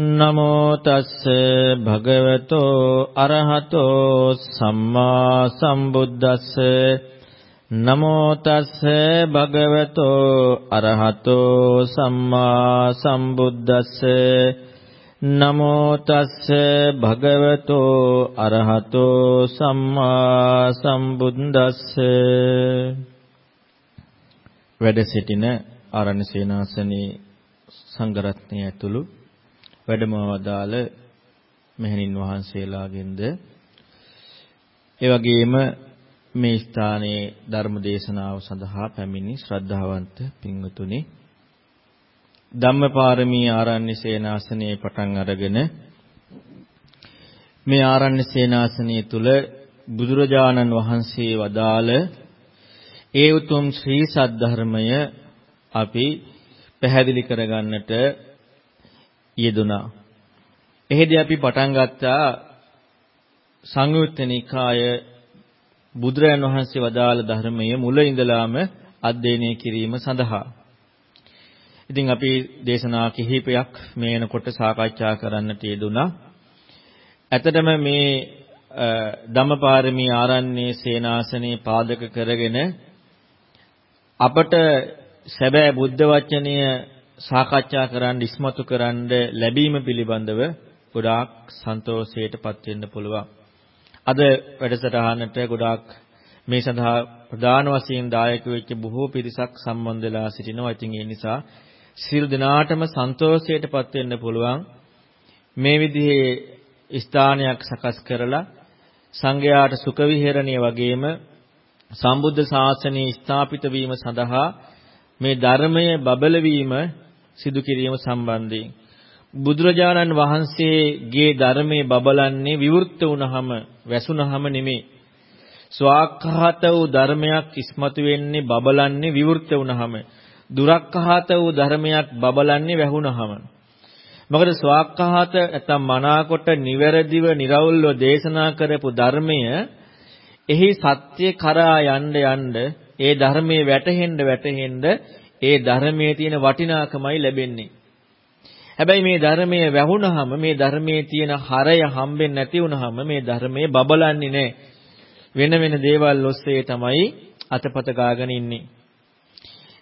නමෝ තස්ස භගවතෝ අරහතෝ සම්මා සම්බුද්දස්ස. නමෝ තස්ස භගවතෝ අරහතෝ සම්මා සම්බුද්දස්ස. නමෝ තස්ස භගවතෝ අරහතෝ සම්මා සම්බුද්දස්ස. වැඩ සිටින ආරණ්‍ය සේනාසනේ සංඝරත්නය ඇතුළු වැඩම වදාළ මෙහෙණින් වහන්සේලාගෙන්ද. ඒ වගේම මේ ස්ථානයේ ධර්ම දේශනාව සඳහා පැමිණි ශ්‍රද්ධාවන්ත පින්වතුනි. ධම්මපාරමී ආරණ්‍ය සේනාසනයේ පටන් අරගෙන මේ ආරණ්‍ය සේනාසනය තුල බුදුරජාණන් වහන්සේ වදාළ ඒ උතුම් ශ්‍රී සද්ධර්මය අපි පැහැදිලි කරගන්නට යෙදුනා. එහෙදී අපි පටන් ගත්තා සංයුත්ත නිකාය බුදුරයන් වහන්සේ වදාළ ධර්මයේ මුල ඉඳලාම අධ්‍යයනය කිරීම සඳහා. ඉතින් අපි දේශනා කිහිපයක් මේ වෙනකොට සාකච්ඡා කරන්නට යෙදුනා. ඇත්තටම මේ ධම්මපාරමී ආරණ්‍ය සේනාසනේ පාදක කරගෙන අපට සැබෑ බුද්ධ වචනය සාකච්ඡා කරන්න ඉස්මතු කරන්න ලැබීම පිළිබඳව ගොඩාක් සන්තෝෂයටපත් වෙන්න පුළුවන්. අද වැඩසටහනට ගොඩාක් මේ සඳහා ප්‍රධාන වශයෙන් දායක වෙච්ච බොහෝ පිරිසක් සම්බන්ධ වෙලා සිටිනවා. ඉතින් ඒ නිසා සියලු දෙනාටම සන්තෝෂයටපත් වෙන්න පුළුවන්. මේ විදිහේ ස්ථානයක් සකස් කරලා සංඝයාට සුඛ විහරණිය වගේම සම්බුද්ධ ශාසනය ස්ථාපිත වීම සඳහා මේ ධර්මයේ බබල වීම සිදු කිරීම සම්බන්ධයෙන්. බුදුරජාණන් වහන්සේගේ ධර්මයේ බබලන්නේ විවෘත වුණහම වැසුණහම නෙමෙයි. ස්වාක්ඛාත වූ ධර්මයක් ඉස්මතු වෙන්නේ බබලන්නේ විවෘත වුණහම. දුරක්ඛාත වූ ධර්මයක් බබලන්නේ වැහුණහම. මොකද ස්වාක්ඛාත නැත්නම් මනාකොට නිවැරදිව निराවුල්ව දේශනා කරපු ධර්මය එහි සත්‍ය කරා යන්න යන්න ඒ ධර්මයේ වැටහෙන්න වැටහෙන්න ඒ ධර්මයේ තියෙන වටිනාකමයි ලැබෙන්නේ. හැබැයි මේ ධර්මයේ වැහුණහම මේ ධර්මයේ තියෙන හරය හම්බෙන්නේ නැති වුණහම මේ ධර්මයේ බබලන්නේ නැහැ. වෙන වෙන දේවල් ඔස්සේ තමයි අතපත ගාගෙන ඉන්නේ.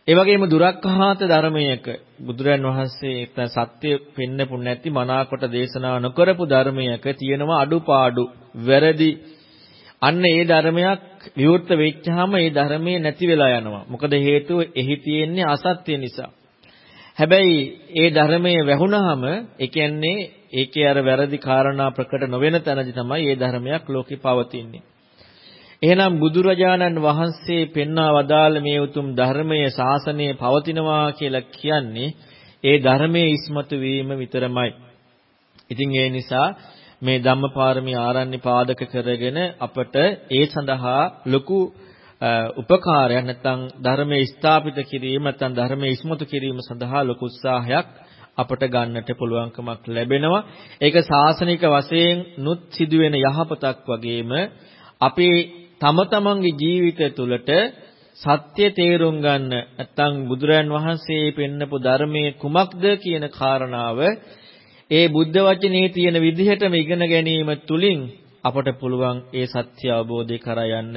ඒ වගේම දුරක්ඛාත ධර්මයක බුදුරන් වහන්සේ සත්‍ය පෙන්නපු නැති මනාකොට දේශනා නොකරපු ධර්මයක තියෙනවා අඩුපාඩු වැරදි අන්න ඒ ධර්මයක් විවෘත වෙච්චාම ඒ ධර්මයේ නැති වෙලා යනවා. මොකද හේතුව එහි තියෙන්නේ අසත්‍ය නිසා. හැබැයි ඒ ධර්මයේ වැහුණාම ඒ කියන්නේ ඒකේ අර වැරදි කාරණා ප්‍රකට නොවන තැනදි තමයි ඒ ධර්මයක් ලෝකේ පවතින්නේ. එහෙනම් බුදුරජාණන් වහන්සේ පෙන්වා වදාළ මේ උතුම් ධර්මයේ ශාසනය පවතිනවා කියලා කියන්නේ ඒ ධර්මයේ ඉස්මතු වීම විතරමයි. ඉතින් ඒ නිසා මේ ධම්මපාරමී ආරණ්‍ය පාදක කරගෙන අපට ඒ සඳහා ලොකු උපකාරයක් නැත්නම් ධර්මයේ ස්ථාපිත කිරීම නැත්නම් ධර්මයේ ඉස්මතු කිරීම සඳහා ලොකු උත්සාහයක් අපට ගන්නට පුළුවන්කමක් ලැබෙනවා. ඒක සාසනික වශයෙන් නුත් සිදුවෙන යහපතක් වගේම අපේ තම තමන්ගේ ජීවිතය තුළට සත්‍ය තේරුම් ගන්න නැත්නම් බුදුරයන් වහන්සේ පෙන්නපු ධර්මයේ කුමක්ද කියන කාරණාව ඒ බුද්ධ වචනේ තියෙන විදිහටම ඉගෙන ගැනීම තුලින් අපට පුළුවන් ඒ සත්‍ය අවබෝධය කරා යන්න.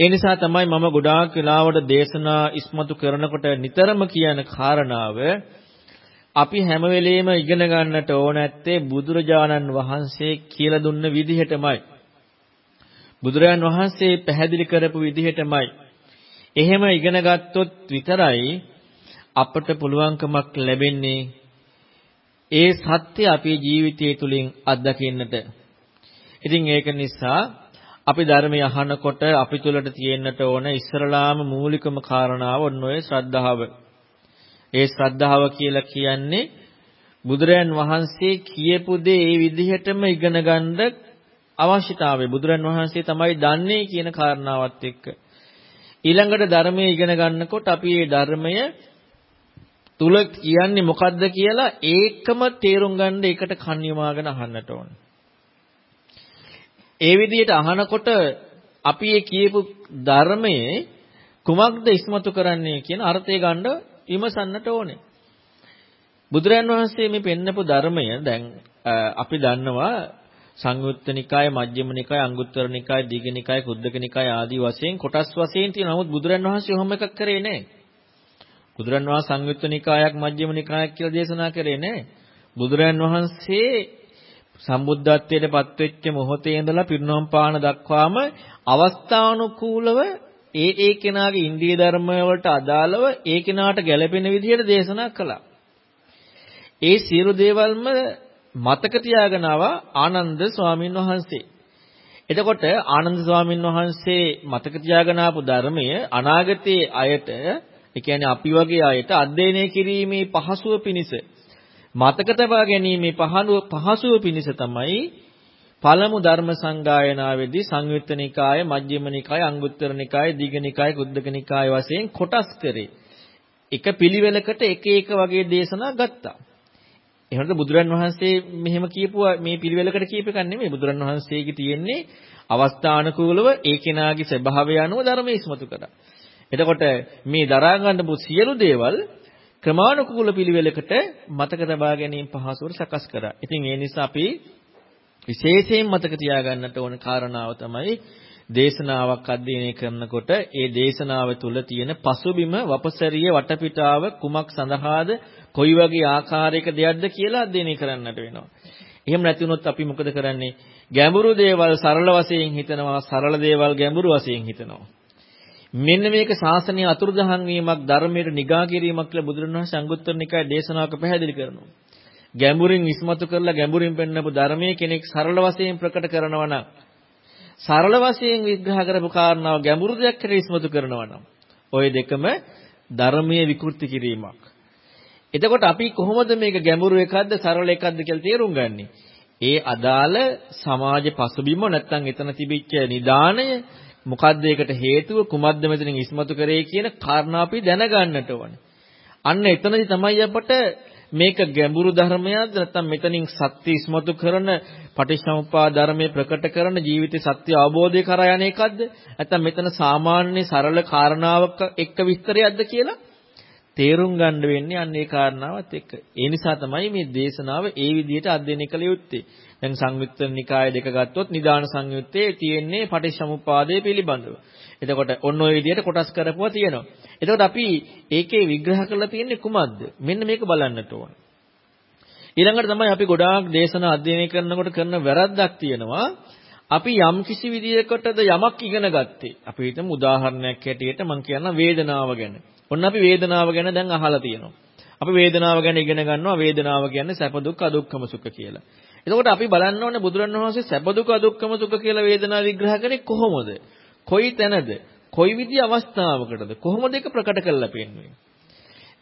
ඒ නිසා තමයි මම ගොඩාක් වෙලාවට දේශනා ඉස්මතු කරනකොට නිතරම කියන කාරණාව අපි හැම වෙලෙම ඉගෙන ගන්නට ඕන ඇත්තේ බුදුරජාණන් වහන්සේ කියලා දුන්න විදිහටමයි. බුදුරජාණන් වහන්සේ පැහැදිලි කරපු විදිහටමයි. එහෙම ඉගෙන ගත්තොත් විතරයි අපට පුළුවන්කමක් ලැබෙන්නේ ඒ සත්‍ය අපේ ජීවිතය තුළින් අත්දකින්නට. ඉතින් ඒක නිසා අපි ධර්මය අහනකොට අපි තුළට තියෙන්නට ඕන ඉස්සරලාම මූලිකම කාරණාව ඔන්න ඔය ශ්‍රද්ධාව. ඒ ශ්‍රද්ධාව කියලා කියන්නේ බුදුරයන් වහන්සේ කියපු දේ ඒ විදිහටම ඉගෙන ගන්න අවශ්‍යතාවය. බුදුරන් වහන්සේ තමයි දන්නේ කියන කාරණාවත් එක්ක. ඊළඟට ධර්මයේ ඉගෙන ගන්නකොට අපි මේ ධර්මය තුල කියන්නේ මොකද්ද කියලා ඒකම තේරුම් ගන්න ඒකට කන් යොමාගෙන අහන්නට ඕන. ඒ විදිහට අහනකොට අපි ඒ කියපු ධර්මයේ කුමක්ද ඉස්මතු කරන්නේ කියන අර්ථය ගන්න විමසන්නට ඕනේ. බුදුරන් වහන්සේ මේ පෙන්නපු ධර්මය දැන් අපි දන්නවා සංයුත්ත නිකාය, මජ්ක්‍ධිම නිකාය, අංගුත්තර නිකාය, දීඝ නිකාය, කුද්දක නිකාය ආදී වශයෙන් කොටස් වශයෙන් තියෙන නමුත් බුදුරන් වහන්සේ ඔහොම එකක් කරේ නැහැ. බුදුරන් වහන්සේ සංයුත්ත නිකායක්, මජ්ක්‍ධිම නිකායක් කියලා දේශනා කරේ නැහැ. බුදුරන් වහන්සේ සම්බුද්ධත්වයට පත්වෙච්ච මොහොතේ ඉඳලා පිරිනොම් පාන දක්වාම අවස්ථානුකූලව ඒ ඒ කෙනාගේ ඉන්ද්‍රිය ධර්ම වලට අදාළව ඒ කෙනාට ගැළපෙන විදිහට දේශනා කළා. ඒ සියලු දේවල්ම මතක තියාගෙන ආනන්ද ස්වාමීන් වහන්සේ. එතකොට ආනන්ද ස්වාමීන් වහන්සේ මතක තියාගෙන ආපු ධර්මය අනාගතයේ අයට, ඒ කියන්නේ අපි වගේ අයට අධ්‍යයනය කිරීමේ පහසුව පිණිස මතක තබා ගැනීමේ පහසුව පිණිස තමයි පළමු ධර්ම සංගායනාවේදී සංයුත්ත නිකාය, මජ්ක්‍ධිම නිකාය, අංගුත්තර නිකාය, දීඝ නිකාය, කුද්දක නිකාය වශයෙන් කොටස් කරේ. එක පිළිවෙලකට එක එක වගේ දේශනා ගත්තා. එහෙනම් බුදුරන් වහන්සේ මෙහෙම කියපුවා මේ පිළිවෙලකට කියප එකක් නෙමෙයි. බුදුරන් වහන්සේගේ තියෙන්නේ අවස්ථානුකූලව ඒ කෙනාගේ ස්වභාවය අනුව ධර්මයේ ඉස්මතු කරා. එතකොට මේ දරා ගන්න සියලු දේවල් ක්‍රමානුකූල පිළිවෙලකට මතක තබා ගැනීම පහසුවට සකස් කරා. ඉතින් ඒ නිසා අපි විශේෂයෙන් මතක තියාගන්නට ඕන කාරණාව තමයි දේශනාවක් අධ්‍යයනය කරනකොට ඒ දේශනාව තුළ තියෙන පසුබිම වපසරිය වටපිටාව කුමක් සඳහාද කොයි වගේ ආකාරයක දෙයක්ද කියලා අධ්‍යයනය කරන්නට වෙනවා. එහෙම නැති වුණොත් අපි මොකද කරන්නේ? ගැඹුරු දේවල් සරල වශයෙන් හිතනවා, සරල දේවල් ගැඹුරු වශයෙන් හිතනවා. මෙන්න මේක ශාසනීය අතුරුදහන් වීමක් ධර්මයට නිගා කිරීමක් කියලා බුදුරණවහන්සේ අංගුත්තර නිකායේ දේශනාවක පැහැදිලි කරනවා. ගැඹුරින් ඉස්මතු කරලා ගැඹුරින් පෙන්නපු ධර්මයේ කෙනෙක් සරල වශයෙන් ප්‍රකට කරනවා නම් සරල වශයෙන් විග්‍රහ කරපු කාරණාව ගැඹුරු දෙයක් කියලා ඉස්මතු කරනවා නම් ওই දෙකම ධර්මයේ විකෘති කිරීමක්. එතකොට අපි කොහොමද මේක ගැඹුරු එකක්ද සරල එකක්ද කියලා තේරුම් ගන්නේ? ඒ අදාළ සමාජ පසුබිම නැත්නම් එතන තිබිච්ච නිදාණය මොකද්ද ඒකට හේතුව කුමද්ද මෙතනින් ඉස්මතු කරේ කියන කාරණා අපි දැනගන්නට ඕනේ. අන්න එතනදි තමයි අපට මේක ගැඹුරු ධර්මයක්ද නැත්නම් මෙතනින් සත්‍ය ඉස්මතු කරන පටිච්චසමුප්පාද ධර්මයේ ප්‍රකට කරන ජීවිතේ සත්‍ය අවබෝධය කරා යන එකක්ද නැත්නම් මෙතන සාමාන්‍ය සරල කාරණාවක එක්ක විස්තරයක්ද කියලා තේරුම් ගන්න වෙන්නේ අන්න ඒ කාරණාවත් එක්ක. ඒ නිසා තමයි මේ දේශනාව ඒ විදිහට අධ්‍යයනය කළ යුත්තේ. දැන් සංයුත්ත නිකාය දෙක ගත්තොත් නිදාන සංයුත්තේ තියෙන්නේ පටිච්චසමුප්පාදය පිළිබඳව. එතකොට ඔන්න ඔය විදිහට කොටස් කරපුවා තියෙනවා. එතකොට අපි ඒකේ විග්‍රහ කරලා තියෙන්නේ කුමක්ද? මෙන්න මේක බලන්නට ඕන. ඊළඟට තමයි අපි ගොඩාක් දේශනා අධ්‍යයනය කරනකොට කරන වැරද්දක් තියෙනවා. අපි යම් කිසි විදියකටද යමක් ඉගෙන ගත්තේ. අපි හිතමු උදාහරණයක් හැටියට මම කියන්න වේදනාව ගැන. ඔන්න අපි වේදනාව ගැන දැන් අහලා තියෙනවා. අපි වේදනාව ගැන ඉගෙන ගන්නවා වේදනාව කියන්නේ සැප දුක් අදුක්කම සුඛ කියලා. එතකොට අපි බලන්න ඕනේ බුදුරණවහන්සේ සැප දුක අදුක්කම සුඛ කියලා වේදනාව විග්‍රහ කරේ කොහොමද? කොයි තැනද? කොයි විදි අවස්ථාවකටද? කොහොමද ඒක ප්‍රකට කරලා පෙන්වන්නේ?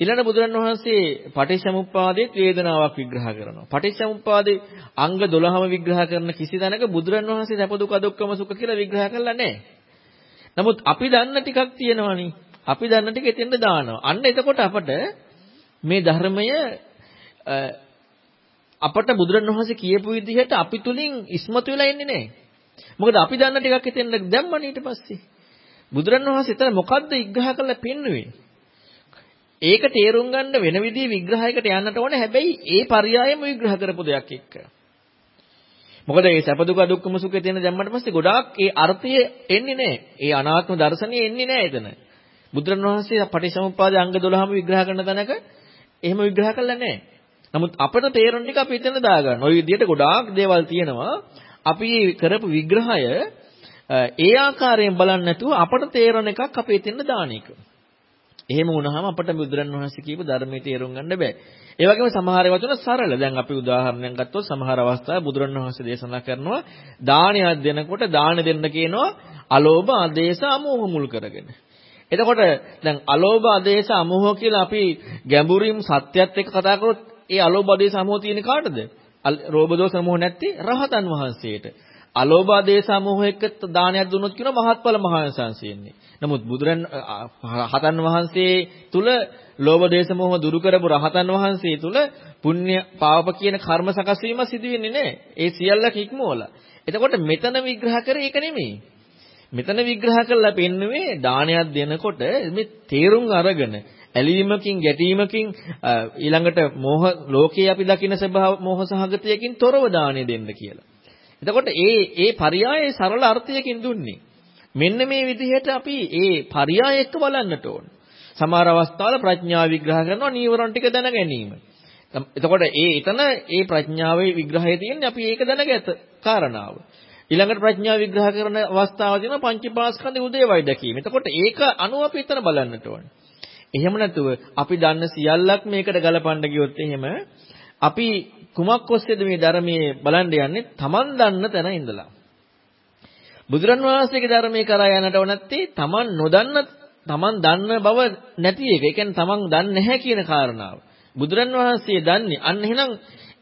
ඊළඟ බුදුරණවහන්සේ පටිච්චසමුප්පාදයේ වේදනාවක් විග්‍රහ කරනවා. පටිච්චසමුප්පාදේ අංග 12ම විග්‍රහ කරන කිසි තැනක බුදුරණවහන්සේ සැප දුක අදුක්කම සුඛ කියලා විග්‍රහ කරලා නැහැ. නමුත් අපි දන්න ටිකක් තියෙනවනේ. අපි දන්න ටික එතෙන්ද දානවා. අන්න එතකොට අපට මේ ධර්මය අපට බුදුරණවහන්සේ කියපු විදිහට අපි තුලින් ඉස්මතු වෙලා ඉන්නේ නැහැ. මොකද අපි දන්න ටිකක් එතෙන්ද දැම්මනේ ඊට පස්සේ. බුදුරණවහන්සේ එතන මොකද්ද විග්‍රහ කරලා පෙන්වුවේ? ඒක තේරුම් ගන්න වෙන විදිහේ විග්‍රහයකට යන්නට ඕනේ. හැබැයි ඒ පරයයම විග්‍රහ කරපු දෙයක් එක්ක. මොකද මේ සැප දුක දුක්ඛම සුඛය තියෙන දැම්මට පස්සේ ගොඩාක් ඒ අර්ථය එන්නේ නැහැ. ඒ අනාත්ම දර්ශනය එන්නේ නැහැ එතන. බුදුරණවහන්සේ පටිච්චසමුප්පාද අංග 12ම විග්‍රහ කරන තැනක එහෙම විග්‍රහ කළා නැහැ. නමුත් අපට තේරෙන ටික අපි එතන දාගන්න. ওই විදිහට ගොඩාක් දේවල් තියෙනවා. අපි කරපු විග්‍රහය ඒ ආකාරයෙන් බලන්නේ නැතුව අපට තේරෙන එකක් අපි එතන දාන එක. එහෙම වුණාම අපට බුදුරණවහන්සේ කියපු ධර්මයේ තේරුම් ගන්න බෑ. ඒ වගේම සමහර වචන සරල. දැන් අපි උදාහරණයක් ගත්තොත් සමහර අවස්ථාවේ බුදුරණවහන්සේ දේශනා කරනවා දානයක් දෙනකොට දාන දෙන්න කියනවා අලෝභ, ආදේශ, අමෝහ මුල් කරගෙන. එතකොට දැන් අලෝභ ආදේශ අමෝහ කියලා අපි ගැඹුරින් සත්‍යයත් එක්ක කතා කරොත් ඒ අලෝභ ආදේශ අමෝහ තියෙන කාටද? රෝභ දෝෂ අමෝහ නැත්තේ රහතන් වහන්සේට. අලෝභ ආදේශ අමෝහ එක්ක දානයක් දුන්නොත් කියන මහත්ඵල මහාංශංශයෙන්නේ. නමුත් බුදුරන් රහතන් වහන්සේ තුල ලෝභ දේශ මොහ දුරු කරපු රහතන් වහන්සේ තුල පුණ්‍ය පාප කියන කර්ම සකස් වීම සිදු වෙන්නේ නැහැ. ඒ සියල්ල කික්මෝලා. එතකොට මෙතන විග්‍රහ කරේ ඒක නෙමෙයි. මෙතන විග්‍රහ කරලා පෙන්නුවේ දානයක් දෙනකොට මේ තේරුම් අරගෙන ඇලීමකින් ගැටීමකින් ඊළඟට මෝහ ලෝකේ අපි දකින ස්වභාව මෝහ සහගතයකින් තොරව දාණය දෙන්න කියලා. එතකොට ඒ ඒ පරයයේ සරල අර්ථයකින් දුන්නේ. මෙන්න මේ විදිහට අපි ඒ පරයය එක්ක බලන්නට ඕන. සමහර අවස්ථාවල ප්‍රඥාව විග්‍රහ කරනවා නීවරණ ටික දැන ගැනීම. එතකොට ඒ එතන ඒ ප්‍රඥාවේ විග්‍රහය තියෙන්නේ අපි ඒක දැනගත කාරණාව. ඊළඟට ප්‍රඥාව විග්‍රහ කරන අවස්ථාව තියෙනවා පංචපාස්කන්ධ උදේවයි දැකීම. එතකොට ඒක අනුව අපි එතන බලන්නට ඕනේ. එහෙම නැතුව අපි දන්න සියල්ලක් මේකට ගලපන්න ගියොත් එහෙම අපි කුමක් ඔස්සේද මේ ධර්මයේ බලන්න යන්නේ? Taman දන්න තැන ඉඳලා. බුදුරන් වහන්සේගේ ධර්මයේ කරා යන්නට ඕන නැත්තේ Taman නොදන්න Taman දන්න බව නැති එක. ඒ කියන්නේ Taman දන්නේ නැහැ කියන කාරණාව. බුදුරන් වහන්සේ දන්නේ. අන්න එහෙනම්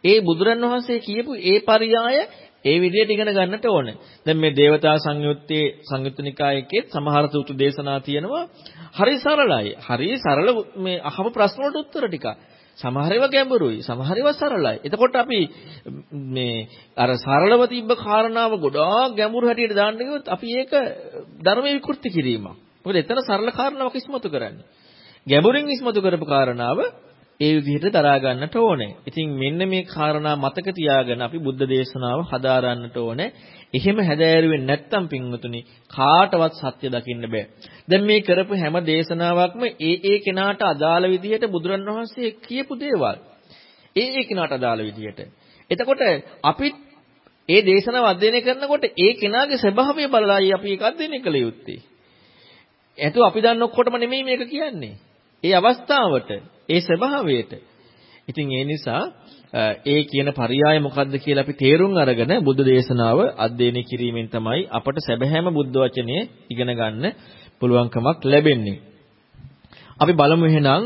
ඒ බුදුරන් වහන්සේ කියපු ඒ පරියාය ඒ විදිහට ඉගෙන ගන්නට ඕනේ. දැන් මේ දේවතා සංයුත්තේ සංයුත්ත නිකායකේ සමහර සූත්‍ර දේශනා තියෙනවා. හරි සරලයි. හරි සරල මේ අහපු ප්‍රශ්න වලට උත්තර ටික. සමහර ඒවා ගැඹුරුයි, සමහර ඒවා සරලයි. එතකොට අපි මේ අර සරලව තිබ්බ කාරණාව ගොඩාක් ගැඹුරු හැටියට දාන්න ගියොත් අපි ඒක ධර්මයේ විකෘති කිරීමක්. මොකද එතන සරල කාරණාවක් ඉස්මතු කරන්නේ. ගැඹුරින් ඉස්මතු කරපු කාරණාව ඒ විදිහට දරා ගන්නට ඕනේ. ඉතින් මෙන්න මේ කාරණා මතක තියාගෙන අපි බුද්ධ දේශනාව හදාරන්නට ඕනේ. එහෙම හැදෑරුවේ නැත්තම් පින්වතුනි කාටවත් සත්‍ය දකින්න බෑ. දැන් මේ කරපු හැම දේශනාවක්ම ඒ ඒ කෙනාට අදාළ විදිහට බුදුරණවහන්සේ කියපු දේවල්. ඒ ඒ කෙනාට අදාළ විදිහට. එතකොට අපිත් ඒ දේශනාව අධ්‍යයනය කරනකොට ඒ කෙනාගේ ස්වභාවය බලලායි අපි ඒක අධ්‍යයනය කළ යුත්තේ. එතකොට අපි දන්න ඔක්කොටම නෙමෙයි මේක කියන්නේ. ඒ අවස්ථාවට, ඒ ස්වභාවයට. ඉතින් ඒ නිසා ඒ කියන පරයය මොකද්ද කියලා අපි තේරුම් අරගෙන බුද්ධ දේශනාව අධ්‍යයනය කිරීමෙන් තමයි අපට සැබෑම බුද්ධ වචනේ ඉගෙන ගන්න පුළුවන්කමක් ලැබෙන්නේ. අපි බලමු එහෙනම්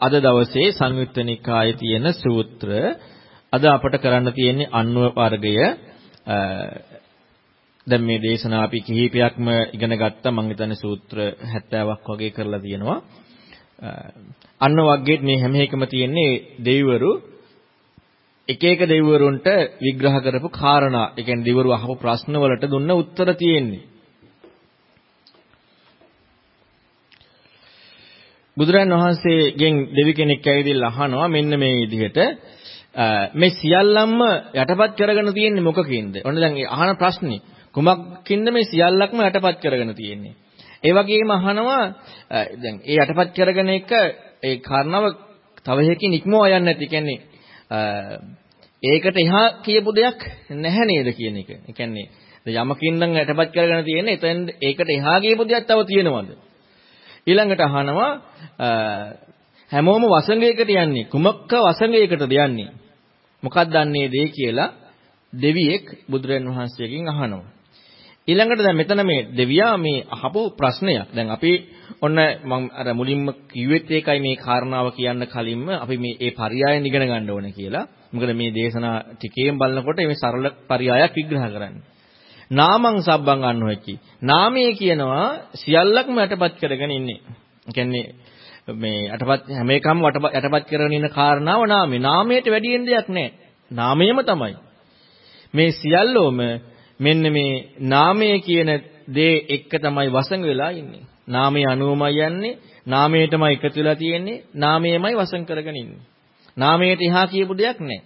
අද දවසේ සංයුත්ත නිකායේ තියෙන සූත්‍ර අද අපට කරන්න තියෙන්නේ අන්ව වර්ගය. දැන් මේ දේශනා අපි කිහිපයක්ම ඉගෙන ගත්තා. මම හිතන්නේ සූත්‍ර 70ක් වගේ කරලා තියෙනවා. අන්න වගේ මේ හැම එකම තියෙන්නේ දෙවිවරු එක එක දෙවිවරුන්ට විග්‍රහ කරපු කාරණා. ඒ කියන්නේ දෙවිවරු අහපු ප්‍රශ්න වලට දුන්න උත්තර තියෙන්නේ. බුදුරන් වහන්සේගෙන් දෙවි කෙනෙක් ඇවිදලා අහනවා මෙන්න මේ විදිහට මේ සියල්ලම්ම යටපත් කරගෙන තියෙන්නේ මොකකින්ද? ඔන්න දැන් අහන ප්‍රශ්නේ කුමක්කින්ද මේ සියල්ලක්ම යටපත් කරගෙන තියෙන්නේ? ඒ වගේම අහනවා දැන් ඒ යටපත් කරගෙන එක ඒ කාරණාව තව එකකින් ඉක්මව යන්නේ නැති. කියන්නේ ඒකට එහා කියපු දෙයක් නැහැ නේද කියන එක. ඒ කියන්නේ යමකින් නම් යටපත් කරගෙන තියෙන්නේ එතෙන් ඒකට එහා කියපු දෙයක් තව තියෙනවද? ඊළඟට අහනවා හැමෝම වසඟයකට යන්නේ කුමක්ක වසඟයකටද යන්නේ? මොකක්ද දන්නේ දේ කියලා දෙවියෙක් බුදුරන් වහන්සේගෙන් අහනවා. ඊළඟට දැන් මෙතන මේ දෙවියා මේ අහපු ප්‍රශ්නයක්. දැන් අපි ඔන්න මම අර මුලින්ම කිව්වෙත් ඒකයි මේ කාරණාව කියන්න කලින්ම අපි මේ ඒ පරයයන් ඉගෙන ගන්න ඕනේ කියලා. මොකද මේ දේශනා ටිකේම බලනකොට මේ සරල පරයයක් විග්‍රහ කරන්නේ. නාමං සබ්බං අන්නොච්චි. නාමයේ කියනවා සියල්ලක්ම යටපත් කරගෙන ඉන්නේ. කියන්නේ මේ යටපත් හැම එකම යටපත් කරගෙන ඉන්න කාරණාව නාමය. නාමයට වැඩියෙන් දෙයක් නැහැ. නාමයම තමයි. මේ සියල්ලෝම මෙන්න මේ නාමය කියන දේ එක්ක තමයි වසඟ වෙලා ඉන්නේ. නාමයේ අනුවමයි යන්නේ, නාමයටමයි එකතු වෙලා තියෙන්නේ, නාමයමයි වසඟ කරගෙන ඉන්නේ. නාමයට එහා කියපු දෙයක් නැහැ.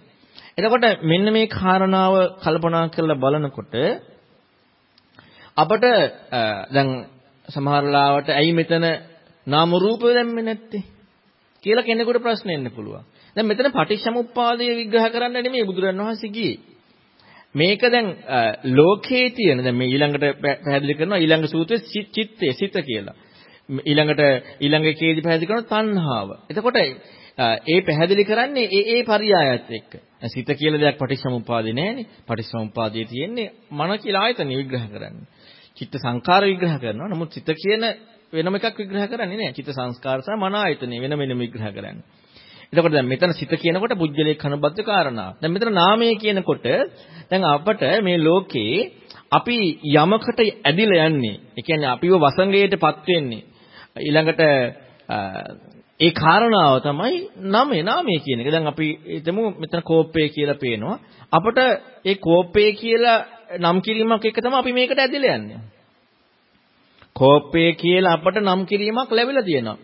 එතකොට මෙන්න මේ කාරණාව කල්පනා කරලා බලනකොට අපට දැන් සමහර ලාවට ඇයි මෙතන නාම රූප දැම්මේ නැත්තේ කියලා කෙනෙකුට ප්‍රශ්න එන්න පුළුවන්. දැන් මෙතන පටිච්චසමුප්පාදය විග්‍රහ කරන්න නෙමෙයි බුදුරණවහන්සේ ගියේ. මේක දැන් ලෝකේ තියෙන දැන් මේ ඊළඟට පැහැදිලි කරනවා ඊළඟ සූත්‍රයේ චිත්තේ සිත කියලා. ඊළඟට ඊළඟ එකේදී පැහැදිලි කරනවා තණ්හාව. එතකොට ඒ පැහැදිලි කරන්නේ ඒ ඒ පරියායත් එක්ක. සිත කියලා දෙයක් පටිච්චසමුප්පාදේ නෑනේ. පටිච්චසමුප්පාදයේ තියෙන්නේ මන කියලා ආයතන විග්‍රහ කරන්නේ. චිත්ත සංකාර විග්‍රහ කරනවා. නමුත් සිත කියන වෙනම එකක් විග්‍රහ කරන්නේ නෑ. චිත්ත සංස්කාර සහ මන ආයතනෙ වෙන වෙනම විග්‍රහ කරන්නේ. එතකොට දැන් මෙතන සිත කියනකොට පුජ්‍යලේ කනබද්ද කාරණා. දැන් මෙතන නාමය කියනකොට දැන් අපට මේ ලෝකේ අපි යමකට ඇදිලා යන්නේ. ඒ කියන්නේ අපිව වසංගයටපත් වෙන්නේ. ඊළඟට ඒ කාරණාව තමයි නාමය නාමය කියන එක. දැන් අපි හිතමු මෙතන කෝපය කියලා පේනවා. අපට ඒ කෝපය කියලා නම් කිරීමක් එක තමයි අපි මේකට ඇදිලා යන්නේ. කෝපය කියලා අපට නම් කිරීමක් ලැබිලා තියෙනවා.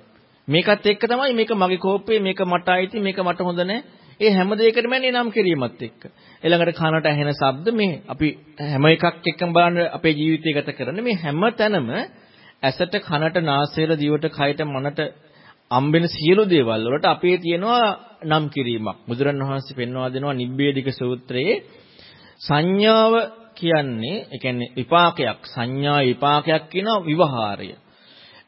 මේකත් එක්ක තමයි මේක මගේ කෝප්පේ මේක මට අයිති මේක මට හොඳ නැහැ. ඒ හැම දෙයකටම යන්නේ නම් කිරීමත් එක්ක. ඊළඟට කනට ඇහෙන ශබ්ද මේ අපි හැම එකක් එක්කම බලන්න අපේ ජීවිතය ගත කරන්නේ මේ හැම තැනම ඇසට කනට නාසයට දිවට කයට මනට අම්බෙන සියලු දේවල් වලට අපේ තියෙනවා නම් කිරීමක්. බුදුරණවහන්සේ පෙන්වා දෙනවා නිබ්බේධික සූත්‍රයේ සංඥාව කියන්නේ ඒ කියන්නේ විපාකයක් සංඥා විපාකයක් කියන විවහාරය.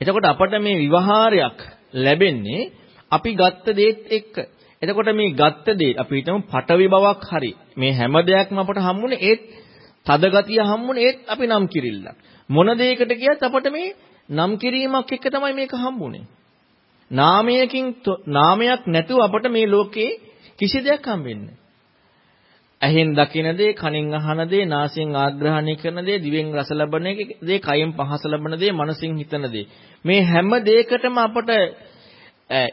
එතකොට අපට මේ විවහාරයක් ලැබෙන්නේ අපි ගත්ත දේත් එක්ක. එතකොට මේ ගත්ත දේ අපි හිතමු පටවි බවක් හරි මේ හැම දෙයක්ම අපට හම්බුනේ ඒත් තද ගතිය හම්බුනේ ඒත් අපි නම් කිරිල්ල. මොන දෙයකට කියත් අපට මේ නම් කිරීමක් එක්ක තමයි මේක හම්බුනේ. නාමයකින් නාමයක් නැතුව අපට මේ ලෝකේ කිසි දෙයක් හම්බෙන්නේ ඇහෙන් දකින දේ, කනෙන් අහන දේ, නාසයෙන් ආග්‍රහණය කරන දේ, දිවෙන් රස ලබන දේ, කයෙන් පහස ලබන දේ, මනසින් හිතන දේ. මේ හැම දෙයකටම අපට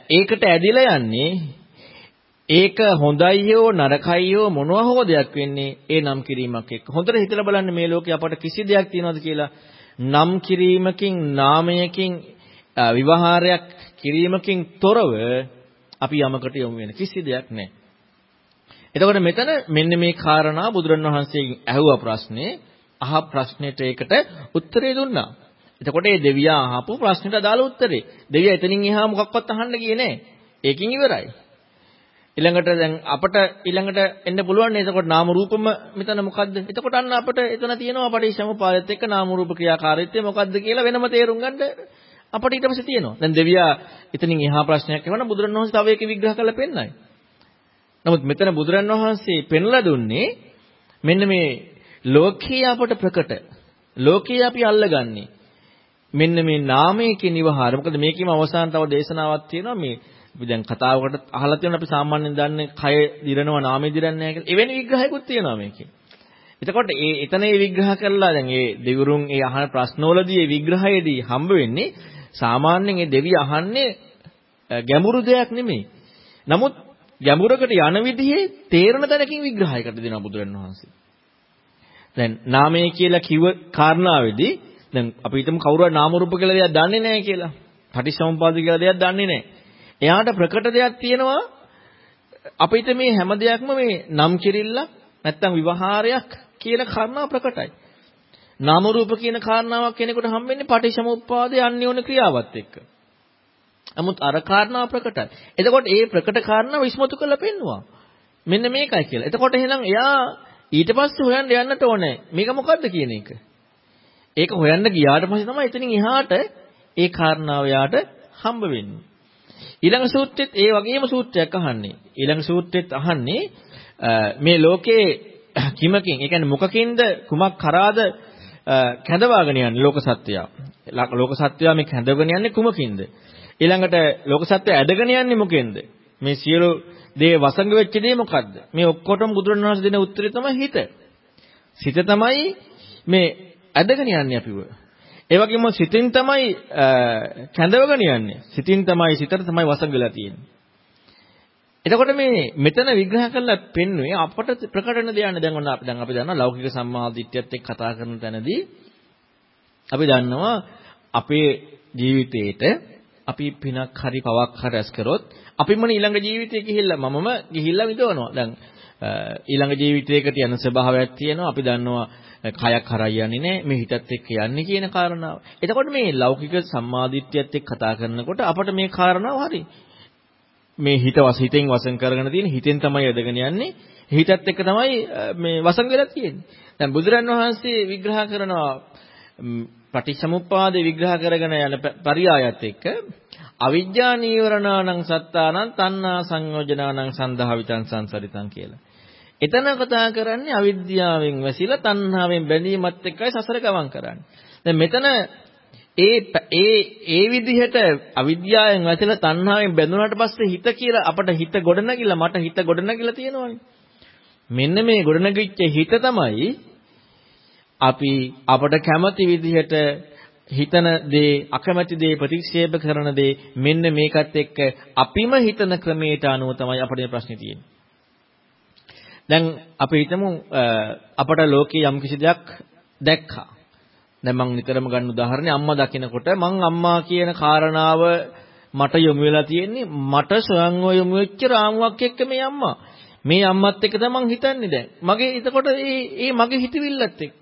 ඒකට ඇදිලා යන්නේ ඒක හොඳයි හෝ නරකයි හෝ මොනවා හෝ දෙයක් වෙන්නේ ඒ නම් කිරීමක් එක්ක. හොඳට හිතලා බලන්න මේ ලෝකේ අපට කිසි දෙයක් තියනවද කියලා නම් කිරීමකින් නාමයකින් විවහාරයක් කිරීමකින් තොරව අපි යමකට යොමු වෙන කිසි දෙයක් නැහැ. එතකොට මෙතන මෙන්න මේ කාරණා බුදුරණවහන්සේගෙන් ඇහුවා ප්‍රශ්නේ අහ ප්‍රශ්නෙට ඒකට උත්තරේ දුන්නා. එතකොට මේ දෙවියා අහපු ප්‍රශ්නෙට අදාළ උත්තරේ. දෙවියා එතනින් එහා මොකක්වත් අහන්න ගියේ නැහැ. ඒකින් ඉවරයි. ඊළඟට දැන් අපට ඊළඟට එන්න පුළුවන් නේ එතකොට නාම රූපම මෙතන මොකද්ද? එතකොට අන්න අපිට එතන තියෙනවා පටිච්චසමුපාදයට එක්ක නාම රූප ක්‍රියාකාරීත්වය මොකද්ද කියලා වෙනම තේරුම් ගන්න අපිට ඊට පස්සේ තියෙනවා. දැන් දෙවියා එතනින් එහා ප්‍රශ්නයක් එවන බුදුරණවහන්සේ තව එක විග්‍රහ කරලා පෙන්නයි. නමුත් මෙතන බුදුරණවහන්සේ පෙන්ලා දුන්නේ මෙන්න මේ ලෝකයේ අපට ප්‍රකට. ලෝකයේ අපි අල්ලගන්නේ. මෙන්න මේ නාමයේ කියන විවහාර. මොකද මේකේම අවසාන තව දේශනාවක් තියෙනවා මේ අපි දැන් කතාවකට අහලා තියෙනවා අපි සාමාන්‍යයෙන් දන්නේ කය දිරනවා නාමය දිරන්නේ නැහැ කියලා. එවැනි විග්‍රහයකුත් තියෙනවා මේකේ. එතකොට ඒ එතන ඒ විග්‍රහ කරලා දැන් ඒ දෙවිවරුන් ඒ අහන ප්‍රශ්නවලදී ඒ විග්‍රහයේදී හම්බ වෙන්නේ සාමාන්‍යයෙන් ඒ දෙවිය අහන්නේ ගැඹුරු දෙයක් නෙමෙයි. නමුත් ගැඹුරකට යන විදිහේ තේරෙන තැනකින් විග්‍රහයකට දෙනවා බුදුරණවහන්සේ. දැන් නාමය කියලා කිව්ව කාරණාවේදී දැන් අපි හිතමු කවුරුහරි නාම රූප කියලා දෙයක් දන්නේ නැහැ කියලා. පටිච්චසමුපාද කියලා දෙයක් දන්නේ නැහැ. එයාට ප්‍රකට දෙයක් තියෙනවා අපිට මේ හැම දෙයක්ම මේ නම් කිරිල්ලක් නැත්තම් විවහාරයක් කියන කාරණාව ප්‍රකටයි. නාම රූප කියන කාරණාවක් කෙනෙකුට හම්බෙන්නේ පටිච්චසමුප්පාදයේ අන්‍යෝන්‍ය ක්‍රියාවත් එක්ක. නමුත් අර කාරණාව ප්‍රකටයි. එතකොට ඒ ප්‍රකට කාරණාව විශ්මතු කරලා පෙන්නවා. මෙන්න මේකයි කියලා. එතකොට එහෙනම් එයා ඊට පස්සේ හොයන්න යන්නට ඕනේ. මේක මොකද්ද කියන එක. ඒක හොයන්න ගියාට පස්සේ තමයි එතනින් එහාට ඒ කාරණාව යාට හම්බ වෙන්නේ. ඊළඟ සූත්‍රෙත් ඒ වගේම සූත්‍රයක් අහන්නේ. ඊළඟ සූත්‍රෙත් අහන්නේ මේ ලෝකේ කිමකින්, ඒ කියන්නේ මොකකින්ද කුමක් කරාද කැඳවාගෙන යන්නේ ලෝක සත්‍යය. ලෝක සත්‍යය මේ කැඳවගෙන යන්නේ කුමකින්ද? ඊළඟට ලෝක සත්‍යය ඇදගෙන යන්නේ මොකෙන්ද? මේ සියලු දේ වසඟ වෙච්ච දේ මොකද්ද? මේ ඔක්කොටම බුදුරණවහන්සේ දෙන උත්තරේ තමයි හිත. සිත තමයි මේ ඇදගෙන යන්නේ අපිව. ඒ වගේම සිතින් තමයි කැඳවගෙන යන්නේ. සිතින් තමයි සිතට තමයි වසඟලා තියෙන්නේ. එතකොට මේ මෙතන විග්‍රහ කරලා පෙන්වුවේ අපට ප්‍රකටන දෙයක් දැන් ඔන්න අපි දැන් අපි දන්නවා ලෞකික සම්මාදිට්ඨියත් එක්ක කතා කරන තැනදී අපි දන්නවා අපේ ජීවිතේට අපි පිනක් හරි පවක් හරි රැස් කරොත් අපිම ඊළඟ ජීවිතේ ගිහිල්ලා මමම ගිහිල්ලා විඳවනවා. දැන් ඊළඟ ජීවිතයකට යන ස්වභාවයක් තියෙනවා. අපි දන්නවා කයක් හරයි යන්නේ නැහැ මේ හිතත් එක්ක යන්නේ කියන කාරණාව. එතකොට මේ ලෞකික සම්මාදිට්ඨියත් එක්ක කතා කරනකොට අපට මේ කාරණාව හරි. මේ හිත වස හිතෙන් වසන් කරගෙන තියෙන හිතෙන් තමයි යදගෙන යන්නේ. හිතත් එක්ක තමයි මේ වසන් වෙලා තියෙන්නේ. දැන් බුදුරන් වහන්සේ විග්‍රහ කරනවා පටිච්චසමුප්පාදේ විග්‍රහ කරගෙන යන පරියායත් එක්ක අවිජ්ජා නීවරණානං සත්තානං තණ්හා සංයෝජනානං සන්දහවිතං සංසරිතං කියලා. එතන කතා කරන්නේ අවිද්‍යාවෙන් වැසිලා තණ්හාවෙන් බැඳීමත් එක්කයි සසර ගමන් කරන්නේ. දැන් මෙතන ඒ ඒ ඒ විදිහට අවිද්‍යාවෙන් වැසිලා තණ්හාවෙන් බැඳුනාට පස්සේ හිත කියලා අපට හිත ගොඩනගිලා මට හිත ගොඩනගිලා තියෙනවනේ. මෙන්න මේ ගොඩනගිච්ච හිත තමයි අපි අපට කැමති විදිහට හිතන දේ අකමැති දේ ප්‍රතික්ෂේප කරන දේ මෙන්න මේකත් එක්ක අපිම හිතන ක්‍රමයට අනුව තමයි අපේ ප්‍රශ්නේ තියෙන්නේ. දැන් අපි හිතමු අපට ලෝකේ යම් කිසි දෙයක් දැක්කා. දැන් මම නිතරම ගන්න උදාහරණේ අම්මා දකිනකොට මං අම්මා කියන කාරණාව මට යොමු වෙලා තියෙන්නේ මට ස්වයංව යොමු වෙච්ච රාමුවක් එක්ක මේ අම්මා. මේ අම්මත් එක්ක තමයි හිතන්නේ දැන්. මගේ එතකොට ඒ ඒ මගේ හිතවිල්ලත් එක්ක.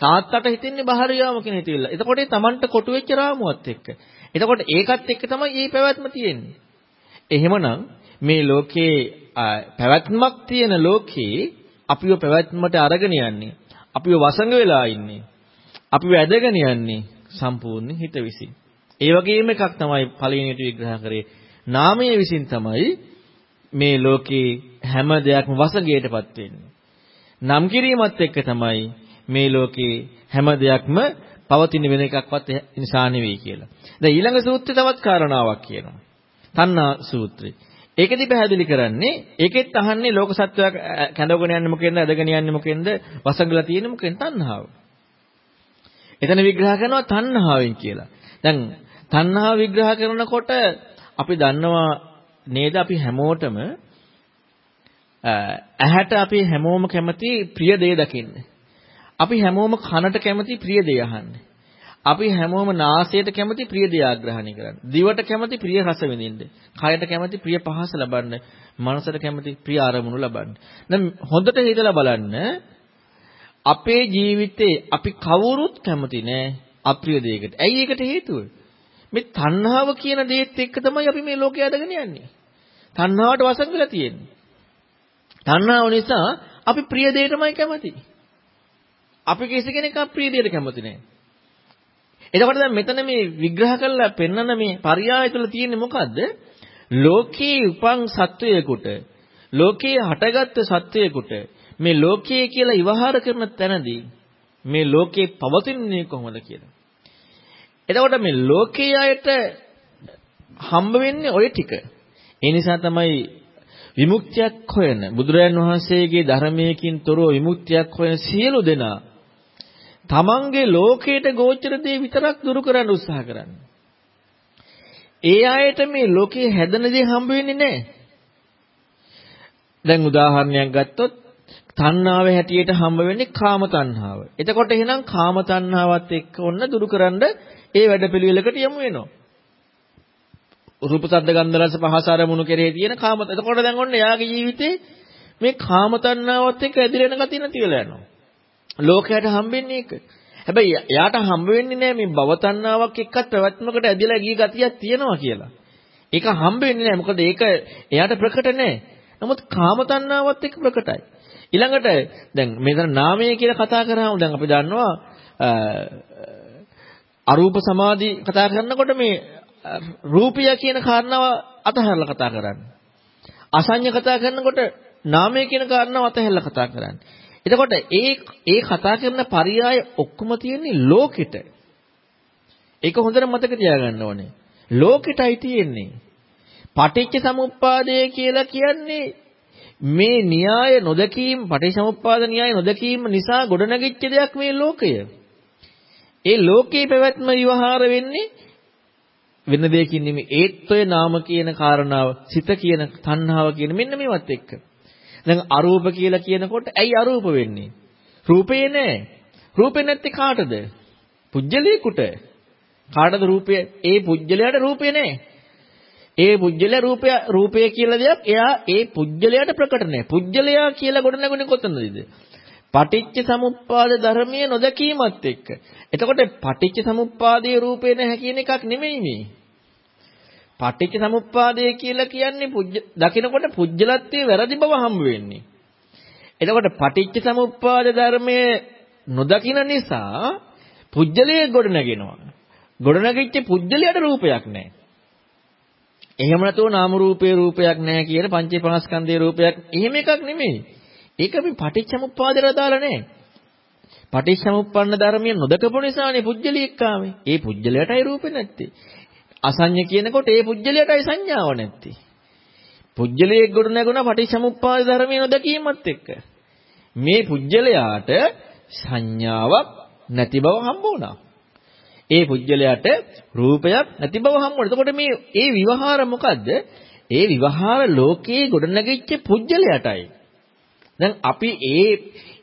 තාත්තට හිතෙන්නේ බහරියාම කියන හිතවිල්ල. එතකොට ඒ Tamanට කොටු වෙච්ච රාමුවත් එක්ක. එතකොට ඒකත් එක්ක තමයි මේ පැවැත්ම තියෙන්නේ. එහෙමනම් මේ ලෝකේ පැවැත්මක් තියෙන ලෝකේ අපිව පැවැත්මට අරගෙන යන්නේ. අපිව වසඟ වෙලා ඉන්නේ. අපිව ඇදගෙන යන්නේ සම්පූර්ණ හිත විසින්. ඒ වගේම එකක් තමයි පළවෙනියට විග්‍රහ කරේ. නාමය විසින් තමයි මේ ලෝකේ හැම දෙයක්ම වසඟයටපත් වෙන්නේ. නම් කිරීමත් එක්ක තමයි මේ ලෝකේ හැම දෙයක්ම පවතින වෙන එකක්වත් නිසා නෙවෙයි කියලා. දැන් ඊළඟ සූත්‍රය තවත් කාරණාවක් කියනවා. තණ්හා සූත්‍රය. ඒකෙදි පැහැදිලි කරන්නේ ඒකෙත් අහන්නේ ලෝක සත්වයක් කැඳවගෙන යන්නේ මොකෙන්ද, අදගෙන යන්නේ මොකෙන්ද, වසඟලා තියෙන්නේ මොකෙන් තණ්හාව. එතන විග්‍රහ කරනවා තණ්හාවෙන් කියලා. දැන් තණ්හාව විග්‍රහ කරනකොට අපි දන්නවා නේද අපි හැමෝටම ඇහැට අපි හැමෝම කැමති ප්‍රිය දේ දකින්න. අපි හැමෝම කනට කැමති ප්‍රිය දේ අහන්න. අපි හැමෝම නාසයට කැමති ප්‍රිය දේ ආග්‍රහණය කරන්න. දිවට කැමති ප්‍රිය රස විඳින්න. කයට කැමති ප්‍රිය පහස ලබන්න. මනසට කැමති ප්‍රිය අරමුණු ලබන්න. දැන් හොඳට හිතලා බලන්න අපේ ජීවිතේ අපි කවුරුත් කැමති නෑ අප්‍රිය දෙයකට. ඇයි ඒකට හේතුව? මේ තණ්හාව කියන දේත් එක්ක තමයි අපි මේ ලෝකේ අදගෙන යන්නේ. තණ්හාවට වසඟ වෙලා තියෙන්නේ. තණ්හාව නිසා අපි ප්‍රිය දෙයටමයි කැමති. අපි කිසි කෙනෙක් අප්‍රිය දෙයට කැමති නෑ. එතකොට දැන් මෙතන මේ විග්‍රහ කරලා පෙන්වන මේ පරයය තුළ තියෙන්නේ මොකද්ද? ලෝකේ උපන් සත්වයකට ලෝකේ හටගත්තු සත්වයකට මේ ලෝකයේ කියලා ඉවහාර කරන තැනදී මේ ලෝකේ පවතින්නේ කොහොමද කියලා. එතකොට මේ ලෝකයේ අයට හම්බ වෙන්නේ ওই ටික. ඒ නිසා තමයි විමුක්තියක් හොයන බුදුරජාන් වහන්සේගේ ධර්මයකින් තොරව විමුක්තියක් හොයන සියලු දෙනා තමන්ගේ ලෝකයට ගෝචර දේ විතරක් දුරු කරන්න උත්සාහ කරන්නේ. ඒ අයට මේ ලෝකේ හැදෙන දේ හම්බ වෙන්නේ නැහැ. දැන් උදාහරණයක් ගත්තොත් තණ්හාව හැටියට හම්බ වෙන්නේ කාම තණ්හාව. එතකොට එහෙනම් කාම තණ්හාවත් එක්ක ඔන්න දුරු කරන්න ඒ වැඩපිළිවෙලකට යමු වෙනවා. රූප සද්ද ගන්ධ රස පහස අරමුණු කෙරෙහි තියෙන කාම එතකොට දැන් ඔන්න එයාගේ ජීවිතේ මේ කාම තණ්හාවත් එක්ක ඇදිරෙන ගතිය නැති වෙලා යනවා. ලෝකයට හම්බෙන්නේ ඒක. හැබැයි එයාට හම්බ වෙන්නේ නැහැ මේ භව තණ්හාවක් එක්කත් ප්‍රවත්මකට ඇදිලා ගිය ගතියක් තියෙනවා කියලා. ඒක හම්බ වෙන්නේ නැහැ. මොකද ඒක එයාට ප්‍රකට නැහැ. නමුත් කාම තණ්හාවත් එක්ක ප්‍රකටයි. ඊළඟට දැන් මෙතන නාමය කියලා කතා කරාම දැන් අපි දන්නවා අරූප සමාධි කතා කරනකොට මේ රූපය කියන කාරණාව අතහැරලා කතා කරන්නේ. අසඤ්ඤ කතා කරනකොට නාමය කියන කාරණාව අතහැරලා කතා කරන්නේ. එතකොට ඒ ඒ කතා කරන පරයය ඔක්කොම තියෙන්නේ ලෝකෙට. ඒක හොඳට මතක තියාගන්න ඕනේ. ලෝකෙටයි තියෙන්නේ. පටිච්ච සමුප්පාදය කියලා කියන්නේ මේ න්‍යාය නොදකීම පටිච්චසමුප්පාද න්‍යාය නොදකීම නිසා ගොඩනැගිච්ච දෙයක් මේ ලෝකය. ඒ ලෝකේ පැවැත්ම විවහාර වෙන්නේ වෙන දෙයකින් නෙමෙයි ඒත්වය නාම කියන කාරණාව සිත කියන තණ්හාව කියන මෙන්න මේවත් එක්ක. දැන් අරූප කියලා කියනකොට ඇයි අරූප වෙන්නේ? රූපේ නෑ. රූපේ නැත්තේ කාටද? පුජ්‍යලයකට. කාටද රූපය? ඒ පුජ්‍යලයට රූපේ නෑ. ඒ පුජ්‍යලයා රූපය රූපය කියලා දෙයක් එයා ඒ පුජ්‍යලයට ප්‍රකට නෑ. පුජ්‍යලයා කියලා ගොඩ නැගුණේ කොතනදද? පටිච්ච සමුප්පාද ධර්මයේ නොදකීමත් එක්ක. එතකොට පටිච්ච සමුප්පාදයේ රූපේ නැහැ කියන එකක් නෙමෙයි මේ. පටිච්ච සමුප්පාදය කියලා කියන්නේ දකිනකොට පුජ්‍යලත්වයේ වැරදි බව හම්බ වෙන්නේ. එතකොට පටිච්ච සමුප්පාද ධර්මයේ නොදකින නිසා පුජ්‍යලයේ ගොඩ නැගෙනවා. ගොඩ නැගිච්ච පුජ්‍යලයට රූපයක් නැහැ. එහෙම නැතුව නාම රූපේ රූපයක් නැහැ කියන පංචේ පහස්කන්ධයේ රූපයක් එහෙම එකක් නෙමෙයි. ඒක අපි පටිච්චසමුප්පාදයට දාලා නැහැ. පටිච්චසමුප්පන්න ධර්මය නොදකපු නිසානේ පුජ්‍යලියක් ආවේ. ඒ පුජ්‍යලයටයි රූපේ නැත්තේ. අසඤ්ඤ කියනකොට ඒ පුජ්‍යලයටයි සංඥාව නැත්තේ. පුජ්‍යලයේ ගොඩ නැගුණා පටිච්චසමුප්පාද ධර්මය නොදකීමත් එක්ක. මේ පුජ්‍යලයාට සංඥාවක් නැති බව හම්බ වුණා. ඒ පුජ්‍යලයට රූපයක් නැති බව හම්බ වුණා. එතකොට මේ ඒ විවහාර මොකද්ද? ඒ විවහාර ලෝකයේ ගොඩනැගිච්ච පුජ්‍යලයටයි. දැන් අපි ඒ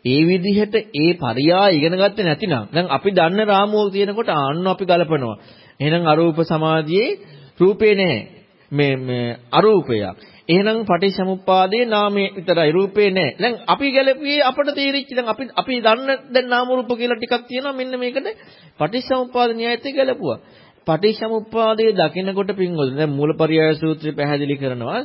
ඒ විදිහට ඒ පරියා ඉගෙන ගත්තේ නැතිනම් දැන් අපි දන්න රාමුව තියෙනකොට ආන්න අපි ගලපනවා. එහෙනම් අරූප සමාධියේ රූපේ නැහැ. මේ මේ අරූපයක්. එහෙනම් පටිච්චසමුප්පාදයේ නාමයේ විතරයි රූපේ නැහැ. දැන් අපි ගැලපුවේ අපට තේරිච්ච දැන් අපි අපි දන්න දැන් නාම රූප කියලා ටිකක් තියෙනවා මෙන්න මේකට පටිච්චසමුප්පාද න්‍යායත් ගැලපුවා. පටිච්චසමුප්පාදයේ දකිනකොට පින්වල දැන් මූලපරියාය සූත්‍රය පැහැදිලි කරනවා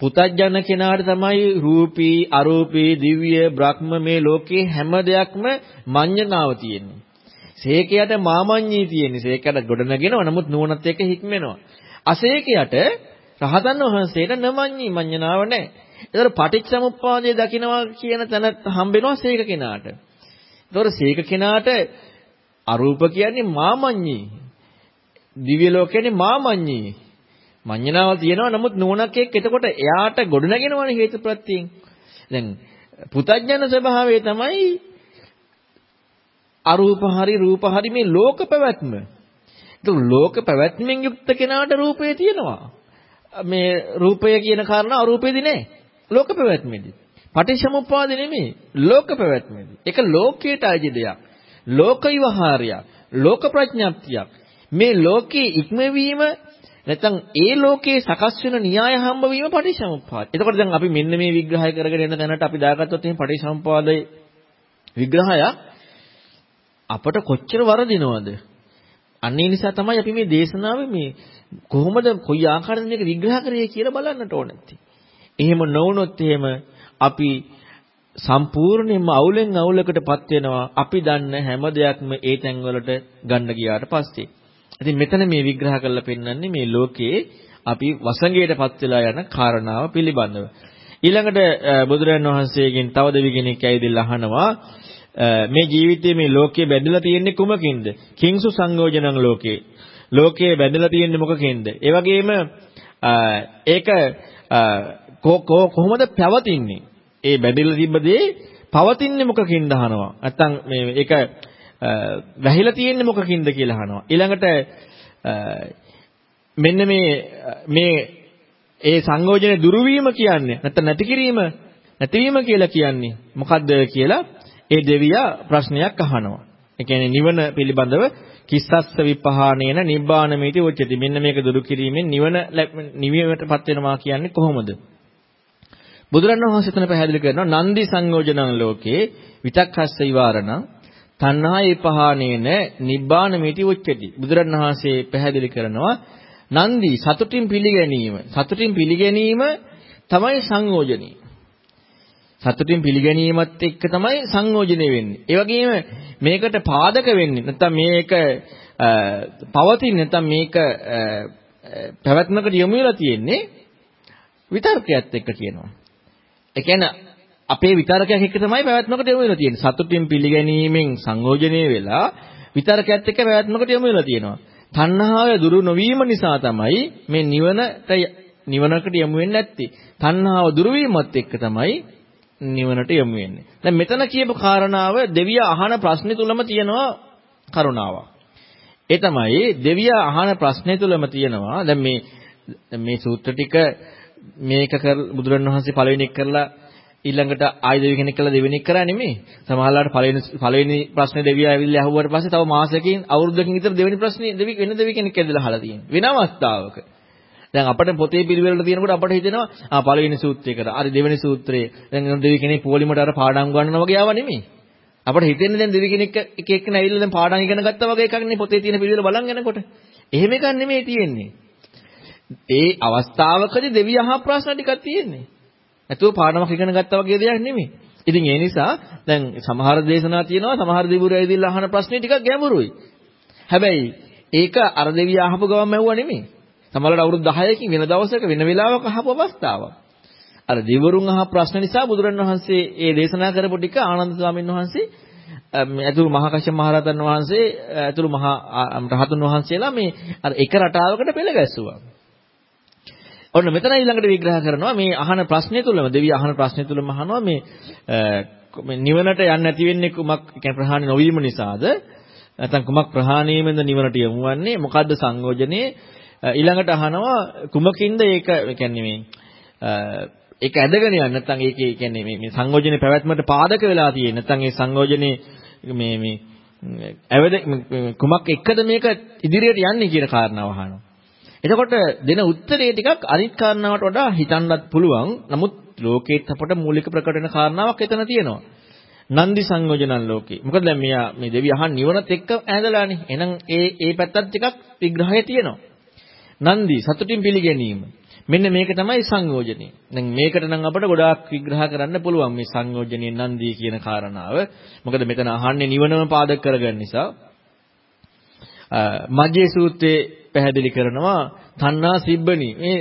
පුතඥ කෙනාට තමයි රූපී අරූපී දිව්‍ය බ්‍රහ්ම මේ ලෝකේ හැම දෙයක්ම මඤ්ඤණාව තියෙන්නේ. සේකයට මාමඤ්ඤී තියෙන්නේ. සේකයට ගොඩනගෙනව නමුත් නුවණත් එක්ක හික්මෙනවා. අසේකයට රහතන් වහන්සේට නමඤ්ඤී මඤ්ඤණාව නැහැ. ඒතර පටිච්චසමුප්පාදයේ දකින්නවා කියන තැන හම්බෙනවා සේක කෙනාට. ඒතර සේක කෙනාට අරූප කියන්නේ මාමඤ්ඤී. දිව්‍ය ලෝකයනේ මාමඤ්ඤී. මඤ්ඤණාව තියෙනවා නමුත් නුවණක් එක්ක එතකොට එයාට ගොඩනගෙනවනේ හේතුප්‍රත්‍යයෙන්. දැන් පුතඥන ස්වභාවය තමයි අරූප හරි රූප හරි මේ ලෝක පැවැත්ම. ඒක ලෝක පැවැත්මෙන් යුක්ත කෙනාට රූපේ තියෙනවා. මේ රූපය කියන කාරණා අරූපෙදි නෑ. ලෝක පැවැත්මෙදි. පටිච්චසමුප්පාද නෙමෙයි. ලෝක පැවැත්මෙදි. ඒක ලෝකයට අයිති දෙයක්. ලෝක විවහාරයක්. ලෝක ප්‍රඥාප්තියක්. මේ ලෝකේ ඉක්මවීම නැත්නම් ඒ ලෝකේ සකස් වෙන න්‍යාය හම්බ වීම පටිච්චසමුප්පාද. එතකොට දැන් අපි මෙන්න මේ විග්‍රහය කරගෙන යන තැනට අපි දාගත්තොත් එහෙනම් පටිච්චසමුප්පාදයේ විග්‍රහය අපට කොච්චර වරදිනවද? අන්න ඒ නිසා තමයි අපි මේ දේශනාවේ මේ කොහොමද කොයි ආකාරයෙන් මේක විග්‍රහ කරේ කියලා බලන්නට ඕන නැති. එහෙම නොවුනොත් එහෙම අපි සම්පූර්ණයෙන්ම අවුලෙන් අවුලකටපත් වෙනවා. අපි දන්න හැම දෙයක්ම ඒ තැන්වලට ගන්න ගියාට පස්සේ. ඉතින් මෙතන මේ විග්‍රහ කරලා පෙන්වන්නේ මේ ලෝකයේ අපි වසඟයටපත් වෙලා යන කාරණාව පිළිබඳව. ඊළඟට බුදුරජාණන් වහන්සේගෙන් තව දෙවි කෙනෙක් ඇවිදලා අහනවා මේ ජීවිතයේ මේ ලෝකයේ බැඳලා තියෙන්නේ කුමකින්ද? කිංසු සංයෝජනං ලෝකේ. ලෝකයේ බැඳලා තියෙන්නේ මොකකින්ද? ඒ වගේම ඒක කොහොමද පැවතින්නේ? ඒ බැඳලා තිබ්බ දේ පවතින්නේ මොකකින්ද අහනවා. නැත්තම් මේ ඒක වැහිලා තියෙන්නේ මොකකින්ද කියලා අහනවා. ඊළඟට මෙන්න මේ මේ ඒ සංයෝජනේ දුරු වීම කියන්නේ නැත්නම් නැති කිරීම නැතිවීම කියලා කියන්නේ මොකද්ද කියලා ඒ දෙවියා ප්‍රශ්නයක් අහනවා. ඒ කියන්නේ නිවන පිළිබඳව කිස්සස්ස විපහානේන නිබ්බානමීති උච්චති. මෙන්න මේක දුරු කිරීමෙන් නිවන නිවීමටපත් වෙනවා කියන්නේ කොහොමද? බුදුරණවහන්සේ එතන පැහැදිලි කරනවා නන්දි සංයෝජනං ලෝකේ විතක්ඛස්ස විවරණං තණ්හා විපහානේන නිබ්බානමීති උච්චති. බුදුරණවහන්සේ පැහැදිලි කරනවා නන්දි සතුටින් පිළිගැනීම. සතුටින් පිළිගැනීම තමයි සංයෝජනීය. සතුටින් පිළිගැනීමත් එක්ක තමයි සංයෝජනය වෙන්නේ. ඒ වගේම මේකට පාදක වෙන්නේ නැත්නම් මේක පවතින නැත්නම් මේක පැවැත්මකට යොමු වෙලා තියෙන්නේ විතර්කයක් එක්ක කියනවා. ඒ කියන්නේ අපේ විතර්කයක් එක්ක තමයි පැවැත්මකට යොමු වෙලා තියෙන්නේ. සතුටින් පිළිගැනීමෙන් සංයෝජනය වෙලා විතර්කයක් එක්ක පැවැත්මකට යොමු වෙලා තියෙනවා. තණ්හාව දුරු නොවීම නිසා තමයි මේ නිවනට නිවනකට යොමු වෙන්නේ නැත්තේ. තණ්හාව දුරු වීමත් එක්ක තමයි නිවනට යොමු වෙන්නේ. දැන් මෙතන කියපු කාරණාව දෙවියා අහන ප්‍රශ්නේ තුලම තියෙනවා කරුණාවක්. ඒ තමයි දෙවියා අහන ප්‍රශ්නේ තුලම තියෙනවා දැන් මේ මේ සූත්‍ර ටික මේක කර බුදුරණවහන්සේ පළවෙනි එක කරලා ඊළඟට ආයි දෙවි කෙනෙක් කළා දෙවෙනි එක කරා නෙමෙයි. සමහරවිට පළවෙනි පළවෙනි ප්‍රශ්නේ දෙවියා ඇවිල්ලා අහුවට පස්සේ තව මාසයකින් අවුරුද්දකින් විතර දෙවෙනි ප්‍රශ්නේ දෙවි වෙන දෙවි කෙනෙක් ඇදලා අහලා තියෙනවා. වෙන අවස්ථාවක. දැන් අපිට පොතේ පිළිවෙලට තියෙනකොට අපිට හිතෙනවා ආ පළවෙනි සූත්‍රය කර. හරි දෙවෙනි සූත්‍රය. දැන් දෙවි කෙනෙක් පොලිමට අර පාඩම් ගන්නවා වගේ ආවා නෙමෙයි. අපිට හිතෙන්නේ දැන් දෙවි කෙනෙක් එක එක නැවිල්ලා දැන් පාඩම් ඉගෙන ගත්තා වගේ එකක් නේ පොතේ තියෙන පිළිවෙල බලන් යනකොට. එහෙම එකක් නෙමෙයි තියෙන්නේ. ඒ අවස්ථාවකදී දෙවි අහ ප්‍රශ්න ටිකක් තියෙන්නේ. නැතුව පාඩමක් ඉගෙන ගත්තා වගේ දෙයක් නෙමෙයි. ඉතින් ඒ නිසා දැන් සමහර දේශනා තියෙනවා සමහර දෙවිවරු ඇවිදලා අහන ප්‍රශ්නේ ටිකක් ගැඹුරුයි. හැබැයි ඒක අර දෙවිය අහපු ගමන් ඇහුවා නෙමෙයි. සමහරවිට අවුරුදු 10කින් වෙන දවසක වෙන වෙලාවක අහපු අවස්ථාවක්. අර දෙවරුන් අහ ප්‍රශ්න නිසා බුදුරණවහන්සේ ඒ දේශනා කරපු ටික ආනන්ද ස්වාමීන් වහන්සේ ඇතුළු මහා කශ්‍යප මහ රහතන් වහන්සේ ඇතුළු මහා රහතුන් වහන්සේලා මේ අර එක රටාවකට පෙළ ගැස්සුවා. ඔන්න මෙතන ඊළඟට විග්‍රහ කරනවා මේ අහන ප්‍රශ්නේ තුලම දෙවිය අහන ප්‍රශ්නේ තුලම අහනවා මේ නිවනට යන්නේ නැති වෙන්නේ කුමක් කියන්නේ ප්‍රහාණය නොවීම නිසාද නැත්නම් කුමක් ප්‍රහාණයමෙන්ද නිවනට යොමු වන්නේ මොකද්ද සංයෝජනේ ඊළඟට අහනවා කුමකින්ද ඒක කියන්නේ මේ ඒක ඇදගෙන යන්නේ නැත්නම් ඒකේ කියන්නේ මේ මේ සංයෝජනේ පැවැත්මට පාදක වෙලා තියෙන්නේ නැත්නම් ඒ සංයෝජනේ මේ මේ ඇවද කුමක් එක්කද මේක ඉදිරියට යන්නේ කියන කාරණාව අහනවා එතකොට දෙන උත්තරේ ටිකක් අනිත් කාරණාවට වඩා හිතන්නත් පුළුවන්. නමුත් ලෝකේත් අපට මූලික ප්‍රකට වෙන කාරණාවක් එතන තියෙනවා. නන්දි සංයෝජනන් ලෝකේ. මොකද දැන් මෙයා මේ දෙවි අහන් නිවනත් එක්ක ඇඳලානේ. එහෙනම් ඒ ඒ පැත්තත් ටිකක් විග්‍රහය තියෙනවා. නන්දි සතුටින් පිළිගැනීම. මෙන්න මේක තමයි සංයෝජනෙ. දැන් මේකට නම් අපිට ගොඩාක් විග්‍රහ කරන්න පුළුවන් මේ සංයෝජනේ නන්දි කියන කාරණාව. මොකද මෙතන අහන්නේ නිවනම පාදක කරගන්න නිසා. මජ්ජේ සූත්‍රයේ පැහැදිලි කරනවා තණ්හා සිබ්බනි මේ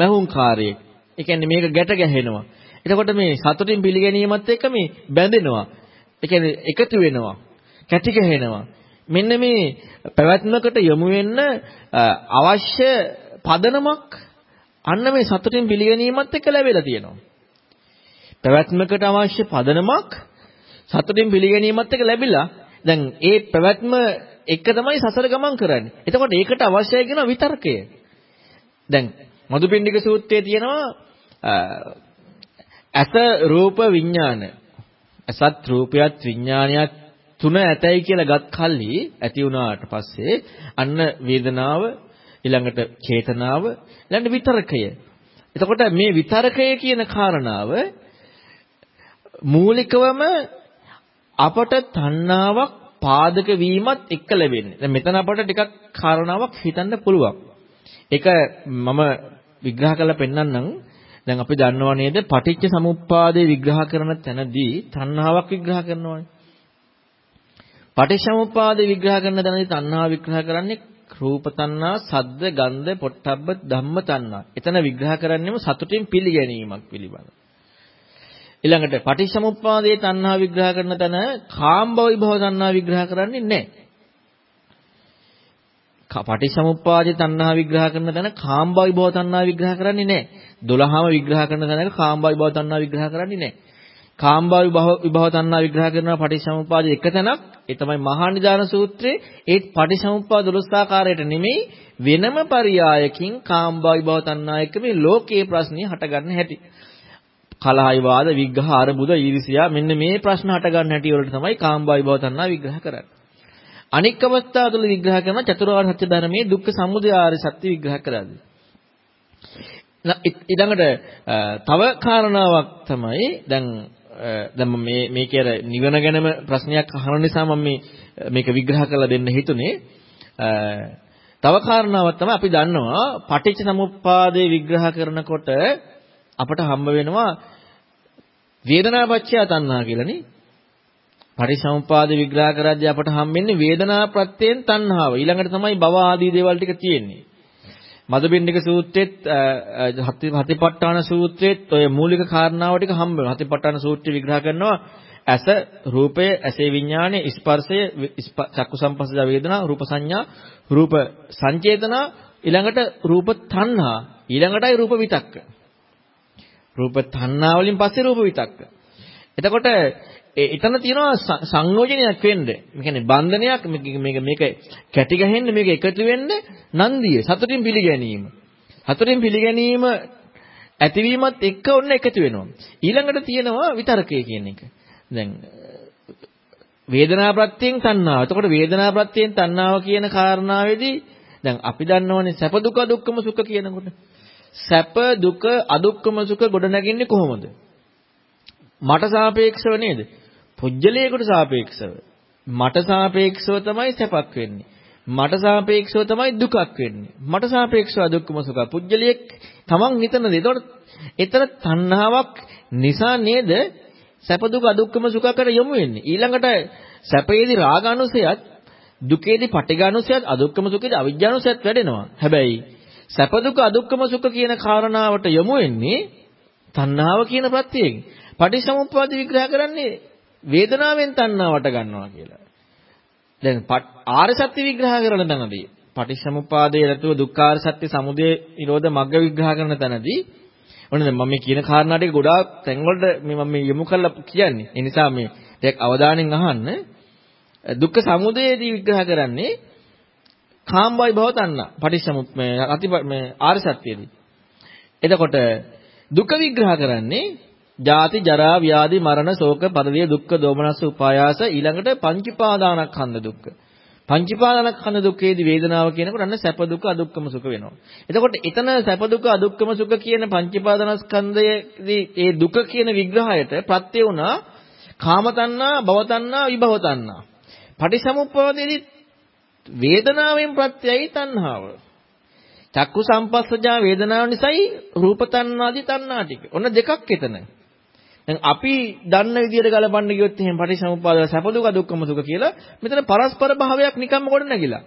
මහුම් කාර්යය. ඒ කියන්නේ මේක ගැට ගැහෙනවා. එතකොට මේ සතුටින් පිළිගැනීමත් එක්ක මේ බැඳෙනවා. ඒ කියන්නේ එකතු වෙනවා. කැටි ගැහෙනවා. මෙන්න මේ පැවැත්මකට යොමු වෙන්න අවශ්‍ය පදනමක් අන්න මේ සතුටින් පිළිගැනීමත් එක්ක ලැබෙලා තියෙනවා. පැවැත්මකට අවශ්‍ය පදනමක් සතුටින් පිළිගැනීමත් එක්ක ලැබිලා දැන් ඒ පැවැත්ම එක තමයි සසර ගමන් කරන්නේ. එතකොට ඒකට අවශ්‍යයි කියන විතර්කය. දැන් මදුපිණ්ඩික සූත්‍රයේ තියෙනවා ඇස රූප විඥාන. ඇසත් රූපයත් විඥානයත් තුන ඇතයි කියලා ගත් කල්ලි ඇති වුණාට පස්සේ අන්න වේදනාව ඊළඟට චේතනාව ඊළඟට විතරකය. එතකොට මේ විතරකය කියන කාරණාව මූලිකවම අපට තණ්හාවක් පාදක වීමත් එක්ක ලැබෙන්නේ. දැන් මෙතන අපට ටිකක් කාරණාවක් හිතන්න පුළුවන්. ඒක මම විග්‍රහ කරලා පෙන්නන්නම්. දැන් අපි දන්නවා නේද පටිච්ච සමුප්පාදේ විග්‍රහ කරන තැනදී තණ්හාවක් විග්‍රහ කරනවානේ. පටිච්ච සමුප්පාදේ විග්‍රහ කරන තැනදී තණ්හාව විග්‍රහ කරන්නේ රූප තණ්හා, සද්ද, ගන්ධ, පොට්ටබ්බ ධම්ම තණ්හා. එතන විග්‍රහ කරන්නේම සතුටින් පිළිගැනීමක් පිළිබඳ. ඊළඟට පටිච්චසමුප්පාදයේ තණ්හා විග්‍රහ කරන තැන කාම්භව විභව තණ්හා විග්‍රහ කරන්නේ නැහැ. පටිච්චසමුප්පාදයේ තණ්හා විග්‍රහ කරන තැන කාම්භව විභව තණ්හා විග්‍රහ කරන්නේ නැහැ. 12ම විග්‍රහ කරන තැනක කාම්භව විභව තණ්හා විග්‍රහ කරන්නේ නැහැ. කාම්භව විභව විභව තණ්හා විග්‍රහ කරනවා පටිච්චසමුප්පාදයේ එක තැනක් ඒ තමයි මහා නිදාන සූත්‍රයේ ඒ පටිච්චසමුප්පාද 12 ආකාරයට නෙමෙයි වෙනම පරියායකින් කාම්භව විභව තණ්හා එක්ක මේ ලෝකයේ ප්‍රශ්නේ හටගන්න හැටි. කලහයි වාද විග්‍රහ අරබුද ඊර්ෂියා මෙන්න මේ ප්‍රශ්න හට ගන්න හැටි වලට තමයි කාම්බායි භව තණ්හා විග්‍රහ කරන්නේ. අනික් අවස්ථා තුළ විග්‍රහ කරන චතුරාර්ය සත්‍ය ධර්මයේ දුක්ඛ සමුදය ආර්ය සත්‍ය විග්‍රහ කරන්නේ. ඊළඟට තව කාරණාවක් තමයි දැන් දැන් මේ මේකේ අර නිවන ගැනම ප්‍රශ්නයක් අහන නිසා මම මේ මේක විග්‍රහ කරලා දෙන්න හිතුනේ. තව කාරණාවක් තමයි අපි දන්නවා පටිච්ච සමුප්පාදේ විග්‍රහ කරනකොට අපට හම්බ වෙනවා වේදනාපච්චය තණ්හා කියලානේ. පරිසම්පාද විග්‍රහ කරද්දී අපට හම්බෙන්නේ වේදනා ප්‍රත්‍යයෙන් තණ්හාව. ඊළඟට තමයි භව ආදී දේවල් ටික තියෙන්නේ. මදුබින්නික සූත්‍රෙත් හතිපට්ඨාන සූත්‍රෙත් ඔය මූලික කාරණාව ටික හම්බ වෙනවා. හතිපට්ඨාන සූත්‍රය විග්‍රහ කරනවා ඇස රූපය ඇසේ විඥානය ස්පර්ශය චක්කු සම්පස්සද වේදනා රූප සංඥා රූප සංචේතනා ඊළඟට රූප තණ්හා ඊළඟටයි රූප විතක්ක රූප තණ්හා වලින් පස්සේ රූප විතක්ක. එතකොට එතන තියෙනවා සංයෝජනයක් වෙන්න. මේ කියන්නේ බන්ධනයක් මේක මේක කැටි ගහෙන්න මේක එකතු වෙන්න නන්දිය සතුටින් පිළිගැනීම. සතුටින් පිළිගැනීම ඇතිවීමත් එක්ක ඔන්න එකතු වෙනවා. ඊළඟට තියෙනවා විතරකය කියන එක. දැන් වේදනා ප්‍රත්‍යයෙන් තණ්හාව. එතකොට වේදනා ප්‍රත්‍යයෙන් තණ්හාව කියන කාරණාවේදී දැන් අපි දන්නවනේ සැප දුක දුක්ඛම සුඛ කියනකොට. සැප දුක අදුක්කම සුඛ ගොඩනගන්නේ කොහොමද? මට සාපේක්ෂව නේද? පුජ්‍යලයකට සාපේක්ෂව. මට සාපේක්ෂව තමයි සැපක් වෙන්නේ. මට සාපේක්ෂව තමයි දුකක් වෙන්නේ. මට සාපේක්ෂව අදුක්කම සුඛ. පුජ්‍යලයක් තමන් හිතනද? ඒතකොට එතන තණ්හාවක් නිසා නේද සැප දුක අදුක්කම සුඛකට යොමු වෙන්නේ. ඊළඟට සැපයේදී රාගානුසයත් දුකේදී පටිඝානුසයත් අදුක්කම සුඛේදී අවිජ්ජානුසයත් වැඩෙනවා. හැබැයි සැප දුක අදුක්කම සුඛ කියන කාරණාවට යොමු වෙන්නේ තණ්හාව කියන ප්‍රත්‍යයෙන්. පටිච්චසමුප්පාද විග්‍රහ කරන්නේ වේදනාවෙන් තණ්හාවට ගන්නවා කියලා. දැන් ආර්ය සත්‍ය විග්‍රහ කරන තැනදී පටිච්චසමුප්පාදයේ නැතුව දුක්ඛාර සත්‍ය සමුදය නිරෝධ මග්ග විග්‍රහ කරන තැනදී ඔන්න දැන් මම මේ කියන කාරණා ටික ගොඩාක් තැන්වලට මේ මම යොමු කරලා කියන්නේ. ඒ නිසා මේ ටික අවධානයෙන් අහන්න. දුක්ඛ සමුදයේදී විග්‍රහ කරන්නේ කාම්බයි භව තණ්හා. පටිච්චසමුප් මේ අති මේ ආර්ය සත්‍යයේදී. එතකොට දුක විග්‍රහ කරන්නේ ජාති ජරා ව්‍යාධි මරණ ශෝක පරිදේ දුක්ඛ දෝමනස්ස උපායාස ඊළඟට පංච පාදානස්කන්ධ දුක්ඛ. පංචීපාදනස්කන්ධ දුක්ඛේදී වේදනාව කියනකොට අන්න සැප දුක අදුක්කම සුඛ වෙනවා. එතකොට එතන සැප දුක අදුක්කම සුඛ කියන පංචීපාදනස්කන්ධයේදී ඒ දුක කියන විග්‍රහයට ප්‍රත්‍ය වුණා කාම තණ්හා, භව තණ්හා, විභව තණ්හා. පටිසමුප්පාදයේදී වේදනාවෙන් ප්‍රත්‍යයයි තණ්හාව. චක්කු සම්පස්සජා වේදනාව නිසායි රූප තණ්හාදී තණ්හා ටික. ඔන්න දෙකක් එතන. දැන් අපි දන්න විදිහට ගලපන්න ගියොත් එහෙනම් පටිච්චසමුප්පාද සැප දුක දුක්ඛම සුඛ කියලා මෙතන පරස්පර භාවයක් නිකම්ම කොට නැගිලා.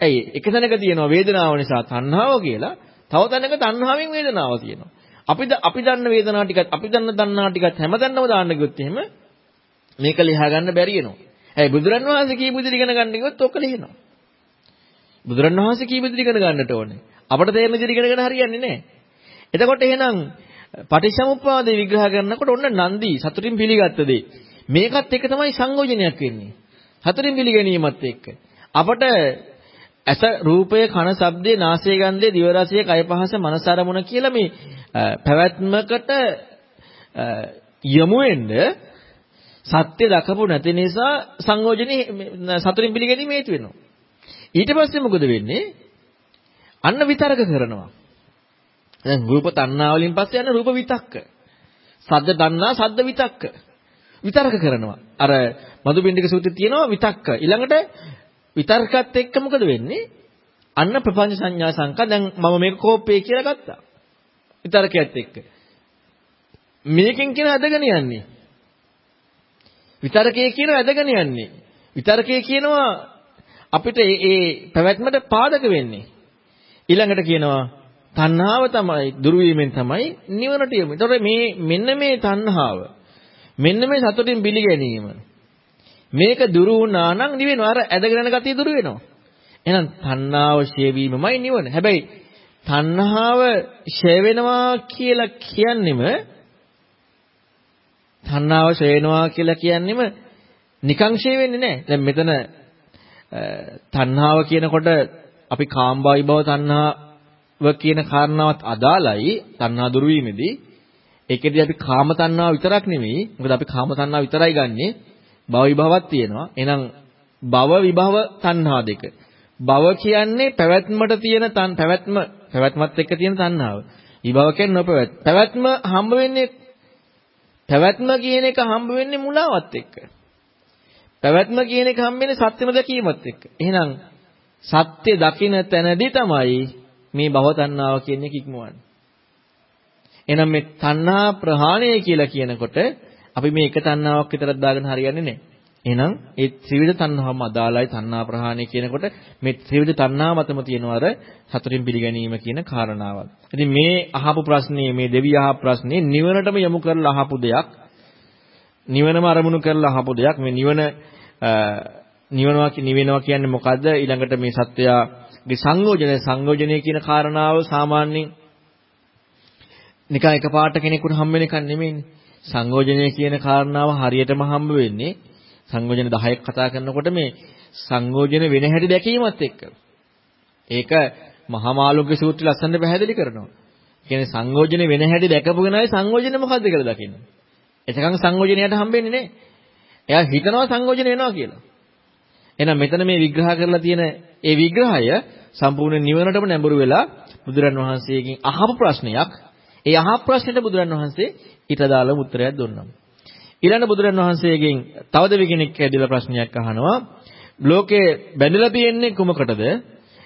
ඇයි එක තැනක තියෙනවා වේදනාව නිසා තණ්හාව කියලා, තව තැනක තණ්හාවෙන් වේදනාව තියෙනවා. අපි අපි දන්න වේදනාව ටිකත් අපි දන්න තණ්හා ටිකත් හැමතැනම දාන්න ගියොත් එහෙම මේක ලියා ගන්න බැරි වෙනවා. ඇයි බුදුරන් වහන්සේ කීප විදිහට ඉගෙන ගන්න ගියොත් ඔක ලියනවා. බුදුරන් වහන්සේ කීප විදිහට ඉගෙන ගන්නට ඕනේ. අපට තේරෙන විදිහට ඉගෙනගෙන හරියන්නේ නැහැ. එතකොට එහෙනම් පටිච්චසමුප්පාදේ විග්‍රහ කරනකොට ඔන්න නන්දි සතුටින් පිළිගත්ත දේ. මේකත් එක තමයි සංයෝජනයක් වෙන්නේ. සතුටින් පිළිගැනීමත් එක්ක. අපට ඇස රූපය කන ශබ්දේ නාසය ගන්ධය දිව රසය කය පහස මනස අරමුණ කියලා මේ පැවැත්මකට යමු වෙන්න සත්‍ය දකපු නැති නිසා සංයෝජනේ සතුටින් පිළිගැනීම හේතු වෙනවා. ඊට පස්සේ මොකද වෙන්නේ? අන්න විතරක කරනවා. දැන් රූප තණ්හා වලින් පස්සේ යන රූප විතක්ක. සද්ද තණ්හා සද්ද විතක්ක. විතරක කරනවා. අර මදුබින්දික සූත්‍රයේ තියෙනවා විතක්ක. ඊළඟට විතර්කත් එක්ක මොකද වෙන්නේ? අන්න ප්‍රපංච සංඥා සංකා දැන් මම මේක කෝපේ කියලා ගත්තා. විතර්කයත් එක්ක. මේකෙන් කියන අදගෙන යන්නේ. විතර්කයේ කියන අදගෙන යන්නේ. විතර්කයේ කියනවා අපිට ඒ පැවැත්මට පාදක වෙන්නේ. ඊළඟට කියනවා තණ්හාව තමයි දුරු වීමෙන් තමයි නිවනට යමු. ඒතකොට මේ මෙන්න මේ තණ්හාව මෙන්න මේ සතුටින් බිලි ගැනීම මේක දුරු වුණා නම් නිවෙනවා. අර ඇදගෙන යන ගතිය දුරු වෙනවා. එහෙනම් තණ්හාව ෂේ වීමමයි නිවන. හැබැයි තණ්හාව ෂේ වෙනවා කියලා කියන්නෙම තණ්හාව ෂේ වෙනවා කියලා කියන්නෙම නිකං ෂේ වෙන්නේ නැහැ. දැන් මෙතන තණ්හාව කියනකොට අපි කාම්බායි භව තණ්හාව කියන කාරණාවත් අදාළයි තණ්හා දුරු වීමේදී. ඒකෙදී අපි කාම තණ්හාව විතරක් නෙමෙයි මොකද අපි කාම තණ්හාව විතරයි ගන්නෙ. භව විභවක් තියෙනවා. එහෙනම් භව විභව තණ්හා දෙක. භව කියන්නේ පැවැත්මට තියෙන තන් පැවැත්ම පැවැත්මත් එක්ක තියෙන තණ්හාව. විභව කියන්නේ නොපැවැත් පැවැත්ම හම්බ වෙන්නේ පැවැත්ම කියන එක හම්බ වෙන්නේ මුලාවත් එක්ක. පැවැත්ම කියන එක හම්බෙන්නේ සත්‍යම දැකීමත් එක්ක. එහෙනම් සත්‍ය දකින තැනදී තමයි මේ භව තණ්හාව කියන්නේ කික්මවන්නේ. එහෙනම් මේ තණ්හා ප්‍රහාණය කියලා කියනකොට අපි මේ එක තණ්හාවක් විතරක් දාගෙන හරියන්නේ නැහැ. එහෙනම් ඒ ත්‍රිවිධ තණ්හාවම අදාළයි තණ්හා ප්‍රහාණය කියනකොට මේ ත්‍රිවිධ තණ්හා මතම තියෙනවා අර සතුටින් පිළිගැනීම කියන කාරණාවල්. ඉතින් මේ අහපු ප්‍රශ්නේ මේ දෙවි අහපු ප්‍රශ්නේ නිවනටම යොමු කරලා අහපු දෙයක්. නිවනම අරමුණු කරලා අහපු දෙයක්. මේ නිවන නිවනවා නිවෙනවා කියන්නේ මොකද්ද? ඊළඟට මේ සත්‍යයේ සංයෝජන සංයෝජනය කියන කාරණාව සාමාන්‍යයෙන් නිකන් එකපාරට කෙනෙකුට හම්බ වෙන එකක් නෙමෙයිනේ. සංයෝජනය කියන කාරණාව හරියටම හම්බ වෙන්නේ සංයෝජන 10ක් කතා කරනකොට මේ සංයෝජන වෙන හැටි දැකීමත් එක්ක. ඒක මහා මාළුන්ගේ සූත්‍රය ලස්සනට පැහැදිලි කරනවා. කියන්නේ සංයෝජන වෙන හැටි දැකපු කෙනායි සංයෝජන මොකද්ද කියලා දකින්න. එතකන් සංයෝජනයට හම්බෙන්නේ නැහැ. එයා හිතනවා සංයෝජන වෙනවා කියලා. එහෙනම් මෙතන මේ විග්‍රහ කරලා තියෙන ඒ විග්‍රහය සම්පූර්ණ නිවනටම නැඹුරු වෙලා බුදුරන් වහන්සේගෙන් අහපු ප්‍රශ්නයක්. ඒ අහපු ප්‍රශ්නෙට බුදුරන් වහන්සේ ඊට අදාළව උත්තරයක් දුන්නා. ඊළඟ බුදුරන් වහන්සේගෙන් තව දෙවි කෙනෙක් ඇදලා ප්‍රශ්නයක් අහනවා. ලෝකේ බැඳලා තියෙන්නේ කුමකටද?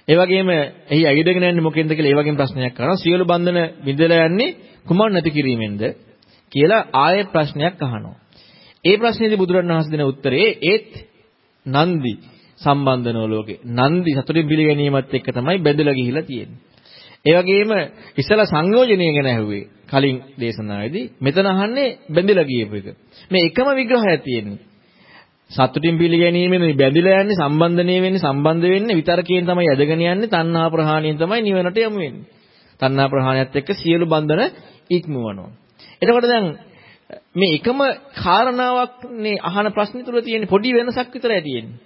ඒ වගේම එහි ඇවිදගෙන යන්නේ මොකෙන්ද කියලා ඒ වගේම ප්‍රශ්නයක් අහනවා. සියලු බන්ධන විඳලා යන්නේ කුමක් නැති කිරීමෙන්ද කියලා ආයෙ ප්‍රශ්නයක් අහනවා. ඒ ප්‍රශ්නේදී බුදුරණවහන්සේ දෙන උත්තරේ ඒත් නන්දි සම්බන්ධනෝ ලෝකේ. නන්දි සතුටින් පිළිගැනීමත් එක්ක තමයි බැඳලා ගිහිලා තියෙන්නේ. ඒ වගේම ඉස්සලා සංයෝජනය ගැන ඇහුවේ කලින් දේශනාවේදී මෙතන අහන්නේ බැඳලා ගියපු එක. මේ එකම විග්‍රහයක් තියෙන්නේ. සතුටින් පිළිගැනීමෙන් බැඳිලා යන්නේ සම්බන්ධණය වෙන්නේ සම්බන්ධ වෙන්නේ විතරකයෙන් තමයි ඇදගෙන යන්නේ තණ්හා ප්‍රහාණයෙන් තමයි නිවනට යමු වෙන්නේ. තණ්හා ප්‍රහාණයත් එක්ක සියලු බන්ධන ඉක්මවනවා. එතකොට දැන් මේ එකම කාරණාවක් නේ අහන ප්‍රශ්න තුල තියෙන පොඩි වෙනසක් විතරයි තියෙන්නේ.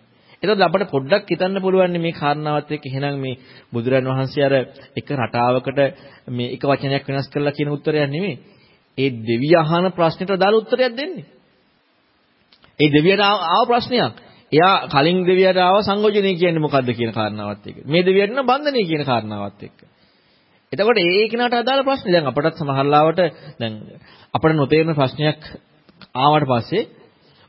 එතකොට අපිට පොඩ්ඩක් හිතන්න පුළුවන් මේ කාරණාවත් එක්ක එහෙනම් මේ බුදුරන් වහන්සේ අර එක රටාවකට මේ එක වචනයක් වෙනස් කරලා කියන උත්තරයක් නෙමෙයි. ඒ දෙවිය අහන ප්‍රශ්නෙට දාලා උත්තරයක් දෙන්නේ. ඒ දෙවියට ආව ප්‍රශ්නයක්. එයා කලින් දෙවියට ආව සංයෝජනය කියන්නේ මොකද්ද කියන කාරණාවත් එක්ක. මේ දෙවියට නම් බන්ධනය කියන කාරණාවත් එක්ක. එතකොට ඒ කෙනාට අදාළ ප්‍රශ්නේ දැන් අපටත් සමහරලාවට දැන් අපිට නොතේරෙන ප්‍රශ්නයක් ආවට පස්සේ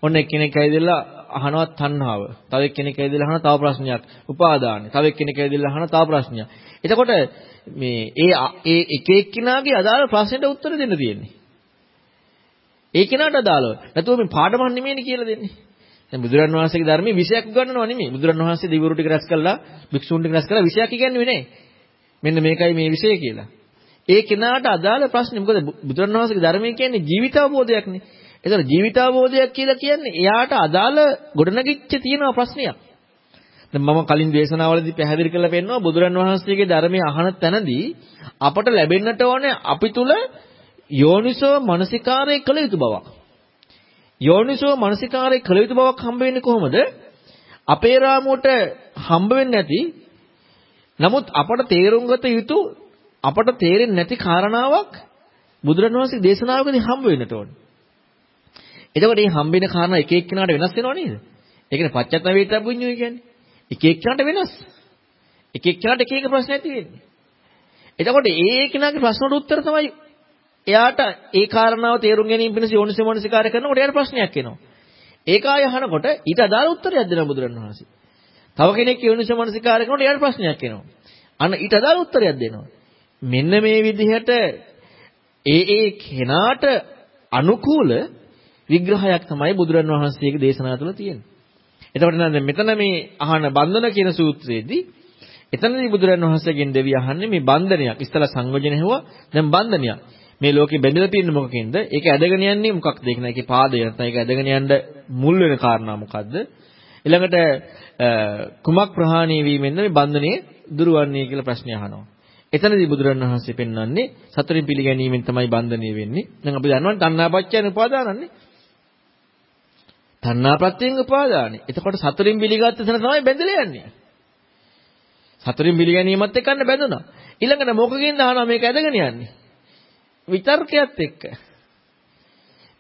ඔන්න එක්කෙනෙක් ඇවිදලා අහනවා තණ්හාව. තව එක්කෙනෙක් ඇවිදලා අහනවා තව ප්‍රශ්නයක්. උපාදානයි. තව එක්කෙනෙක් ඇවිදලා අහනවා තව ප්‍රශ්නයක්. එතකොට මේ ඒ ඒ එක එක්කිනාගේ අදාළ ප්‍රශ්නෙට උත්තර දෙන්න තියෙන්නේ. ඒ කෙනාට අදාළව. නැතුව මේ පාඩමක් නෙමෙයිනේ කියලා දෙන්නේ. දැන් බුදුරන් වහන්සේගේ ධර්මයේ විෂයක් උගන්වනවා නෙමෙයි. බුදුරන් වහන්සේ දිවුරු ටික රැස් කළා, භික්ෂුන් ටික රැස් කළා විෂයක් කියන්නේ නේ. මෙන්න මේකයි මේ විෂය කියලා. ඒ කෙනාට අදාළ ප්‍රශ්නේ මොකද බුදුරන් වහන්සේගේ ධර්මයේ කියන්නේ ජීවිත අවබෝධයක්නේ. ඒතර ජීවිත අවබෝධයක් කියලා කියන්නේ එයාට අදාළ ගොඩනගිච්ච තියෙන ප්‍රශ්නයක්. දැන් මම කලින් දේශනාවලදී පැහැදිලි කරලා පෙන්නනවා බුදුරන් වහන්සේගේ ධර්මයේ අහන තැනදී අපට ලැබෙන්නට ඕනේ අපි තුල යෝනිසෝ මනසිකාරය කළ යුතු බවක්. යෝනිසෝ මනසිකාරය කළ යුතු බවක් හම්බ වෙන්නේ කොහොමද? අපේ රාමුවට හම්බ වෙන්නේ නැති නමුත් අපට තේරුම් ගත යුතු අපට තේරෙන්නේ නැති කාරණාවක් බුදුරණවහන්සේ දේශනාවකදී හම්බ වෙන්නට ඕනේ. එතකොට මේ හම්බ වෙන කාරණා එක එක්කෙනාට වෙනස් වෙනව නේද? ඒ කියන්නේ පච්චත්ත වේතබ්බුඤ්ඤුයි කියන්නේ. එක එක්කෙනාට වෙනස්. එක එක්කෙනාට එක එක ප්‍රශ්න ඇති වෙන්නේ. එතකොට ඒ කෙනාගේ ප්‍රශ්නට උත්තර තමයි එයාට ඒ කාරණාව තේරුම් ගැනීම පිණිස යෝනිසමනසිකාරය කරනකොට එයාට ප්‍රශ්නයක් එනවා. ඒක ආය අහනකොට ඊට අදාළ උත්තරයක් දෙනවා බුදුරණවහන්සේ. තව කෙනෙක් යෝනිසමනසිකාරය කරනකොට එයාට ප්‍රශ්නයක් එනවා. අන්න ඊට අදාළ උත්තරයක් දෙනවා. මෙන්න මේ විදිහට ඒ ඒ කෙනාට අනුකූල විග්‍රහයක් තමයි බුදුරණවහන්සේගේ දේශනාව තුළ තියෙන්නේ. එතකොට නේද මෙතන මේ අහන බන්ධන කියන සූත්‍රයේදී එතනදී බුදුරණවහන්සේගෙන් දෙවි අහන්නේ මේ බන්ධනයක්. ඉස්සලා සංයෝජන හෙවුවා දැන් බන්ධනයක්. මේ ලෝකේ බැඳලා තියෙන්නේ මොකකින්ද? ඒක ඇදගෙන යන්නේ මොකක්ද? ඒක නෑ ඒකේ පාදය නැත්නම් ඒක ඇදගෙන යන්න මුල් වෙන කාරණා මොකද්ද? ඊළඟට කුමක් ප්‍රහාණය වීමෙන්ද මේ බන්ධනය දුරවන්නේ කියලා ප්‍රශ්නය අහනවා. එතනදී බුදුරණවහන්සේ පෙන්වන්නේ සතරින් පිළිගැනීමෙන් තමයි බන්ධනය වෙන්නේ. දැන් අපි දන්නවා තණ්හාපච්චයන උපාදානන්නේ. තණ්හාපත්‍යයෙන් උපාදානෙ. එතකොට සතරින් පිළිගත්ත තැන තමයි බැඳලා යන්නේ. සතරින් පිළිගැනීමත් එක්කන්න බැඳුණා. ඊළඟට මොකකින්ද අහනවා මේක ඇදගෙන යන්නේ? විතර්කයත් එක්ක.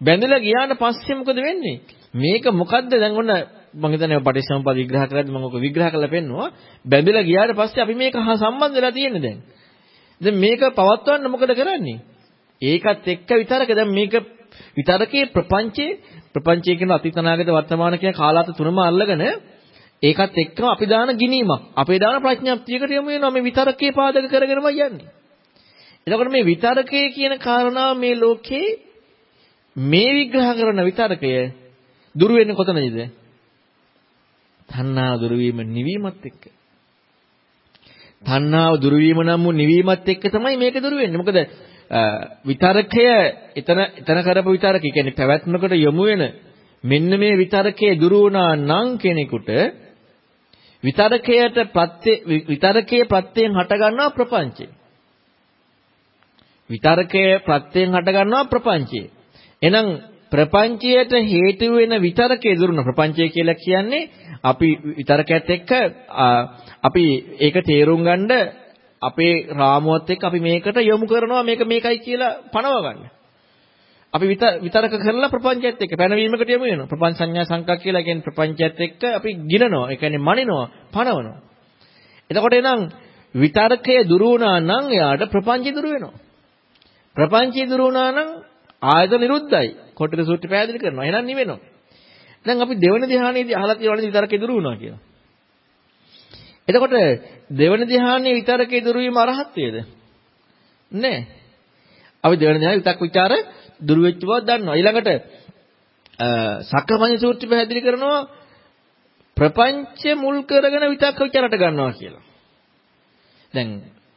බැඳලා ගියාට පස්සේ මොකද වෙන්නේ? මේක මොකද්ද දැන් ඔන්න මම හිතන්නේ පටිච්චසමුප්පාද විග්‍රහ කරද්දී මම ඔක විග්‍රහ කරලා පෙන්නවා. බැඳලා ගියාට පස්සේ අපි මේක හා සම්බන්ධ වෙලා තියෙන්නේ දැන්. දැන් මේක පවත්වන්න මොකද කරන්නේ? ඒකත් එක්ක විතරක දැන් මේක විතරකේ ප්‍රපංචේ ප්‍රපංචය කියන අතීතනාගත වර්තමාන කියන කාලාත තුනම අල්ලගෙන ඒකත් එක්කම අපි දාන ගිනීමක් අපේ දාන ප්‍රඥාප්තියකට යමු වෙනවා මේ විතරකේ පාදක කරගෙනම යන්නේ. එතකොට මේ විතරකයේ කියන කාරණාව මේ ලෝකේ මේ විග්‍රහ කරන විතරකය දුරු වෙන්නේ කොතනද? තණ්හා දුරු වීම නිවීමත් එක්ක. තණ්හාව දුරු වීම නම් වූ නිවීමත් එක්ක තමයි මේක දුරු වෙන්නේ. මොකද විතරකය එතන එතන කරපු විතරකය කියන්නේ පැවැත්මකට යොමු වෙන මෙන්න මේ විතරකයේ දුරු වුණා නම් කෙනෙකුට විතරකයට ප්‍රත්‍ය විතරකයේ ප්‍රත්‍යයෙන් හට ගන්නවා ප්‍රපංචය. විතරකයේ ප්‍රත්‍යයෙන් හට ගන්නවා ප්‍රපංචය. එහෙනම් ප්‍රපංචයට හේතු වෙන විතරකයේ දුරුන ප්‍රපංචය කියලා කියන්නේ අපි විතරකයත් එක්ක අපි ඒක තේරුම් ගන්න අපේ රාමුවත් එක්ක අපි මේකට යොමු කරනවා මේක මේකයි කියලා පනව ගන්න. අපි විතරක කරලා ප්‍රපංචයත් එක්ක පැනවීමකට යමු වෙනවා. ප්‍රපංච සංඥා සංකක් කියලා කියන්නේ ප්‍රපංචයත් එක්ක අපි ගිනනවා. ඒ කියන්නේ මනිනවා, පනවනවා. එතකොට එනම් විතරකය දුරු වුණා නම් එයාට ප්‍රපංචය දුරු වෙනවා. ප්‍රපංචය දුරු වුණා නම් ආයත නිරුද්ධයි. කොටර සූත්‍රය පැහැදිලි කරනවා. එහෙනම් නිවෙනවා. දැන් අපි දෙවන ධ්‍යානයේදී අහලා තියෙනවනේ විතරකේ දුරු වුණා කියලා. එතකොට දෙවන ධ්‍යානයේ විතරකේ දුරවීම අරහත්ත්වයේද? නෑ. අපි දෙවන ධ්‍යානයේ විතක් ਵਿਚාර දුර වෙච්ච බව දන්නවා. ඊළඟට සක්කමණේ සූත්‍රය පැහැදිලි කරනවා ප්‍රපංච මුල් කරගෙන විතක් ਵਿਚාරට ගන්නවා කියලා. දැන්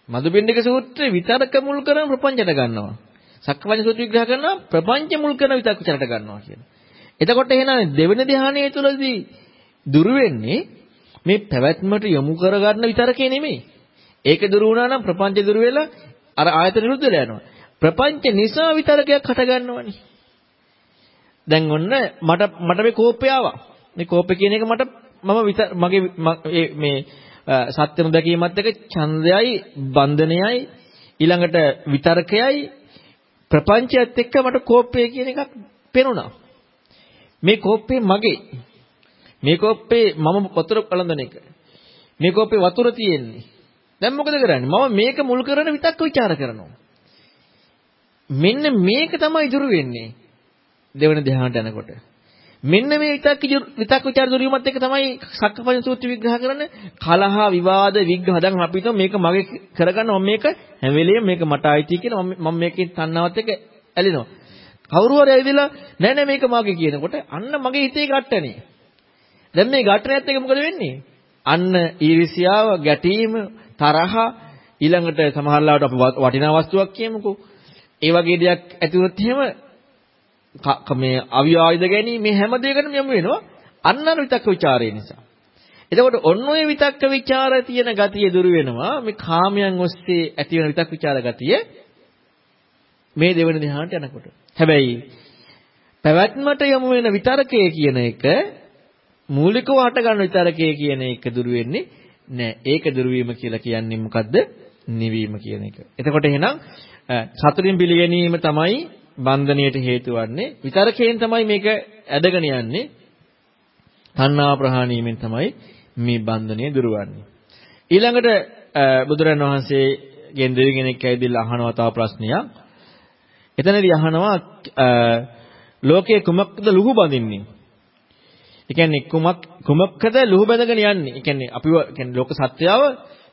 මදුපිණ්ඩික සූත්‍රයේ විතරක මුල් කරගෙන ප්‍රපංචයට ගන්නවා. සක්කමණේ සූත්‍ර විග්‍රහ කරනවා ප්‍රපංච මුල් කරගෙන විතක් ਵਿਚාරට ගන්නවා කියලා. එතකොට එහෙනම් දෙවෙනි ධ්‍යානයේ තුලදී දුර වෙන්නේ මේ පැවැත්මට යොමු කරගන්න විතරකේ නෙමෙයි. ඒක දුරු වුණා නම් ප්‍රපංච දුරු වෙලා අර ආයතන නිරුද්ධ වෙලා යනවා. ප්‍රපංච නිසා විතරකයක් හට ගන්නවනේ. දැන් ඔන්න මට මට මේ කෝපය ආවා. මේ කෝපය කියන එක මට මම මගේ මේ සත්‍ය නොදැකීමත් එක්ක ඡන්දයයි බන්ධනයයි ඊළඟට විතරකයයි ප්‍රපංචයත් එක්ක මට කෝපය කියන එකක් පෙනුණා. මේ කෝපය මගේ. මේ කෝප්පේ මම වතුර කලඳන එක. මේ කෝප්පේ වතුර තියෙන්නේ. දැන් මොකද කරන්නේ? මම මේක මුල් කරගෙන විතක්ක ਵਿਚාර කරනවා. මෙන්න මේක තමයි ඉතුරු වෙන්නේ. දෙවන ධ්‍යානට යනකොට. මෙන්න මේ විතක් විතක් ਵਿਚාර දුරියමත් එක තමයි සක්කපඤ්ඤ සූත්‍ර විග්‍රහ කරන්නේ කලහ විවාද විග්‍රහ දැන් අපි හිතමු මේක මගේ කරගන්න මම මේක හැම වෙලෙම මේක මට ආйти කියලා මම මේකෙන් තණ්හාවත් එක ඇලෙනවා කවුරු හරි ඇවිදලා නෑ නෑ මේක මගේ කියනකොට අන්න මගේ හිතේ ගැටණේ දැන් මේ ඝට්ටනයත් එක මොකද වෙන්නේ? අන්න ඊර්ෂියාව, ගැටීම, තරහ ඊළඟට සමහරවිට අපි වටිනා වස්තුවක් කියමුකෝ. ඒ වගේ දෙයක් ඇති වුණොත් එහෙම මේ අවිවාහිත ගැනීම මේ හැම දෙයකටම යමු වෙනවා. අන්න අර විතක්ක ਵਿਚාරය නිසා. එතකොට ඔන්න ඔය විතක්ක ਵਿਚාර තියෙන ගතිය දුරු වෙනවා මේ කාමයන් ඔස්සේ ඇති වෙන විතක් ਵਿਚාර ගතිය මේ දෙවෙනි ධ්‍යානට යනකොට. හැබැයි පැවැත්මට යමු වෙන විතරකය කියන එක මූලිකව හට ගන්න විතරකය කියන එක දුරු වෙන්නේ නෑ. ඒක දුරු වීම කියලා කියන්නේ මොකද්ද? නිවීම කියන එක. එතකොට එහෙනම් සතුටින් පිළිගැනීම තමයි බන්ධණයට හේතු වන්නේ විතරකයෙන් තමයි මේක ඇදගෙන යන්නේ තණ්හා ප්‍රහාණීමෙන් තමයි මේ බන්ධණය දුරවන්නේ ඊළඟට බුදුරන් වහන්සේගෙන් දෙවි කෙනෙක් ඇවිදලා අහනවා තව ප්‍රශ්නයක් එතනදී අහනවා ලෝකයේ කුමක්ද ලුහු බඳින්නේ ඒ කියන්නේ කුමක් කුමක්කද ලුහු බඳගෙන යන්නේ ඒ කියන්නේ අපිව කියන්නේ ලෝක සත්‍යයව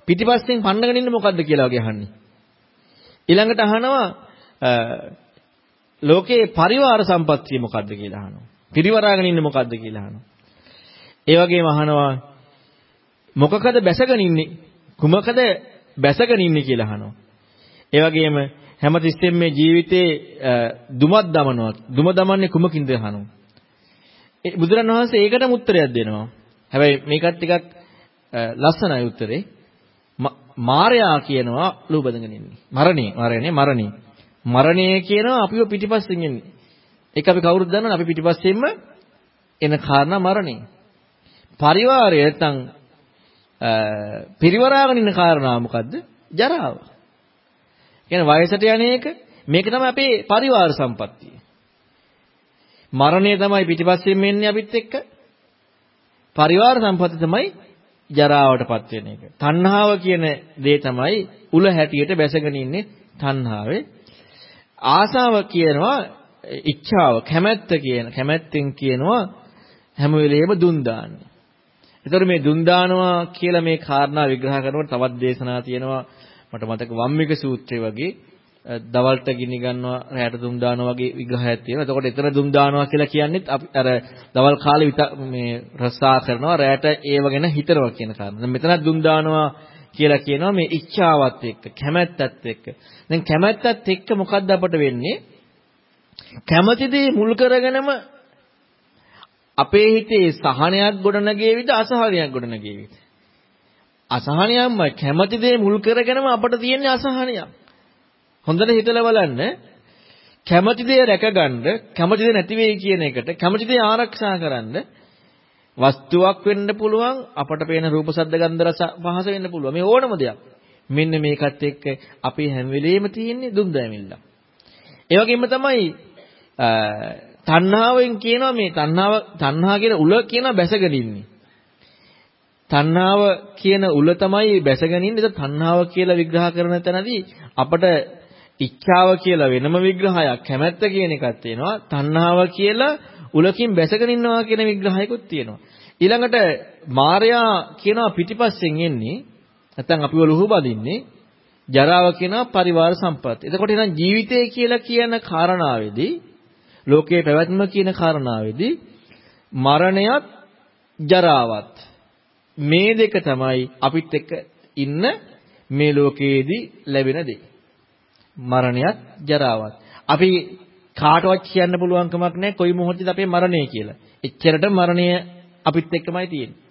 පිටිපස්සෙන් පන්නගෙන ඉන්නේ මොකද්ද කියලා වගේ අහන්නේ ඊළඟට අහනවා ලෝකේ පරිවාර සම්පත්තිය මොකද්ද කියලා අහනවා. පිරිවරාගෙන ඉන්නේ මොකද්ද කියලා අහනවා. ඒ වගේම අහනවා මොකකද බැසගෙන ඉන්නේ? කුමකද බැසගෙන ඉන්නේ කියලා අහනවා. ඒ වගේම හැමතිස්සෙම මේ ජීවිතේ දුමක් දමනවා. දුම දමන්නේ කුමකින්ද අහනවා. ඒ බුදුරණවහන්සේ ඒකටම උත්තරයක් දෙනවා. හැබැයි මේකත් ටිකක් ලස්සනයි උත්තරේ. මාර්යා කියනවා ලුබදගෙන ඉන්නේ. මරණේ, මරණේ, මරණේ. මරණය කියනවා අපිව පිටිපස්සෙන් එන්නේ. ඒක අපි කවුරුද දන්නවද? අපි පිටිපස්සෙන්ම එන කාරණා මරණය. පරිවාරය නැත්නම් පිරිවරාගෙන ඉන්න කාරණා මොකද්ද? ජරාව. කියන්නේ වයසට යන එක මේක තමයි අපේ පරිවාර සම්පත්තිය. මරණය තමයි පිටිපස්සෙන් එන්නේ අපිත් එක්ක. පරිවාර සම්පත්තිය තමයි ජරාවටපත් වෙන එක. තණ්හාව කියන දේ තමයි උල හැටියට බැසගෙන ඉන්නේ තණ්හාවේ. ආසාව කියනවා ඉච්ඡාව කැමැත්ත කියන කැමැත්තෙන් කියනවා හැම වෙලෙම දුන් දාන්නේ. ඒතර මේ දුන් දානවා කියලා මේ කාරණා විග්‍රහ කරනකොට තවත් දේශනා තියෙනවා මට මතක වම්මික සූත්‍රය වගේ දවල්ට ගිනි ගන්නවා රැයට දුම් දානවා වගේ විග්‍රහයක් තියෙනවා. එතකොට එතන දුම් දානවා කියලා කියන්නේත් අපි අර දවල් කාලේ මේ රසා කරනවා රැයට ඒව ගැන හිතනවා කියන කාරණා. දැන් මෙතනත් දුම් දානවා කියලා කියනවා මේ ඉච්ඡාවත් එක්ක කැමැත්තත් එක්ක. දැන් කැමැත්තත් එක්ක මොකද්ද අපට වෙන්නේ? කැමැති දේ මුල් කරගෙනම අපේ හිතේ සහනයක් ගොඩනගේවිද අසහනයක් ගොඩනගේවිද? අසහනයක්ම කැමැති දේ මුල් කරගෙනම අපට තියෙන අසහනයක්. හොඳට හිතලා බලන්න. කැමැති දේ රැකගන්න කැමැති දේ නැති වෙයි කියන එකට කැමැති දේ ආරක්ෂා කරන්න වස්තුවක් වෙන්න පුළුවන් අපට පේන රූප ශබ්ද ගන්ධ රස පහස වෙන්න පුළුවන්. මේ ඕනම දෙයක්. මෙන්න මේකත් එක්ක අපි හැම වෙලෙම තියෙන්නේ දුම් දැමිල්ල ඒ වගේම තමයි තණ්හාවෙන් කියනවා මේ තණ්හාව තණ්හා කියන උල කියන බැසගෙන ඉන්නේ. තණ්හාව කියන උල තමයි බැසගෙන ඉන්නේ. ඒක තණ්හාව කියලා විග්‍රහ කරන තැනදී අපට ඉච්ඡාව කියලා වෙනම විග්‍රහයක් කැමැත්ත කියන එකක් තියෙනවා තණ්හාව කියලා උලකින් බැසගෙන ඉන්නවා කියන විග්‍රහයකුත් තියෙනවා. ඊළඟට මාර්යා කියනවා පිටිපස්සෙන් එන්නේ නැත්නම් අපිව ලුහු බඳින්නේ ජරාව කියනවා පරිවාර සම්පත්. එතකොට එහෙනම් ජීවිතය කියලා කියන කාරණාවේදී ලෝකයේ පැවැත්ම කියන කාරණාවේදී මරණයත් ජරාවත් මේ දෙක තමයි අපිත් එක්ක ඉන්න මේ ලෝකයේදී ලැබෙන දේ. මරණයත් ජරාවත්. අපි කාටවත් කියන්න පුළුවන් කමක් නැහැ කොයි මොහොතේද අපේ මරණය කියලා. එච්චරට මරණය අපිත් එක්කමයි තියෙන්නේ.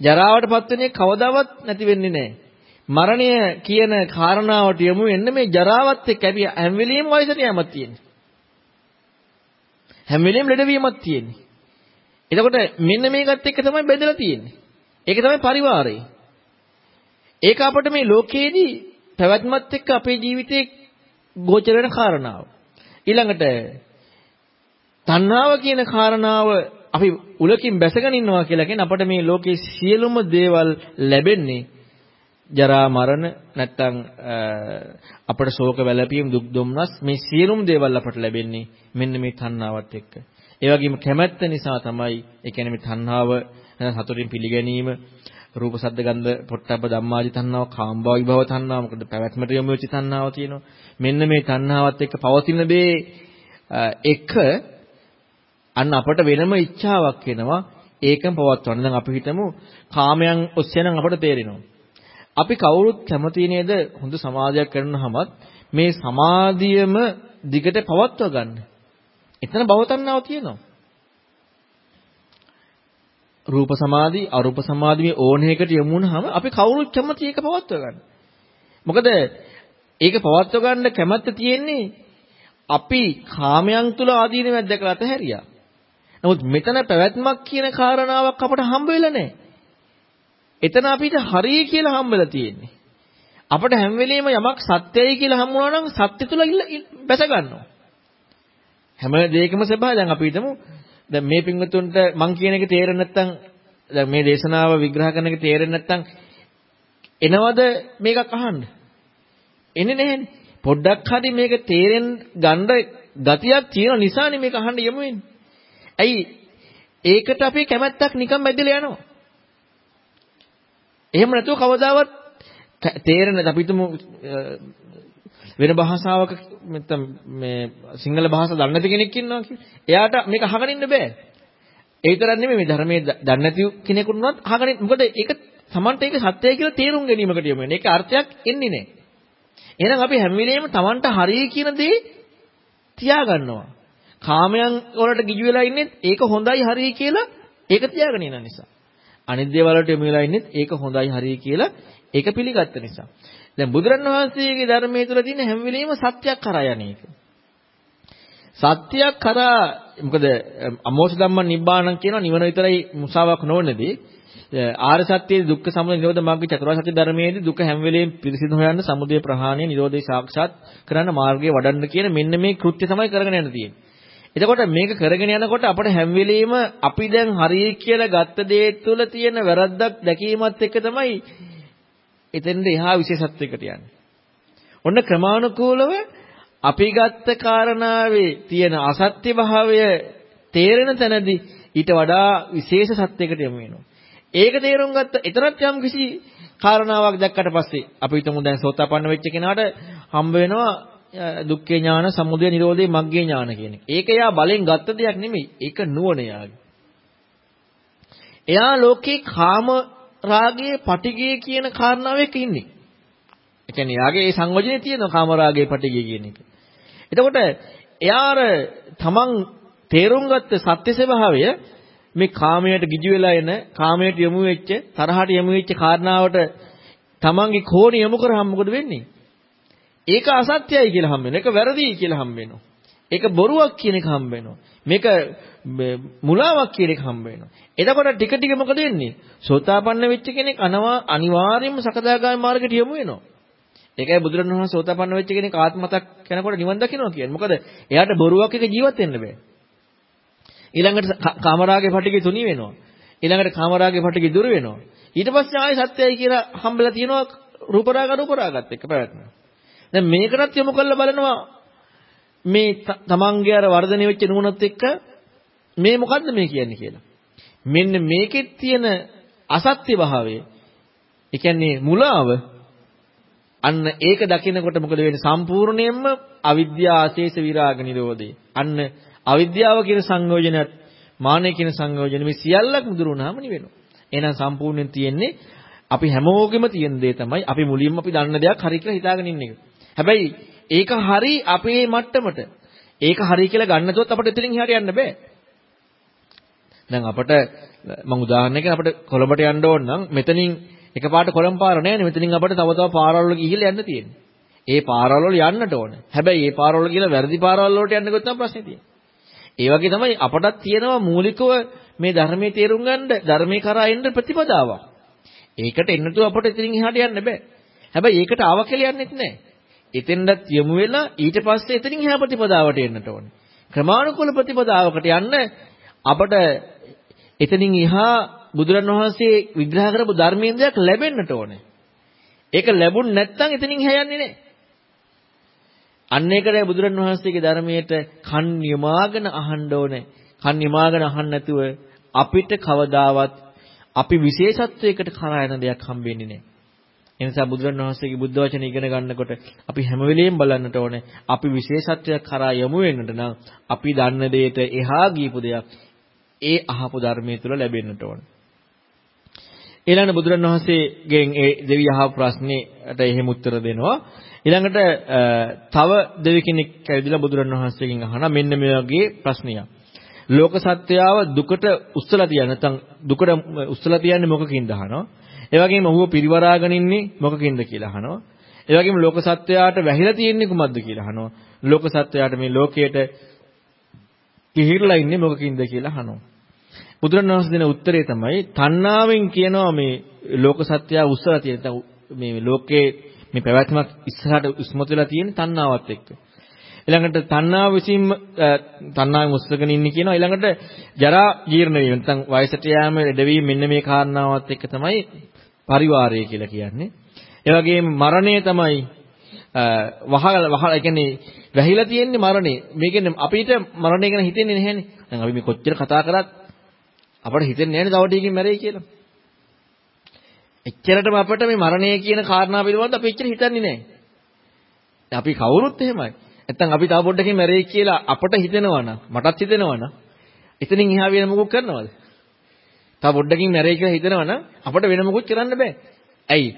ජරාවටපත් වෙන්නේ කවදාවත් නැති වෙන්නේ නැහැ. මරණය කියන කාරණාවට යමු එන්න මේ ජරාවත් එක්ක අපි හැම වෙලෙම වයසට යෑමක් තියෙන්නේ. හැම වෙලෙම ලෙඩවීමක් තියෙන්නේ. එතකොට මෙන්න මේකත් එක්ක තමයි බෙදලා තියෙන්නේ. ඒක තමයි පරිවාරය. ඒක අපිට මේ ලෝකයේදී පැවැත්මත් එක්ක අපේ ජීවිතේ ගෝචර වෙන කාරණාව. ඊළඟට තණ්හාව කියන කාරණාව අපි උලකින් බැසගෙන ඉන්නවා කියලා කියන්නේ අපට මේ ලෝකේ සියලුම දේවල් ලැබෙන්නේ ජරා මරණ නැත්තම් අපට ශෝක වැළපීම් දුක් දුම්නස් මේ සියලුම දේවල් අපට ලැබෙන්නේ මෙන්න මේ තණ්හාවත් එක්ක. ඒ වගේම කැමැත්ත නිසා තමයි ඒ කියන්නේ මේ තණ්හාව සතුටින් පිළිගැනීම රූප ශබ්ද ගන්ධ පොට්ටබ්බ ධම්මාදි තණ්හාව කාම්භව විභව තණ්හාව මොකද පැවැත්මට යොමු වෙච්ච තණ්හාව තියෙනවා. මෙන්න මේ තණ්හාවත් එක්ක පවතින දේ එක අන්න අපට වෙනම ඉච්ඡාවක් වෙනවා ඒකම පවත්වන්න. දැන් අපි හිතමු කාමයන් ඔස්සේ නම් අපට තේරෙනවා. අපි කවුරුත් කැමති නේද හොඳ සමාධියක් කරනවහමත් මේ සමාධියම දිගට පවත්ව ගන්න. එතන භවතණ්ණාව තියෙනවා. රූප සමාධි, අරූප සමාධි මේ ඕන එකකට යමු වුණාම අපි කවුරුත් කැමති ඒක පවත්ව ගන්න. මොකද ඒක පවත්ව ගන්න කැමැත්ත තියෙන්නේ අපි කාමයන් තුල ආදීනවක් දැකලා අතහැරියා. නමුත් මෙතන පැවැත්මක් කියන කාරණාවක් අපට හම්බ වෙලා නැහැ. එතන අපිට හරි කියලා හම්බෙලා තියෙන්නේ. අපිට හැම වෙලෙම යමක් සත්‍යයි කියලා හම්බ වුණා නම් සත්‍ය තුල බැස ගන්නවා. හැම දෙයකම ස්වභාවය දැන් අපි හිතමු දැන් මේ පින්වතුන්ට මං කියන එක තේරෙන්නේ නැත්නම් දැන් මේ දේශනාව විග්‍රහ කරන එක තේරෙන්නේ නැත්නම් එනවද මේකක් අහන්න? එන්නේ නැහැනේ. පොඩ්ඩක් හරි මේක තේරෙන් ගන්න ගතියක් තියෙන නිසානේ මේක අහන්න යමු වෙන්නේ. ඇයි ඒකට අපේ කැමැත්තක් නිකන් බැදලා යනවා. එහෙම නැතුව කවදාවත් තේරෙන්නේ අපි හිතමු වෙන භාෂාවක නැත්නම් මේ සිංහල භාෂාව දන්නේ නැති කෙනෙක් ඉන්නවා කියලා. එයාට මේක අහගෙන ඉන්න බෑ. ඒ විතරක් නෙමෙයි මේ ධර්මයේ දන්නේ නැති කෙනෙකුටවත් අහගෙන මොකද ඒක Tamanට ඒක සත්‍යයි කියලා තේරුම් ගැනීමකට යොමු වෙන. ඒක අර්ථයක් එන්නේ නැහැ. එහෙනම් අපි හැම වෙලෙම Tamanට හරිය කියන දේ තියාගන්නවා. කාමයන් වලට ගිජු වෙලා ඉන්නේ ඒක හොඳයි හරියි කියලා ඒක තියාගෙන ඉන්න නිසා. අනිත් දේවල් වලට යොමු වෙලා ඉන්නෙත් ඒක හොඳයි හරියි කියලා ඒක පිළිගත්ත නිසා. දැන් බුදුරණවහන්සේගේ ධර්මයේ තුල තියෙන හැම වෙලෙම සත්‍යයක් කරා යන එක. සත්‍යයක් කරා මොකද අමෝෂ ධම්ම නිබ්බාණං කියන නිවන විතරයි මුසාවක් නොවනදී ආර්ය සත්‍යයේ දුක්ඛ සමුදය නිරෝධ මාර්ග චතුරාර්ය සත්‍ය ධර්මයේදී දුක හැම වෙලෙම පිරිසිදු හොයන්න සමුදය ප්‍රහාණය නිරෝධය සාක්ෂාත් කරන්න මාර්ගය වඩන්න කියන මෙන්න මේ කෘත්‍ය තමයි කරගෙන යන්න තියෙන්නේ. එතකොට මේක කරගෙන යනකොට අපිට හැම වෙලෙම අපි දැන් හරිය කියලා ගත්ත දේ තුළ තියෙන වැරද්දක් දැකීමත් එක්ක තමයි එතෙන්ද එහා විශේෂත්වයකට යන්නේ. ඔන්න ක්‍රමානුකූලව අපි ගත්ත කාරණාවේ තියෙන අසත්‍ය භාවය තේරෙන තැනදී ඊට වඩා විශේෂ සත්‍යයකට යමු වෙනවා. ඒක තේරුම් ගත්ත එතරම් යම් කිසි කාරණාවක් දැක්කට පස්සේ අපි හිතමු දැන් සෝතාපන්න වෙච්ච කෙනාට හම්බ වෙනවා දුක්ඛේ ඥාන, සමුදය නිරෝධේ මග්ගේ ඥාන කියන එක. ඒක එයා බලෙන් ගත්ත දෙයක් නෙමෙයි. ඒක නුවණ යාගේ. එයා ලෝකේ කාම රාගයේ පටිගය කියන කාරණාවක ඉන්නේ. ඒ කියන්නේ යාගේ ඒ සංයෝජනේ තියෙනවා කාම රාගයේ පටිගය කියන එක. එතකොට එයා අර තමන් තේරුම් ගත්ත සත්‍ය ස්වභාවය මේ කාමයට ගිජු වෙලා එන කාමයට යොමු වෙච්ච තරහට යොමු වෙච්ච කාරණාවට තමන්ගේ කෝණ යොමු කරාම මොකද වෙන්නේ? ඒක අසත්‍යයි කියලා හම්බ වෙනවා. ඒක වැරදි කියලා හම්බ වෙනවා. ඒක බොරුවක් කියන එක හම්බ වෙනවා. මේක මුලාවක් කියන එක හම්බ වෙනවා. එතකොට ටික ටික මොකද වෙන්නේ? සෝතාපන්න වෙච්ච කෙනෙක් අනවා අනිවාර්යයෙන්ම සකදාගාමී මාර්ගයට යමු වෙනවා. ඒකයි බුදුරණවහන්සේ සෝතාපන්න වෙච්ච කෙනෙක් ආත්මතක් කරනකොට නිවන් දකින්නවා කියන්නේ. මොකද එයාට බොරුවක් එක ජීවත් වෙන්න බෑ. ඊළඟට කාමරාගේ පටිගේ තුනී වෙනවා. ඊළඟට කාමරාගේ පටිගේ දුර වෙනවා. ඊට පස්සේ ආයෙ සත්‍යයි කියලා හම්බෙලා තියෙනවා රූපරාග රූපරාගත් එක්ක පැවැත්ම. දැන් මේකටත් යොමු කරලා බලනවා මේ තමන්ගේ අර වර්ධනය වෙච්ච නුවණත් එක්ක මේ මොකද්ද මේ කියන්නේ කියලා. මෙන්න මේකෙත් තියෙන අසත්‍ය භාවය. ඒ කියන්නේ මුලාව අන්න ඒක දකිනකොට මොකද වෙන්නේ සම්පූර්ණයෙන්ම අවිද්‍යා ආශේෂ විරාග නිරෝධය. අන්න අවිද්‍යාව කියන සංයෝජනයත් මානෙ කියන සංයෝජන මේ සියල්ලක් මුදුරු වුණාම නිවෙනවා. එහෙනම් සම්පූර්ණයෙන් තියෙන්නේ අපි හැමෝගෙම තියෙන දේ තමයි අපි මුලින්ම අපි දන්න දෙයක් හරි කියලා හිතාගෙන ඉන්න එක. හැබැයි ඒක හරි අපේ මට්ටමට. ඒක හරි කියලා ගන්නතොත් අපිට එතනින් එහාට යන්න බෑ. දැන් අපිට මම උදාහරණයකින් අපිට කොළඹට යන්න ඕන නම් මෙතනින් එකපාරට කොළඹ පාර නෑනේ. මෙතනින් අපිට තව තව පාරවල් වල ගිහිල්ලා යන්න තියෙන්නේ. ඒ පාරවල් වල යන්නට ඕන. හැබැයි ඒ පාරවල් ගිහලා වැරදි පාරවල් වලට යන්න ගියොත් තමයි ප්‍රශ්නේ තියෙන්නේ. ඒ වගේ තමයි අපටත් තියෙනවා මූලිකව මේ ධර්මයේ තේරුම් ගන්න ධර්මයේ කරා එන්න ප්‍රතිපදාවක්. ඒකට එන්නතු අපට එතනින් එහාට යන්න බෑ. හැබැයි ඒකට ආව කියලා යන්නෙත් නෑ. එතෙන්වත් යමු වෙලා ඊට පස්සේ එතනින් එහා ප්‍රතිපදාවට එන්නට ඕනේ. ක්‍රමානුකූල ප්‍රතිපදාවකට යන්න අපට එතනින් එහා බුදුරන් වහන්සේ විග්‍රහ කරපු ධර්මයෙන් දෙයක් ලැබෙන්නට ඕනේ. ඒක ලැබුණ නැත්නම් එතනින් එහා යන්නේ නැහැ. අන්න ඒකටයි බුදුරන් වහන්සේගේ ධර්මයට කන් යමාගෙන අහන්න ඕනේ. කන් යමාගෙන අහන්න නැතුව අපිට කවදාවත් අපි විශේෂත්වයකට කරා යන දෙයක් හම්බෙන්නේ නැහැ. ඒ නිසා බුදුරණවහන්සේගේ බුද්ධ වචන ඉගෙන ගන්නකොට අපි හැම වෙලෙම බලන්නට ඕනේ අපි විශේෂත්වයක් කරා යමු වෙන්නට නම් අපි දන්න දෙයට එහා ගියපු දෙයක් ඒ අහපු ධර්මයේ තුල ලැබෙන්නට ඕනේ. ඊළඟට බුදුරණවහන්සේගෙන් ඒ දෙවිය අහපු ප්‍රශ්නෙට එහෙම උත්තර දෙනවා. ඊළඟට තව දෙවි කෙනෙක් ඇවිදලා බුදුරණවහන්සේගෙන් අහනවා මෙන්න මේ වගේ ප්‍රශ්නයක්. ලෝක සත්‍යාව දුකට උස්සලා තියන නැත්නම් දුකට උස්සලා තියන්නේ මොකකින්ද අහනවා. ඒ වගේම ඔහුව පිරිවරාගෙන ඉන්නේ මොකකින්ද කියලා අහනවා. ඒ වගේම ලෝක සත්වයාට වැහිලා තියෙන්නේ කුමක්ද කියලා අහනවා. ලෝක සත්වයාට මේ ලෝකයට පිහිරලා ඉන්නේ මොකකින්ද කියලා අහනවා. බුදුරණවහන්සේ දෙන උත්තරේ තමයි තණ්හාවෙන් කියනවා මේ ලෝක සත්‍යය උස්සලා තියෙන මේ ලෝකේ මේ පැවැත්මක් ඉස්සරහට උස්මතු වෙලා තියෙන තණ්හාවත් එක්ක. ඊළඟට තණ්හාව විසින්ම තණ්හාවෙන් උස්සගෙන ඉන්නේ කියනවා. ඊළඟට ජරා ජීර්ණ වීම නැත්නම් වයසට යෑම ලෙඩවීම මෙන්න මේ කාරණාවත් එක්ක තමයි පරිවාරය කියලා කියන්නේ. ඒ වගේම මරණය තමයි වහල වහල කියන්නේ වැහිලා තියෙන්නේ මරණය. මේ කියන්නේ අපිට මරණය ගැන හිතෙන්නේ නැහැනේ. දැන් අපි මේ කොච්චර කතා කරත් අපට හිතෙන්නේ නැහැනේ තව ටිකකින් මැරෙයි කියලා. එච්චරටම අපිට මේ මරණය කියන කාරණා පිළිබඳව අපි එච්චර හිතන්නේ නැහැ. අපි කවුරුත් එහෙමයි. නැත්තම් අපි තව පොඩ්ඩකින් මැරෙයි කියලා අපට හිතෙනවා නම් මටත් හිතෙනවා නම් එතනින් එහා වෙන මොකක් කරනවද? තව පොඩ්ඩකින් මැරෙයි කියලා හිතනවනම් අපිට වෙන මොකුත් කරන්න බෑ. ඇයි?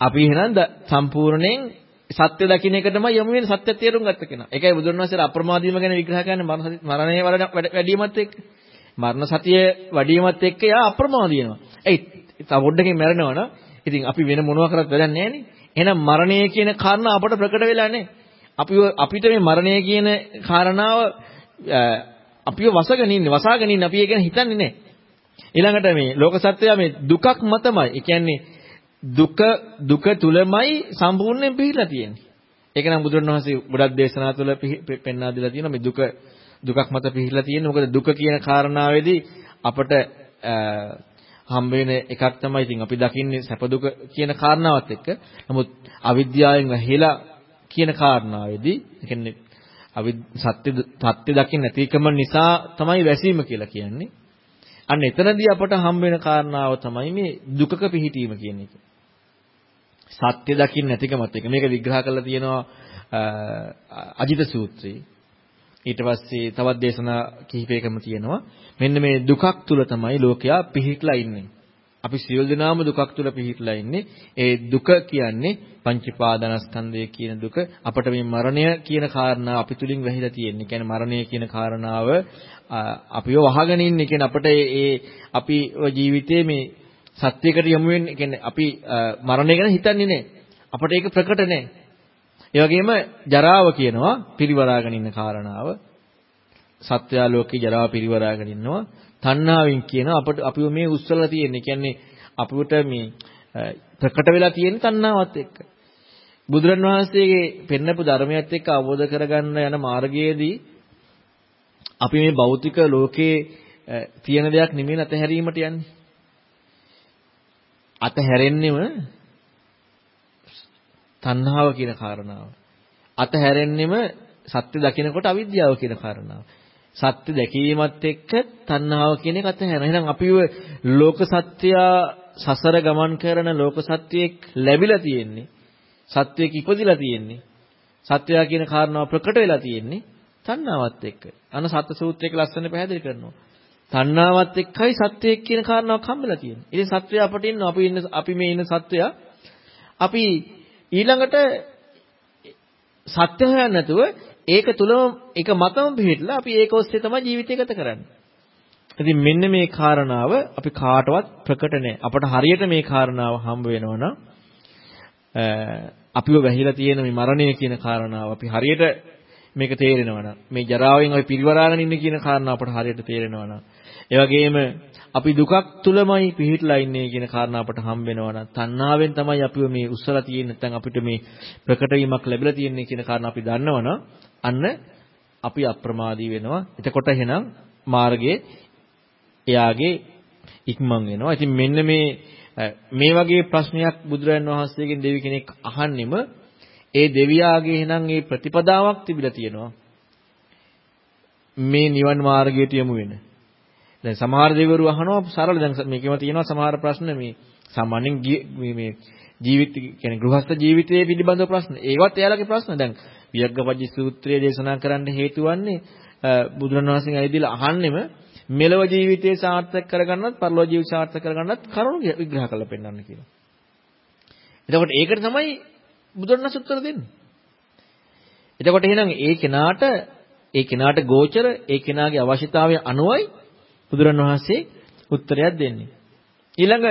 අපි එහෙනම් සම්පූර්ණයෙන් සත්‍ය දකින්න එක තමයි යමු වෙන සත්‍ය තේරුම් ගත්ත කෙනා. ඒකයි බුදුන් වහන්සේ අප්‍රමාදීම ගැන විග්‍රහ කරන්නේ මරණය වැඩිමත් එක්ක. මරණ සතිය වැඩිමත් එක්ක යා අප්‍රමාදී වෙනවා. ඇයි? තව පොඩ්ඩකින් මැරෙනවනම් ඉතින් අපි වෙන මොනවා කරත් වැඩක් නැහැ නේ. එහෙනම් මරණය කියන කාරණා අපට ප්‍රකට වෙලා නැහැ. අපිව අපිට මේ මරණය කියන කාරණාව අපිව වසගෙන ඉන්නේ වසාගෙන ඉන්නේ අපි ඒක ගැන හිතන්නේ නැහැ. ඊළඟට මේ ලෝක සත්‍යය මේ දුකක් මතමයි. ඒ කියන්නේ දුක දුක තුලමයි සම්පූර්ණයෙන් පිළිලා තියෙන්නේ. ඒක නම් බුදුරණවහන්සේ ගොඩක් දේශනා තුළ පෙන්වා දීලා තියෙනවා මේ දුක දුකක් මත පිළිලා තියෙන්නේ. මොකද දුක කියන කාරණාවේදී අපට හම්බ වෙන එකක් තමයි ඉතින් අපි දකින්නේ සැප දුක කියන කාරණාවත් එක්ක. නමුත් අවිද්‍යාවෙන් වැහිලා කියන කාරණාවේදී ඒ කියන්නේ අවි සත්‍ය සත්‍ය දකින්න නැතිකම නිසා තමයි වැසීම කියලා කියන්නේ. අන්න එතනදී අපට හම් වෙන කාරණාව තමයි මේ දුකක පිහිටීම කියන එක. සත්‍ය දකින්න නැතිකමත් එක. මේක විග්‍රහ කරලා තියෙනවා අජිත සූත්‍රයේ. ඊට පස්සේ තවත් දේශනා කිහිපයකම තියෙනවා. මෙන්න මේ දුකක් තුල තමයි ලෝකයා පිහිටලා ඉන්නේ. අපි සියලු දෙනාම දුකක් තුල පිහිටලා ඉන්නේ. ඒ දුක කියන්නේ පංචපාදනස්කන්ධය කියන දුක. අපට මේ මරණය කියන කාරණාව අපි තුලින් වැහිලා තියෙන්නේ. කියන්නේ මරණය කියන කාරණාව අපිව වහගෙන ඉන්නේ. කියන්නේ අපට ඒ අපි ජීවිතයේ මේ සත්‍යයකට යොමු වෙන්නේ. කියන්නේ අපි මරණය ගැන හිතන්නේ නැහැ. අපට ඒක ප්‍රකට නැහැ. ඒ වගේම ජරාව කියනවා පිරිවරාගෙන ඉන්න කාරණාව. සත්‍යා ලෝකේ ජරාව පිරිවරාගෙන ඉන්නවා. තණ්හාවෙන් කියන අපිට අපිව මේ උස්සලා තියෙන්නේ. කියන්නේ අපිට මේ ප්‍රකට වෙලා තියෙන තණ්හාවත් එක්ක. බුදුරන් වහන්සේගේ පෙන්නපු ධර්මයත් එක්ක අවබෝධ කරගන්න යන මාර්ගයේදී අපි මේ භෞතික ලෝකේ තියෙන දෙයක් නෙමෙයි අතහැරීමට යන්නේ. අතහැරෙන්නෙම තණ්හාව කියන කාරණාව. අතහැරෙන්නෙම සත්‍ය දකිනකොට අවිද්‍යාව කියන කාරණාව. සත්‍ය දැකීමත් එක්ක තණ්හාව කියන එක අතහැරෙනවා. එහෙනම් අපිව ලෝක සත්‍ය සසර ගමන් කරන ලෝක සත්‍යයක් ලැබිලා තියෙන්නේ. සත්‍යයක ඉපදිලා තියෙන්නේ. සත්‍යය කියන කාරණාව ප්‍රකට වෙලා තියෙන්නේ තණ්හාවත් එක්ක. අන සත්‍ය සූත්‍රයක ලස්සන පැහැදිලි කරනවා. තණ්හාවත් එක්කයි සත්‍යයක් කියන කාරණාවක් හම්බෙලා තියෙන්නේ. ඉතින් සත්‍යය අපට ඉන්න අපි ඉන්න අපි මේ ඉන්න සත්‍යය අපි ඊළඟට සත්‍ය හොයන්න නැතුව ඒක තුලම ඒක මතම පිළිట్లా අපි ඒක ඔස්සේ තමයි ජීවිතය ගත කරන්නේ. ඉතින් මෙන්න මේ කාරණාව අපි කාටවත් ප්‍රකට නැහැ. අපට හරියට මේ කාරණාව හම්බ වෙනවනම් අපිව වැහිලා තියෙන මේ මරණය කියන කාරණාව අපි හරියට මේක තේරෙනවනම් මේ ජරාවෙන් අපි පිරිවරාගෙන ඉන්න කියන කාරණාව අපට හරියට තේරෙනවනම් ඒ වගේම අපි දුකක් තුලමයි පිහිටලා ඉන්නේ කියන කාරණා අපට හම්බ වෙනවනම් තණ්හාවෙන් තමයි අපිව මේ උස්සලා තියෙන්නේ නැත්නම් අපිට මේ ප්‍රකට වීමක් ලැබිලා තියෙන්නේ කියන කාරණා අපි දන්නවනම් අන්න අපි අප්‍රමාදී වෙනවා. එතකොට එහෙනම් මාර්ගයේ එයාගේ ඉක්මන් වෙනවා. ඉතින් මෙන්න මේ මේ වගේ ප්‍රශ්නයක් බුදුරජාන් වහන්සේගෙන් දෙවි කෙනෙක් අහන්නෙම ඒ දෙවියාගේ එහෙනම් ඒ ප්‍රතිපදාවක් තිබිලා තියෙනවා. මේ නිවන් මාර්ගයට යමු වෙන. දැන් සමහර දෙවිවරු අහනවා සරල දැන් මේකෙම තියෙනවා සමහර ප්‍රශ්න මේ සාමාන්‍යයෙන් මේ මේ ජීවිත කියන්නේ ගෘහස්ත ජීවිතයේ පිළිබඳව ප්‍රශ්න. ඒවත් එයාලගේ ප්‍රශ්න. දැන් වියග්ගපජ්ජි සූත්‍රය දේශනා කරන්න හේතු වන්නේ බුදුරණවහන්සේගෙන් ඇවිදලා අහන්නෙම මෙලව ජීවිතේ සාර්ථක කරගන්නත් පරලෝක ජීවිතය සාර්ථක කරගන්නත් කරුණු විග්‍රහ කරලා පෙන්නන්න කියලා. එතකොට ඒකට තමයි බුදුරණස් උත්තර දෙන්නේ. එතකොට එහෙනම් ඒ කෙනාට ඒ කෙනාට ගෝචර ඒ කෙනාගේ අවශ්‍යතාවය අනුවයි බුදුරණවහන්සේ උත්තරයක් දෙන්නේ. ඊළඟ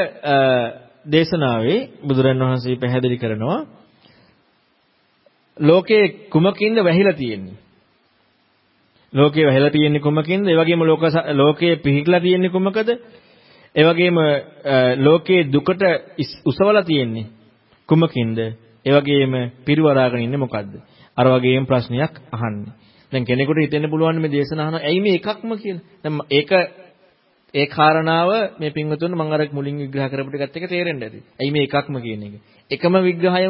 දේශනාවේ බුදුරණවහන්සේ පැහැදිලි කරනවා ලෝකේ කුමකින්ද වැහිලා තියෙන්නේ? ලෝකේ වැහිලා තියෙන්නේ කුමකින්ද? ඒ වගේම ලෝක ලෝකයේ පිහිටලා තියෙන්නේ කුමකද? ඒ වගේම ලෝකේ දුකට උසවලා තියෙන්නේ කුමකින්ද? ඒ වගේම පිරිවරාගෙන ඉන්නේ මොකද්ද? අර වගේම ප්‍රශ්නයක් අහන්නේ. දැන් කෙනෙකුට හිතෙන්න පුළුවන් මේ දේශන අහන ඇයි මේ එකක්ම කියලා. දැන් ඒක ඒ කාරණාව මේ පින්වතුන් මම අර මුලින් විග්‍රහ කරපු ටිකත් එක තේරෙන්න ඇති. ඇයි මේ එකක්ම කියන එක. එකම විග්‍රහය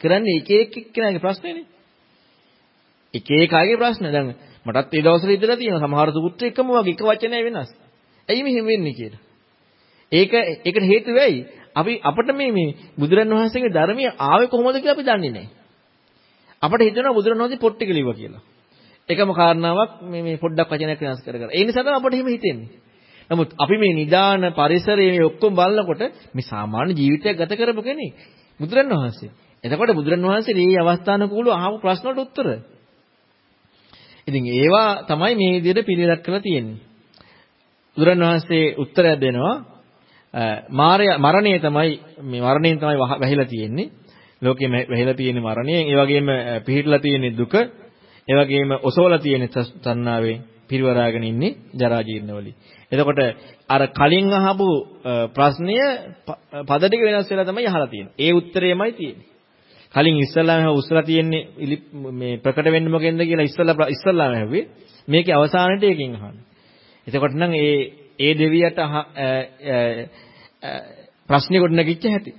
කරන්නේ එක එක එක්කෙනාගේ ප්‍රශ්නේනේ. එක එක අයගේ ප්‍රශ්න. දැන් මටත් ඒ දවස්වල ඉඳලා තියෙනවා සමහර සූත්‍ර එකම වගේ එක වචනය වෙනස්. ඇයි මෙහෙම වෙන්නේ කියලා. ඒක ඒකට හේතුව වෙයි. අපි අපිට මේ මේ බුදුරන් වහන්සේගේ ධර්මයේ ආවේ කොහොමද කියලා අපි දන්නේ නැහැ. අපිට හිතෙනවා බුදුරන් වහන්සේ පොට්ටි කෙලිවා කියලා. එකම කාරණාවක් මේ මේ පොඩ්ඩක් වචනයක් වෙනස් කර කර. ඒ නිසා තමයි අපිට එහෙම හිතෙන්නේ. නමුත් අපි මේ නිදාන පරිසරයේ මේ ඔක්කොම බලනකොට මේ සාමාන්‍ය ජීවිතයක් ගත කරපු කෙනෙක් බුදුරන් වහන්සේ. එතකොට බුදුරන් වහන්සේ මේ අවස්ථානුකූලව අහපු ප්‍රශ්න වලට උත්තර. ඉතින් ඒවා තමයි මේ විදිහට පිළිලක් කරලා තියෙන්නේ. බුදුරන් වහන්සේ උත්තරයක් දෙනවා මාරය මරණය තමයි මේ මරණයෙන් තමයි වැහිලා තියෙන්නේ. ලෝකෙ වැහිලා තියෙන්නේ මරණයෙන්. ඒ වගේම පිහිටලා තියෙන්නේ දුක. ඒ වගේම ඔසවලා තියෙන්නේ තණ්හාවෙන් පිරිවරාගෙන ඉන්නේ ජරා ජීර්ණවලින්. එතකොට අර කලින් අහපු ප්‍රශ්නය පද ටික වෙනස් වෙලා තමයි අහලා තියෙන්නේ. ඒ උත්තරේමයි තියෙන්නේ. කලින් ඉස්සල්ලාම උස්සලා තියෙන්නේ මේ ප්‍රකට වෙන්න මොකෙන්ද කියලා ඉස්සල්ලා ඉස්සල්ලාම ඇහුවේ. මේකේ අවසානයේට ඒකෙන් අහන්නේ. එතකොට නම් ඒ ඒ දෙවියට ප්‍රශ්නේ කොට නැගිච්ච හැටි.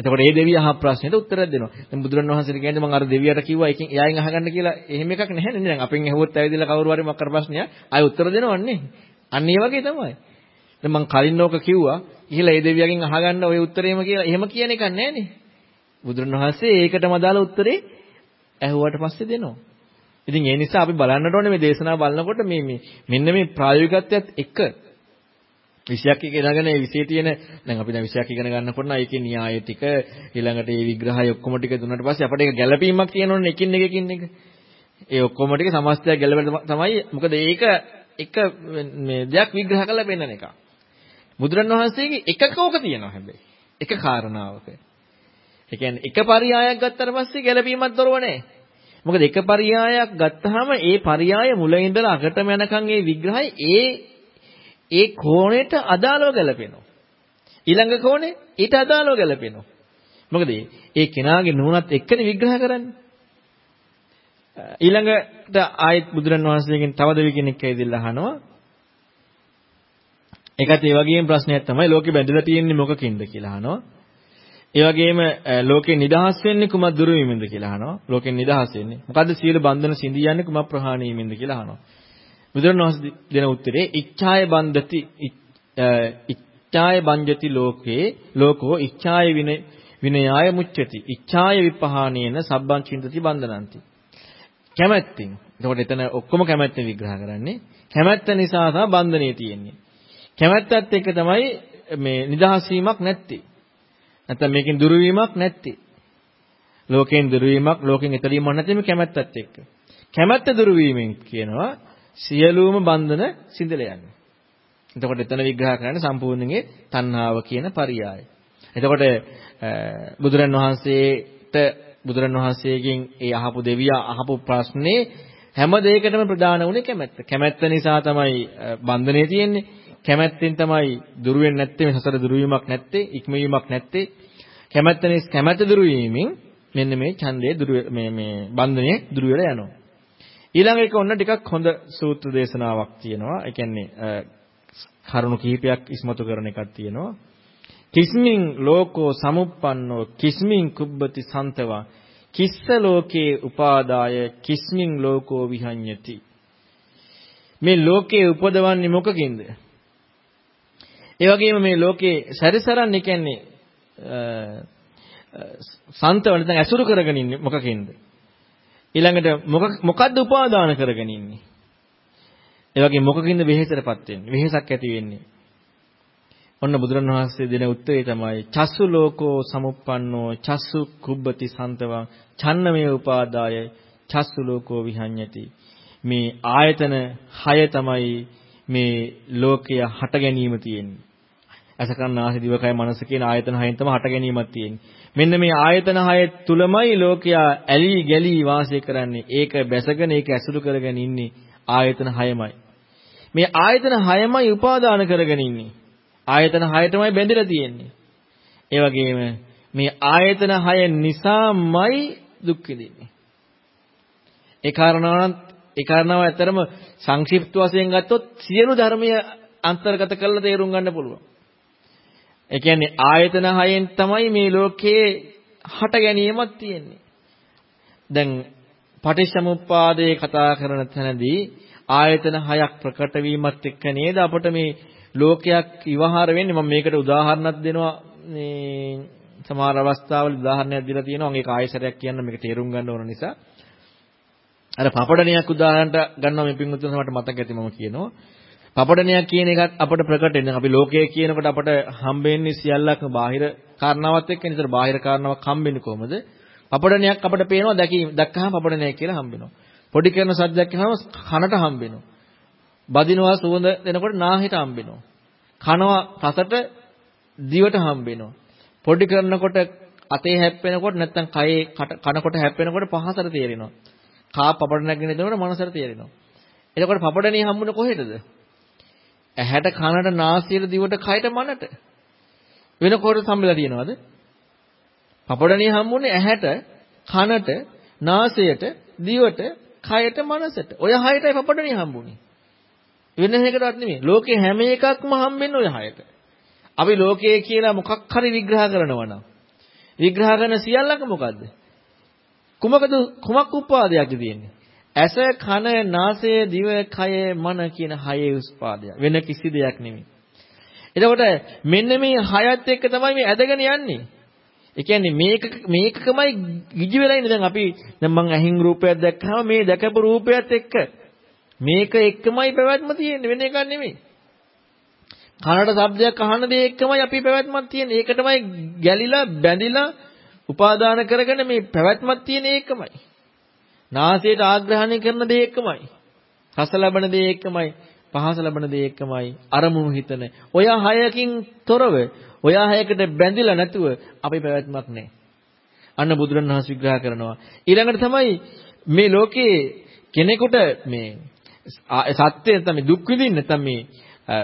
එතකොට ඒ දෙවිය අහ ප්‍රශ්නෙට උත්තරයක් දෙනවා. දැන් බුදුරණවහන්සේට කියන්නේ මම අර දෙවියට කිව්වා එකෙන් එයාගෙන් අහගන්න කියලා එහෙම එකක් නැහැ නේද? දැන් අපෙන් ඇහුවොත් ඇවිදලා කවුරු හරි මක් කර ප්‍රශ්නයක් ආයෙ උත්තර දෙනවන්නේ. අන්න ඒ වගේ තමයි. දැන් මං කලින් ඕක කිව්වා. ගිහලා ඒ දෙවියගෙන් අහගන්න ওই උත්තරේම කියලා එහෙම කියන එකක් නැහැ නේ. බුදුරණවහන්සේ ඒකටම අදාළ උත්තරේ ඇහුවට පස්සේ දෙනවා. ඉතින් ඒ නිසා අපි බලන්නට ඕනේ මේ දේශනාව බලනකොට මේ මේ මෙන්න මේ ප්‍රායෝගිකත්වයත් එක්ක 20ක් ඉගෙනගෙන ඒ විෂයේ තියෙන දැන් අපි දැන් 20ක් ඉගෙන ගන්නකොට නම් ඒකේ න්‍යාය ටික ඊළඟට ඒ විග්‍රහය ඔක්කොම ටික දුන්නාට පස්සේ අපිට ඒක ගැළපීමක් තියෙනවනේ එකින් එක එකින් එක. ඒ ඔක්කොම ටික සමස්තයක් ගැළපෙන්න තමයි මොකද ඒක එක මේ දෙයක් විග්‍රහ කරලා පෙන්නන එක. බුදුරණවහන්සේගේ එකකෝක තියෙනවා හැබැයි. එක කාරණාවක. ඒ කියන්නේ එක පරියායක් ගත්තට පස්සේ ගැළපීමක් දරව නැහැ. මොකද එක පරියායක් ගත්තාම ඒ පරියාය මුල ඉඳලා අගටම යනකම් ඒ විග්‍රහය ඒ ඒ කෝණයට අදාළව ගැලපෙනවා. ඊළඟ කෝණේ ඊට අදාළව ගැලපෙනවා. මොකද ඒ කෙනාගේ නුවණත් එක්කනේ විග්‍රහ කරන්නේ. ඊළඟට ආයෙත් බුදුරණවහන්සේගෙන් තව දෙවි කෙනෙක් ඇවිදලා අහනවා. ඒකත් ඒ වගේම ප්‍රශ්නයක් තමයි ලෝකෙ බැඳලා තියෙන්නේ මොකකින්ද කියලා අහනවා. ඒ වගේම ලෝකේ නිදහස් වෙන්නේ කුමක් දුරු වීමෙන්ද කියලා අහනවා. ලෝකෙන් නිදහස් වෙන්නේ. මොකද්ද සියලු බන්ධන සිඳී යන්නේ කුමක් ප්‍රහාණය වීමෙන්ද කියලා අහනවා. බුදුරණවහන්සේ දෙන උත්තරේ ඉච්ඡාය බන්ධති ඉච්ඡාය බංජති ලෝකේ ලෝකෝ ඉච්ඡාය වින විනයාය මුච්චති. ඉච්ඡාය විපහානේන සබ්බං චින්තති බන්ධනಂತಿ. කැමැත්තෙන්. එතකොට එතන ඔක්කොම කැමැත්තෙන් විග්‍රහ කරන්නේ. කැමැත්ත නිසා තමයි බන්ධනේ තියෙන්නේ. කැමැත්තත් එක්ක තමයි මේ නිදහස් වීමක් නැත්තේ. නැත්නම් මේකෙන් දුරු වීමක් නැත්තේ. ලෝකෙන් දුරු වීමක්, ලෝකෙන් ඈතර වීමක් නැති මේ කැමැත්තත් එක්ක. කැමැත්ත දුරු වීමෙන් කියනවා සියලුම බන්ධන සිඳලා යන්නේ. එතකොට එතන විග්‍රහ කරන්නේ සම්පූර්ණයෙන් තණ්හාව කියන පරියාය. එතකොට බුදුරන් වහන්සේට බුදුරන් වහන්සේගෙන් ඒ අහපු දෙවියා අහපු ප්‍රශ්නේ හැම දෙයකටම ප්‍රධාන වුණේ කැමැත්ත. කැමැත්ත නිසා තමයි බන්ධනේ තියෙන්නේ. කැමැත්තෙන් තමයි දුරු වෙන්නේ නැත්තේ මේ සසර දුරු වීමක් නැත්තේ, ඉක්මවීමක් නැත්තේ. කැමැත්තනේ කැමැත්ත දුරු වීමෙන් මෙන්න මේ ඡන්දය දුරු මේ මේ බන්ධනේ දුරු වෙලා යනවා. ඊළඟ එක ඔන්න ටිකක් හොඳ සූත්‍ර දේශනාවක් තියෙනවා. ඒ කියන්නේ කරුණු කිහිපයක් ඉස්මතු කරන එකක් තියෙනවා. කිස්මින් ලෝකෝ සමුප්පන්නෝ කිස්මින් කුබ්බති සන්තවා කිස්ස ලෝකේ උපාදාය කිස්මින් ලෝකෝ විහඤ්ඤති මේ ලෝකේ උපදවන්නේ මොකකින්ද ඒ වගේම මේ ලෝකේ සැරිසරන්නේ කියන්නේ සන්තව නැත්නම් ඇසුරු කරගෙන ඉන්නේ මොකකින්ද? ඊළඟට මොක මොකද්ද උපාදාන කරගෙන ඉන්නේ? ඒ වගේ මොකකින්ද වෙහෙසටපත් වෙන්නේ? වෙහෙසක් ඇති වෙන්නේ? ඔන්න බුදුරණවහන්සේ දෙන උත්තරේ තමයි චස්සු ලෝකෝ සමුප්පන්නෝ චස්සු කුබ්බති සන්තවං ඡන්නමේ උපාදාය චස්සු ලෝකෝ විහඤ්ඤති. මේ ආයතන 6 තමයි මේ ලෝකය හට ගැනීම තියෙන්නේ. අසකන්නාසි දිවකය මනස කියන ආයතන 6න් තමයි හට ගැනීමක් තියෙන්නේ මෙන්න මේ ආයතන 6 තුලමයි ලෝකයා ඇලී ගැලී වාසය කරන්නේ ඒක බැසගෙන ඒක ඇසුරු කරගෙන ඉන්නේ ආයතන 6මයි මේ ආයතන 6මයි උපාදාන කරගෙන ඉන්නේ ආයතන 6ටමයි බැඳිලා තියෙන්නේ. ඒ වගේම මේ ආයතන 6 නිසාමයි දුක් විඳින්නේ. ඒ කාරණාවන් ඒ කාරණාව ඇත්තරම සංක්ෂිප්ත වශයෙන් ගත්තොත් සියලු ධර්මය අන්තර්ගත කරලා තේරුම් ගන්න පුළුවන්. ඒ කියන්නේ ආයතන 6න් තමයි මේ ලෝකයේ හට ගැනීමක් තියෙන්නේ. දැන් පටිච්චසමුප්පාදයේ කතා කරන තැනදී ආයතන 6ක් ප්‍රකට වීමත් එක්ක නේද අපට මේ ලෝකයක් විවහාර වෙන්නේ? මම මේකට උදාහරණයක් දෙනවා. මේ සමහර අවස්ථාවල උදාහරණයක් දීලා තියෙනවා. මම ඒක ආයසරයක් කියන්න මේක තේරුම් ගන්න ඕන නිසා. අර පපඩණයක් උදාහරණට ගන්නවා මේ පින්වතුන් සමට මතක ඇති මම කියනවා. පපඩණයක් කියන එකත් අපිට ප්‍රකට වෙනවා අපි ලෝකය කියනකොට අපට හම්බෙන්නේ සියල්ලක්ම බාහිර කාරණාවත් එක්ක නේද බාහිර කාරණාවක් හම්බෙන්නේ කොහමද පපඩණයක් අපිට පේනවා දැකීම දැක්කහම පපඩණයක් කියලා හම්බෙනවා පොඩි කරන සද්දයක් කියනම කනට හම්බෙනවා බදිනවා සුවඳ දෙනකොට නාහිට හම්බෙනවා. කනවා රසට දිවට හම්බෙනවා. පොඩි කරනකොට අතේ හැප්පෙනකොට නැත්නම් කයේ කනකොට හැප්පෙනකොට පහසට තේරෙනවා. කා පපඩ නැගෙන දෙනකොට මනසට තේරෙනවා. එතකොට පපඩණිය හම්බුනේ කොහෙටද? ඇහැට කනට නාසයට දිවට කයට මනට. වෙන කොහෙද හම්බෙලා තියෙනවද? පපඩණිය හම්බුනේ ඇහැට කනට නාසයට දිවට කයට මනසට. ඔය හයටයි පපඩණිය හම්බුනේ. වෙන එකකටවත් නෙමෙයි. ලෝකේ හැම එකක්ම හම්බෙන්නේ ඔය හයට. අපි ලෝකයේ කියලා මොකක් හරි විග්‍රහ කරනවා නම් විග්‍රහ කරන සියල්ලක මොකද්ද? කුමකද කුමක් උපාදයක්ද තියෙන්නේ? ඇස කන නාසය දිව කය මන කියන හයේ උස්පාදය. වෙන කිසි දෙයක් නෙමෙයි. එතකොට මෙන්න මේ හයත් එක්ක තමයි මේ ඇදගෙන යන්නේ. ඒ කියන්නේ මේක මේකකමයි ගිජි වෙලා ඉන්නේ. දැන් අපි දැන් මං ඇහින් රූපයක් දැක්කම මේ දැකපු රූපයත් එක්ක මේක එක්කමයි පැවැත්ම තියෙන්නේ වෙන එකක් නෙමෙයි. කනට ශබ්දයක් අහන දේ එක්කමයි අපි පැවැත්මක් තියෙන්නේ. ඒකටමයි ගැලිලා බැඳිලා උපාදාන කරගෙන මේ පැවැත්මක් තියෙන ඒකමයි. නාසයට ආග්‍රහණය කරන දේ එක්කමයි. රස ලබන දේ එක්කමයි. පහස ලබන දේ එක්කමයි. අරමුණු හිතන. ඔය හයකින් තොරව ඔය හයකට බැඳිලා නැතුව අපි පැවැත්මක් නැහැ. අන්න බුදුරණවහන්සේ විග්‍රහ කරනවා. ඊළඟට තමයි මේ ලෝකේ කෙනෙකුට මේ සත්‍ය නැත්නම් දුක් විඳින්න නැත්නම් මේ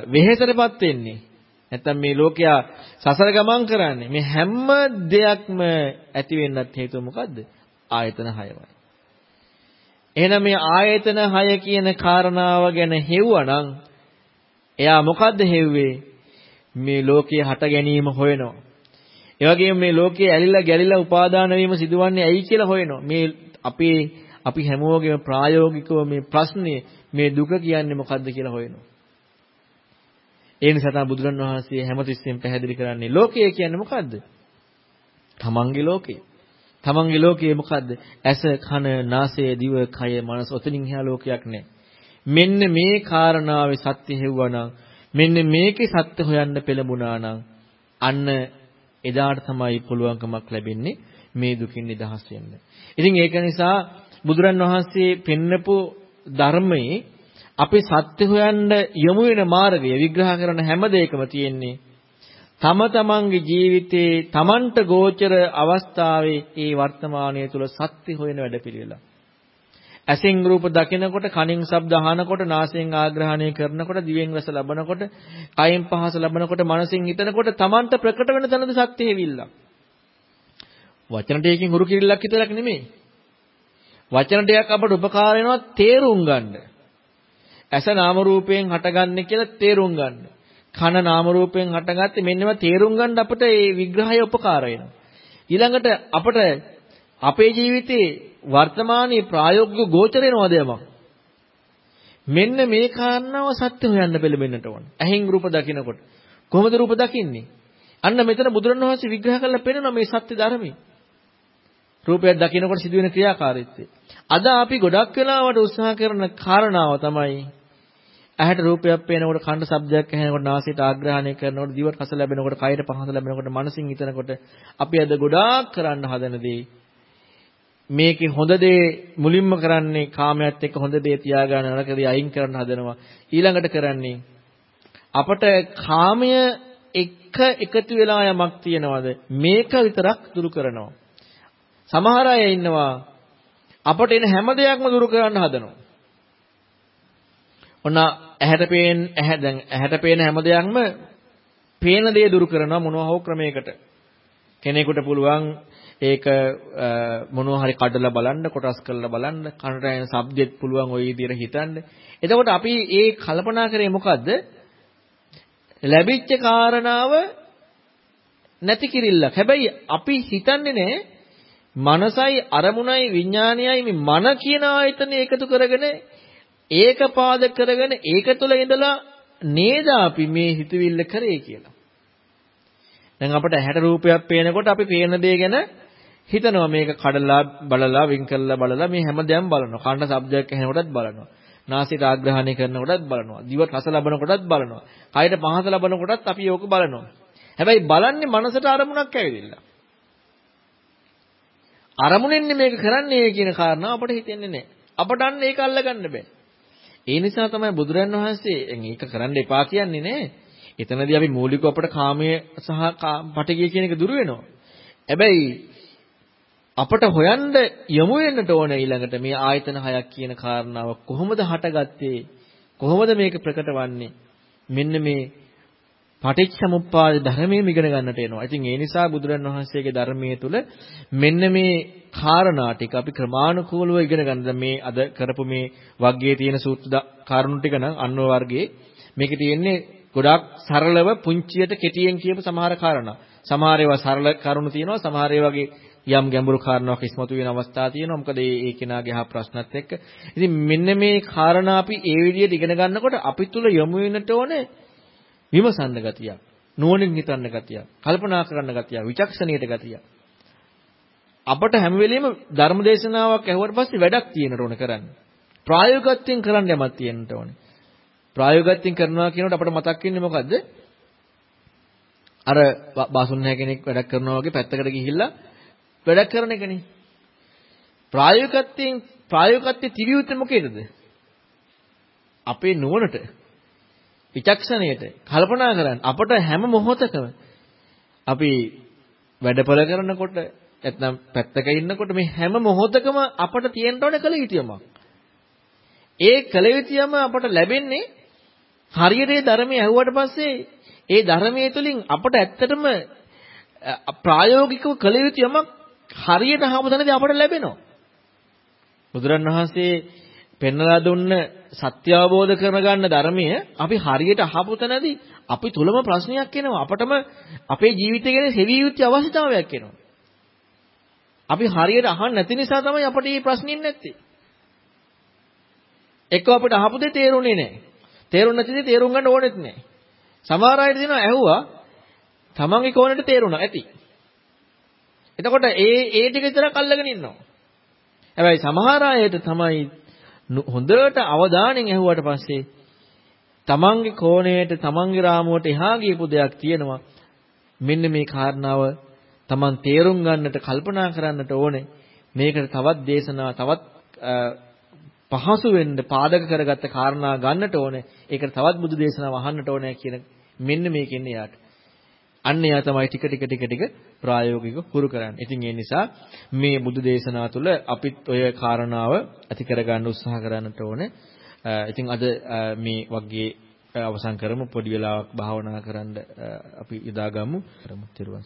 වෙහෙසටපත් වෙන්නේ නැත්නම් මේ ලෝකයා සසර ගමන් කරන්නේ මේ හැම දෙයක්ම ඇති වෙන්නත් හේතුව මොකද්ද ආයතන 6යි එහෙනම් මේ ආයතන 6 කියන කාරණාව ගැන හෙව්වනම් එයා මොකද්ද හෙව්වේ මේ ලෝකයේ හට ගැනීම හොයනවා ඒ වගේම මේ ලෝකයේ ඇලිලා ගැලිලා උපාදාන වීම සිදුවන්නේ ඇයි කියලා හොයනවා මේ අපේ අපි හැමෝගෙම ප්‍රායෝගිකව මේ ප්‍රශ්නේ මේ දුක කියන්නේ මොකද්ද කියලා හොයනවා. ඒ නිසා තමයි බුදුරන් වහන්සේ හැමතිස්සෙම පැහැදිලි කරන්නේ ලෝකය කියන්නේ මොකද්ද? තමන්ගේ ලෝකය. තමන්ගේ ලෝකය මොකද්ද? ඇස, කන, නාසය, දිව, කය, මනස ඔතනින් එහා ලෝකයක් නැහැ. මෙන්න මේ කාරණාවේ සත්‍ය හෙව්වනම් මෙන්න මේකේ සත්‍ය හොයන්න පෙළඹුණා නම් අන්න එදාට තමයි පුළුවන්කමක් ලැබෙන්නේ මේ දුකින් නිදහස් වෙන්න. ඉතින් ඒක නිසා බුදුරන් වහන්සේ පෙන්නපු ධර්මයේ අපි සත්‍ය හොයන්න යොමු වෙන මාර්ගය විග්‍රහ කරන හැම දෙයකම තියෙන්නේ තම තමන්ගේ ජීවිතේ තමන්ට ගෝචර අවස්ථාවේ ඒ වර්තමානයේ තුල සත්‍ය හොයන වැඩපිළිවෙල. ඇසෙන් රූප දකිනකොට, කනින් ශබ්ද අහනකොට, නාසයෙන් ආග්‍රහණය කරනකොට, දිවෙන් රස ලබනකොට, කයෙන් පහස ලබනකොට, මනසින් හිතනකොට තමන්ට ප්‍රකට වෙන තැනද සත්‍ය හේවිල්ල. වචන ටිකකින් හුරු කිරිල්ලක් විතරක් නෙමෙයි. වචන ටිකක් අපට උපකාර වෙනවා තේරුම් ගන්න. ඇස නාම රූපයෙන් හටගන්නේ කියලා තේරුම් ගන්න. කන නාම රූපයෙන් හටගත්තේ මෙන්නම තේරුම් ගන්න අපිට මේ විග්‍රහය උපකාර වෙනවා. ඊළඟට අපට අපේ ජීවිතේ වර්තමානයේ ප්‍රායෝගික ගෝචර වෙනවා දෙයක්. මෙන්න මේ කාරණාව සත්‍ය හොයන්න පෙළඹෙන්නට ඕන. ඇහෙන් රූප දකිනකොට කොහොමද රූප දකින්නේ? අන්න මෙතන බුදුරණවහන්සේ විග්‍රහ කරලා පෙන්නනවා මේ සත්‍ය ධර්මයේ. රූපයක් දකිනකොට සිදුවෙන ක්‍රියාකාරීත්වය. අද අපි ගොඩක් වෙලාවට උත්සාහ කරන කාරණාව තමයි ඇහැට රූපයක් පේනකොට කණ්ඩ ශබ්දයක් ඇහෙනකොට නාසයට ආග්‍රහණය කරනකොට දිවට රස ලැබෙනකොට කයට පහස ලැබෙනකොට මනසින් හිතනකොට අපි අද ගොඩාක් කරන්න හදන දේ මේකේ හොඳ දේ මුලින්ම කරන්නේ කාමයට එක්ක හොඳ දේ තියාගන්න නරක දේ අයින් කරන්න හදනවා. ඊළඟට කරන්නේ අපට කාමය එක එකතු වෙලා යමක් තියනවාද? මේක විතරක් දුරු කරනවා. සමහර අය ඉන්නවා අපට එන හැම දෙයක්ම දුරු කරන්න හදනවා. ඔන්න ඇහැට පේන ඇහැ දැන් ඇහැට පේන හැම දෙයක්ම පේන දේ දුරු කරනවා මොනවා හෝ ක්‍රමයකට. කෙනෙකුට පුළුවන් ඒක මොනවා හරි කඩලා බලන්න කොටස් කරලා බලන්න කනට එන ශබ්දෙත් පුළුවන් ওই විදිහට හිතන්න. එතකොට අපි ඒ කල්පනා කරේ මොකද්ද? ලැබිච්ච කාරණාව නැති කිරිල්ලක්. හැබැයි අපි හිතන්නේ නැහැ මනසයි අරමුණයි විඥානයයි මේ මන කියන ආයතන එකතු කරගෙන ඒකපාද කරගෙන ඒක තුළ ඉඳලා නේද අපි මේ හිතවිල්ල කරේ කියලා. දැන් අපට ඇහැට රූපයක් පේනකොට අපි පේන දේ ගැන හිතනවා මේක කඩලා බලලා වින් කරලා බලලා මේ හැමදේම බලනවා. කන්න ශබ්දයක් ඇහෙනකොටත් බලනවා. නාසයට ආග්‍රහණය කරනකොටත් බලනවා. දිවට රස ලබනකොටත් බලනවා. කයට පහස ලබනකොටත් අපි ඕක බලනවා. හැබැයි බලන්නේ මනසට අරමුණක් ඇවිදින්න. අරමුණෙන්නේ මේක කරන්නේ කියන කාරණාව අපට හිතෙන්නේ නැහැ. අපට අන්න ඒක අල්ලගන්න බෑ. ඒ නිසා තමයි බුදුරන් වහන්සේ මේක කරන්න එපා කියන්නේ නෑ. එතනදී අපි මූලිකව අපට කාමයේ සහ පටිගිය කියන එක දුර වෙනවා. හැබැයි අපට හොයන්න යමු වෙන්නට ඕන ඊළඟට මේ ආයතන හයක් කියන කාරණාව කොහොමද හටගත්තේ? කොහොමද මේක ප්‍රකට වන්නේ? මෙන්න මේ පටිච්චසමුප්පාද ධර්මයෙන් ඉගෙන ගන්නට එනවා. ඉතින් ඒ නිසා බුදුරන් වහන්සේගේ ධර්මයේ තුල මෙන්න මේ කාරණා ටික අපි ක්‍රමානුකූලව ඉගෙන ගන්න. මේ අද කරපු මේ වග්ගයේ තියෙන සූත්‍ර කාරණු ටික නම් අන්ව වර්ගයේ මේකේ තියෙන්නේ ගොඩාක් සරලව පුංචියට කෙටියෙන් කියපු සමහර කාරණා. සමහර ඒවා සරල කරුණු තියෙනවා. සමහර වගේ යම් ගැඹුරු කාරණාවක් ඉස්මතු වෙන අවස්ථා තියෙනවා. මොකද ඒ ඒ කෙනාගේ අහ ප්‍රශ්නත් එක්ක. ඉතින් මෙන්න මේ කාරණා අපි ඒ විදිහට ඉගෙන ගන්නකොට අපි තුල යොමු වෙන්නට ඕනේ විමසන්න ගතියක්, නුවණින් හිතන්න ගතියක්, කල්පනා කරන්න ගතියක්, විචක්ෂණීයට ගතියක්. අපට හැම වෙලෙම ධර්මදේශනාවක් ඇහුවට පස්සේ වැඩක් තියෙනට ඕන කරන්න. ප්‍රායෝගිකත්වයෙන් කරන්න යමක් තියෙන්නට ඕනේ. ප්‍රායෝගිකත්වයෙන් කරනවා කියනකොට අපට මතක් වෙන්නේ මොකද්ද? අර බාසුන්නෑ කෙනෙක් වැඩක් කරනවා වගේ පැත්තකට ගිහිල්ලා වැඩක් කරන එකනේ. ප්‍රායෝගිකත්වයෙන් ප්‍රායෝගිකත්වයේ තිබියුත්තේ මොකේද? අපේ නුවණට විචක්ෂණයට කල්පනා කරන්න අපට හැම මොහොතකම අපි වැඩපල කරනකොට නැත්නම් පැත්තක ඉන්නකොට මේ හැම මොහොතකම අපට තියෙන්න ඕනේ කල යුතුයමක්. ඒ කල යුතුයම අපට ලැබෙන්නේ හරියට ඒ ධර්මයේ ඇහුවට පස්සේ ඒ ධර්මයේ තුලින් අපට ඇත්තටම ප්‍රායෝගිකව කල යුතුයමක් හරියට අහපු තැනදී අපට ලැබෙනවා. බුදුරණවහන්සේ පෙන්වලා දුන්න සත්‍ය අවබෝධ කරගන්න ධර්මය අපි හරියට අහපු තැනදී අපි තුලම ප්‍රශ්නයක් එනවා. අපටම අපේ ජීවිතය ගැන සෙවිය යුත්තේ අවශ්‍යතාවයක් එනවා. අපි හරියට අහන්න නැති නිසා තමයි අපට මේ ප්‍රශ්නින් නැත්තේ. එක්ක අපිට අහපු දේ තේරුනේ නැහැ. තේරුම් නැති දේ තේරුම් ගන්න ඕනෙත් නැහැ. සමහර අය දෙනවා ඇහුවා තමන්ගේ කෝණයට තේරුණා ඇති. එතකොට ඒ ඒ ටික විතරක් අල්ලගෙන ඉන්නවා. හැබැයි සමහර අයට තමයි හොඳට අවධානයෙන් ඇහුවට පස්සේ තමන්ගේ කෝණයට තමන්ගේ රාමුවට එහා ගියපු දෙයක් තියෙනවා. මෙන්න මේ කාරණාව තමන් තේරුම් ගන්නට කල්පනා කරන්නට ඕනේ. මේකට තවත් දේශනා තවත් පහසු වෙන්න පාදක කරගත්ත කාරණා ගන්නට ඕනේ. ඒකට තවත් බුදු දේශනාව අහන්නට ඕනේ කියන මෙන්න මේකෙන් එයාට. අන්න එයා තමයි ටික ටික ටික ටික ප්‍රායෝගිකව හුරු කරන්නේ. ඉතින් ඒ නිසා මේ බුදු දේශනා තුළ අපිත් ඔය කාරණාව ඇති කරගන්න උත්සාහ කරන්නට ඕනේ. ඉතින් අද මේ වගේ අවසන් කරමු පොඩි වෙලාවක් භාවනා කරන්න අපි යොදාගමු. කරමු තිරුවන්.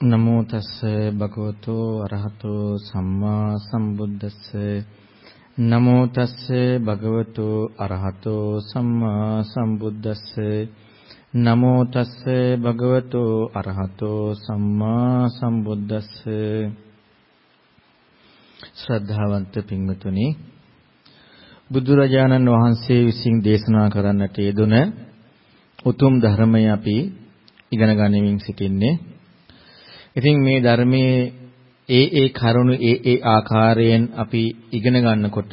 නමෝ තස්ස භගවතෝ අරහතෝ සම්මා සම්බුද්දස්ස නමෝ තස්සේ භගවතු අරහතෝ සම්මා සම්බුද්දස්ස නමෝ තස්සේ භගවතු අරහතෝ සම්මා සම්බුද්දස්ස ශ්‍රද්ධාවන්ත පින්වතුනි බුදුරජාණන් වහන්සේ විසින් දේශනා කරන්නට යෙදුන උතුම් ධර්මය අපි ඉගෙන ගනිමින් සිටින්නේ. ඉතින් මේ ධර්මයේ ඒ ඒ කරුණු ඒ ඒ ආකාරයෙන් අපි ඉගෙන ගන්නකොට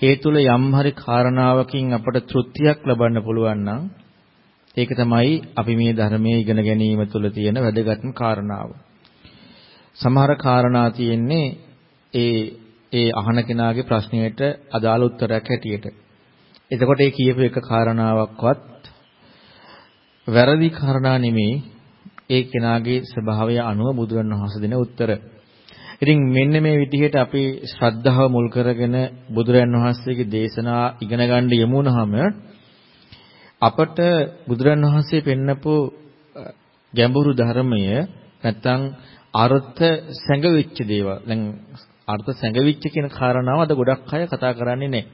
ඒ තුල යම් හරි කාරණාවකින් අපට තෘප්තියක් ලබන්න පුළුවන් නම් ඒක තමයි අපි මේ ධර්මයේ ඉගෙන ගැනීම තුළ තියෙන වැදගත්ම කාරණාව. සමහර කාරණා තියෙන්නේ ඒ ඒ අහන කෙනාගේ ප්‍රශ්නයට අදාළ උත්තරයක් හැටියට. එතකොට ඒ කියපු එක කාරණාවක්වත් වැරදි කාරණා නෙමෙයි ඒ කෙනාගේ ස්වභාවය අනුව බුදුරන් වහන්සේ දෙන උත්තර. ඉතින් මෙන්න මේ විදිහට අපි ශ්‍රද්ධාව මුල් කරගෙන බුදුරන් වහන්සේගේ දේශනා ඉගෙන ගන්න යමු වුනහම අපට බුදුරන් වහන්සේ පෙන්නපු ගැඹුරු ධර්මය නැත්තම් අර්ථ සැඟවිච්ච දේවල්. දැන් අර්ථ සැඟවිච්ච කියන කාරණාව අද ගොඩක් අය කතා කරන්නේ නැහැ.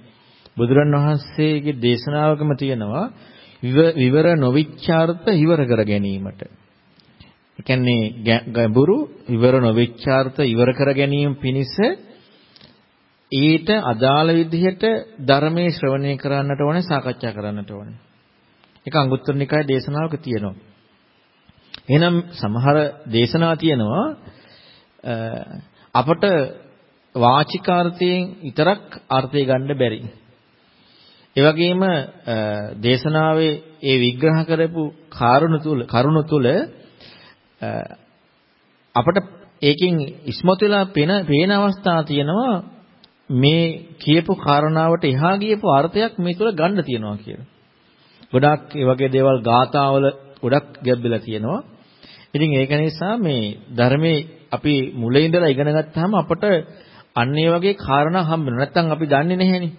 බුදුරන් වහන්සේගේ දේශනාවකම තියෙනවා විවර නොවිච්ච අර්ථ ඉවර කර ගැනීමට. ඒ කියන්නේ ගැඹුරු ඉවර නොවෙච්ච අර්ථ ඉවර කර ගැනීම පිණිස ඊට අදාළ විදිහට ධර්මයේ ශ්‍රවණය කරන්නට ඕනේ සාකච්ඡා කරන්නට ඕනේ. ඒක අංගුත්තර නිකායේ දේශනාවක තියෙනවා. එහෙනම් සමහර දේශනා තියෙනවා අපට වාචිකාර්ථයෙන් විතරක් අර්ථය ගන්න බැරි. ඒ වගේම දේශනාවේ ඒ විග්‍රහ කරපු කාරුණු තුල කරුණු තුල අපට ඒකෙන් ඉස්මතු වෙලා පේන පේන අවස්ථා තියෙනවා මේ කියපු කාරණාවට එහා ගියපු අර්ථයක් මේ තුල ගන්න තියෙනවා කියලා. ගොඩක් ඒ වගේ දේවල් ගාථාවල ගොඩක් ගැඹිලා තියෙනවා. ඉතින් ඒක නිසා මේ ධර්මයේ අපි මුලින් ඉඳලා ඉගෙන ගත්තාම අපට අන්න ඒ වගේ කාරණා හම්බ වෙනවා. නැත්තම් අපි දන්නේ නැහෙනේ.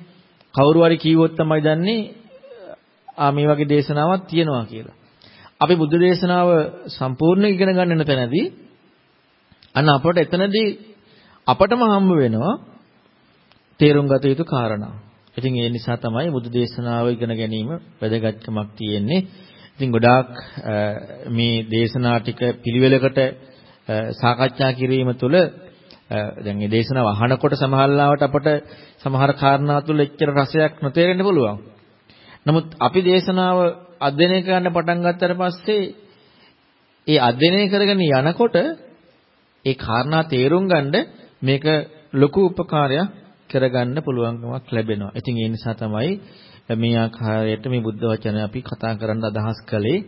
කවුරු හරි කිව්වොත් තමයි දන්නේ ආ මේ වගේ දේශනාවක් තියෙනවා කියලා. අපි බුද්ධ දේශනාව සම්පූර්ණ ඉගෙන ගන්න තැනදී අන්න අපට එතනදී අපටම හම්බ වෙනවා තේරුම් ගත යුතු කාරණා. ඉතින් ඒ නිසා තමයි බුදු දේශනාව ඉගෙන ගැනීම වැදගත්කමක් තියෙන්නේ. ඉතින් ගොඩාක් මේ දේශනා ටික පිළිවෙලකට සාකච්ඡා කිරීම තුළ දැන් මේ දේශනාව අහනකොට සමහරවිට අපට සමහර කාරණා තුළ එච්චර රසයක් නොතේරෙන්න පුළුවන්. නමුත් අපි දේශනාව අධ්‍යයනය කරන්න පටන් ගත්තට පස්සේ ඒ අධ්‍යයනය කරගෙන යනකොට ඒ කාරණා තේරුම් ගන්න මේක ලොකු උපකාරයක් කරගන්න පුළුවන්කමක් ලැබෙනවා. ඉතින් ඒ නිසා තමයි මේ ආකාරයට මේ බුද්ධ වචනය අපි කතා කරන්න අදහස් කළේ.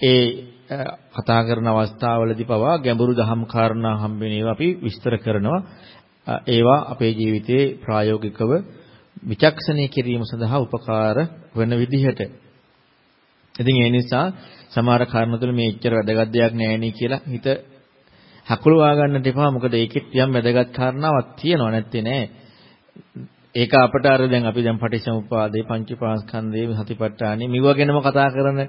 ඒ කතා කරන අවස්ථාවලදී පවා ගැඹුරු දහම් කාරණා හම්බෙන ඒවා අපි විස්තර කරනවා. ඒවා අපේ ජීවිතයේ ප්‍රායෝගිකව විචක්ෂණය කිරීම සඳහා උපකාර වන විදිහට. ඉතින් ඒ නිසා සමහර කාරණා තුළ මේ ඉච්චර වැදගත් දෙයක් නෑනේ කියලා හිත හකුලවා ගන්නට එපා. මොකද ඒකෙත් යම් වැදගත් කාරණාවක් තියෙනවා නැත්තේ නෑ. ඒක අපට අර දැන් අපි දැන් පටිච්චසමුප්පාදේ පංචපාස්කන්ධේ සතිපට්ඨානේ මෙව ගැනම කතා කරන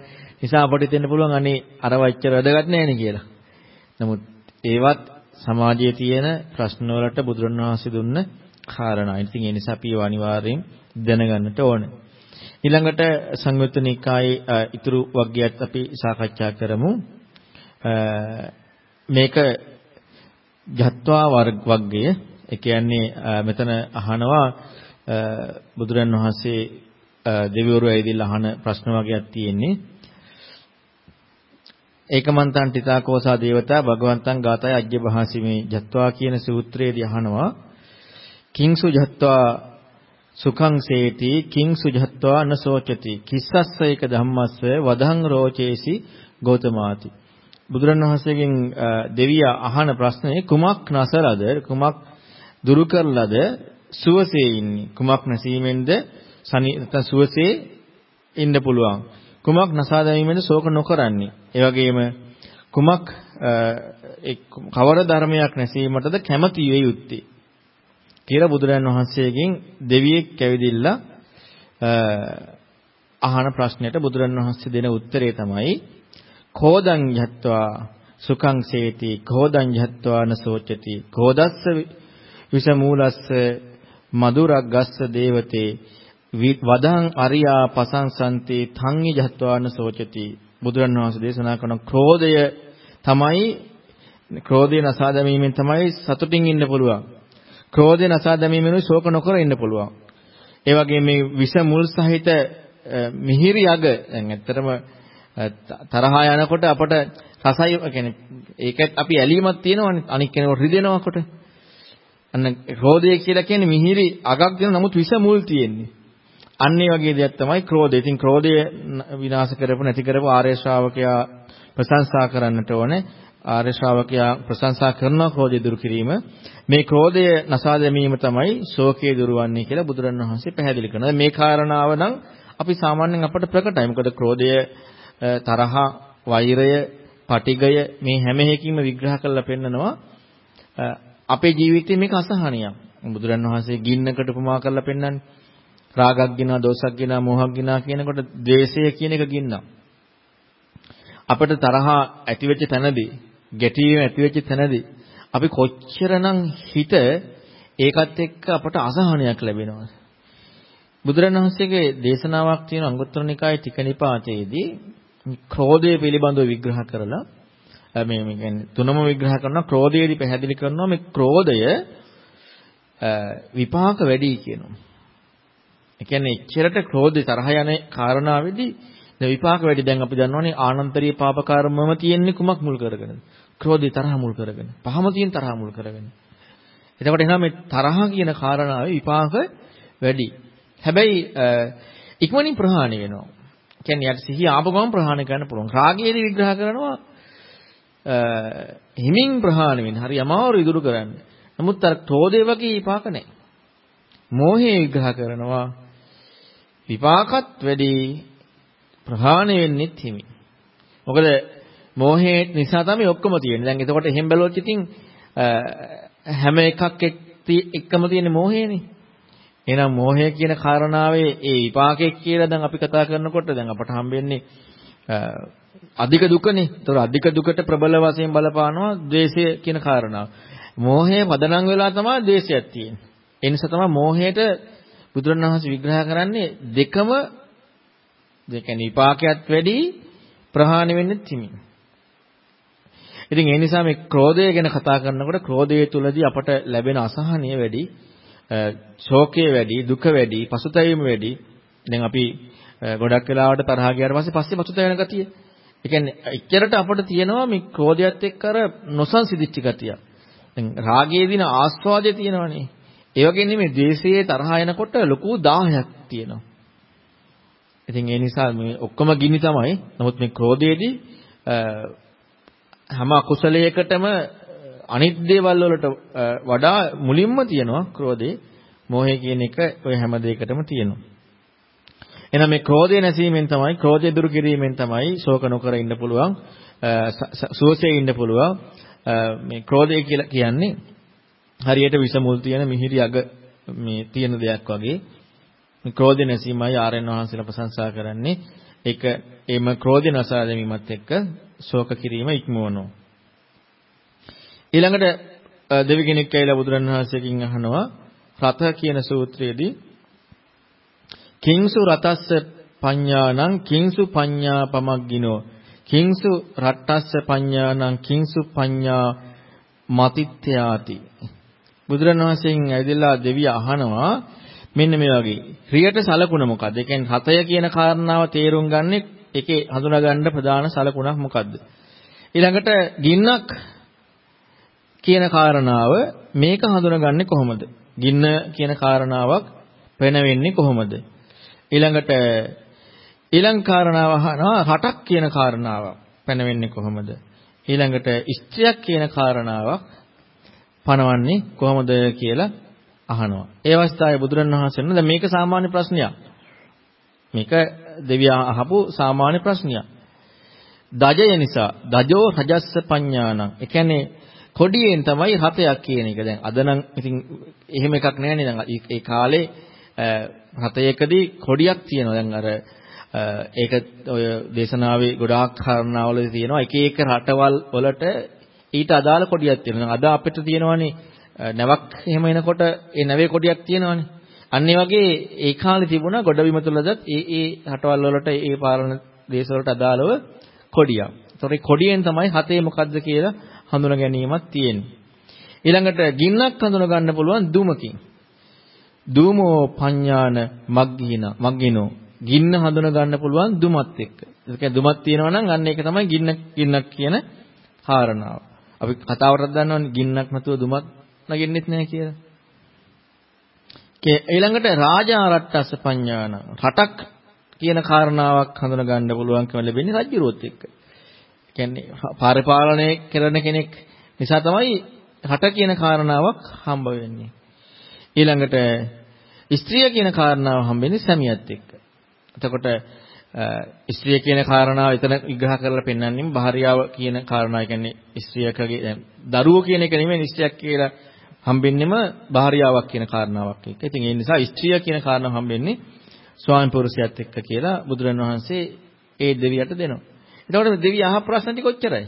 නිසා අපිට හිතෙන්න පුළුවන් අනේ අර වච්චර වැදගත් නෑනේ කියලා. නමුත් ඒවත් සමාජයේ තියෙන ප්‍රශ්න වලට බුදුරණවහන්සේ දුන්න කාරණා. ඉතින් ඒ නිසා අපි අනිවාර්යෙන් දැනගන්නට ඕනේ. ඊළඟට සංයුත්ත නිකායේ ඉතුරු වර්ගයත් අපි සාකච්ඡා කරමු. මේක ජත්වා වර්ගය. ඒ කියන්නේ මෙතන අහනවා බුදුරන් වහන්සේ දෙවිවරු ඇවිදලා අහන ප්‍රශ්න වර්ගයක් තියෙන්නේ. ඒකමන්තං තිතාකෝසා දේවතා භගවන්තං ගාතය අජ්ජ භාසිමේ ජත්වා කියන සූත්‍රයේදී අහනවා කිංසු ජත්වා සුඛං සේති කිංසු ජත්වා නසෝචති කිස්සස්ස ඒක ධම්මස්ස වදං රෝචේසි ගෞතමාති බුදුරණවහන්සේගෙන් දෙවියා අහන ප්‍රශ්නේ කුමක් නැසලද? කුමක් දුරු කරලද සුවසේ ඉන්නේ. කුමක් නැසීමෙන්ද නැත්නම් සුවසේ ඉන්න පුළුවන්. කුමක් නසා දැමීමෙන්ද ශෝක නොකරන්නේ? ඒ වගේම කුමක් කවර ධර්මයක් නැසීමටද කැමති වේ යුත්තේ? කියලා බුදුරජාණන් වහන්සේගෙන් දෙවියෙක් ඇවිදිලා අහන ප්‍රශ්නෙට බුදුරජාණන් වහන්සේ දෙන උත්තරේ තමයි කෝදං යත්වා සුඛං සේති කෝදං යත්වා නසෝචති කෝදස්ස විස මූලස්ස මధుරග්ගස්ස දේවතේ වදං අරියා පසංසන්ති තංගි ජත්වාන සෝචති බුදුරණවහන්සේ දේශනා කරන ක්‍රෝධය තමයි ක්‍රෝධය නසා දැමීමෙන් තමයි සතුටින් ඉන්න පුළුවන්. ක්‍රෝධය නසා දැමීමෙන් ශෝක නොකර ඉන්න පුළුවන්. ඒ වගේම මේ විස මුල් සහිත මිහිරි යග දැන් ඇත්තටම තරහා යනකොට අපට රසයි කියන්නේ ඒකත් අපි ඇලීමක් තියෙනවනේ අනික් කෙනෙකුට රිදෙනවකොට. අන්න ක්‍රෝධය කියලා කියන්නේ මිහිරි අගක් දෙන නමුත් විස මුල් තියෙන්නේ. අන්න ඒ වගේ දෙයක් තමයි ක්‍රෝධය. ඉතින් ක්‍රෝධය විනාශ කරපු නැති කරපු ආර්ය ශ්‍රාවකයා ප්‍රශංසා කරන්නට ඕනේ. ආර්ය ශ්‍රාවකයා ප්‍රශංසා කරන ක්‍රෝධය දුරු කිරීම මේ ක්‍රෝධය නසා දැමීම තමයි ශෝකය දුරවන්නේ කියලා බුදුරණවහන්සේ පැහැදිලි කරනවා. මේ කාරණාව නම් අපි සාමාන්‍යයෙන් අපට ප්‍රකටයි. මොකද ක්‍රෝධය තරහ වෛරය පටිගය මේ හැම එකකින්ම විග්‍රහ කරලා පෙන්නනවා අපේ ජීවිතේ මේක අසහනියක්. බුදුරණවහන්සේ ගින්නකට උපමා කරලා පෙන්නන්නේ රාගක් ගිනා දෝෂක් ගිනා මෝහක් ගිනා කියනකොට ද්වේෂය කියන එක ගින්නා. අපිට තරහා ඇති වෙච්ච තැනදී ගැටීම ඇති වෙච්ච තැනදී අපි කොච්චරනම් හිත ඒකත් එක්ක අපට අසහනයක් ලැබෙනවද? බුදුරණවහන්සේගේ දේශනාවක් තියෙන අංගුත්තර නිකායේ ටික නිපාතයේදී ක්‍රෝධය පිළිබඳව විග්‍රහ කරලා මේ මේ කියන්නේ තුනම විග්‍රහ කරනවා ක්‍රෝධයේදී පැහැදිලි කරනවා මේ ක්‍රෝධය විපාක වැඩි කියනවා. ඒ කියන්නේ එච්චරට ක්‍රෝධය තරහ යන කාරණාවේදී විපාක වැඩි දැන් අපි දන්නවනේ ආනන්තරීය පාප කර්මම තියෙන්නේ කුමක් මුල් කරගෙනද? ක්‍රෝධය තරහ මුල් කරගෙන. පහම තියෙන තරහ මුල් කරගෙන. එතකොට එහෙනම් මේ තරහ කියන කාරණාවේ විපාක වැඩි. හැබැයි ඉක්මනින් ප්‍රහාණය වෙනවා. කියන්නේ යට සිහිය ආපු ගමන් ප්‍රහාණය කරන්න පුළුවන්. රාගයේදී විග්‍රහ කරනවා හිමින් ප්‍රහාණය වෙන. හරි අමාරු ඉදුරු කරන්න. නමුත් අර ක්‍රෝධය වගේ විපාක නැහැ. මෝහය විග්‍රහ කරනවා විපාකත් වැඩි ප්‍රහාණය වෙන්නෙත් හිමි. මොකද මෝහේ නිසා තමයි ඔක්කොම තියෙන්නේ. දැන් එතකොට එහෙම බැලුවොත් ඉතින් හැම එකක් එක්කම තියෙන මෝහයනේ. එහෙනම් මෝහය කියන කාරණාවේ ඒ විපාකයක් කියලා දැන් අපි කතා කරනකොට දැන් අපට හම්බෙන්නේ අධික දුකනේ. ඒතර අධික දුකට ප්‍රබල වශයෙන් බලපානවා ද්වේෂය කියන කාරණාව. මෝහය පදනම් වෙලා තමයි ද්වේෂයක් තියෙන්නේ. ඒ නිසා තමයි මෝහයට බුදුරණවහන්සේ විග්‍රහ කරන්නේ දෙකම ඒ කියන්නේ විපාකයක් වැඩි ප්‍රහාණය වෙන්නේ තිමින්. ඉතින් ඒ නිසා මේ ක්‍රෝධය ගැන කතා කරනකොට ක්‍රෝධය තුලදී අපට ලැබෙන අසහනය වැඩි, ශෝකය වැඩි, දුක වැඩි, පසුතැවීම වැඩි. දැන් අපි ගොඩක් වෙලාවට තරහා ගියාට පස්සේ පස්සේ පසුතැවෙන ගතිය. ඒ කියන්නේ එච්චරට අපට තියෙනවා මේ ක්‍රෝධයත් එක්ක අර නොසන්සිදිච්ච ගතිය. දැන් රාගයේ දින ආස්වාදය තියෙනවනේ. ඒ වගේ නෙමෙයි ද්වේෂයේ තරහා එනකොට ලොකු 10ක් තියෙනවා. ඉතින් ඒ නිසා මේ ඔක්කොම ගිනි තමයි. නමුත් මේ ක්‍රෝධයේදී හැම අකුසලයකටම අනිත් දේවල් වලට වඩා මුලින්ම තියෙනවා ක්‍රෝධේ. මෝහය කියන එක ඔය හැම දෙයකටම තියෙනවා. එහෙනම් මේ ක්‍රෝධය නැසීමෙන් තමයි ක්‍රෝධය දුරු කිරීමෙන් තමයි ශෝක නොකර ඉන්න පුළුවන්. සුවසේ ඉන්න පුළුවන්. මේ ක්‍රෝධය කියලා කියන්නේ හරියට විස මුල් තියෙන මිහිරි අග මේ තියෙන දෙයක් වගේ මේ ක්‍රෝධ නැසීමයි ආරයන් වහන්සේලා ප්‍රශංසා කරන්නේ ඒක එම ක්‍රෝධ නසා දැමීමත් එක්ක ශෝක කිරීම ඉක්මවනවා ඊළඟට දෙවි කෙනෙක් ඇවිල්ලා බුදුරණවහන්සේකින් අහනවා රත කියන සූත්‍රයේදී කිංසු රතස්ස පඤ්ඤාණං කිංසු පඤ්ඤා පමග්ගිනෝ කිංසු රට්ටස්ස පඤ්ඤාණං කිංසු පඤ්ඤා මතිත්‍යාති බුදුරණවහන්සේගෙන් ඇවිදලා දෙවිය අහනවා මෙන්න මේ වගේ. ක්‍රියට සලකුණ මොකද්ද? ඒ කියන්නේ හතය කියන කාරණාව තේරුම් ගන්න එකේ හඳුනා ගන්න ප්‍රධාන සලකුණක් මොකද්ද? ඊළඟට ගින්නක් කියන කාරණාව මේක හඳුනගන්නේ කොහොමද? ගින්න කියන කාරණාවක් වෙනවෙන්නේ කොහොමද? ඊළඟට ඊළඟ කාරණාව අහනවා රටක් කියන කාරණාවක් පැනවෙන්නේ කොහොමද? ඊළඟට ස්ත්‍රියක් කියන කාරණාවක් පනවන්නේ කොහොමද කියලා අහනවා. ඒ අවස්ථාවේ බුදුරණවහන්සේ නේද මේක සාමාන්‍ය ප්‍රශ්නයක්. මේක දෙවියා අහපු සාමාන්‍ය ප්‍රශ්නයක්. දජය නිසා දජෝ රජස්ස පඤ්ඤාණං. ඒ කියන්නේ කොඩියෙන් තමයි රතයක් කියන එක. දැන් අද නම් ඉතින් එහෙම එකක් නැහැ දැන් ඒ කාලේ රතයකදී කොඩියක් තියෙනවා. දැන් අර ඒක ඔය දේශනාවේ ගොඩාක් කාරණාවල තියෙනවා. එක එක රටවල් වලට ඊට අදාළ කොඩියක් තියෙනවා. අද අපිට තියෙනවානේ නැවක් එහෙම එනකොට ඒ නැවේ කොටියක් තියෙනවනේ. අන්න ඒ වගේ ඒ කාලේ තිබුණා ගොඩබිම තුලදත් ඒ ඒ රටවල් වලට ඒ පාලන දේශ වලට අදාළව කොඩියක්. ඒතකොට කොඩියෙන් තමයි හතේ මොකද්ද කියලා හඳුන ගැනීමක් තියෙන්නේ. ඊළඟට ගින්නක් හඳුන ගන්න පුළුවන් දුමකින්. දුමෝ පඤ්ඤාන මග්ගින මග්ගිනෝ ගින්න හඳුන ගන්න පුළුවන් දුමත් එක්ක. ඒ කියන්නේ දුමක් තියෙනවා නම් අන්න ඒක තමයි ගින්න ගින්නක් කියන කාරණාව. අපි කතාවටත් දන්නවනේ ගින්නක් නැතුව දුමක් නගින්නෙත් නැහැ කියලා. ඊළඟට රාජා රට්ටස්ස පඤ්ඤාන රටක් කියන කාරණාවක් හඳුන ගන්න පුළුවන්කම ලැබෙන්නේ රජ්ජුරුවත් එක්ක. කියන්නේ පරිපාලනය කරන කෙනෙක් නිසා තමයි රට කියන කාරණාවක් හම්බ වෙන්නේ. ඊළඟට ස්ත්‍රිය කියන කාරණාව හම්බෙන්නේ සැමියාත් එක්ක. එතකොට ස්ත්‍රිය කියන කාරණාව එතන විග්‍රහ කරලා පෙන්වන්නේ භාර්යාව කියන කාරණාව. කියන්නේ ස්ත්‍රියකගේ දැන් දරුවෝ කියන එක නෙමෙයි ස්ත්‍රියක් කියලා හම්බෙන්නෙම භාර්යාවක් කියන කාරණාවක් එක්ක. ඉතින් ඒ නිසා ස්ත්‍රිය කියන කාරණාව හම්බෙන්නේ ස්වාමි පුරුෂයත් එක්ක කියලා බුදුරණවහන්සේ ඒ දෙවියට දෙනවා. එතකොට දෙවිය අහ ප්‍රශ්න ටික ඔච්චරයි.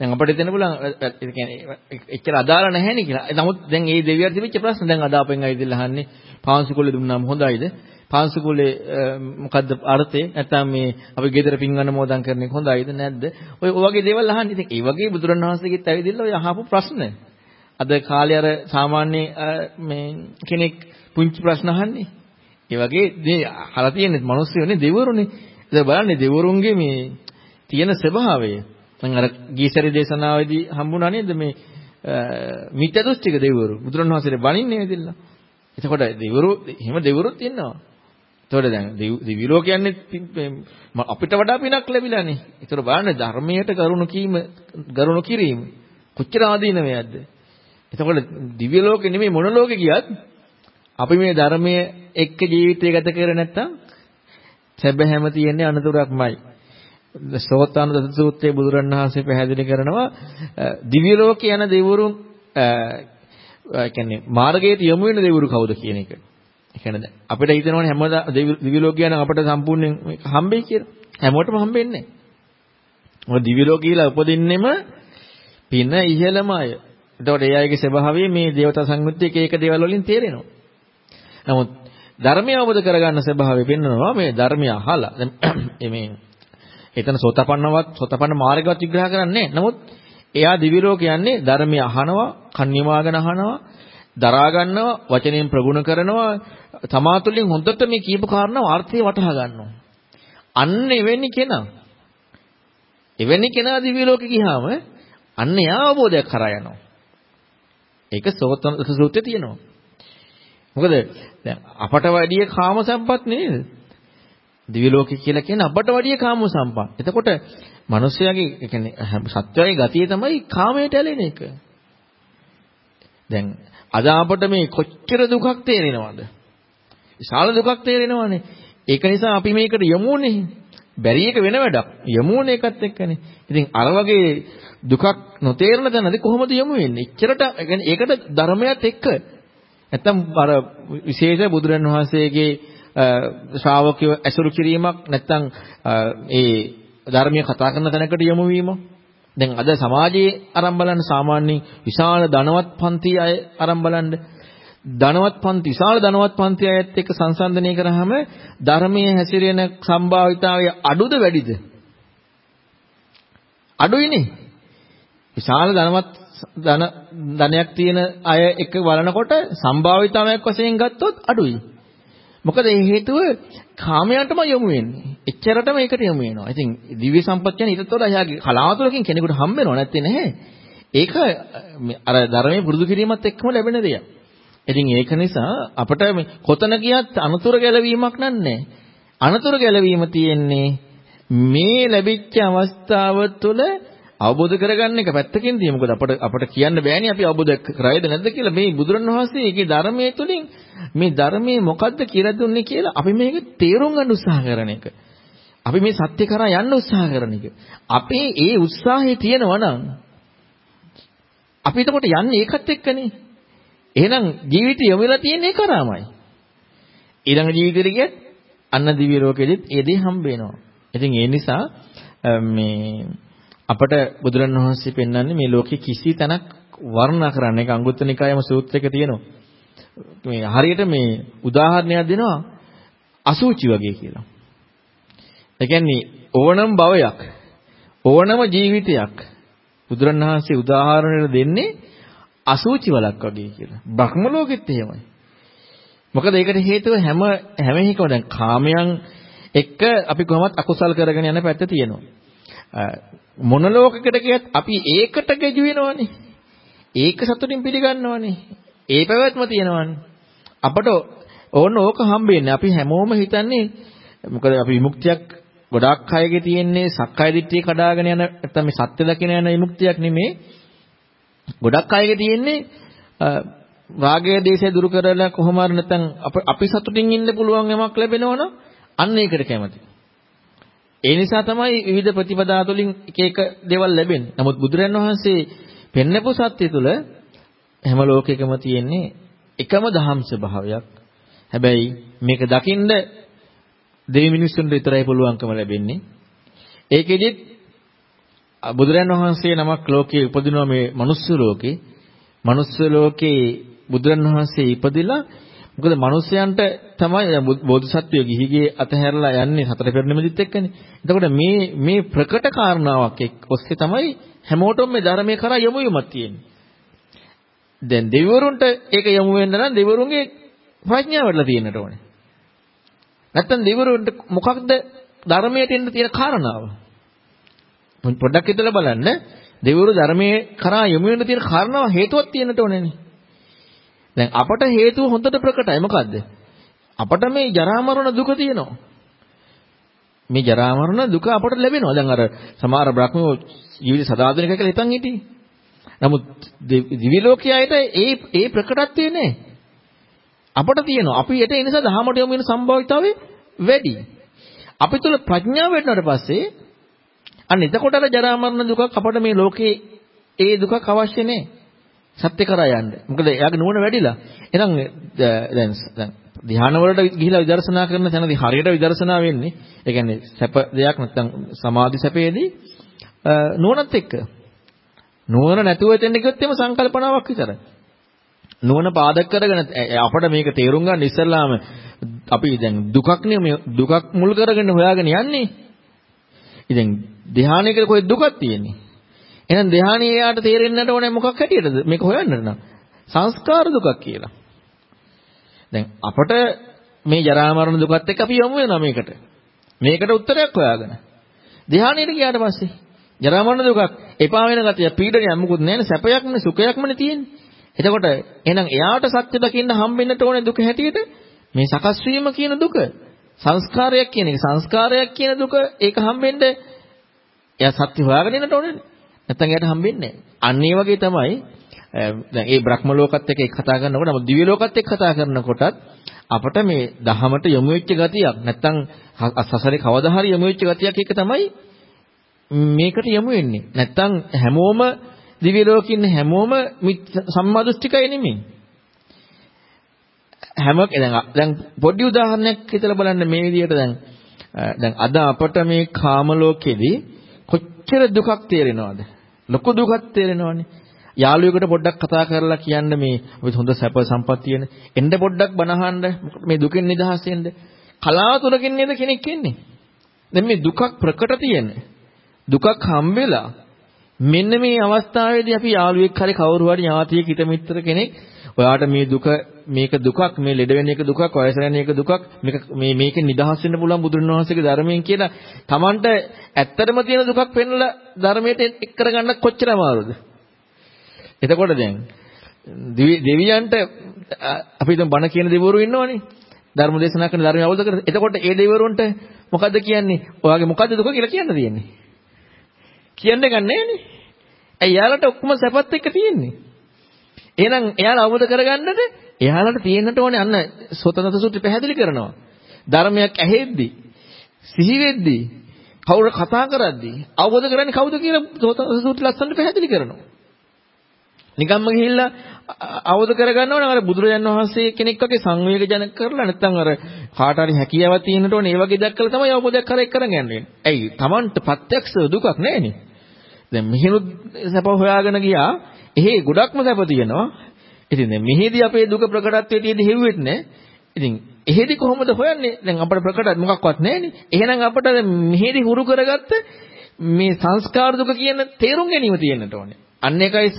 දැන් අපිට දෙන්න පුළුවන් ඒ කියන්නේ එච්චර අදාළ නැහැ නේ කියලා. නමුත් දැන් මේ දෙවියන්ට තිබිච්ච ප්‍රශ්න දැන් අද අපෙන් ඇවිදලා අහන්නේ පාංශුකුලේ දුන්නාම හොඳයිද? පාංශුකුලේ මොකද්ද අර්ථය? නැත්නම් මේ අපි ගෙදර පින්වන්න මෝදම් කරන එක හොඳයිද නැද්ද? ඔය වගේ දේවල් අහන්නේ. ඉතින් ඒ වගේ බුදුරණවහන්සේගෙත් ඇවිදilla ඔය අහපු ප්‍රශ්න. අද කාලේ අර සාමාන්‍ය මේ කෙනෙක් පුංචි ප්‍රශ්න අහන්නේ. ඒ වගේ මේ අහලා තියෙන්නේ මිනිස්සුනේ දෙවරුනේ. ඉතින් බලන්නේ දෙවරුන්ගේ මේ තියෙන ස්වභාවය. දැන් අර ගීසරි දේශනාවේදී හම්බුණා නේද මේ මිත්‍යා දෘෂ්ටික දෙවිවරු බුදුරණවහන්සේට බණින්නේ නේදilla. එතකොට දෙවිවරු එහෙම දෙවිවරුත් ඉන්නවා. එතකොට දැන් දිවි ලෝකයන්නේ අපිට වඩා පිනක් ලැබිලානේ. ඒතර බලන්න ධර්මයට කරුණු කීම කරුණු කිරීම කොච්චර ආදීනවයක්ද? එතකොට දිව්‍ය ලෝකෙ නෙමෙයි මොන ලෝකෙ ගියත් අපි මේ ධර්මයේ එක්ක ජීවිතය ගත කර නැත්තම් සැබෑම තියෙන්නේ අනතුරක්මයි. සෝතාන දස සූත්‍රයේ බුදුරණවහන්සේ පැහැදිලි කරනවා දිව්‍ය ලෝකේ යන දෙවිවරුන් ඒ කියන්නේ මාර්ගයට යොමු වෙන දෙවිවරු කවුද කියන එක. ඒ කියන්නේ අපිට හිතනවනේ හැමදාම දිව්‍ය ලෝකේ යන අපිට සම්පූර්ණයෙන් හම්බෙයි කියලා. හැමෝටම හම්බෙන්නේ නැහැ. මොකද දිව්‍ය ලෝකේ කියලා උපදින්නෙම පින ඉහළම අය. එතකොට ඒ අයගේ ස්වභාවය මේ දේවතා සංයුත්තේ එක එක දේවල් වලින් තේරෙනවා. නමුත් ධර්මය අවබෝධ කරගන්න ස්වභාවය පෙන්වනවා මේ ධර්මය අහලා. දැන් මේ එතන සෝතපන්නවත් සෝතපන්න මාර්ගවත් විග්‍රහ කරන්නේ නමුත් එයා දිවි ලෝක යන්නේ ධර්මය අහනවා, කන්‍යමාගෙන අහනවා, දරා ගන්නවා, වචනයෙන් ප්‍රගුණ කරනවා, තමා තුළින් හොඳට මේ කියපු කාරණාව අර්ථය වටහා ගන්නවා. අන්න එවැනි කෙනා එවැනි කෙනා දිවි ලෝකෙ ගියාම අන්න එයා අවබෝධයක් කරා යනවා. ඒක සෝතන සූත්‍රයේ තියෙනවා. මොකද දැන් අපට වැඩිය කාම සම්පත් නේද? දිව්‍ය ලෝකෙ කියලා කියන්නේ අපට වැඩිය කාම සම්පත්. එතකොට මිනිස්යාගේ ඒ කියන්නේ සත්වයේ ගතිය තමයි කාමයට ඇලෙන එක. දැන් අද අපට මේ කොච්චර දුකක් තේරෙනවද? විශාල දුකක් තේරෙනවනේ. ඒක නිසා අපි මේකට යමුනේ. බැරි එක වෙන වැඩක්. යමුනේ එකත් එක්කනේ. ඉතින් අර වගේ දුකක් නොතේරෙන තැනදී කොහොමද යමු වෙන්නේ? එච්චරට ඒකට ධර්මයක් එක්ක නැත්තම් අර විශේෂ බුදුරන් වහන්සේගේ ශ්‍රාවකයෝ ඇසුරු කිරීමක් නැත්නම් ඒ ධර්මීය කතා කරන තැනකට යොමු වීම. දැන් අද සමාජයේ අරන් බලන්න සාමාන්‍යයෙන් විශාල ධනවත් පන්ති අය අරන් බලන්න. ධනවත් පන්ති විශාල ධනවත් පන්ති අයත් එක්ක සංසන්දනය කරාම ධර්මයේ හැසිරෙන සම්භාවිතාවය අඩුද වැඩිද? අඩුයිනේ. විශාල ධනවත් ධන ධනයක් තියෙන අය එක්ක බලනකොට සම්භාවිතාවයක් වශයෙන් ගත්තොත් අඩුයි. මොකද ඒ හේතුව කාමයන්ටම යොමු වෙන්නේ. එච්චරටම ඒකට යොමු වෙනවා. ඉතින් දිව්‍ය සම්පත් කියන්නේ ඊටත් වඩා එයාගේ කලාතුරකින් කෙනෙකුට හම්බ වෙනව නැත්තේ නැහැ. ඒක අර ධර්මයේ පුරුදු කිරීමත් එක්කම ලැබෙන දෙයක්. ඉතින් ඒක නිසා අපිට කොතන ගියත් අනුතර ගැලවීමක් නන්නේ. අනුතර ගැලවීම තියෙන්නේ මේ ලැබිච්ච අවස්ථාව තුළ අවබෝධ කරගන්න එක පැත්තකින් තියෙයි. මොකද අපට අපට කියන්න බෑනේ අපි අවබෝධ කරයිද නැද්ද කියලා. මේ බුදුරණවහන්සේගේ ධර්මයේ තුලින් මේ ධර්මයේ මොකද්ද කියලා දුන්නේ කියලා අපි මේක තේරුම් ගන්න උත්සාහ කරන එක. අපි මේ සත්‍ය කරා යන්න උත්සාහ කරන එක. අපේ ඒ උත්සාහය තියෙනවා නම් අපි එතකොට යන්නේ ඒකත් එක්කනේ. එහෙනම් ජීවිතය යොමු වෙලා තියෙන්නේ කරාමයි. ඊළඟ ජීවිතෙට ගියත් අන්න දිව්‍ය ලෝකෙදිත් ඒ දේ හම්බ වෙනවා. ඉතින් ඒ නිසා මේ අපට බුදුරණවහන්සේ පෙන්වන්නේ මේ ලෝකේ කිසි තැනක් වර්ණනා කරන්න ඒක අංගුත්තර නිකායම සූත්‍රයක තියෙනවා. මේ හරියට මේ උදාහරණයක් දෙනවා අසූචි වගේ කියලා. ඒ කියන්නේ ඕනම භවයක් ඕනම ජීවිතයක් බුදුරණවහන්සේ උදාහරණයක් දෙන්නේ අසූචි වලක් වගේ කියලා. බ්‍රහ්ම ලෝකෙත් එහෙමයි. මොකද ඒකට හේතුව හැම හැම එකම දැන් කාමයන් එක්ක අපි කොහොමත් අකුසල් කරගෙන යන පැත්ත තියෙනවා. මොන ලෝකයකට ගියත් අපි ඒකට ගැජු වෙනවනේ. ඒක සතුටින් පිළිගන්නවනේ. ඒ පැවැත්ම තියෙනවනේ. අපට ඕන ඕක හම්බෙන්නේ. අපි හැමෝම හිතන්නේ මොකද අපි විමුක්තියක් ගොඩාක් අයගේ තියෙන්නේ සක්කාය දිට්ඨිය කඩාගෙන යන නැත්නම් මේ සත්‍ය දකින යන විමුක්තියක් නෙමේ. ගොඩක් අයගේ තියෙන්නේ රාගය දේශය දුරු කරලා කොහොම හරි නැත්නම් අපි සතුටින් ඉන්න පුළුවන් යමක් ලැබෙනවනම් අන්න ඒකට කැමති. ඒ නිසා තමයි විවිධ ප්‍රතිපදා තුළින් එක එක දේවල් ලැබෙන්නේ. නමුත් බුදුරන් වහන්සේ පෙන්නපු සත්‍ය තුළ හැම ලෝකයකම තියෙන්නේ එකම දහම් ස්වභාවයක්. හැබැයි මේක දකින්න දෙවි මිනිස්සුන්ට විතරයි පුළුවන්කම ලැබෙන්නේ. ඒකෙදිත් බුදුරන් වහන්සේ නමක් ලෝකයේ උපදිනවා මේ මනුස්ස ලෝකේ. මනුස්ස ලෝකේ බුදුරන් වහන්සේ ඉපදිලා මොකද මිනිස්යන්ට තමයි බෝධිසත්වය ගිහිගේ අතහැරලා යන්නේ සතර පෙරණිමදිත් එක්කනේ. එතකොට මේ මේ ප්‍රකට කාරණාවක් එක්ක ඔස්සේ තමයි හැමෝටම මේ ධර්මයේ කරා යොමු යොමක් තියෙන්නේ. දැන් දෙවිවරුන්ට ඒක යොමු වෙන්න නම් දෙවිවරුන්ගේ ප්‍රඥාව වඩලා තියෙන්නට ඕනේ. නැත්තම් දෙවිවරුන්ට මොකක්ද ධර්මයට එන්න තියෙන කාරණාව? පොඩ්ඩක් හිතලා බලන්න දෙවිවරු ධර්මයේ කරා යොමු වෙන්න තියෙන කාරණාව හේතුවක් තියෙන්නට ඕනේනේ. දැන් අපට හේතුව හොඳට ප්‍රකටයි මොකද්ද? අපට මේ ජරා මරණ දුක තියෙනවා. මේ ජරා මරණ දුක අපට ලැබෙනවා. දැන් අර සමහර බ්‍රහ්මෝ ජීවිත සදාතනික කියලා හිතන් හිටියේ. නමුත් දිවි ලෝකයේට ඒ ඒ ප්‍රකටත්වය නෑ. අපට තියෙනවා. අපි ඒට ඒ නිසා දහමට යොමු වෙන සම්භාවිතාවය වැඩි. අපි තුල ප්‍රඥාව වැඩනට පස්සේ අන්න එතකොට අර ජරා මරණ දුකක් අපට මේ ලෝකේ ඒ දුකක් අවශ්‍ය නෑ. සත්‍ය කරා යන්න. මොකද එයාගේ නුවණ වැඩිලා. එහෙනම් දැන් දැන් ධ්‍යාන වලට ගිහිලා විදර්ශනා කරන තැනදී හරියට විදර්ශනා වෙන්නේ. ඒ කියන්නේ සැප දෙයක් නැත්නම් සමාධි සැපේදී නුවණත් එක්ක. නුවණ නැතුව එතෙන් ගියොත් එම සංකල්පනාවක් විතරයි. නුවණ පාදක කරගෙන අපිට මේක තේරුම් ගන්න ඉස්සෙල්ලාම අපි දැන් දුකක් නේ දුකක් මුල් කරගෙන හොයාගෙන යන්නේ. ඉතින් ධ්‍යානයක කොහෙද දුකක් තියෙන්නේ? එහෙනම් ධානයේ යාට තේරෙන්නට ඕනේ මොකක් හැටියටද මේක හොයන්නට නම් සංස්කාර දුකක් කියලා. දැන් අපට මේ ජරා මරණ දුකත් එක්ක අපි යමු වෙනවා මේකට. මේකට උත්තරයක් හොයාගෙන. ධානයට ගියාට පස්සේ ජරා මරණ දුකක් එපා වෙන ගතිය පීඩනයක් මොකුත් නැහැ සැපයක්නේ සුඛයක්මනේ තියෙන්නේ. එතකොට එහෙනම් එයාට සත්‍ය දකින්න හම්බෙන්නට ඕනේ දුක හැටියට මේ සකස් වීම කියන දුක සංස්කාරයක් කියන එක සංස්කාරයක් කියන දුක ඒක හම්බෙන්න එයා සත්‍ය හොයාගෙන ඉන්නට ඕනේ. නැත්තම් එයාට හම්බෙන්නේ නැහැ. අන්න ඒ වගේ තමයි දැන් ඒ බ්‍රහ්ම ලෝකත් එක්ක කතා කරනකොට නමුත් දිව්‍ය ලෝකත් එක්ක කතා කරනකොටත් අපට මේ දහමට යොමු වෙච්ච ගතියක් නැත්තම් සසරේ කවදා හරි යොමු වෙච්ච ගතියක් එක තමයි මේකට යොමු වෙන්නේ. නැත්තම් හැමෝම දිව්‍ය ලෝකෙ ඉන්න හැමෝම සම්මා දෘෂ්ටිකයි නෙමෙයි. හැම දැන් දැන් පොඩි උදාහරණයක් හිතලා බලන්න මේ විදිහට දැන් දැන් අද අපට මේ කාම ලෝකෙදී කොච්චර දුකක් තේරෙනවද? ලොකු දුකක් තේරෙනවනේ. යාළුවෙකුට පොඩ්ඩක් කතා කරලා කියන්න මේ අපි හොඳ සැප සම්පත් තියෙන. එන්න පොඩ්ඩක් බනහන්න මේ දුකෙන් නිදහස් වෙන්න. කලාතුරකින් නේද කෙනෙක් එන්නේ. දැන් මේ දුකක් ප්‍රකට තියෙන. දුකක් හම්බෙලා මෙන්න මේ අවස්ථාවේදී අපි යාළුවෙක් හරි කවුරු හරි ඥාතියෙක් හිත මිත්‍ර කෙනෙක් ඔයාට මේ දුක මේක දුකක් මේ ලෙඩ වෙන එක දුකක් වයස යන එක දුකක් මේක මේ මේකෙන් නිදහස් වෙන්න පුළුවන් බුදුන් වහන්සේගේ ධර්මයෙන් කියලා Tamanට ඇත්තටම තියෙන දුකක් පෙන්වලා ධර්මයට එක් කරගන්න කොච්චර අමාරුද? එතකොට දැන් දෙවියන්ට අපි දැන් බණ කියන දෙවිවරු ඉන්නවනේ. ධර්ම දේශනා කරන ධර්මය අවබෝධ කරගෙන එතකොට ඒ දෙවිවරුන්ට මොකද්ද කියන්නේ? ඔයාගේ මොකද්ද දුක කියලා කියන්න තියෙන්නේ. කියන්න ගන්නෑ නේ ඇයි යාලට ඔක්කොම සැපත් එක්ක තියෙන්නේ? එහෙනම් එයාලා අවබෝධ කරගන්නට එයාලට තියෙන්නට ඕනේ අන්න සෝතනත සූත්‍රය පැහැදිලි කරනවා. ධර්මයක් ඇහෙද්දී සිහි වෙද්දී කවුරු කතා කරද්දී අවබෝධ කරන්නේ කවුද කියලා සෝතනත සූත්‍රය ලස්සනට පැහැදිලි කරනවා. නිකම්ම ගිහිල්ලා අවබෝධ කරගන්නව නම් අර බුදුරජාන් වහන්සේ කෙනෙක් වගේ සංවේගජනක කරලා නැත්නම් අර කාට හරි හැකියාවක් තියෙනට ඕනේ ඒ වගේ දැක්කලා තමයි අවබෝධයක් කරේ කරගන්නේ. ඇයි? Tamanට ප්‍රත්‍යක්ෂ දුකක් නැහැනේ. දැන් මෙහෙනුත් සැප හොයාගෙන ගියා. එහෙ ගොඩක්ම සැප තියෙනවා. ඉතින් දැන් මෙහෙදී අපේ දුක ප්‍රකටත්වයේ තියෙදි හෙව්වෙත් නෑ. ඉතින් එහෙදි කොහොමද හොයන්නේ? දැන් අපිට ප්‍රකට මොකක්වත් නැහැනේ. එහෙනම් අපිට මෙහෙදි හුරු කරගත්ත මේ සංස්කාර දුක කියන තේරුම් ගැනීම තියෙන්නට ඕනේ. අන්න එකයි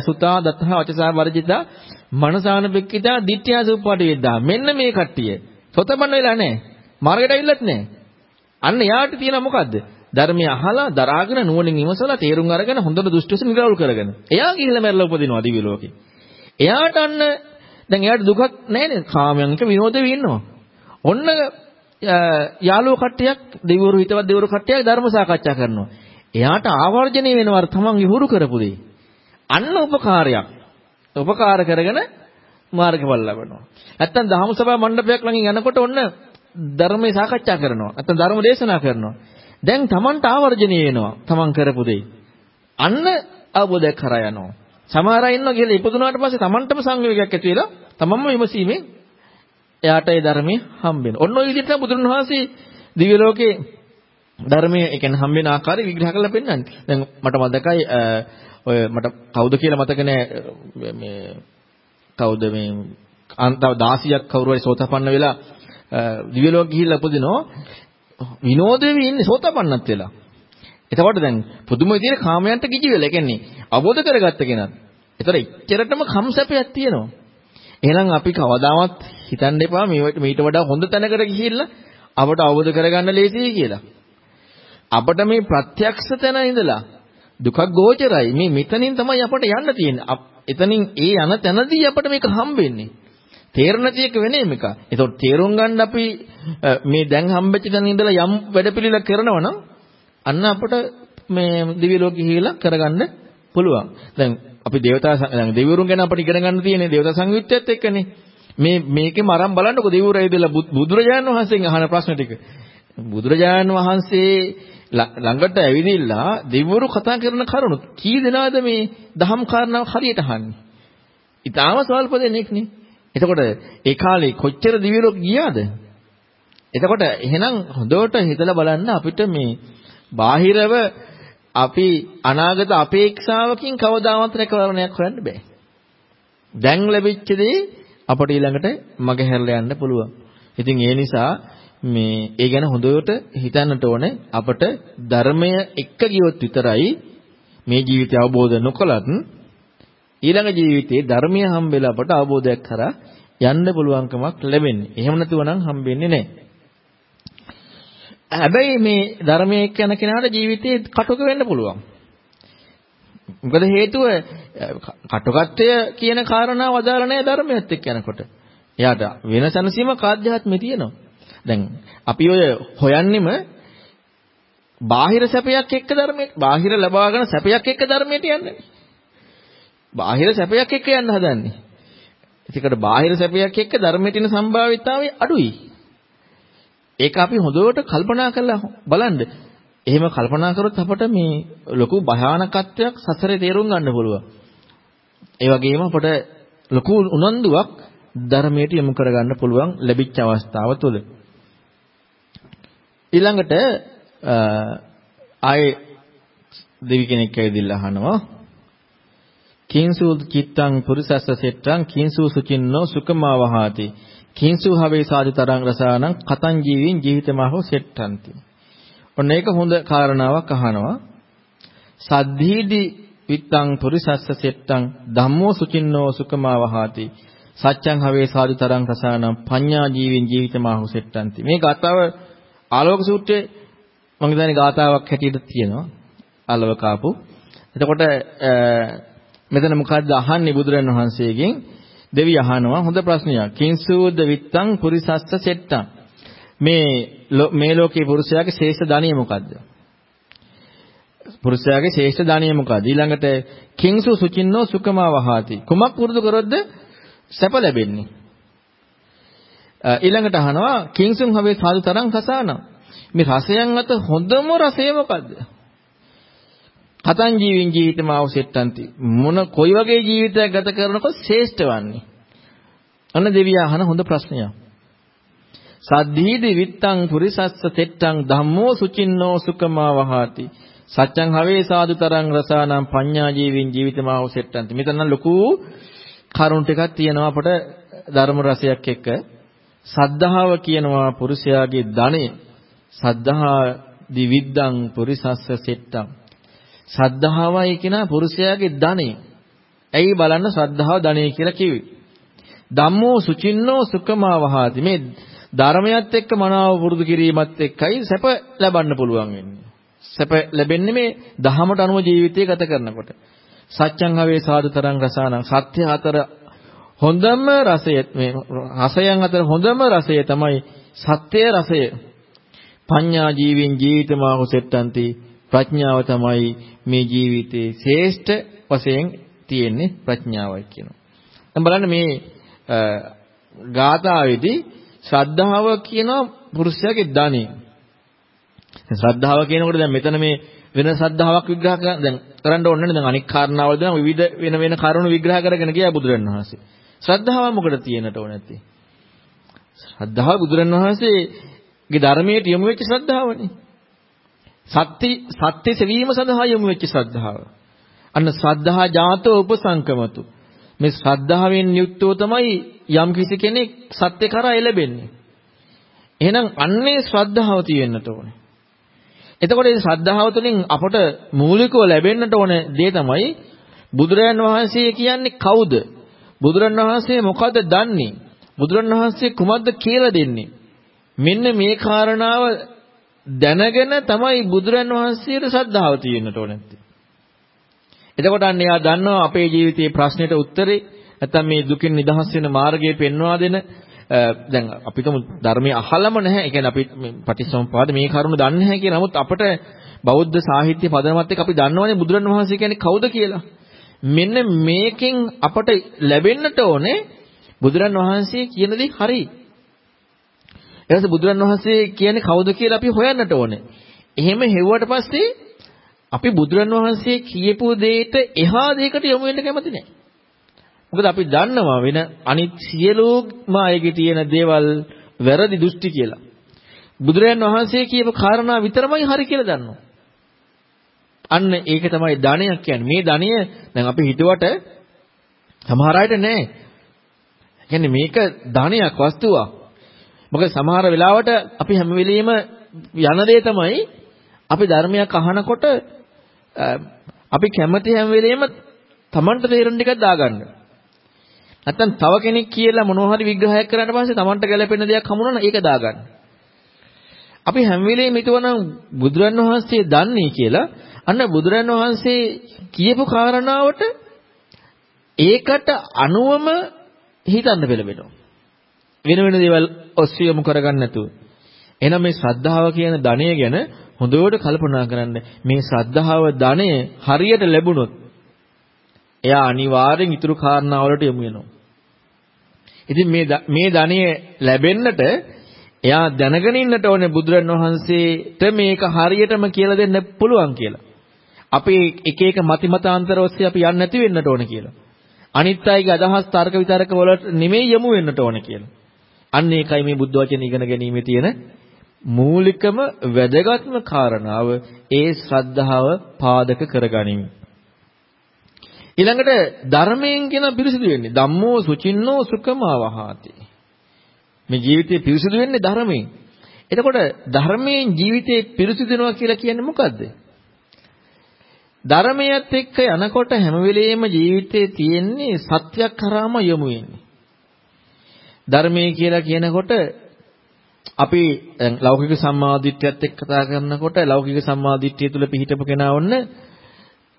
සුතා දත්තා වචසා වර්ජිතා මනසාන බෙක්කිතා දිට්ඨිය සුප්පාටි වෙද්දා. මෙන්න මේ කට්ටිය. සොතපන්න වෙලා නැහැ. මාර්ගයට ඇවිල්ලත් නැහැ. අන්න යාට තියෙන මොකද්ද? ධර්මය අහලා දරාගෙන නුවණින් ඉවසලා තේරුම් අරගෙන හොඳට දෘෂ්ටිස නිරවුල් කරගෙන. එයා ගිහිල්ලා මැරලා උපදිනවා දිව්‍ය ලෝකේ. එයාට අන්න දැන් එයාට දුකක් නැහැනේ. කාමයන්ක විනෝදේ ඉන්නවා. ඔන්න යාළුවෝ කට්ටියක් දෙවිවරු හිතවත් දෙවිවරු කට්ටියක් ධර්ම සාකච්ඡා කරනවා. එයාට ආවර්ජණය වෙනවා තමන් විහුරු කරපු දේ. අන්න උපකාරයක්. උපකාර කරගෙන මාර්ගඵල ලබනවා. නැත්තම් දහම සභා මණ්ඩපයක් ළඟින් යනකොට ඔන්න ධර්මයේ සාකච්ඡා කරනවා. නැත්තම් ධර්ම දේශනා කරනවා. දැන් තමන්ට ආවර්ජණය වෙනවා. තමන් කරපු දේ. අන්න අවබෝධයක් කරා යනවා. සමහර අය ඉන්නවා කියලා ඉපදුනාට පස්සේ තමන්ටම සංවේගයක් ඇති වෙලා තමන්ම විමසීමෙන් එයාට ඒ ධර්මයේ හම්බ වෙනවා. ඔන්න ඔය විදිහට බුදුන් වහන්සේ දිව්‍ය ලෝකේ ධර්මයේ ඒ කියන්නේ හම්බ වෙන ආකාරය විග්‍රහ කරලා පෙන්නන්නේ. දැන් මට මතකයි ඔය මට කවුද කියලා මතක නෑ මේ කවුද මේ අන්තව 16ක් කවුරු හරි සෝතපන්න වෙලා දිව්‍ය ලෝක ගිහිල්ලා උපදිනෝ විනෝදෙවි ඉන්නේ සෝතපන්නත් වෙලා. එතකොට දැන් පුදුම විදිහට කාමයන්ට කිචි වෙලා. ඒ කියන්නේ අවබෝධ කරගත්ත කෙනා. ඒතර එච්චරටම කම්සැපයක් තියෙනවා. එහෙනම් අපි කවදාවත් හිතන්න එපා මේට වඩා හොඳ තැනකට ගිහිල්ලා අපට අවබෝධ කරගන්න ලේසියි කියලා. අපට මේ ප්‍රත්‍යක්ෂ තැන ඉඳලා දුකක් ගෝචරයි. මේ මෙතනින් තමයි අපට යන්න තියෙන්නේ. එතනින් ඒ යන තැනදී අපට මේක හම්බෙන්නේ. තේරණ තියක වෙනේම එක. ඒතකොට තේරුම් ගන්න අපි මේ දැන් හම්බෙච්ච තැන ඉඳලා යම් වැඩපිළිවෙලක් කරනවා නම් අන්න අපට මේ දිව්‍ය ලෝකෙ ගිහිලා කරගන්න පුළුවන්. දැන් අපි දේවතා දැන් දෙවිවරුන් ගැන අපිට ඉගෙන ගන්න තියෙන්නේ දේවතා සංයුත්තයත් එක්කනේ. මේ මේකෙම අරන් බලන්නකො දෙවිවරු ඇවිදලා බුදුරජාණන් වහන්සේගෙන් අහන ප්‍රශ්න ටික. බුදුරජාණන් වහන්සේ ළඟට ඇවිදිලා දෙවිවරු කතා කරන කරුණු කී දෙනාද මේ දහම් කාරණාව හරියට අහන්නේ. ඊටාම සල්ප දෙනෙක් නේ. එතකොට ඒ කාලේ කොච්චර දිවිලෝක ගියාද? එතකොට එහෙනම් හොඳට හිතලා බලන්න අපිට මේ බාහිරව අපි අනාගත අපේක්ෂාවකින් කවදාවත් රැකවරණයක් හොයන්න බෑ. දැන් ලැබිච්ච දේ අපට ඊළඟට මග හැරලා යන්න පුළුවන්. ඉතින් ඒ නිසා මේ ඒ ගැන හොඳට හිතන්නට ඕනේ අපට ධර්මය එක්ක ගියොත් විතරයි මේ ජීවිතය අවබෝධ නොකලත් ඊළඟ ජීවිතේ ධර්මය හම්බෙලා අපට අවබෝධයක් කරා යන්න පුළුවන්කමක් ලැබෙන්නේ. එහෙම නැතුව නම් හම්බෙන්නේ නැහැ. හැබැයි මේ ධර්මයේ එක්ක යන කෙනාට ජීවිතේ කටුක වෙන්න පුළුවන්. මොකද හේතුව කටුකත්වය කියන කාරණාව අදාළ නැහැ ධර්මයත් එක්ක යනකොට. එයාට වෙන සනසීමක් ආධ්‍යාත්මේ තියෙනවා. දැන් අපි ඔය හොයන්නෙම බාහිර සැපයක් එක්ක ධර්මයට බාහිර ලබාගෙන සැපයක් එක්ක ධර්මයට යන්නේ. බාහිර සැපයක් එක්ක යන්න හදන්නේ. ඒකට බාහිර සැපයක් එක්ක ධර්මයට එන සම්භාවිතාවය අඩුයි. ඒක අපි හොඳට කල්පනා කරලා බලන්න. එහෙම කල්පනා කරොත් අපට මේ ලොකු භයානකත්වයක් සසරේ තේරුම් ගන්න පුළුවන්. ඒ වගේම අපට ලොකු උනන්දුවක් ධර්මයට යොමු කරගන්න පුළුවන් ලැබිච්ච අවස්ථාව තුළ. ඊළඟට ආයේ දෙවි කෙනෙක් ඇවිදilla අහනවා කිංසු චිත්තං පුරිසස්ස සෙට්ටං කිංසු සුචින්නෝ සුකමා වහාති කිංසු හවේ සාදි තරං රසානං කතං ජීවීන් ජීවිතමහෝ සෙට්ටಂತಿ. ඔන්න ඒක හොඳ කාරණාවක් අහනවා. සද්ධීදි විත්තං පුරිසස්ස සෙට්ටං ධම්මෝ සුචින්නෝ සුකමා වහාති සත්‍යං හවේ සාදි තරං රසානං පඤ්ඤා ජීවීන් ජීවිතමහෝ සෙට්ටಂತಿ. මේ ගාතාව ආලෝක සූත්‍රයේ මම හිතන්නේ ගාතාවක් හැටියට තියෙනවා. ආලවකාපු එතකොට මෙතන මොකද්ද අහන්නේ බුදුරන් වහන්සේගෙන් දෙවි අහනවා හොඳ ප්‍රශ්නයක්. කිංසූද විත්තං පුරිසස්ස සෙට්ටං. මේ මේ ලෝකේ පුරුෂයාගේ ශේෂ ධනිය මොකද්ද? පුරුෂයාගේ ශේෂ ධනිය මොකද්ද? ඊළඟට කිංසු සුචින්නෝ සුකමා වහාති. කුමක් පුරුදු කරොත්ද සැප ලැබෙන්නේ? ඊළඟට අහනවා කිංසුන් හවේ සාදු තරං රසාන. මේ රසයන් අත හොඳම රසය මොකද්ද? කතං ජීවින් ජීවිතම අවසෙට්ටන්ති මොන කොයි වගේ ජීවිතයක් ගත කරනකොට ශ්‍රේෂ්ඨ වන්නේ අන්න දෙවියා අහන හොඳ ප්‍රශ්නයක් සද්ධීදි විත්තං පුරිසස්ස තෙට්ටං ධම්මෝ සුචින්නෝ සුකමා වහාති සත්‍යං හවේ සාදු තරං රසානම් පඤ්ඤා ජීවින් ජීවිතමාව සෙට්ටන්ති. මෙතන නම් ලොකු කරුණ ටිකක් තියෙනවා අපට ධර්ම රසයක් එක්ක. සද්ධාව කියනවා පුරුෂයාගේ ධනෙ. සද්ධා දිවිද්දං පුරිසස්ස සෙට්ටම්. සද්ධාවයි කියන පුරුෂයාගේ ධනෙ. ඇයි බලන්න ශ්‍රද්ධාව ධනෙ කියලා කිව්වේ. ධම්මෝ සුචින්නෝ සුඛමා වහාති. මේ ධර්මයත් එක්ක මනාව පුරුදු කිරීමත් එක්කයි සැප ලබන්න පුළුවන් වෙන්නේ. සැප ලැබෙන්නේ මේ දහමට අනුව ජීවිතය ගත කරනකොට. සත්‍යං හවේ සාදුතරං රසානං සත්‍ය අතර හොඳම රසය මේ රසයන් අතර හොඳම රසය තමයි සත්‍ය රසය. පඤ්ඤා ජීවෙන් ජීවිතමා හොසෙට්ටන්ති ප්‍රඥාව තමයි මේ ජීවිතේ ශ්‍රේෂ්ඨ වශයෙන් තියෙන්නේ ප්‍රඥාවයි කියනවා. දැන් බලන්න මේ ගාථාවේදී ශ්‍රද්ධාව කියන පුරුෂයාගේ ධනෙ. ශ්‍රද්ධාව කියනකොට දැන් මෙතන මේ වෙන ශ්‍රද්ධාවක් විග්‍රහ කරන දැන් කරන්න ඕනේ නැහැ. දැන් අනික් කාරණාවල් දැන් විවිධ වෙන වෙන කරුණු විග්‍රහ කරගෙන ගියා බුදුරණවහන්සේ. ශ්‍රද්ධාව මොකද තියෙන්නට ඕනේ නැත්තේ? ශ්‍රද්ධාව බුදුරණවහන්සේගේ ධර්මයට යොමු වෙච්ච ශ්‍රද්ධාවනේ. සත්‍ය සත්‍ය සෙවීම සඳහා යොමු වෙච්ච ශ්‍රද්ධාව. අන්න ශ්‍රද්ධා ජාතෝ උපසංකමතු. මේ ශ්‍රද්ධාවෙන් යුක්තව තමයි යම් කිසි කෙනෙක් සත්‍ය කරා එළබෙන්නේ. එහෙනම් අන්නේ ශ්‍රද්ධාව තියෙන්නට ඕනේ. එතකොට මේ ශ්‍රද්ධාව තුළින් අපට මූලිකව ලැබෙන්නට ඕන දේ තමයි බුදුරයන් වහන්සේ කියන්නේ කවුද? බුදුරන් වහන්සේ මොකද්ද දන්නේ? බුදුරන් වහන්සේ කුමක්ද කියලා දෙන්නේ? මෙන්න මේ කාරණාව දැනගෙන තමයි බුදුරන් වහන්සේට ශ්‍රද්ධාව තියෙන්නට ඕන නැත්තේ. එතකොට අන්න එයා දන්නවා අපේ ජීවිතයේ ප්‍රශ්නෙට උත්තරේ නැත්තම් මේ දුකින් නිදහස් වෙන මාර්ගය පෙන්වා දෙන දැන් අපිටම ධර්මයේ අහලම නැහැ. ඒ කියන්නේ අපි පටිච්චසමුප්පාද මේ කරුණ දන්නේ නැහැ කියලා. නමුත් අපට බෞද්ධ සාහිත්‍ය පදනමත් එක්ක අපි දන්නවනේ බුදුරණවහන්සේ කියන්නේ කවුද කියලා. මෙන්න මේකෙන් අපට ලැබෙන්නට ඕනේ බුදුරණවහන්සේ කියන දේ හරි. ඊට බුදුරණවහන්සේ කියන්නේ කවුද කියලා අපි හොයන්නට ඕනේ. එහෙම හෙව්වට පස්සේ අපි බුදුරණවහන්සේ කියපු දෙයට එහා දෙයකට යොමු වෙන්න කැමති නැහැ. මොකද අපි දන්නවා වෙන අනිත් සියලුම අයගේ තියෙන දේවල් වැරදි දෘෂ්ටි කියලා. බුදුරජාන් වහන්සේ කියපු කාරණා විතරමයි හරි කියලා දන්නවා. අන්න ඒක තමයි ධනයක් කියන්නේ. මේ ධනය දැන් අපි හිතුවට සමහර අයට නැහැ. කියන්නේ මේක ධනයක් වස්තුවක්. මොකද සමහර වෙලාවට අපි හැම වෙලෙම යන දේ තමයි අපි ධර්මයක් අහනකොට අපි කැමති හැම වෙලෙම Tamanට තේරෙන ටිකක් දාගන්න. නැත්තම් තව කෙනෙක් කියලා මොනවා හරි විග්‍රහයක් කරාට පස්සේ Tamanට ගැළපෙන දෙයක් හමුනොත් ඒක දාගන්න. අපි හැම වෙලෙම හිතුවනම් බුදුරන් වහන්සේ දන්නේ කියලා අන්න බුදුරන් වහන්සේ කියපු කාරණාවට ඒකට අනුවම හිතන්න පෙළඹෙනවා. වෙන වෙන දේවල් ඔස්සේ යොමු කරගන්න නැතුව. එහෙනම් මේ ශ්‍රද්ධාව කියන ධනය ගැන හොඳට කල්පනා කරන්න. මේ ශ්‍රද්ධාව ධනය හරියට ලැබුණොත් එයා අනිවාර්යෙන් ඊතුරු කාරණාවලට යොමු වෙනවා. ඉතින් මේ මේ ධනය ලැබෙන්නට එයා දැනගෙන ඉන්නට ඕනේ බුදුරන් වහන්සේට මේක හරියටම කියලා දෙන්න පුළුවන් කියලා. අපි එක එක මතිමතාන්තර ඔස්සේ අපි යන්නේ නැති වෙන්නට ඕනේ කියලා. අනිත් අයගේ අදහස් තර්ක විතර්ක වලට නෙමෙයි යමු වෙන්නට ඕනේ කියලා. අන්න ඒකයි මේ බුද්ධ වචන ඉගෙන ගැනීමේ තියෙන මූලිකම වැදගත්ම කාරණාව ඒ ශ්‍රද්ධාව පාදක කරගනිමින්. ඊළඟට ධර්මයෙන් කියන පිරිසිදු වෙන්නේ ධම්මෝ සුචින්නෝ සුඛමවහාති. මේ ජීවිතේ පිරිසිදු වෙන්නේ ධර්මයෙන්. එතකොට ධර්මයෙන් ජීවිතේ පිරිසිදු වෙනවා කියලා කියන්නේ මොකද්ද? ධර්මයත් එක්ක යනකොට හැම වෙලෙම ජීවිතේ තියෙන්නේ සත්‍යයක් කරාම යොමු වෙන්නේ. ධර්මයේ කියලා කියනකොට අපි දැන් ලෞකික සම්මාදිට්ඨියත් එක්ක කතා කරනකොට ලෞකික සම්මාදිට්ඨිය තුල පිහිටපු කෙනා වොන්න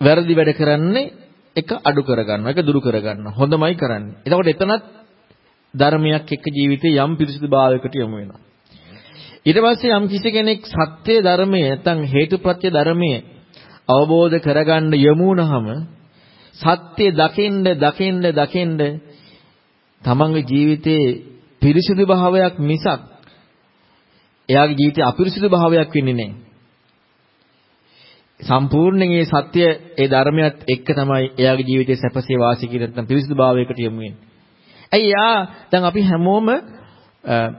වැරදි වැඩ කරන්නේ එක අඩු කරගන්නවා එක දුරු කරගන්නවා හොඳමයි කරන්නේ. එතකොට එතනත් ධර්මයක් එක්ක ජීවිතේ යම් පිරිසිදුභාවයකට යොමු වෙනවා. ඊට පස්සේ යම් කිසි කෙනෙක් සත්‍ය ධර්මයේ නැත්නම් හේතුප්‍රත්‍ය ධර්මයේ අවබෝධ කරගන්න යොමු වුණාම සත්‍ය දකින්න දකින්න දකින්න තමන්ගේ ජීවිතේ පිරිසිදු භාවයක් මිසක් එයාගේ ජීවිතේ අපිරිසිදු භාවයක් වෙන්නේ නැහැ. සම්පූර්ණයෙන් මේ සත්‍ය ඒ ධර්මයත් එක්ක තමයි එයාගේ ජීවිතේ සැපසේ වාසය කියන නැත්නම් පිරිසිදු භාවයකට යොමු වෙන්නේ. ඇයි යා දැන් අපි හැමෝම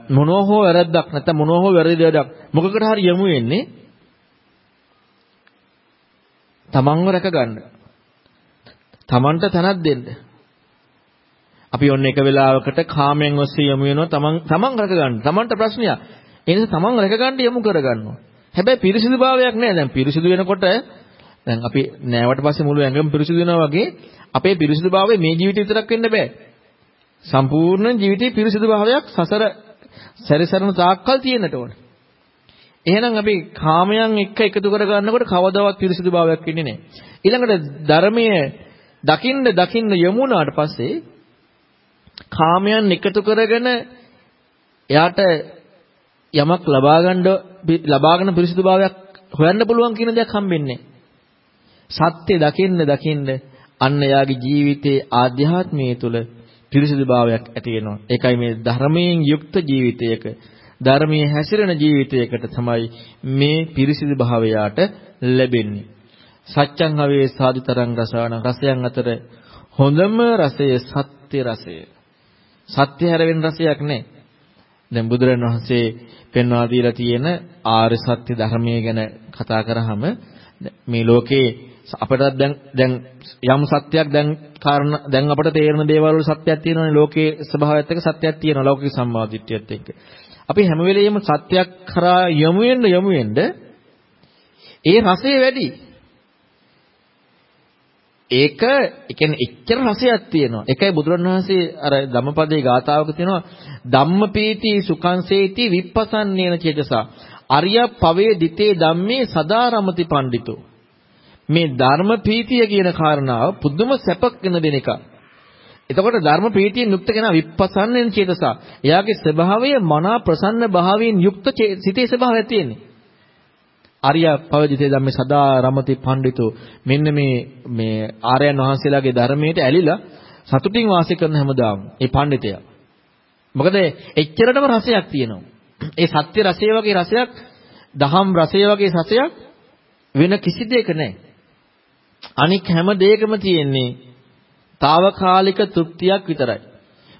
මොනවා හෝ වැරද්දක් නැත්නම් මොනවා හෝ වැරදි දෙයක් මොකකට හරි යමු වෙන්නේ තමන්ව රැකගන්න. තමන්ට තනක් දෙන්න. අපි ඔන්න එක වෙලාවකට කාමයෙන් ඔස්සේ යමු වෙනවා තමන් තමන් රැකගන්න. තමන්ට ප්‍රශ්නයක්. ඒ නිසා තමන් රැකගන්න යමු කරගන්නවා. හැබැයි පිරිසිදුභාවයක් නෑ. දැන් පිරිසිදු වෙනකොට දැන් අපි නෑවට පස්සේ මුළු ඇඟම පිරිසිදු වෙනවා වගේ අපේ පිරිසිදුභාවය මේ ජීවිතේ විතරක් වෙන්න බෑ. සම්පූර්ණ ජීවිතේ පිරිසිදුභාවයක් සසර සැරිසරන තාක්කල් තියෙන්නට ඕනේ. එහෙනම් අපි කාමයන් එක්ක එකතු කර ගන්නකොට කවදාවත් පිරිසිදුභාවයක් වෙන්නේ නැහැ. ඊළඟට ධර්මයේ දකින්න දකින්න යමුනාට පස්සේ කාමයන් එකතු කරගෙන එයාට යමක් ලබා ගන්න ලබාගෙන පිරිසිදුභාවයක් හොයන්න පුළුවන් කියන දෙයක් හම්බෙන්නේ සත්‍ය දකින්න දකින්න අන්න එයාගේ ජීවිතයේ ආධ්‍යාත්මයේ තුල පිරිසිදුභාවයක් ඇති වෙනවා. ඒකයි මේ ධර්මයෙන් යුක්ත ජීවිතයක ධර්මයේ හැසිරෙන ජීවිතයකට තමයි මේ පිරිසිදු භාවයට ලැබෙන්නේ. සත්‍යං හවේ සාදිතරං රසාණ රසයන් අතර හොඳම රසය සත්‍ය රසය. සත්‍ය හැරෙන රසයක් නැහැ. දැන් බුදුරන් වහන්සේ පෙන්වා දීලා තියෙන ආර්ය සත්‍ය ධර්මයේ ගැන කතා කරාම මේ ලෝකේ අපිට දැන් දැන් යම් සත්‍යයක් දැන් කාරණා දැන් අපිට තේරෙන දේවල් වල සත්‍යයක් තියෙනවානේ ලෝකයේ ස්වභාවයත් එක්ක සත්‍යයක් තියෙනවා ලෞකික සම්මාදිට්ඨියත් එක්ක. අපි හැම වෙලෙම සත්‍යයක් කරා යමු වෙන්න යමු වෙන්න ඒ රසය වැඩි. ඒක ඒ කියන්නේ එච්චර රසයක් තියෙනවා. ඒකයි බුදුරණවහන්සේ අර ධම්මපදයේ ගාතාවක තියෙනවා ධම්මපීති සුඛංසේති විප්පසන්නේන චේතසා. අරිය පවේ දිතේ ධම්මේ සදා රමති පඬිතෝ. මේ ධර්ම ප්‍රීතිය කියන කාරණාව පුදුම සැපක් වෙන දෙන එකක්. එතකොට ධර්ම ප්‍රීතියෙන් යුක්ත කෙනා විපස්සන්නෙන් චේතසා. එයාගේ ස්වභාවය මනා ප්‍රසන්න භාවයෙන් යුක්ත සිතේ ස්වභාවයක් තියෙන්නේ. ආර්ය පවදිතේ ධම්මේ සදා රමති පඬිතු මෙන්න මේ මේ ආර්යයන් වහන්සේලාගේ ධර්මයට ඇලිලා සතුටින් වාසය කරන හැමදාම ඒ පඬිතයා. මොකද එච්චරටම රසයක් තියෙනවා. ඒ සත්‍ය රසය වගේ රසයක් දහම් රසය වගේ රසයක් වෙන කිසි දෙයක නැහැ. අනික් හැම දෙයකම තියෙන්නේ తాවකාලික තෘප්තියක් විතරයි.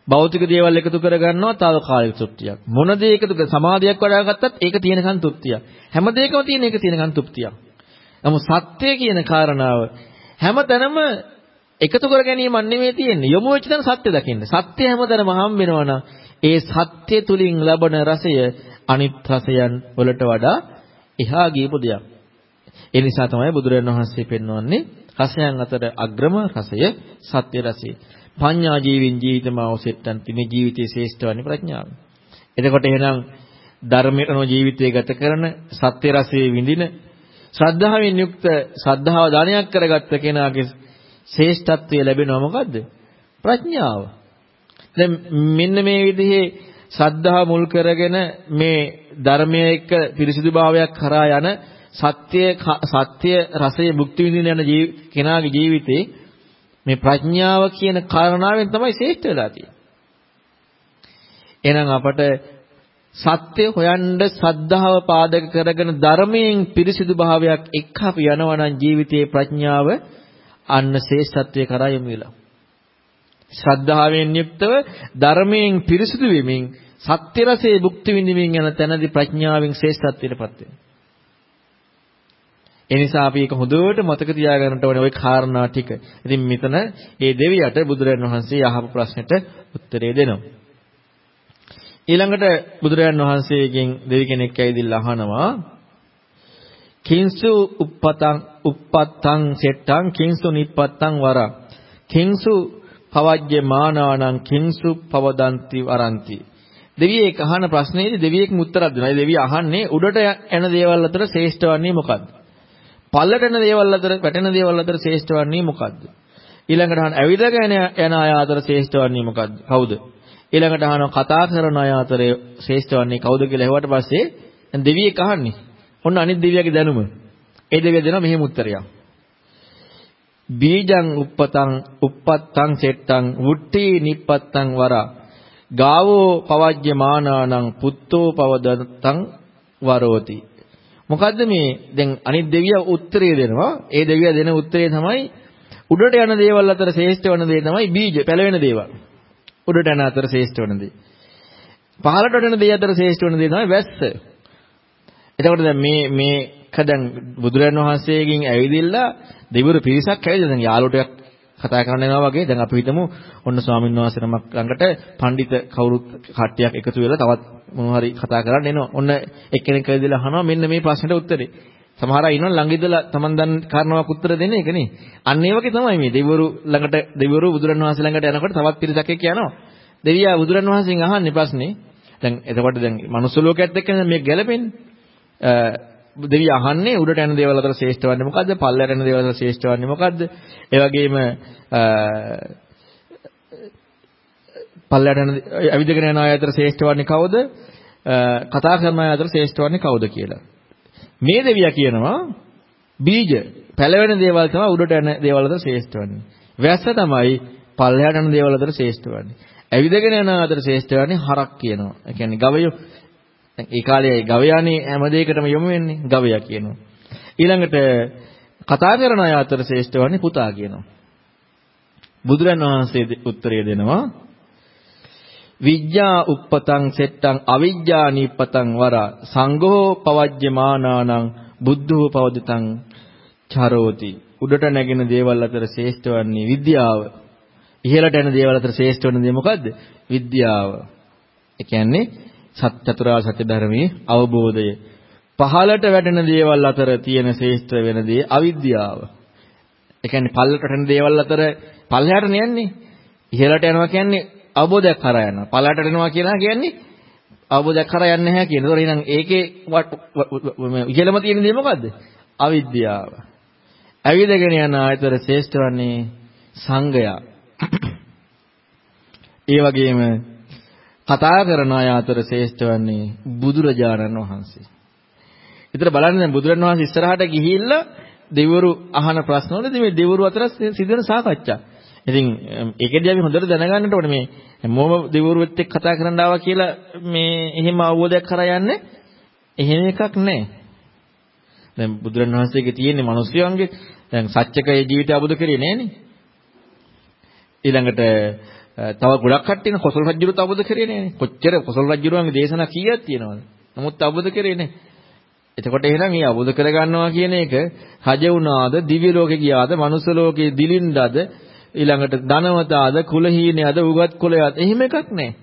භෞතික දේවල් එකතු කරගන්නවා తాවකාලික තෘප්තියක්. මොන දේ එකතු කර සමාධියක් වඩා ගත්තත් ඒක තියෙනකන් තෘප්තියක්. හැම දෙයකම තියෙන එක තියෙනකන් තෘප්තියක්. නමුත් සත්‍ය කියන කාරණාව හැමතැනම එකතු කර ගැනීමක් නෙමෙයි තියෙන්නේ. යොමු වෙච්ච තැන සත්‍ය දකින්න. සත්‍ය හැමතැනම හම් වෙනවා ඒ සත්‍ය තුලින් ලබන රසය අනිත් රසයන් වලට වඩා එහා ගියපු දෙයක්. ඒ නිසා තමයි බුදුරජාණන් වහන්සේ පෙන්වන්නේ රසයන් අතර අග්‍රම රසය සත්‍ය රසය. පඤ්ඤා ජීවින් ජීවිතමාවසෙට්ටන් තිනේ ජීවිතයේ ශ්‍රේෂ්ඨ වන්නේ ප්‍රඥාව. එතකොට එහෙනම් ධර්මයට නො ජීවිතය ගත කරන සත්‍ය රසයේ විඳින ශ්‍රද්ධාවෙන් යුක්ත ශ්‍රද්ධාව දානයක් කරගත්ත කෙනාගේ ශ්‍රේෂ්ඨත්වය ලැබෙනවා මොකද්ද? ප්‍රඥාව. දැන් මෙන්න මේ විදිහේ ශ්‍රද්ධාව මුල් කරගෙන මේ ධර්මයේ එක්ක පිරිසිදු භාවයක් කරා යන සත්‍ය සත්‍ය රසයේ භුක්ති විඳින යන කෙනාගේ ජීවිතේ මේ ප්‍රඥාව කියන කාරණාවෙන් තමයි ශ්‍රේෂ්ඨ වෙලා තියෙන්නේ. එහෙනම් අපට සත්‍ය හොයන්න ශ්‍රද්ධාව පාදක කරගෙන ධර්මයෙන් පිරිසිදු භාවයක් එක්ක අපි යනවා නම් ජීවිතයේ ප්‍රඥාව අන්න ශ්‍රේෂ්ඨත්වයේ කරා යමු වෙලා. ශ්‍රද්ධාවෙන් යුක්තව ධර්මයෙන් පිරිසිදු වෙමින් සත්‍ය රසයේ භුක්ති විඳින්මින් යන තැනදී ප්‍රඥාවෙන් ශ්‍රේෂ්ඨත්වයටපත් වෙනවා. ඒ නිසා අපි ඒක හොඳට මතක තියාගන්නට ඕනේ ওই කාරණා ටික. ඉතින් මෙතන ඒ දෙවියට බුදුරජාණන් වහන්සේ අහපු ප්‍රශ්නෙට උත්තරේ දෙනවා. ඊළඟට බුදුරජාණන් වහන්සේගෙන් දෙවි කෙනෙක් ඇවිදලා අහනවා කිංසු uppatan uppatan සෙට්ටං කිංසු නිප්පත්තං වර කිංසු පවජ්ජ මානානං කිංසු පවදන්ති වරන්ති දෙවියෙක් අහන ප්‍රශ්නේදී දෙවියෙක් උත්තරක් දෙනවා. ඒ දෙවිය අහන්නේ උඩට යන දේවල් අතර ශ්‍රේෂ්ඨ වන්නේ මොකද්ද? පල්ලට යන දේවල් අතර වැටෙන දේවල් අතර ශ්‍රේෂ්ඨ වන්නේ මොකද්ද? ඊළඟට අහන ඇවිදගෙන යන අය අතර ශ්‍රේෂ්ඨ වන්නේ මොකද්ද? කවුද? ඊළඟට අහනවා කතා කරන අය අතර ශ්‍රේෂ්ඨ වන්නේ කවුද කියලා ඇහුවට පස්සේ දැන් දෙවියෙක් අහන්නේ. ඔන්න අනිත් දෙවියගේ දැනුම. ඒ දෙවිය දෙනවා මෙහෙම උත්තරයක්. බීජං උප්පතං උප්පත්තං සෙට්ටං වුට්ටි නිප්පත්තං වරා ගාවෝ පවජ්‍ය මානානං පුත්තෝ පවදත්තං වරෝති මොකද්ද මේ දැන් අනිත් දෙවියා උත්තරේ දෙනවා. ඒ දෙවියා දෙන උත්තරේ තමයි උඩට යන දේවල් අතර ශ්‍රේෂ්ඨ වන දේ තමයි බීජ පැලවෙන දේවල්. උඩට යන අතර ශ්‍රේෂ්ඨ වන දේ. පහළට යන දේ අතර ශ්‍රේෂ්ඨ වන දේ තමයි වැස්ස. එතකොට දැන් මේ මේ එක්ක දැන් බුදුරන් වහන්සේගෙන් ඇවිදිලා දෙවිවරු පිරිසක් ඇවිල්ලා දැන් යාළුවටයක් කතා කරන්න යනවා වගේ දැන් අපි හිතමු ඔන්න ස්වාමීන් වහන්සේ නමක් ළඟට පඬිත කවුරුත් කට්ටියක් එකතු වෙලා තවත් මොනවා හරි කතා කරන්න එනවා. ඔන්න එක්කෙනෙක් ඇවිදලා අහනවා මෙන්න මේ ප්‍රශ්නෙට උත්තරේ. සමහර අය ඉන්නවා ළඟ ඉඳලා Taman දන්න කාරණාවක් උත්තර දෙන එක නේ. අන්න ඒ වගේ තමයි මේ දෙවිවරු ළඟට දෙවිවරු බුදුරන් වහන්සේ ළඟට යනකොට තවත් පිරිසක් එක්ක යනවා. දෙවියා බුදුරන් වහන්සේගෙන් අහන්නේ ප්‍රශ්නේ. දැන් එතකොට දැන් මනුස්ස ලෝකයේත් එක්ක මේ ගැලපෙන්නේ. දෙවිය අහන්නේ උඩට යන දේවල් අතර ශ්‍රේෂ්ඨ වන්නේ මොකද්ද? පල්ලයට යන දේවල් අතර ශ්‍රේෂ්ඨ වන්නේ මොකද්ද? ඒ වගේම පල්ලයට යන අවිදගෙන යන අය අතර ශ්‍රේෂ්ඨ වන්නේ කවුද? කතා කරන අය අතර ශ්‍රේෂ්ඨ වන්නේ කවුද කියලා. මේ දෙවියා කියනවා බීජ පැලවෙන දේවල් තමයි උඩට යන දේවල් අතර ශ්‍රේෂ්ඨ වන්නේ. වැස්ස තමයි පල්ලයට යන දේවල් අතර ශ්‍රේෂ්ඨ වන්නේ. ඇවිදගෙන යන අතර ශ්‍රේෂ්ඨ වන්නේ හරක් කියනවා. ඒ කියන්නේ ගවයෝ දැන් ඒ කාලේ ගවයානේ හැම දෙයකටම යොමු වෙන්නේ ගවයා කියනවා. ඊළඟට කතා කරන අය අතර ශ්‍රේෂ්ඨ වන්නේ පුතා කියනවා. බුදුරන් වහන්සේ උත්තරය දෙනවා විඥා uppatang settang අවිජ්ජා නිප්පතං වරා සංඝෝ පවජ්ජමානානං බුද්ධෝ පවදිතං චරෝති උඩට නැගෙන දේවල් අතර ශ්‍රේෂ්ඨ වන්නේ විද්‍යාව ඉහළට යන දේවල් අතර ශ්‍රේෂ්ඨ වන දේ මොකද්ද විද්‍යාව ඒ කියන්නේ සත්‍යතුරාර්ය සත්‍ය ධර්මයේ අවබෝධය පහළට වැටෙන දේවල් අතර තියෙන ශ්‍රේෂ්ඨ වෙන දේ අවිද්‍යාව ඒ කියන්නේ පල්ලට වැටෙන දේවල් අතර පල්ලයට යන්නේ ඉහළට යනවා කියන්නේ අවබෝධයක් කරා යනවා. පළාට යනවා කියලා කියන්නේ අවබෝධයක් කරා යන්නේ නැහැ කියන. ඒතකොට එහෙනම් ඒකේ ඉහළම තියෙන දේ මොකද්ද? අවිද්‍යාව. ඇවිදගෙන යන ආයතර ශ්‍රේෂ්ඨ වන්නේ සංගයා. ඒ වගේම කතා කරන අය අතර ශ්‍රේෂ්ඨ වන්නේ බුදුරජාණන් වහන්සේ. විතර බලන්න දැන් බුදුරජාණන් වහන්සේ ඉස්සරහට ගිහිල්ලා දෙවිවරු අහන ප්‍රශ්නවලදී මේ දෙවිවරු අතර සිදුවෙන සාකච්ඡා. ඉතින් ඒකෙදී අපි හොඳට දැනගන්නට ඕනේ මේ හැමෝම දෙවිවරුත් එක්ක කතා කරන්න ආවා කියලා මේ එහෙම අවබෝධයක් කරා යන්නේ එහෙම එකක් නැහැ. දැන් බුදුරණවහන්සේගේ තියෙන්නේ මිනිස්යන්ගේ දැන් සත්‍යකයේ ජීවිතය අවබෝධ කරේ නෑනේ. ඊළඟට තව ගොඩක් කට්ටියන කොසල් රජුරුත් අවබෝධ කරේ නෑනේ. කොච්චර කොසල් රජුරුවන්ගේ දේශනා කීයක් තියෙනවද? නමුත් අවබෝධ කරේ නෑ. එතකොට එහෙනම් මේ අවබෝධ කරගන්නවා කියන එක රජ වුණාද, දිව්‍ය ලෝකේ ගියාද, මනුස්ස ලෝකේ දිලින්දද ඊළඟට ධනවතාද කුලහීනයද උගත් කුලයද එහෙම එකක් නැහැ.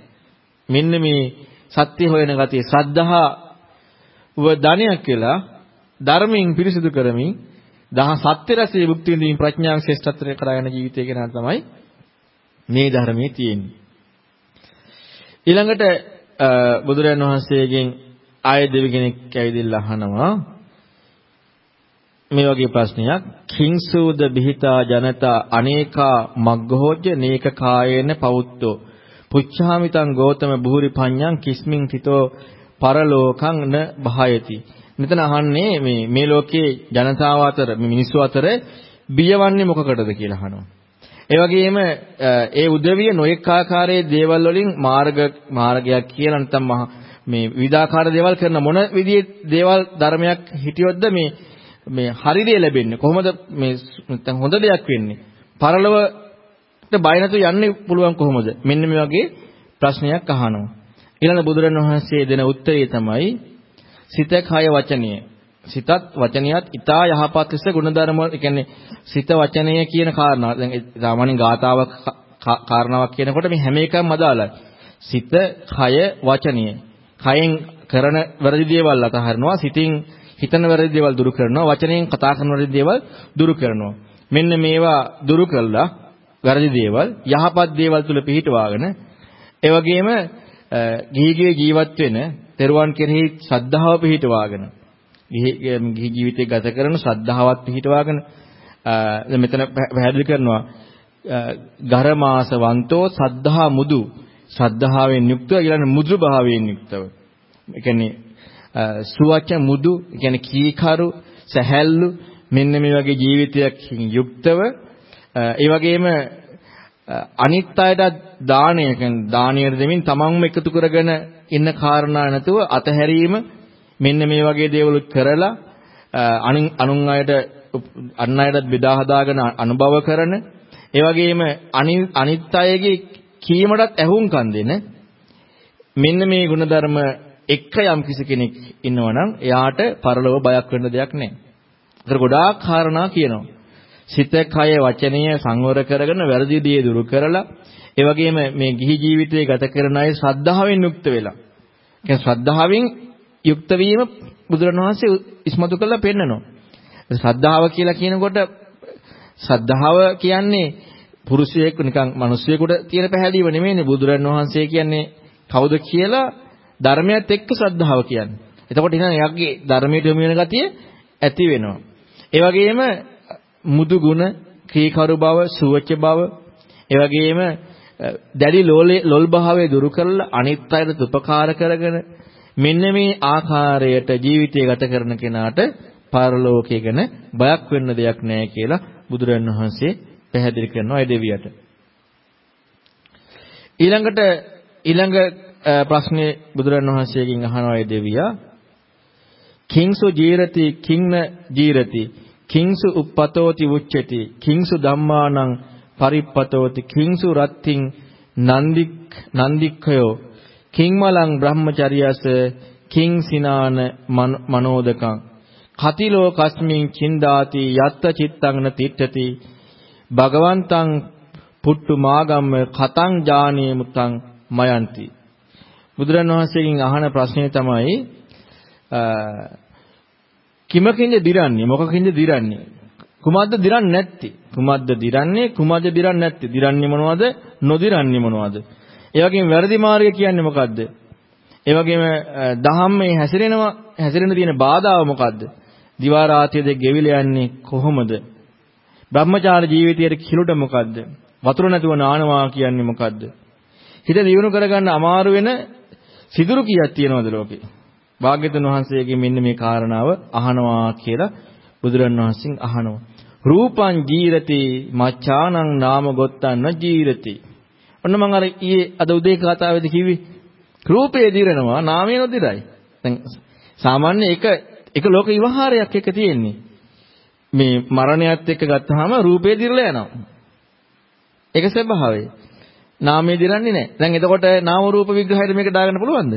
මෙන්න මේ සත්‍ය හොයන ගතිය ශ්‍රද්ධහා ව ධනයක් කියලා ධර්මයෙන් පිරිසිදු කරමින් දහ සත්‍ය රසයේ භුක්ති විඳින ප්‍රඥාව ශ්‍රේෂ්ඨත්වයට කරගෙන ජීවිතය කෙනා තමයි මේ ධර්මයේ තියෙන්නේ. ඊළඟට බුදුරජාණන් වහන්සේගෙන් ආය දෙවි කෙනෙක් ඇවිදilla අහනවා. මේ වගේ ප්‍රශ්නයක්. කිංසූද බිහිතා ජනතා අනේකා මග්ගහෝජ්ජ නේක කායේන පවුත්තෝ පුච්ඡාමිතං ගෝතම බුහුරි පඤ්ඤං කිස්මින් තිතෝ පරලෝකං න බහයති මෙතන අහන්නේ මේ මේ ලෝකයේ ජනතාව අතර මිනිස්සු අතර බියවන්නේ මොකකටද කියලා අහනවා. ඒ වගේම ඒ උදවිය නොඑක ආකාරයේ දේවල් වලින් මාර්ග මාර්ගයක් කියලා නැත්නම් මේ විවිධාකාර දේවල් කරන මොන විදිහේ දේවල් ධර්මයක් හිටියොත්ද මේ මේ හරි දේ ලැබෙන්නේ? කොහොමද මේ නැත්නම් හොඳ දෙයක් වෙන්නේ? පරලොවට බය නැතු යන්න පුළුවන් කොහොමද? මෙන්න මේ වගේ ප්‍රශ්නයක් අහනවා. ඊළඟ බුදුරණවහන්සේ දෙන උත්තරය තමයි සිත කය වචනය. සිතත් වචනියත් ඊතා යහපත් ලෙස ගුණධර්ම වල කියන්නේ සිත වචනය කියන කාරණා. දැන් සාමාන්‍යයෙන් ගාතාවක් කාරණාවක් කියනකොට මේ හැම එකක්ම අදාළයි. සිත කය වචනය. කයෙන් කරන වැරදි දේවල් අතහරිනවා. සිතින් හිතන වැරදි දේවල් දුරු කරනවා. වචනයෙන් කතා කරන වැරදි දේවල් දුරු කරනවා. මෙන්න මේවා දුරු කළා වැරදි දේවල් යහපත් දේවල් තුල පිහිටවාගෙන ඒ වගේම ගිහිගේ ජීවත් වෙන තෙරුවන් කෙරෙහි ශ්‍රද්ධාව පිහිටවාගෙන ගිහි ජීවිතය ගත කරන ශ්‍රද්ධාවත් පිහිටවාගෙන මෙතන පැහැදිලි කරනවා ගරමාසවන්තෝ සද්ධා මුදු. ශ්‍රද්ධාවෙන් යුක්තව ඊළඟ මුදු භාවයෙන් යුක්තව. ඒ කියන්නේ සුවච මුදු කියන්නේ කීකරු සැහැල්ලු මෙන්න මේ වගේ ජීවිතයකින් යුක්තව ඒ වගේම අනිත් අයට දානය කියන්නේ දානීය දෙමින් තමන්ම එකතු කරගෙන ඉන්න කාරණා නැතුව අතහැරීම මෙන්න මේ වගේ දේවල් කරලා අනුන් අයට අන් අයටත් බෙදා හදාගෙන අනුභව කරන ඒ වගේම අනිත් අයගේ කීමටත් ඇහුම්කන් දෙන මෙන්න මේ ಗುಣධර්ම එක්ක යම් කිසි කෙනෙක් ඉන්නවනම් එයාට පරලොව බයක් වෙන්න දෙයක් නැහැ. ඒතර ගොඩාක් කාරණා කියනවා. සිත, කය, වචනය සංවර කරගෙන වැරදි දේ දුරු කරලා ඒ වගේම මේ ගිහි ජීවිතය ගත කරන අය ශ්‍රද්ධාවෙන් යුක්ත වෙලා. ඒ ශ්‍රද්ධාවෙන් යුක්ත වීම බුදුරණවහන්සේ ඉස්මතු කරලා පෙන්නනවා. ශ්‍රද්ධාව කියලා කියනකොට ශ්‍රද්ධාව කියන්නේ පුරුෂයෙක් නිකන් මිනිස්සෙකුට තියෙන පැහැදීම නෙමෙයිනේ බුදුරණවහන්සේ කියන්නේ කවුද කියලා ධර්මයත් එක්ක ශ්‍රද්ධාව කියන්නේ. එතකොට ඉතින් එයාගේ ධර්මයට යොමු වෙන ගතිය ඇති වෙනවා. ඒ වගේම මුදු ගුණ, කීකරු බව, සුවච බව, ඒ වගේම දැඩි ලොල් භාවය දුරු කරලා අනිත් අයට උපකාර කරගෙන මෙන්න මේ ආකාරයට ජීවිතය ගත කරන කෙනාට පරලෝකයේ ගැන බයක් වෙන්න දෙයක් නැහැ කියලා බුදුරජාණන් වහන්සේ පැහැදිලි කරනවා ඒ දෙවියට. ඊළඟට ඊළඟ ප්‍රශ්නේ බුදුරජාණන් වහන්සේගෙන් අහනවා ඒ දෙවියා කිංසු ජීරති කිංන ජීරති කිංසු uppatoti උච්චති කිංසු ධම්මානං පරිප්පතෝති කිංසු රත්තිං නන්දික් නන්දික්ඛයෝ කිංමලං බ්‍රහ්මචර්යස කිං සිනාන මනෝදකං. කතිලෝ කස්මින් චින්දාති යත්ත චිත්තං න තිට්ඨති. භගවන්තං පුට්ටු මාගම්ම කතං ජානේ මුතං මයන්ති. බුදුරන් වහන්සේගෙන් අහන ප්‍රශ්නේ තමයි කිමකින්ද දිරන්නේ? මොකකින්ද දිරන්නේ? කුමද්ද දිරන්නේ නැත්තේ? කුමද්ද දිරන්නේ? කුමද්ද දිරන්නේ නැත්තේ? දිරන්නේ මොනවද? නොදිරන්නේ මොනවද? ඒ වගේම වැරදි මාර්ගය කියන්නේ මොකද්ද? ඒ වගේම දහම්මේ හැසිරෙනවා හැසිරෙන තියෙන බාධාව මොකද්ද? දිවා රාත්‍රිය දෙක ගෙවිලා යන්නේ කොහොමද? බ්‍රහ්මචාර ජීවිතයේ කිලුට මොකද්ද? වතුර නැතුව නානවා කියන්නේ මොකද්ද? හිත දියුණු කරගන්න අමාරු වෙන සිදුරු කීයක් තියෙනවද ලෝකේ? භාග්‍යතුන් වහන්සේගෙන් මෙන්න මේ කාරණාව අහනවා කියලා බුදුරන් වහන්සේගෙන් අහනවා. රූපං ජීරති මච්ඡානං නාම ගොත්තන්න ජීරති. ඔන්න මම අර ඊයේ අද උදේ කතාවේදී කිව්වේ රූපේ දිරනවා නාමය නොදිරයි. දැන් සාමාන්‍ය එක එක ලෝක විවහාරයක් එක තියෙන්නේ. මේ මරණයත් එක්ක ගත්තාම රූපේ දිරලා යනවා. ඒක ස්වභාවය. නාමය දිරන්නේ නැහැ. දැන් එතකොට නාම රූප විග්‍රහයට මේක දාගන්න පුළුවන්ද?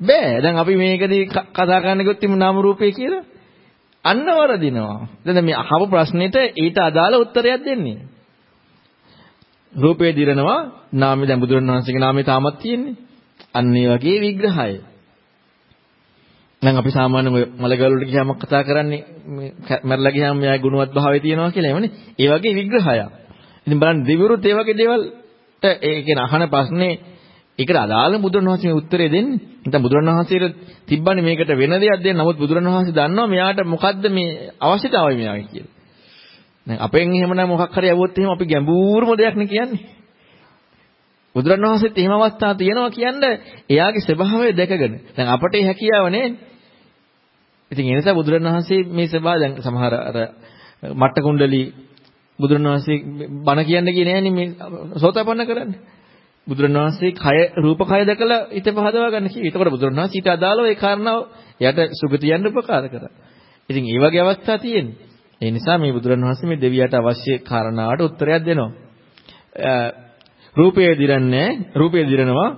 බෑ. දැන් අපි මේකදී කතා කරන්න ගියොත් ඉමු නාම රූපේ කියලා අන්න වරදිනවා. දැන් මේ අහපු ප්‍රශ්නෙට ඊට අදාළ උත්තරයක් දෙන්නේ. රූපේ දිරනවා නාමය දැන් බුදුරණවහන්සේගේ නාමය තාමත් තියෙන්නේ. අන්න ඒ වගේ විග්‍රහය. දැන් අපි සාමාන්‍යයෙන් ඔය මලගල් වලට ගියාම කතා කරන්නේ මේ මැරලා ගියාම මෙයා ගුණවත් භාවය තියෙනවා කියලා එවනේ. ඒ වගේ විග්‍රහයක්. ඉතින් බලන්න දෙවිවරුත් ඒ වගේ දේවල්ට ඒ කියන අහන ප්‍රශ්නේ ඒකට අදාළ බුදුරණවහන්සේ මේ උත්තරේ දෙන්නේ. නැත්නම් බුදුරණවහන්සේට තිබ්බනේ මේකට වෙන දෙයක් දෙන්න. නමුත් බුදුරණවහන්සේ දන්නවා මෙයාට මොකද්ද මේ අවශ්‍යතාවය මෙයාගේ කියලා. දැන් අපෙන් එහෙමනම් මොකක් හරි යවුවොත් එහෙම අපි ගැඹුරුම දෙයක් නේ කියන්නේ. බුදුරණවහන්සේත් එහෙම අවස්ථා තියෙනවා කියන්නේ එයාගේ ස්වභාවය දැකගෙන. දැන් අපට ඒ හැකියාව නෑනේ. ඉතින් ඒ නිසා බුදුරණවහන්සේ මේ ස්වභාවය දැන් සමහර අර මට්ට කුණ්ඩලී බුදුරණවහන්සේ බණ කියන්නේ කියේ නෑනේ මේ සෝතාපන්න කරන්නේ. බුදුරණවහන්සේ කය රූප කය දැකලා හිත පහදවා ගන්න කිව්වා. ඒතකොට බුදුරණවහන්සේ ඊට අදාළව ඒ කාරණාව එයාට සුගතියන්න උපකාර කරා. ඉතින් ඒ වගේ අවස්ථා තියෙන්නේ. ඒ නිසා මේ බුදුරණවහන්සේ මේ දෙවියට අවශ්‍ය කාරණාවට උත්තරයක් දෙනවා. රූපය දිරන්නේ රූපය දිරනවා.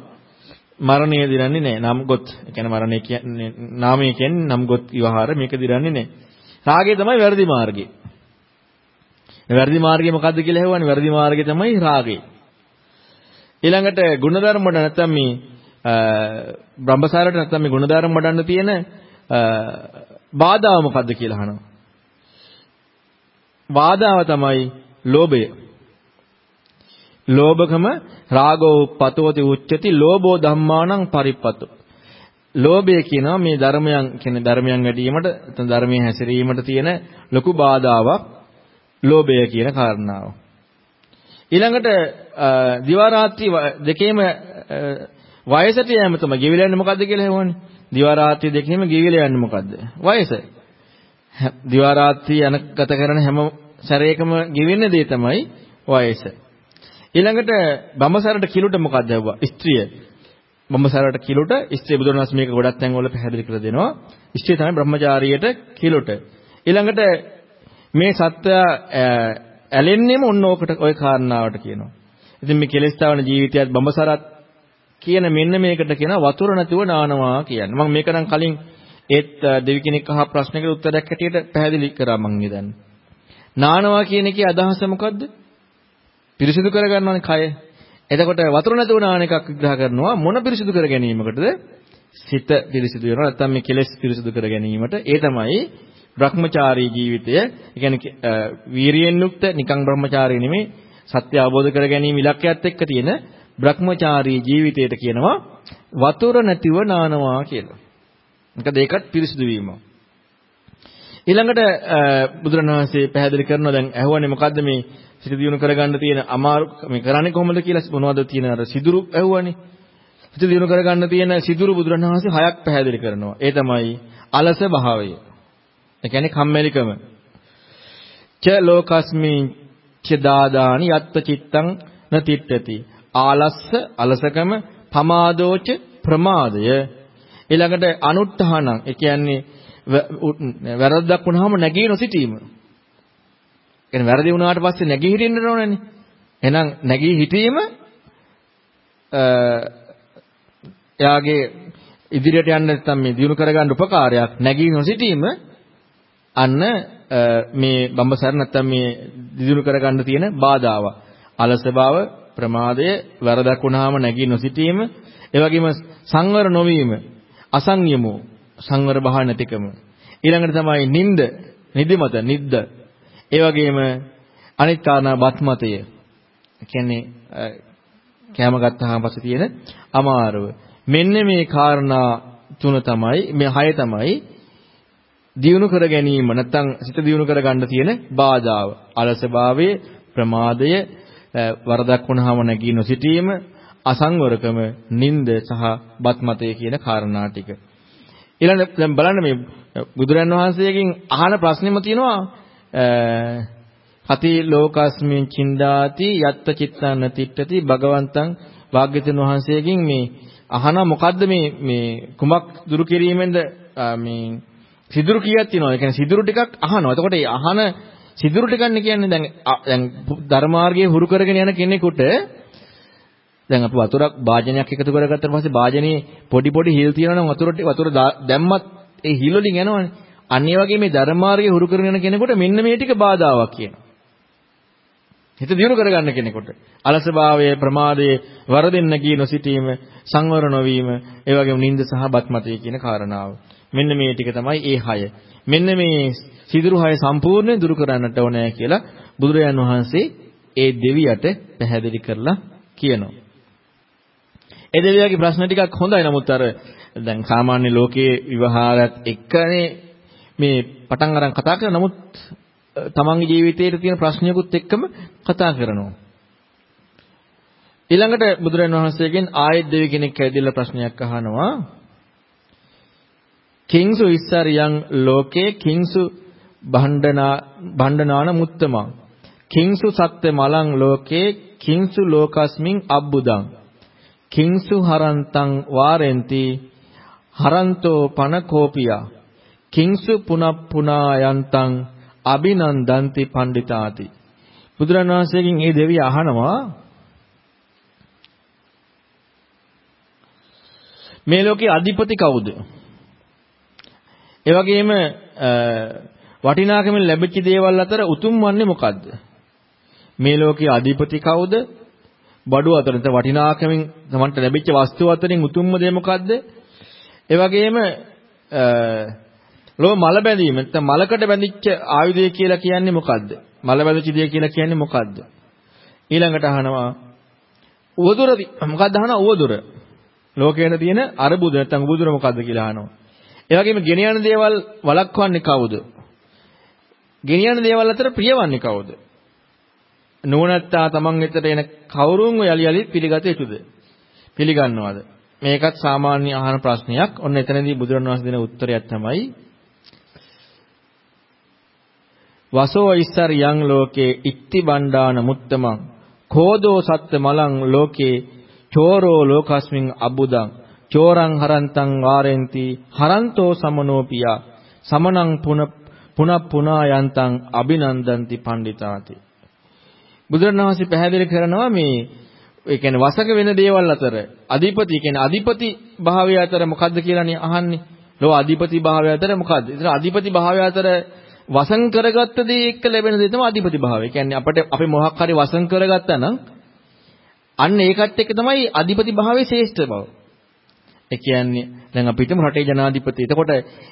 මරණය දිරන්නේ නැහැ. නම්ගොත් ඒ කියන්නේ මරණය කියන්නේ නාමය කියන්නේ නම්ගොත් විවහාර මේක දිරන්නේ නැහැ. රාගය තමයි වැරදි මාර්ගය. වැරදි මාර්ගය මොකද්ද කියලා හෙවන්නේ වැරදි මාර්ගය තමයි රාගය. ඊළඟට ගුණධර්ම වල නැත්නම් මේ බ්‍රහ්මසාරට නැත්නම් මේ ගුණධර්ම වඩන්න තියෙන බාධා මොකද්ද කියලා අහනවා. බාධාව තමයි ලෝභය. ලෝභකම රාගෝ පතෝති උච්චති ලෝභෝ ධම්මානං පරිප්පතෝ. ලෝභය කියනවා මේ ධර්මයන් කියන්නේ ධර්මයන් වැඩිවීමට නැත්නම් ධර්මයේ හැසිරීමට තියෙන ලොකු බාධාවක් ලෝභය කියන කාරණාව. ඊළඟට දිවා රාත්‍රී දෙකේම වයසට යෑම තමයි ගෙවිලා යන්නේ මොකද්ද කියලා හෙවන්නේ. දිවා රාත්‍රී දෙකේම ගෙවිලා යන්නේ මොකද්ද? වයස. දිවා රාත්‍රී යන ගත කරන හැම සැරේකම ගෙවෙන දේ තමයි වයස. ඊළඟට බඹසරට කිලුට මොකක්ද යවුවා? ස්ත්‍රිය. බඹසරට කිලුට ස්ත්‍රිය බුදුරණස් මේක ගොඩක් තැන් වල පැහැදිලි කරලා දෙනවා. ස්ත්‍රිය තමයි බ්‍රහ්මචාරියට කිලුට. ඊළඟට මේ සත්වයා ඇලෙන්නේම ඔන්න ඕකට ওই කාරණාවට කියනවා. ඉතින් මේ කෙලස්තාවන ජීවිතයත් බඹසරත් කියන මෙන්න මේකට කියන වතුර නැතුව නානවා කියන්නේ. මම මේක නම් කලින් ඒත් දෙවි කෙනෙක් අහ ප්‍රශ්නයකට උත්තරයක් හැටියට පැහැදිලි කරා මං ඉදන්නේ. නානවා කියන එකේ අදහස මොකද්ද? පිරිසිදු කරගන්නවනේ කය. එතකොට වතුර නැතුව නාන එකක් විග්‍රහ කරනවා මොන පිරිසිදු කර ගැනීමකටද? සිත පිරිසිදු වෙනවා නැත්නම් මේ කෙලෙස් පිරිසිදු කර ගැනීමට. ඒ තමයි භ්‍රමචාරී ජීවිතය. ඒ කියන්නේ වීරියෙන් යුක්ත නිකං භ්‍රමචාරී නෙමෙයි සත්‍ය අවබෝධ කර ගැනීම ඉලක්කයත් එක්ක තියෙන භ්‍රමචාරී ජීවිතයට කියනවා වතුර නැතිව නානවා කියලා. මොකද ඒකත් පිරිසිදු වීම. ඊළඟට බුදුරණවහන්සේ පැහැදිලි කරනවා දැන් ඇහුවනේ මොකද්ද මේ සිත දියුණු කරගන්න තියෙන අමාරු මේ කරන්නේ කොහොමද කියලා මොනවද තියෙන අර සිදුරු ඇහුවනේ. සිත දියුණු කරගන්න තියෙන සිදුරු බුදුරණවහන්සේ හයක් පැහැදිලි කරනවා. ඒ තමයි අලස භාවය. ඒ කියන්නේ කම්මැලිකම. ච ලෝකස්මින් ච දාදානි යත්ත චිත්තං නතිට්ඨති. ආලස්ස අලසකම පමාදෝච ප්‍රමාදය. ඊළඟට අනුත්හානං ඒ කියන්නේ වැරද්දක් වුණාම නැගී නොසිටීම. කියන්නේ වැරදි වුණාට පස්සේ නැගී හිටින්න ඕනනේ. එහෙනම් නැගී හිටීම එයාගේ ඉදිරියට යන්න නැත්නම් මේ දිනු කරගන්න උපකාරයක් නැගී නොසිටීම අන්න මේ බඹසර නැත්නම් මේ දිනු කරගන්න තියෙන බාධාව. අලස බව, ප්‍රමාදය, වරදක් වුණාම නැගී නොසිටීම, ඒ වගේම සංවර නොවීම, අසංයමෝ, සංවර බහ නැතිකම. ඊළඟට තමයි නිନ୍ଦ, නිදිමත, නිද්ද. ඒ වගේම අනිත් කාරණා බත්මතය. කියන්නේ කැම ගත්තාම පස්සේ තියෙන අමාරුව. මෙන්න මේ කාරණා තුන තමයි මේ හය තමයි දියුණු කර ගැනීම නැත්නම් සිත දියුණු කර ගන්න තියෙන බාධාව. අලසභාවය, ප්‍රමාදය, වරදක් වුණාම නැගී නොසිටීම, අසංවරකම, නිନ୍ଦ සහ බත්මතය කියන කාරණා ටික. ඊළඟ දැන් බලන්න මේ බුදුරන් වහන්සේගෙන් අහන ප්‍රශ්නෙම තියෙනවා කති ලෝකස්මින් චින්දාති යත්ත චිත්තං තිට්ඨති භගවන්තං වාග්යතුන් වහන්සේගෙන් මේ අහන මොකද්ද මේ මේ කුමක් දුරු කිරීමෙන්ද මේ සිදුරු කීයක් තියෙනවද? ඒ කියන්නේ සිදුරු ටිකක් අහනවා. එතකොට මේ අහන සිදුරු ටිකන්නේ කියන්නේ දැන් දැන් ධර්මාර්ගයේ හුරු කරගෙන යන කෙනෙකුට දැන් අපි වතුරක් වාජනයක් එකතු කරගත්තට පස්සේ වාජනේ පොඩි පොඩි හිල් තියෙනවා නම් වතුර වතුර දැම්මත් ඒ හිල් වලින් යනවනේ. අන්න ඒ වගේ මේ ධර්මාර්ගයේ හුරු කරගෙන යන කෙනෙකුට මෙන්න මේ ටික බාධාවක් කියනවා. හිත දියුණු කරගන්න කෙනෙකුට අලසභාවය ප්‍රමාදයේ වරදින්න කී නොසිටීම සංවර නොවීම ඒ වගේම නිନ୍ଦ සහ බත්මතය කියන කාරණාව මෙන්න මේ ටික තමයි ඒ හය මෙන්න මේ සිදුරු හය සම්පූර්ණයෙන් දුරු කරන්නට ඕනේ කියලා බුදුරජාන් වහන්සේ ඒ දෙවියට පැහැදිලි කරලා කියනවා ඒ දෙවියන්ගේ ප්‍රශ්න ටිකක් හොඳයි නමුත් අර දැන් සාමාන්‍ය ලෝකයේ විවහාරات එක්කනේ මේ පටන් අරන් කතා කරන නමුත් තමන්ගේ ජීවිතයේ තියෙන ප්‍රශ්නයකුත් එක්කම කතා කරනවා. ඊළඟට බුදුරජාණන් වහන්සේගෙන් ආයෙත් දෙවි කෙනෙක් ඇවිදලා ප්‍රශ්නයක් අහනවා. කිංසු ඉස්සරියං ලෝකේ කිංසු භණ්ඩනා භණ්ඩනාන මුත්තමං කිංසු සත්‍ය මලං ලෝකේ කිංසු ලෝකස්මින් අබ්බුදං කිංසු හරන්තං වාරෙන්ති හරන්තෝ පන කෝපියා කිංසු පුනප්පුනා යන්තං අබිනන්දන්ති පණ්ඩිතාති බුදුරණවහන්සේගෙන් මේ දෙවිය අහනවා මේ ලෝකේ අධිපති කවුද? ඒ වගේම වටිනාකමින් ලැබිච්ච දේවල් අතර උතුම් වන්නේ මොකද්ද? මේ ලෝකයේ අධිපති කවුද? බඩුව අතර වටිනාකමින් තමන්ට ලැබිච්ච වස්තුව අතරින් උතුම්ම දේ මොකද්ද? ඒ වගේම ලෝ මල බැඳීම නැත්නම් මලකට බැඳිච්ච ආයුධය කියලා කියන්නේ මොකද්ද? මල බැඳිච්ච දේ කියලා කියන්නේ මොකද්ද? ඊළඟට අහනවා උවදුර මොකක්ද අහනවා උවදුර. ලෝකේන තියෙන අරබුද නැත්නම් උවදුර මොකද්ද කියලා අහනවා. ඒ වගේම ගෙන යන දේවල් වළක්වන්නේ කවුද? ගෙන යන දේවල් අතර ප්‍රියවන්නේ කවුද? නුවණැත්තා තමන් වෙතට එන කවුරුන්ව යලි යලි පිළිගත යුතුද? පිළිගන්නවද? මේකත් සාමාන්‍ය අහන ප්‍රශ්නයක්. ඔන්න එතනදී බුදුරණවහන්සේ දෙන උත්තරයක් තමයි වසෝ ඉස්සර් යං ලෝකේ ඉත්ති බණ්ඩාන මුත්තමං කෝදෝ සත්ත මලං ලෝකේ චෝරෝ ලෝකස්මින් අබුදං චෝරං හරන්තං වාරෙන්ති හරන්තෝ සමනෝපියා සමනං පුන පුන පුනා යන්තං අබිනන්දන්ති පණ්ඩිතාති බුදුරණවහන්සේ පැහැදිලි කරනවා මේ ඒ කියන්නේ වසඟ වෙන දේවල් අතර අධිපති කියන්නේ අධිපති භාවය අතර මොකද්ද කියලානේ අහන්නේ. ලෝ අධිපති භාවය අතර මොකද්ද? ඒතර අධිපති භාවය අතර වසඟ කරගත්ත දේ එක්ක ලැබෙන දේ තමයි අධිපති භාවය. කියන්නේ අපිට අපි මොහක් හරි වසඟ කරගත්තා නම් අන්න ඒකත් එක්ක තමයි අධිපති භාවයේ ශ්‍රේෂ්ඨ බව. ඒ කියන්නේ දැන් අපි හිතමු රටේ ජනාධිපති. එතකොට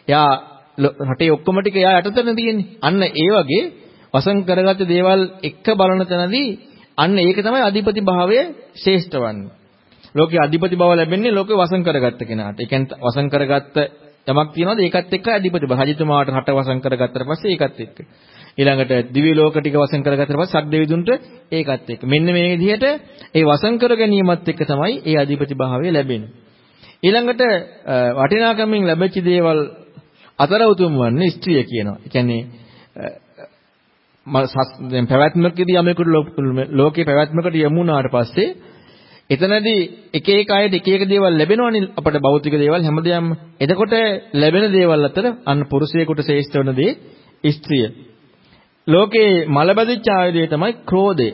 එයා රටේ ඔක්කොම ටික එයා යටතන තියෙන්නේ. අන්න ඒ වගේ වසඟ කරගත්ත දේවල් එක්ක බලන තැනදී අන්න ඒක තමයි අධිපති භාවයේ ශ්‍රේෂ්ඨ වන්නේ. ලෝකේ අධිපති බව ලැබෙන්නේ ලෝකේ වසඟ කරගත්ත කෙනාට. ඒ කියන්නේ වසඟ කරගත්ත යමක් තියනවාද ඒකත් එක්ක අධිපති බව. රජතුමාට රට වසඟ කරගත්තට පස්සේ ඒකත් එක්ක. ඊළඟට දිව්‍ය ලෝක ටික වසඟ කරගත්තට පස්සේ සක්දෙවිදුන්ට ඒකත් එක්ක. මෙන්න මේ විදිහට ඒ වසඟ කර ගැනීමත් එක්ක තමයි ඒ අධිපති භාවය ලැබෙන්නේ. ඊළඟට වටිනාකමින් ලැබෙච්ච දේවල් අතර උතුම් වන්නේ ස්ත්‍රිය කියනවා. ඒ කියන්නේ දැන් පැවැත්මකදී යමෙකුට ලෝකේ පැවැත්මකට යමුනාට පස්සේ එතනදී එක එක අයට එක එක දේවල් ලැබෙනවනේ අපට භෞතික දේවල් හැමදේම. එතකොට ලැබෙන දේවල් අතර අන්න පුරුෂයෙකුට ශ්‍රේෂ්ඨ වන දේ ස්ත්‍රිය. ලෝකේ මලබදිච්ච ආයුධය තමයි ක්‍රෝධය.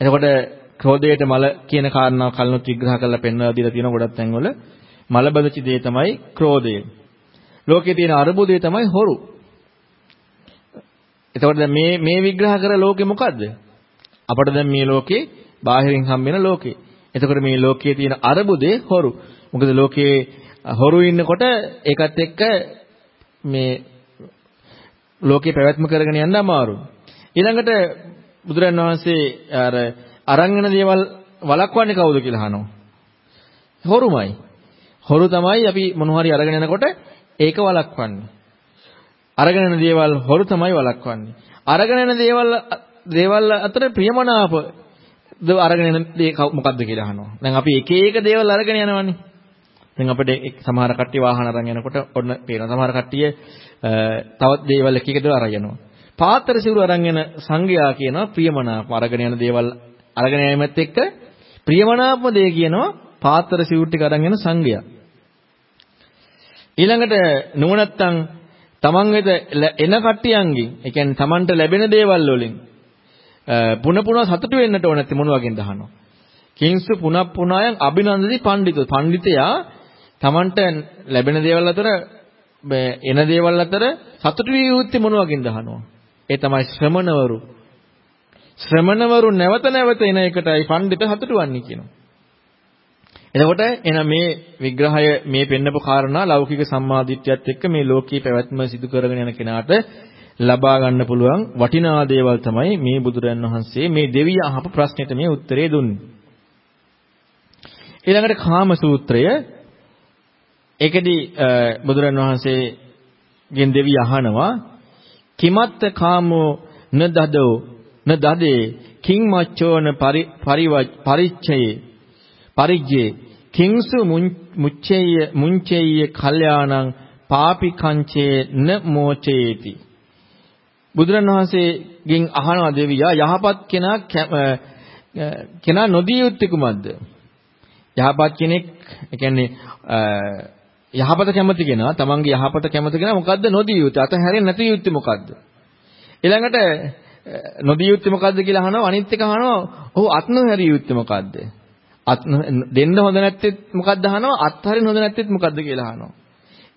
එතකොට ක්‍රෝධයට මල කියන කාරණාව කලිනුත් විග්‍රහ කරලා පෙන්වලා දීලා තියෙන ගොඩක් තැන්වල මලබදිච්ච දේ තමයි ක්‍රෝධය. ලෝකේ තියෙන අරුබුදේ තමයි හොරු. එතකොට දැන් මේ මේ විග්‍රහ කර ලෝකේ මොකද්ද? අපට දැන් මේ ලෝකේ බාහිරින් හම්බෙන ලෝකේ. එතකොට මේ ලෝකයේ තියෙන අරුබුදේ හොරු. මොකද ලෝකේ හොරු ඉන්නකොට ඒකත් එක්ක මේ ලෝකේ පැවැත්ම කරගෙන යන්න අමාරුයි. ඊළඟට බුදුරන් වහන්සේ අර අරංගන දේවල් වළක්වන්නේ කවුද කියලා අහනවා. හොරුමයි. හොරු තමයි අපි මොනවා හරි අරගෙන යනකොට ඒක වළක්වන්නේ. අරගෙන යන දේවල් හොරු තමයි වළක්වන්නේ. අරගෙන යන දේවල් දේවල් අතර ප්‍රියමනාප ද අරගෙන යන දේ මොකද්ද කියලා අහනවා. දැන් අපි එක එක දේවල් අරගෙන යනවනේ. දැන් අපිට සමහර කට්ටිය වාහන අරන් යනකොට ඔන්න පේනවා. සමහර කට්ටිය තවත් දේවල් එක එක දේවල් අරන් යනවා. පාත්‍ර සිවුරු අරන් යන සංගයා කියනවා ප්‍රියමනාප අරගෙන යන දේවල් අරගෙන යෑමත් එක්ක ප්‍රියමනාපම දේ කියනවා පාත්‍ර සිවුරු ටික අරන් යන සංගයා. ඊළඟට නුවණත්තන් තමන් වෙත එන කට්ටියන්ගෙන් ඒ කියන්නේ තමන්ට ලැබෙන දේවල් වලින් පුන පුන සතුටු වෙන්නට ඕන නැත්නම් මොන වගේද අහනවා. කිංසු පුනක් පුනායන් අභිනන්දති පඬිතු. පඬිතයා තමන්ට ලැබෙන දේවල් අතර එන දේවල් අතර සතුටු විය යුත්තේ මොන වගේද අහනවා. ඒ තමයි ශ්‍රමණවරු. ශ්‍රමණවරු නැවත නැවත එන එකටයි පඬිත සතුටු වන්නේ කියනවා. එතකොට එන මේ විග්‍රහය මේ පෙන්නපු කාරණා ලෞකික සම්මාදිට්ඨියත් එක්ක මේ ලෝකී පැවැත්ම සිදු කරගෙන යන කෙනාට ලබා ගන්න පුළුවන් වටිනා දේවල් තමයි මේ බුදුරන් වහන්සේ මේ දෙවිය අහපු ප්‍රශ්නෙට මේ උත්තරේ දුන්නේ. ඊළඟට කාම සූත්‍රය ඒකෙදි බුදුරන් වහන්සේගෙන් දෙවිය අහනවා කිමත්ත කාමෝ න දදෝ න දදේ කිං මච්චෝන පරිච්ඡයේ පරිජ්ජේ කිංසු මුච්චේය මුංචේය කල්යාණං පාපි කංචේ න මෝචේති. බුදුරණවහන්සේගෙන් අහනවා දෙවියා යහපත් කෙනා කෙනා නොදිය යුත්තේ කුමක්ද? යහපත් කෙනෙක් ඒ කියන්නේ යහපත කැමති කෙනා තමන්ගේ යහපත කැමති කෙනා මොකද්ද නොදිය යුත්තේ? අතහැරෙන්නේ නැති යුත්තේ මොකද්ද? ඊළඟට නොදිය යුත්තේ මොකද්ද කියලා අහනවා අනිත් එක අහනවා ඔහු අත් නොහැරිය යුත්තේ මොකද්ද? අත් දෙන්න හොඳ නැත්තේ මොකද්ද අහනවා? අත්හරින්න හොඳ නැත්තේ මොකද්ද කියලා අහනවා.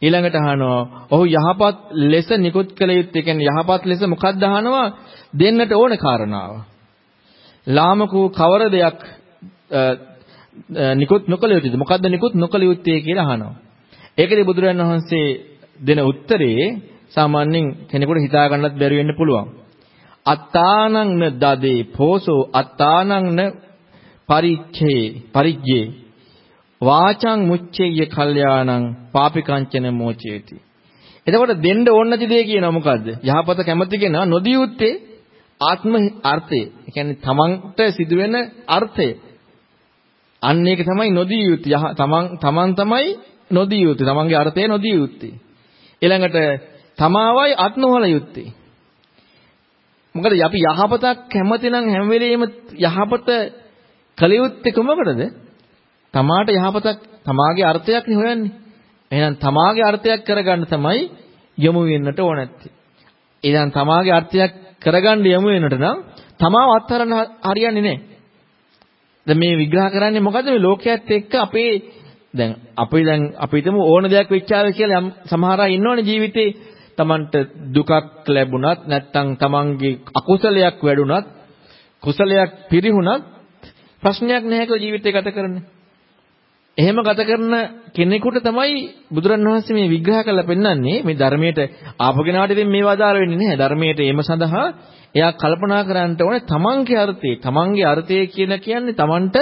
ඊළඟට අහනවා ඔහු යහපත් ලෙස නිකුත් කළ යුත්තේ කියන්නේ යහපත් ලෙස මොකක්ද අහනවා? දෙන්නට ඕන කාරණාව. ලාමකෝ කවර දෙයක් නිකුත් නොකළ යුතුද මොකද්ද නිකුත් නොකළ යුත්තේ කියලා අහනවා. ඒකදී බුදුරජාණන් වහන්සේ දෙන උත්තරේ සාමාන්‍යයෙන් කෙනෙකුට හිතා ගන්නත් බැරි වෙන්න පුළුවන්. අත්තානං න දදේ පෝසෝ අත්තානං න පරිච්ඡේ පරිජ්ජේ වාචං මුච්චේය කල්යාණං පාපිකංචන මොචේති. එතකොට දෙන්න ඕන නැති දේ කියනවා මොකද්ද? යහපත කැමති කෙනා නොදිය යුත්තේ ආත්ම අර්ථය. ඒ කියන්නේ තමන්ට සිදුවෙන අර්ථය. අන්න ඒක තමයි නොදිය යුත්තේ. තමන් තමන් තමයි නොදිය යුත්තේ. තමන්ගේ අර්ථය නොදිය යුත්තේ. ඊළඟට තමාවයි අත් නොහල යුත්තේ. මොකද අපි යහපතක් කැමති නම් හැම වෙලෙම යහපත කළ යුත්තේ කොමකටද? තමාට යහපතක් තමාගේ අර්ථයක් නේ හොයන්නේ. එහෙනම් තමාගේ අර්ථයක් කරගන්න තමයි යොමු වෙන්නට ඕන නැත්තේ. එහෙනම් තමාගේ අර්ථයක් කරගන්න යොමු වෙනට නම් තමාව අත්හරන්න හරියන්නේ නැහැ. දැන් මේ විග්‍රහ කරන්නේ මොකද්ද මේ ලෝකයේත් එක්ක අපේ දැන් අපි දැන් අපි හිතමු ඕන දෙයක් වෙච්චාවේ කියලා යම් සමහර අය ඉන්නවනේ ජීවිතේ Tamanට දුකක් ලැබුණත් නැත්නම් Tamanගේ අකුසලයක් වැඩුණත් කුසලයක් පිරිහුණත් ප්‍රශ්නයක් නැහැ කියලා ජීවිතය ගත කරන්නේ. එහෙම ගත කරන කෙනෙකුට තමයි බුදුරණවහන්සේ මේ විග්‍රහ කරලා පෙන්වන්නේ මේ ධර්මයට ආපගෙනාට ඉතින් මේව අදාළ වෙන්නේ නැහැ. ධර්මයට එීම සඳහා එයා කල්පනා කරන්න ඕනේ තමන්ගේ අර්ථය. තමන්ගේ අර්ථය කියලා කියන්නේ තමන්ට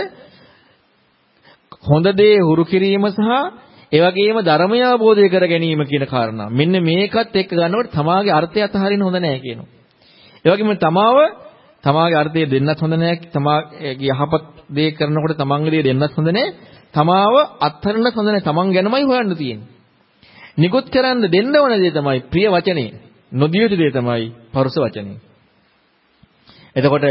හොඳ දේ හුරු කිරීම සහ ඒ වගේම ධර්මය අවබෝධය කර ගැනීම කියන කාරණා. මෙන්න මේකත් එක්ක ගන්නකොට තමාගේ අර්ථය අතහරින්න හොඳ නැහැ කියනවා. ඒ වගේම තමාව තමාගේ අර්ථය දෙන්නත් හොඳ නැහැ. තමාගේ යහපත් දේ කරනකොට තමන්ගේ දේ දෙන්නත් හොඳ නැහැ. තමාව අත්හරින්න හොඳ නැහැ. තමන් ගැනමයි හොයන්න තියෙන්නේ. නිකුත් කරන්න දෙන්න ඕන දේ තමයි ප්‍රිය වචනේ. නොදිය යුතු දේ තමයි පරුස වචනේ. එතකොට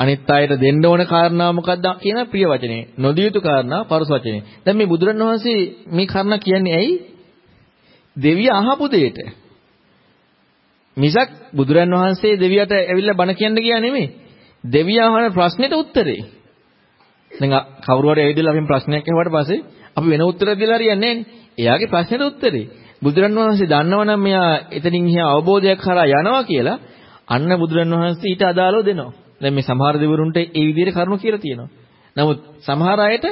අනිත් අයට දෙන්න ඕන කාරණා මොකක්ද කියන ප්‍රිය වචනේ. නොදිය යුතු කාරණා පරස වචනේ. දැන් මේ බුදුරණවහන්සේ මේ කාරණා කියන්නේ ඇයි? දෙවිය අහපු දෙයට. මිසක් බුදුරණවහන්සේ දෙවියට ඇවිල්ලා බණ කියන්න ගියා නෙමෙයි. දෙවියා අහන ප්‍රශ්නෙට උත්තරේ. දැන් කවුරු හරි ඇවිදලා අපෙන් ප්‍රශ්නයක් අහුවට පස්සේ අපි වෙන උත්තරයක් දීලා හරියන්නේ නැහැ එයාගේ ප්‍රශ්නෙට උත්තරේ. බුදුරණවහන්සේ දන්නවනම් මෙයා එතනින් එහා අවබෝධයක් කරා යනවා කියලා අන්න බුදුරණවහන්සේ ඊට අදාළව දෙනවා. දැන් මේ සමහර දෙවරුන්ට ඒ විදිහට කරුණු කියලා තියෙනවා. නමුත් සමහර අයට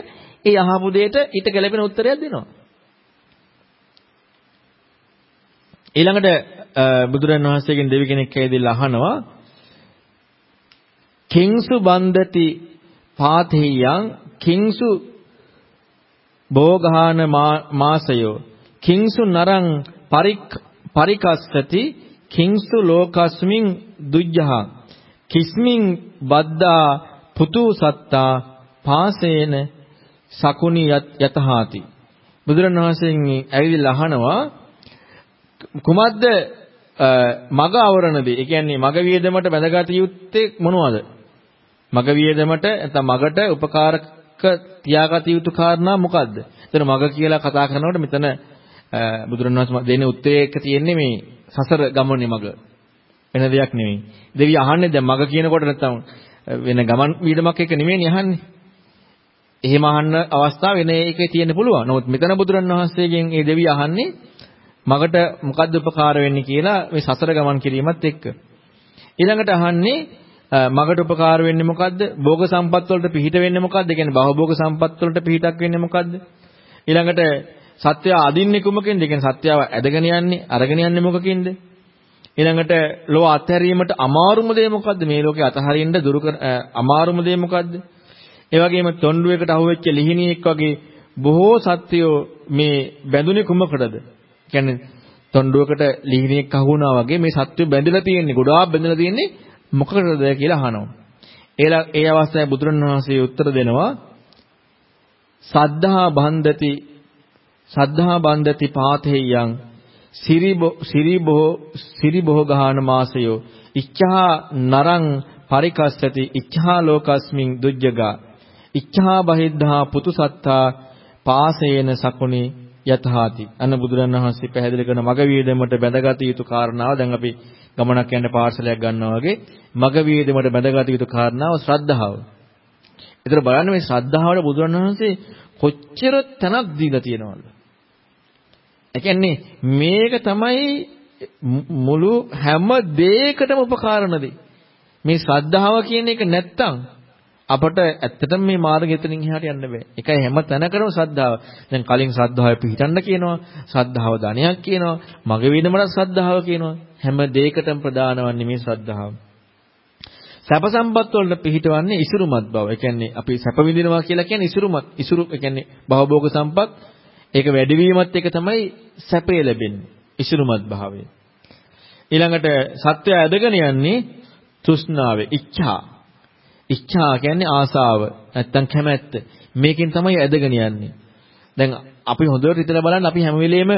ඒ අහපු දෙයට ඊට ගැළපෙන උත්තරයක් දෙනවා. ඊළඟට බුදුරන් වහන්සේගෙන් දෙවි කෙනෙක් ඇවිදලා අහනවා කිංසු බන්දති පාතේයං කිංසු භෝගාන මාසයෝ. කිංසු නරං පරිකස්සති කිංසු ලෝකස්මින් දුජ්ජහං. කිස්මින් බද්දා පුතු සත්තා පාසේන සකුනි යතහාති. බුදුරණවහන්සේගෙන් ඇවිදලා අහනවා කුමද්ද මග අවරණදී ඒ කියන්නේ මග වියදමට බැඳගත යුත්තේ මොනවද මග වියදමට නැත්නම් මගට උපකාරක තියාගත යුතු කාරණා මොකද්ද එතන මග කියලා කතා කරනකොට මෙතන බුදුරණවහන්සේ දෙන උත්තරේ එක තියෙන්නේ මේ සසර ගමනේ මග වෙන දෙයක් නෙමෙයි. දෙවිය අහන්නේ දැන් මග කියනකොට නැත්තම් වෙන ගමන් වීඩමක් එක නෙමෙයිනේ අහන්නේ. එහෙම අහන්න අවස්ථාව වෙන එකේ තියෙන්න පුළුවන්. නමුත් මෙතන බුදුරණවහන්සේගෙන් මේ දෙවිය අහන්නේ මගට මොකද්ද උපකාර වෙන්නේ කියලා මේ සසර ගමන් කිරීමත් එක්ක. ඊළඟට අහන්නේ මගට උපකාර වෙන්නේ මොකද්ද? භෝග සම්පත් වලට පිහිට වෙන්නේ මොකද්ද? කියන්නේ භවභෝග සම්පත් වලට පිහිටක් වෙන්නේ මොකද්ද? ඊළඟට සත්‍යය අදින්නේ කුමකින්ද? කියන්නේ සත්‍යව ඇදගෙන යන්නේ, අරගෙන යන්නේ මොකකින්ද? ඊළඟට ලෝ අත්හැරීමට අමාරුම දේ මොකද්ද? මේ ලෝකේ අතහරින්න දුරු අමාරුම දේ මොකද්ද? ඒ වගේම තොණ්ඩුවකට අහුවෙච්ච ලිහිණියෙක් වගේ බොහෝ සත්‍යෝ මේ බැඳුනේ කුමකටද? කියන්නේ තොණ්ඩුවකට ලිහිණියෙක් අහුවුණා වගේ මේ සත්‍ය බැඳලා තියෙන්නේ, ගොඩාක් බැඳලා තියෙන්නේ මොකකටද කියලා අහනවා. ඒලා ඒ අවස්ථාවේ බුදුරණවහන්සේ උත්තර දෙනවා සද්ධා බන්ධති සද්ධා බන්ධති පාතේයං සිරිබෝ සිරිබෝ ගාන මාසයෝ. ඉච්ඡා නරං පරිකස්සති ඉච්ඡා ලෝකස්මින් දුජ්ජගා. ඉච්ඡා බහිද්ධා පුතු සත්තා පාසේන සකුණේ යතහාති අන්න බුදුරණවහන්සේ පැහැදිලි කරන මග වීදමට බැඳගත යුතු කාරණාව දැන් අපි ගමනක් යන පාර්සලයක් ගන්නවා වගේ මග වීදමට බැඳගත යුතු කාරණාව ශ්‍රද්ධාව. ඒතර බලන්න මේ ශ්‍රද්ධාවට බුදුරණවහන්සේ කොච්චර තැනක් දීලා තියෙනවද? ඒ කියන්නේ මේක තමයි මුළු හැම දෙයකටම උපකාරණ දෙයි. මේ ශ්‍රද්ධාව කියන එක නැත්තම් අපට ඇත්තටම මේ මාර්ගය එතනින් එහාට යන්න බෑ. ඒකයි හැම තැනකම ශ්‍රද්ධාව. දැන් කලින් ශ්‍රද්ධාව පිහිටන්න කියනවා, ශ්‍රද්ධාව ධනයක් කියනවා, මග වෙනමන ශ්‍රද්ධාව කියනවා. හැම දෙයකටම ප්‍රධාන වන්නේ මේ ශ්‍රද්ධාව. සැප සම්පත් වලට පිහිටවන්නේ ඉසුරුමත් බව. ඒ කියන්නේ අපි සැප විඳිනවා කියලා කියන්නේ ඉසුරුමත්. ඉසුරු ඒ කියන්නේ භවභෝග සම්පත් ඒක වැඩිවීමත් එක තමයි සැපය ලැබෙන්නේ. ඉසිරුමත් භාවය. ඊළඟට සත්‍යය ඇදගෙන යන්නේ තෘෂ්ණාවේ, ඉච්ඡා. ඉච්ඡා කියන්නේ ආසාව, නැත්තම් කැමැත්ත. මේකෙන් තමයි ඇදගෙන යන්නේ. දැන් අපි හොඳට හිතලා බලන්න අපි හැම වෙලෙම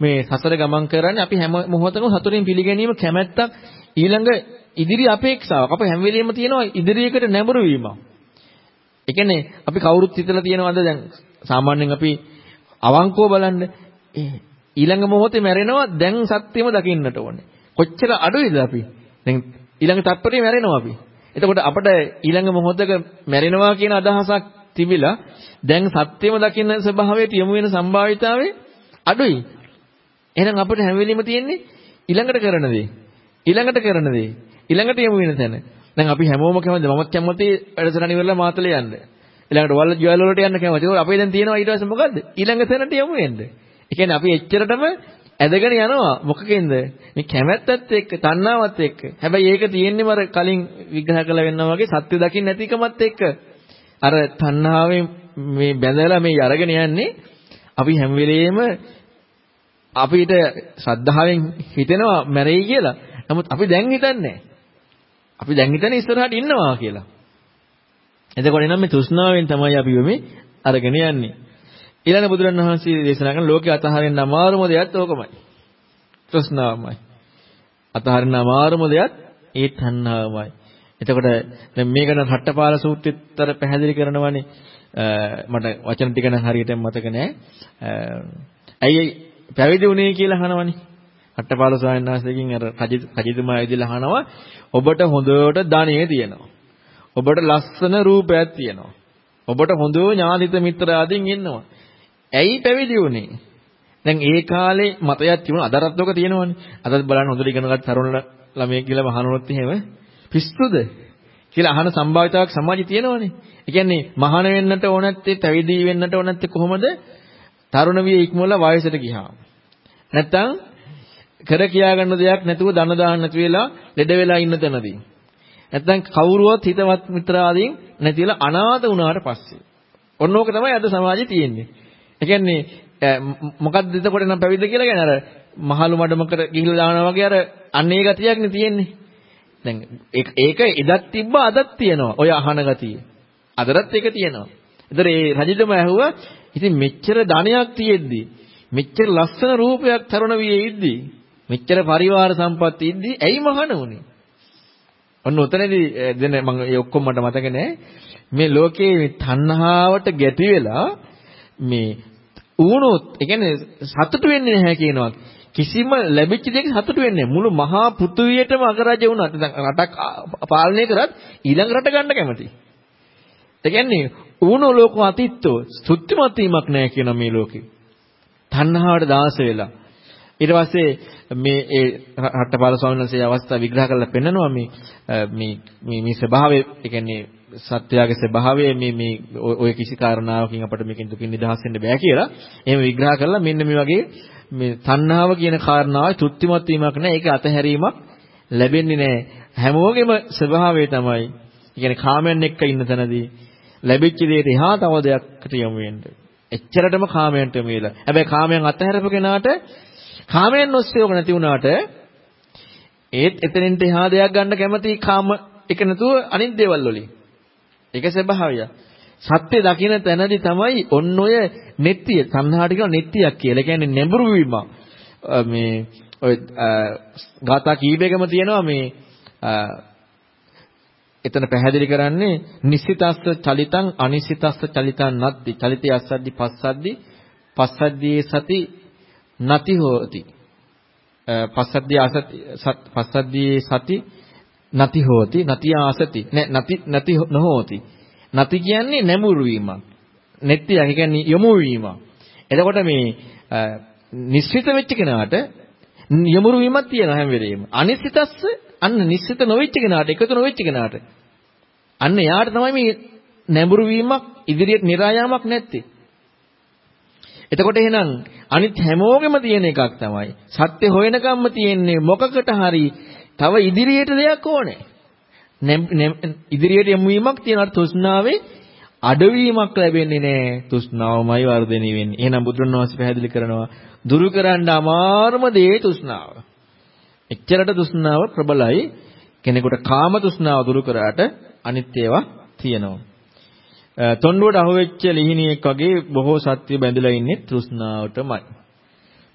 මේ සසර ගමන් කරන්නේ අපි හැම මොහොතකම සතුටින් පිළිගැනීම කැමැත්තක් ඊළඟ ඉදිරි අපේක්ෂාවක්. අපි හැම වෙලෙම තියෙනවා ඉදිරියකට නැඹුරු වීමක්. ඒ කියන්නේ අපි කවුරුත් හිතලා තියෙනවද දැන් සාමාන්‍යයෙන් අපි අවංකව බලන්න ඊළඟ මොහොතේ මැරෙනවා දැන් සත්‍යෙම දකින්නට ඕනේ. කොච්චර අඩුයිද අපි? දැන් ඊළඟ තත්පරේ මැරෙනවා අපි. එතකොට අපිට ඊළඟ මොහොතක මැරෙනවා කියන අදහසක් තිබිලා දැන් සත්‍යම දකින්න ස්වභාවයට යොමු වෙන සම්භාවිතාවය අඩුයි. එහෙනම් අපිට හැම වෙලෙම තියෙන්නේ ඊළඟට කරන දේ. ඊළඟට කරන දේ. ඊළඟට යමු වෙන තැන. දැන් අපි හැමෝම කැමතිද මමත් කැමති වැඩසටහන ඉවරලා මාතලේ යන්න. ඊළඟට වල ජුවල් වලට යන්න කැමති. ඒක අපේ දැන් තියෙනවා ඊට පස්සේ මොකද්ද? ඊළඟ තැනට යමු වෙන්න. ඒ කියන්නේ අපි එච්චරටම ඇදගෙන යනවා මොකකින්ද? මේ කැමැත්තත් එක්ක, තණ්හාවත් එක්ක. හැබැයි ඒක තියෙන්නේ මර කලින් විග්‍රහ කළ වෙනවා වගේ සත්‍ය දකින්න නැතිකමත් එක්ක. අර තණ්හාවෙන් මේ බැඳලා මේ අරගෙන යන්නේ අපි හැම වෙලෙම අපිට ශ්‍රද්ධාවෙන් හිතෙනවා මැරෙයි කියලා. නමුත් අපි දැන් හිතන්නේ අපි දැන් හිතන්නේ ඉස්සරහට ඉන්නවා කියලා. එතකොට එනම් මේ තෘෂ්ණාවෙන් තමයි අපි මේ අරගෙන යන්නේ. ඊළඟ බුදුරණවහන්සේ දේශනා කරන ලෝකේ අතහරින්න අමාරුම දෙයත් ඕකමයි. තෘෂ්ණාවමයි. අතහරින්න අමාරුම දෙයත් ඒ තණ්හාවමයි. එතකොට දැන් මේක නම් රට්ටපාල සූත්‍රෙත්තර පැහැදිලි කරනවානේ මට වචන ටික නම් හරියට මතක නෑ. ඇයි පැවිදි වුණේ කියලා අහනවනේ. රට්ටපාල ස්වාමීන් වහන්සේගෙන් අර කජිතුමා ඇවිදලා අහනවා ඔබට හොඳට ධනෙ තියෙනවා. ඔබට ලස්සන රූපයක් තියෙනවා. ඔබට හොඳ ඥානිත මිත්‍රාදීන් ඉන්නවා. ඇයි පැවිදි වුනේ? දැන් ඒ කාලේ මතයක් තිබුණා අදටත් ඔක තියෙනවනේ. අදත් බලන්න හොඳට ඉගෙනගත් තරුණ ළමයෙක් කියලා මහානොත් එහෙම පිස්සුද කියලා අහන සම්භාවිතාවක් සමාජයේ තියෙනවනේ. ඒ කියන්නේ මහාන වෙන්නට ඕන නැත්තේ පැවිදි වෙන්නට ඕන නැත්තේ කොහොමද? තරුණ විය ඉක්මවලා වයසට ගියාම. නැත්තම් කර කියා ගන්න දෙයක් නැතුව දන දාන්න නැති වෙලා ලෙඩ වෙලා ඉන්න තැනදී. නැත්තම් කවුරුවත් හිතවත් මිත්‍රාදීන් නැතිලා අනාථ වුණාට පස්සේ. ඔන්න ඕක තමයි අද සමාජයේ තියෙන්නේ. ඒ කියන්නේ මොකක්ද එතකොට නම් පැවිද්ද කියලා කියන්නේ අර මහලු මඩමකට ගිහිල්ලා දානවා වගේ අර අන්න ඒ ගතියක් නේ තියෙන්නේ. දැන් ඒක එදත් තිබ්බා අදත් තියෙනවා. ඔය අහන ගතිය. අදටත් ඒක තියෙනවා. ඒතර ඒ රජදම ඇහුවා ඉතින් මෙච්චර ධනයක් තියෙද්දි මෙච්චර ලස්සන රූපයක් තරුණ වියේ ඉද්දි මෙච්චර පරිවාර සම්පත් ඉද්දි ඇයි මහාන උනේ? ඔන්න උතනදී දෙන මම ඒ ඔක්කොම මට මතක නෑ. මේ ලෝකේ මේ තණ්හාවට ගැටි වෙලා මේ ඌනොත් ඒ කියන්නේ සතුටු වෙන්නේ නැහැ කියනවා. කිසිම ලැබිච්ච දෙයක සතුටු වෙන්නේ මුළු මහා පෘථුවියටම අගරජ වුණත් දැන් රටක් පාලනය කරත් ඊළඟ රට ගන්න කැමතියි. ඒ කියන්නේ ඌනෝ ලෝකෝ අතිත්තෝ සුත්තිමත් වීමක් නැහැ කියන මේ ලෝකේ. තණ්හාවට දාස වෙලා. ඊට පස්සේ මේ ඒ රට්ටපාල ස්වාමීන් වහන්සේ අවස්ථාව විග්‍රහ කරලා පෙන්නනවා මේ මේ මේ ස්වභාවය ඒ කියන්නේ සත්‍යයේ ස්වභාවය මේ මේ ඔය කිසි කාරණාවකින් අපිට මේකෙන් දුකින් නිදහස් වෙන්න බෑ කියලා එහෙම විග්‍රහ කරලා මෙන්න මේ වගේ මේ තණ්හාව කියන කාරණාව තෘප්තිමත් වීමක් නෑ ඒක අතහැරීමක් ලැබෙන්නේ නෑ හැමෝගෙම ස්වභාවය තමයි ඒ කියන්නේ කාමයන් එක්ක ඉන්න තැනදී ලැබිච්ච දෙයට එහා තව දෙයක්කට යමු වෙන්න. එච්චරටම කාමයන්ට යමු වෙලා. හැබැයි කාමයන් අතහැරපු කෙනාට කාමයන් ඔස්සේ ඔක නැති වුණාට ඒත් එතනින්ට එහා දෙයක් ගන්න කැමති කාම එක නැතුව අනිත් දේවල් වලින්. ඒක ස්වභාවය. සත්‍ය දකින්න තැනදී තමයි ඔන්න ඔය නෙත්තිය සංහාට කියන නෙත්තියක් කියලා. ඒ කියන්නේ නැඹුරු වීම. මේ ඔය ගාථා කීපයකම තියෙනවා මේ එතන පැහැදිලි කරන්නේ නිසිතස්ස චලිතං අනිසිතස්ස චලිතං නත්ති චලිතය අස්සද්දි පස්සද්දි පස්සද්දී සති නති හෝති පස්සද්දී අසති පස්සද්දී සති නති හෝති නති ආසති. නති නති නොහෝති. නති කියන්නේ නැමුරු වීමක්. නෙත්තිය ඒ කියන්නේ යොමු වීමක්. එතකොට මේ නිශ්චිත වෙච්ච කෙනාට යොමුරු වීමක් තියෙනවා හැම වෙලෙම. අනිශ්චිතස්ස අන්න නිශ්චිත නොවෙච්ච කෙනාට එකතු නොවෙච්ච කෙනාට. අන්න එයාට තමයි මේ නැඹුරු වීමක් ඉදිරියට નિરાයාමක් නැත්තේ. එතකොට එහෙනම් අනිත් හැමෝගෙම තියෙන එකක් තමයි. සත්‍ය හොයනකම්ම තියෙන්නේ මොකකට හරි තව ඉදිරියට දෙයක් ඕනේ. ඉදිරියට යමු වීමක් තියෙනවා තෘෂ්ණාවේ අඩවීමක් ලැබෙන්නේ නැහැ. තෘෂ්ණාවමයි වර්ධනය වෙන්නේ. එහෙනම් බුදුරණවහන්සේ පැහැදිලි කරනවා දුරු කරන්න අමාරුම දේ තෘෂ්ණාව. එච්චරට තෘෂ්ණාව ප්‍රබලයි. කෙනෙකුට කාම තෘෂ්ණාව දුරු කරාට අනිත් ඒවා තියෙනවා. තොණ්ඩුවට අහුවෙච්ච ලිහිණියෙක් වගේ බොහෝ සත්‍ය බැඳලා ඉන්නේ තෘෂ්ණාවටමයි.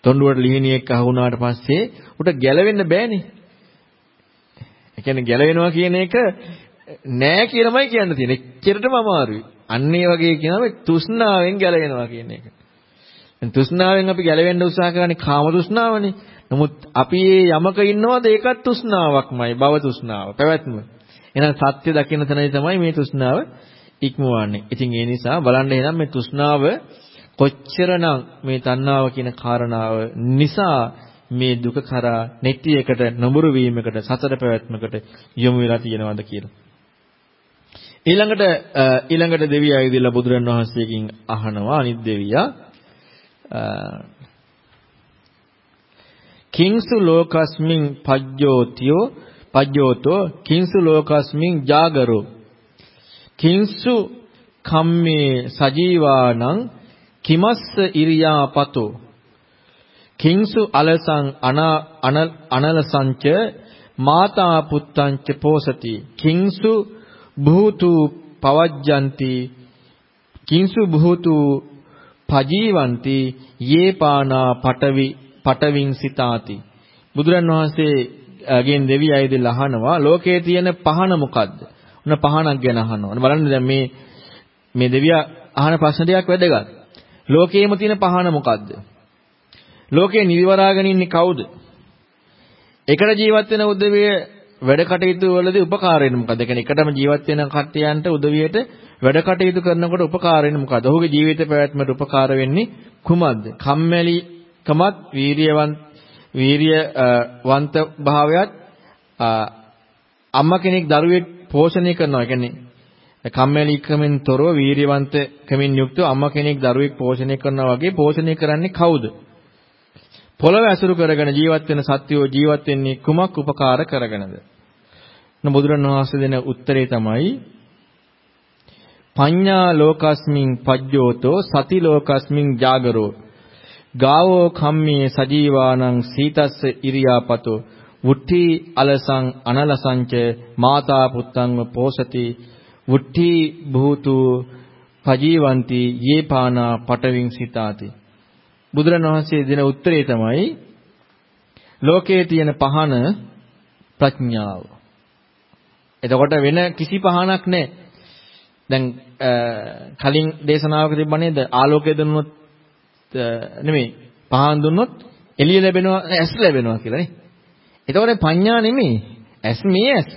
තොණ්ඩුවට ලිහිණියෙක් අහුණාට පස්සේ උට ගැලවෙන්න බෑනේ. ඒ කියන්නේ ගැලවෙනවා කියන එක නෑ කියලාමයි කියන්න තියෙන්නේ. එච්චරටම අමාරුයි. අන්න ඒ වගේ කියනවා තෘෂ්ණාවෙන් ගැලවෙනවා කියන එක. තෘෂ්ණාවෙන් අපි ගැලවෙන්න උත්සාහ කරන්නේ කාම තෘෂ්ණාවනේ. නමුත් අපි මේ යමක ඉන්නවද ඒකත් තෘෂ්ණාවක්මයි භව තෘෂ්ණාව පැවැත්ම. එහෙනම් සත්‍ය දකින්න තැනදී තමයි මේ තෘෂ්ණාව ඉක්මවන්නේ. ඉතින් ඒ නිසා බලන්න එහෙනම් මේ තෘෂ්ණාව කොච්චරනම් මේ තණ්හාව කියන කාරණාව නිසා මේ දුක කරා නෙත්‍යයකට නොඹුරු වීමකට සතර පැවැත්මකට යොමු වෙලා තියෙනවද කියලා. ඊළඟට ඊළඟට දෙවියා ඇවිදලා බුදුරන් වහන්සේගෙන් අහනවා අනිත් දෙවියා කිංසු ලෝකස්මින් පජ්ජෝතියෝ පජ්ජෝතෝ කිංසු ලෝකස්මින් ජාගරෝ කිංසු කම්මේ සජීවානං කිමස්ස ඉරියාපතෝ කිංසු අලසං අනලසංච මාතා පුත්තංච පෝසති කිංසු භූතු පවජ්ජಂತಿ කිංසු භූතු පජීවಂತಿ යේපානා පටවි පටවින් සිතාති බුදුරන් වහන්සේගෙන් දෙවි අයදිල් අහනවා ලෝකයේ තියෙන පහන මොකද්ද? උන පහනක් ගැන අහනවා. බලන්න දැන් මේ මේ දෙවියා අහන ප්‍රශ්න ටිකක් වැදගත්. ලෝකයේම තියෙන පහන මොකද්ද? ලෝකේ නිවිවරාගෙන ඉන්නේ කවුද? එකට ජීවත් වෙන උදවිය වැඩ කටයුතු වලදී උපකාර වෙන්නේ මොකද? ඒ කියන්නේ එකටම ජීවත් වෙන කට්ටියන්ට උදවියට වැඩ කටයුතු කරනකොට උපකාර වෙන්නේ මොකද? ඔහුගේ ජීවිත පැවැත්මට උපකාර වෙන්නේ කුමක්ද? කම්මැලි කමත් වීරියවන්ත වීරියවන්ත භාවයත් අම්මා කෙනෙක් දරුවෙක් පෝෂණය කරනවා. ඒ කියන්නේ කම්මැලිකමින් තොරව වීරියවන්තකමින් යුක්තව අම්මා කෙනෙක් දරුවෙක් පෝෂණය කරනවා වගේ පෝෂණය කරන්නේ කවුද? පොළව ඇසුරු කරගෙන ජීවත් වෙන සත්වෝ ජීවත් වෙන්නේ කුමක් උපකාර කරගෙනද? බුදුරණවහන්සේ දෙන උත්තරේ තමයි පඤ්ඤා ලෝකස්මින් පජ්ජෝතෝ සති ලෝකස්මින් ජාගරෝ. ගාවෝ කම්මේ සජීවානං සීතස්ස ඉරියාපතෝ. වුට්ටි අලසං අනලසංච මාතා පුත්තංව පෝසති. වුට්ටි භූතු පජීවಂತಿ යේපානා පටවින් සිතාති. බුදුරණවහන්සේ දෙන උත්තරේ තමයි ලෝකයේ තියෙන පහන ප්‍රඥාව. එතකොට වෙන කිසි පහනක් නැහැ. දැන් කලින් දේශනාවක තිබ්බ නේද ආලෝකය දුන්නොත් නෙමෙයි පහන් දුන්නොත් එළිය ලැබෙනවා ඇස් ලැබෙනවා කියලා නේ. එතකොට පඤ්ඤා නෙමෙයි ඇස් මේ ඇස්.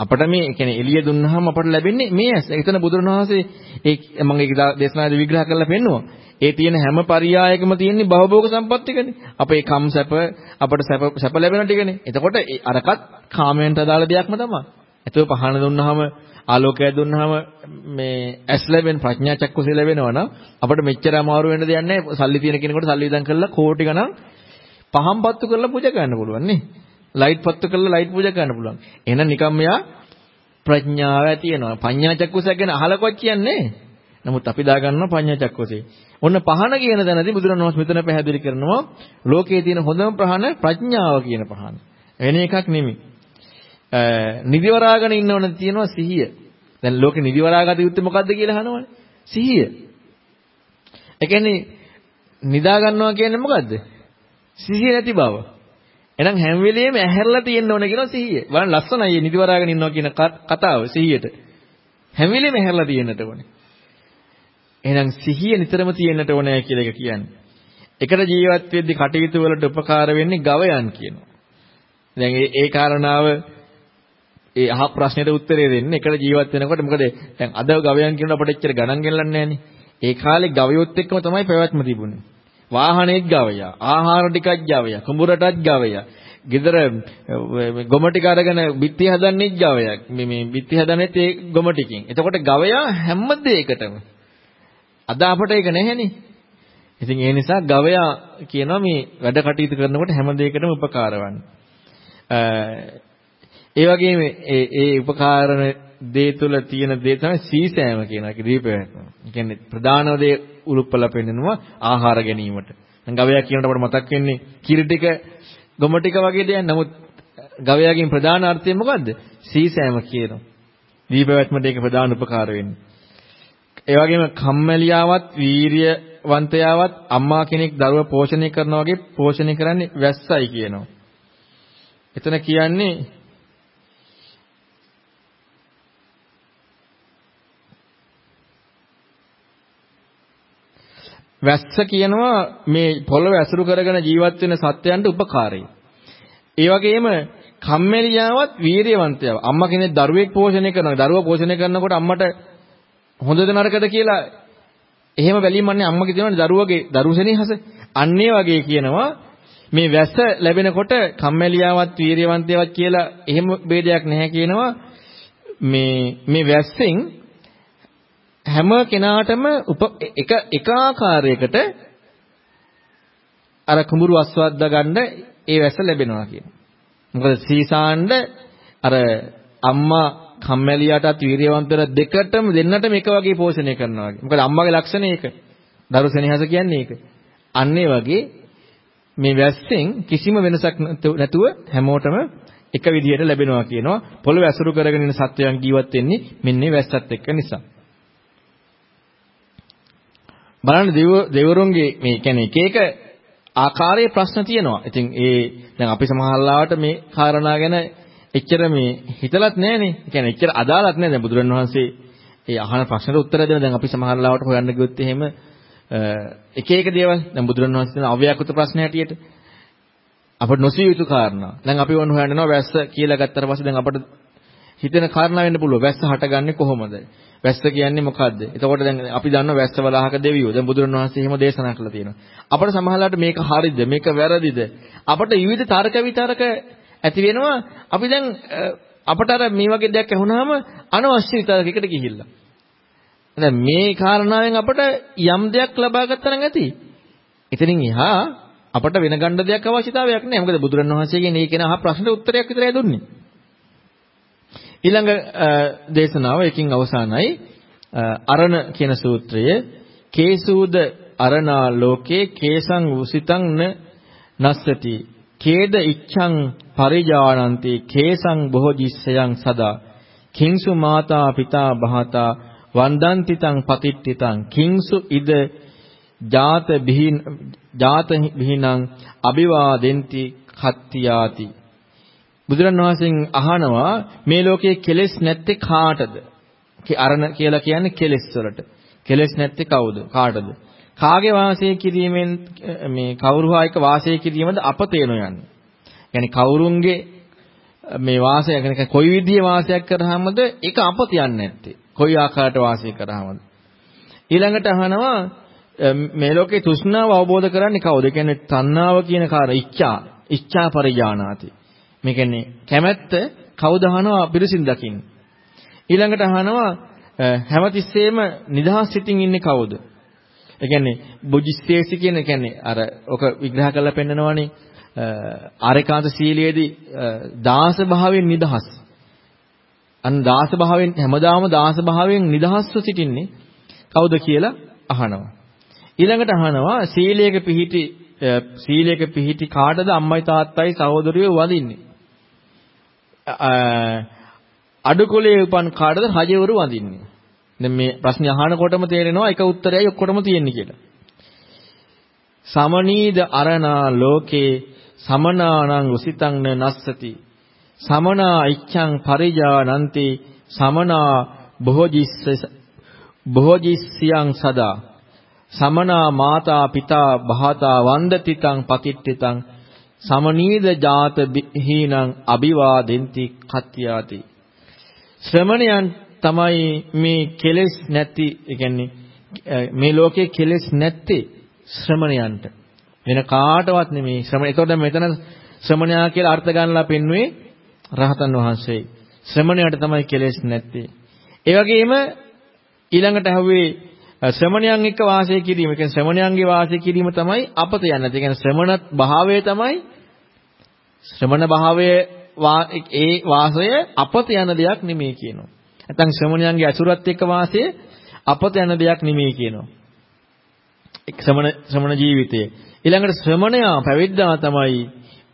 අපට මේ කියන්නේ එළිය දුන්නාම අපට ලැබෙන්නේ මේ ඇස්. එතන බුදුරණවහන්සේ ඒ මම ඒක දේශනාවේ විග්‍රහ කරලා පෙන්නුවා. ඒ තියෙන හැම පරියායකම තියෙන්නේ භවභෝග සම්පත්තිකනේ. අපේ කම් සැප අපට සැප සැප ලැබෙන ටිකනේ. එතකොට අරකත් කාමයන්ට අදාළ දෙයක්ම තමයි. එතකොට පහන දුන්නාම ආලෝකය දුන්නාම මේ ඇස් ලැබෙන ප්‍රඥා චක්කුසය ලැබෙනවා නම් අපිට මෙච්චර අමාරු වෙන්න දෙයක් නැහැ. සල්ලි තියෙන කෙනෙකුට සල්ලි විඳන් කරලා කෝටි ගණන් පහම් පත්තු කරලා පූජා කරන්න පුළුවන් නේ. ලයිට් පත්තු කරලා ලයිට් පූජා කරන්න පුළුවන්. එහෙනම් නිකම් මෙයා ප්‍රඥාව ඇති වෙනවා. පඤ්ඤා චක්කුසය ගැන අහලකොත් කියන්නේ. නමුත් අපි දාගන්නවා පඤ්ඤා චක්කුසේ. ඔන්න පහන කියන තැනදී බුදුරණවහන්සේ මෙතන පැහැදිලි කරනවා ලෝකයේ තියෙන හොඳම ප්‍රහන ප්‍රඥාව කියන පහන. වෙන එකක් නෙමෙයි. නිදිවරාගෙන ඉන්නවනේ තියෙනවා සිහිය. දැන් ලෝකේ නිදිවරාගත යුත්තේ මොකද්ද කියලා අහනවනේ. සිහිය. ඒ කියන්නේ නිදා ගන්නවා කියන්නේ මොකද්ද? සිහිය නැති බව. එහෙනම් හැම වෙලෙම ඇහැරලා තියෙන්න ඕන කියලා සිහිය. බලන්න ලස්සනයි නිදිවරාගෙන ඉන්නවා කියන කතාව සිහියට. හැම වෙලෙම ඇහැරලා තියෙන්නට ඕනේ. එහෙනම් සිහිය නිතරම තියෙන්නට ඕනෑ කියලා එක කියන්නේ. එකට ජීවත් වෙද්දී කටයුතු වලට උපකාර වෙන්නේ ගවයන් කියනවා. දැන් ඒ ඒ කාරණාව ඒ අහ ප්‍රශ්නෙට උත්තරේ දෙන්න එකට ජීවත් වෙනකොට මොකද දැන් අද ගවයන් කියනකොට අපිට එච්චර ගණන් ගෙල්ලන්නේ නැහනේ. ඒ කාලේ ගවයොත් එක්කම තමයි පැවැත්ම තිබුණේ. වාහනේත් ගවයා, ආහාර ටිකක් ගවයා, කුඹරටත් ගවයා. ගෙදර ගොම ටික අරගෙන බිත්ති හදන්නෙත් ගවයක්. මේ මේ බිත්ති හදන්නෙත් ඒ ගොම ටිකින්. එතකොට ගවයා හැම දෙයකටම අද අපට ඒක නැහැනේ. ඉතින් ඒ නිසා ගවයා කියනවා මේ වැඩ කටයුතු කරනකොට හැම දෙයකටම උපකාර වන්නේ. ඒ වගේම ඒ ඒ උපකාරන දේ තුල තියෙන දේ තමයි සීසෑම කියන එක දීපෑම. ඒ කියන්නේ ප්‍රධාන දේ උලුප්පල පෙන්නනවා ආහාර ගැනීමට. දැන් ගවයා කියනකොට අපට මතක් වෙන්නේ කිරි ටික ගොම ටික වගේ දෙයක්. නමුත් ගවයාගෙන් ප්‍රධාන අර්ථය මොකද්ද? සීසෑම කියනවා. දීපවැත්මට ඒක ප්‍රධාන උපකාර වෙන්නේ. ඒ වගේම කම්මැලියාවත් වීරියවන්තයාවත් අම්මා කෙනෙක් දරුව පෝෂණය කරනවා වගේ පෝෂණය කරන්නේ වැස්සයි කියනවා. එතන කියන්නේ වැස්ස කියනවා මේ පොළව ඇසුරු කරගෙන ජීවත් වෙන සත්වයන්ට උපකාරයි. ඒ වගේම කම්මැලියාවත් වීරියවන්තයව. අම්මා කෙනෙක් දරුවෙක් පෝෂණය කරනවා. දරුවා පෝෂණය කරනකොට අම්මට හොඳද නරකද කියලා එහෙම බැලීමන්නේ අම්මගේ තියෙනවනේ දරුවගේ දරුසෙනෙහස. අන්නේ වගේ කියනවා මේ වැස්ස ලැබෙනකොට කම්මැලියාවත් වීරියවන්තයවත් කියලා එහෙම ભેදයක් නැහැ කියනවා. මේ මේ වැස්සෙන් හැම කෙනාටම එක එක ආකාරයකට අර කුඹුරු අස්වද්දා ගන්න ඒ වැස්ස ලැබෙනවා කියනවා. මොකද සීසාණ්ඩ අර අම්මා කම්මැලියටත් වීරියවන්තට දෙකටම දෙන්නටම එක වගේ පෝෂණය කරනවා වගේ. මොකද අම්මගේ ලක්ෂණය ඒක. දරු සෙනෙහස කියන්නේ ඒක. අන්න වගේ මේ වැස්සෙන් කිසිම වෙනසක් නැතුව හැමෝටම එක විදිහට ලැබෙනවා කියනවා. පොළොව ඇසුරු කරගෙන ඉන්න සත්වයන් ජීවත් වෙන්නේ මෙන්න වැස්සත් එක්ක නිසා. බලන්න දෙවරුන්ගේ මේ කියන්නේ එක එක ආකාරයේ ප්‍රශ්න තියෙනවා. ඉතින් ඒ දැන් අපි සමහරලාවට මේ කාරණා ගැන එච්චර මේ හිතලත් නැහනේ. ඒ කියන්නේ එච්චර අදාළත් නැහැ. දැන් බුදුරණවහන්සේ ඒ අහන ප්‍රශ්නට උත්තර දෙන දැන් අපි සමහරලාවට හොයන්න ගියොත් එහෙම එක එක දේවල් දැන් බුදුරණවහන්සේ දෙන අව්‍යාකෘත ප්‍රශ්න හැටියට අපට නොසිය යුතු කාරණා. දැන් අපි වොන් හොයනවා වැස්ස කියලා ගත්තට පස්සේ දැන් අපට හිතෙන කාරණා වෙන්න පුළුවන්. වැස්ස හටගන්නේ කොහොමද? වැස්ස කියන්නේ මොකද්ද? එතකොට දැන් අපි දන්නවා වැස්ස වලහක දෙවියෝ. දැන් බුදුරණවහන්සේ එහෙම දේශනා කළා තියෙනවා. අපට සමහරවිට මේක හරිද? මේක වැරදිද? අපට විවිධ තර්ක විතරක ඇති වෙනවා. අපි දැන් අපට අර මේ වගේ දෙයක් ඇහුනහම අනවශ්‍ය විතරකයකට ගිහිල්ලා. දැන් මේ කාරණාවෙන් අපට යම් දෙයක් ලබා ගත්තා නම් ඇති. එතනින් එහා අපට වෙන ගන්න දෙයක් අවශ්‍යතාවයක් නැහැ. මොකද බුදුරණවහන්සේගෙන් මේ කෙනා අහ ප්‍රශ්නට උත්තරයක් විතරයි දුන්නේ. ඊළඟ දේශනාව එකින් අවසానයි අරණ කියන සූත්‍රය කේසූද අරණා ලෝකේ කේසං උසිතං නස්සති කේද ඉච්ඡං පරිජානಂತಿ කේසං බොහෝජිස්සයන් සදා කිංසු මාතා පිතා බහතා වන්දන්ති තං පතිට්ඨිතං කිංසු ඉද ජාත බිහින් ජාත බිහිනං අபிවාදෙන්ති කත්තියාති බුදුරණවහන්සේගෙන් අහනවා මේ ලෝකයේ කෙලෙස් නැත්තේ කාටද? අරණ කියලා කියන්නේ කෙලෙස් වලට. කෙලෙස් නැත්තේ කවුද? කාටද? කාගේ වාසය කිරීමෙන් මේ කවුරු හා එක වාසය කිරීමද අප තේන යන්නේ. يعني කවුරුන්ගේ මේ වාසය කියන්නේ කොයි විදිහේ වාසයක් කරාමද ඒක අප තියන්නේ නැත්තේ. කොයි ආකාරයට වාසය කරාමද? ඊළඟට අහනවා මේ ලෝකේ තෘෂ්ණාව අවබෝධ කරන්නේ කවුද? කියන්නේ තණ්හාව කියන කාර ඉච්ඡා, ඉච්ඡා පරිජානාති. මේ කියන්නේ කැමැත්ත කවුද අහනවා පිරිසින් දකින්න. ඊළඟට අහනවා හැමතිස්සෙම නිදහස් සිතින් ඉන්නේ කවුද? ඒ කියන්නේ බුද්ධිස්තේසි කියන කියන්නේ අර ඔක විග්‍රහ කරලා පෙන්නනවානේ ආරේකාන්ත සීලයේදී දාස භාවයෙන් නිදහස්. අන්න දාස භාවයෙන් හැමදාම දාස භාවයෙන් නිදහස්ව සිටින්නේ කවුද කියලා අහනවා. ඊළඟට අහනවා සීලයක පිහිටි සීලයක පිහිටි කාටද අම්මයි තාත්තයි සහෝදරයෝ වඳින්නේ? අඩුකොලේ උපන් කාටද රජවරු වඳින්නේ. දැන් මේ ප්‍රශ්නේ අහනකොටම තේරෙනවා එක උත්තරයයි ඔක්කොටම තියෙන්නේ කියලා. සමනීද අරණා ලෝකේ සමනානං උසිතං නස්සති. සමනා ඉච්ඡං පරිජානಂತಿ සමනා බොහෝජිස්ස බොහෝජිස්සියං සදා. සමනා මාතා පිතා භාතා වන්දතිතං පතිට්ඨිතං සමනීද ජාත හීනං අபிවාදෙන්ති කත්‍යාති. ශ්‍රමණයන් තමයි මේ කෙලෙස් නැති ඒ කියන්නේ මේ ලෝකේ කෙලෙස් නැත්තේ ශ්‍රමණයන්ට. වෙන කාටවත් නෙමෙයි ශ්‍රමණ එතකොට මෙතන ශ්‍රමණයා කියලා අර්ථ ගන්නලා පෙන්වුවේ රහතන් වහන්සේ ශ්‍රමණයාට තමයි කෙලෙස් නැත්තේ ඒ වගේම ඊළඟට ඇහුවේ ශ්‍රමණයන් එක්ක වාසය කිරීම. ඒ කියන්නේ ශ්‍රමණයන්ගේ වාසය කිරීම තමයි අපත යන්නේ. ඒ කියන්නේ ශ්‍රමණ භාවය තමයි ශ්‍රමණ භාවයේ ඒ වාසය අපත යන දෙයක් නෙමෙයි කියනවා. නැත්නම් ශ්‍රමණයන්ගේ අසුරත් එක්ක වාසය අපත යන දෙයක් නෙමෙයි කියනවා. එක් ශ්‍රමණ ශ්‍රමණ ජීවිතයේ ඊළඟට ශ්‍රමණයා පැවිද්දා තමයි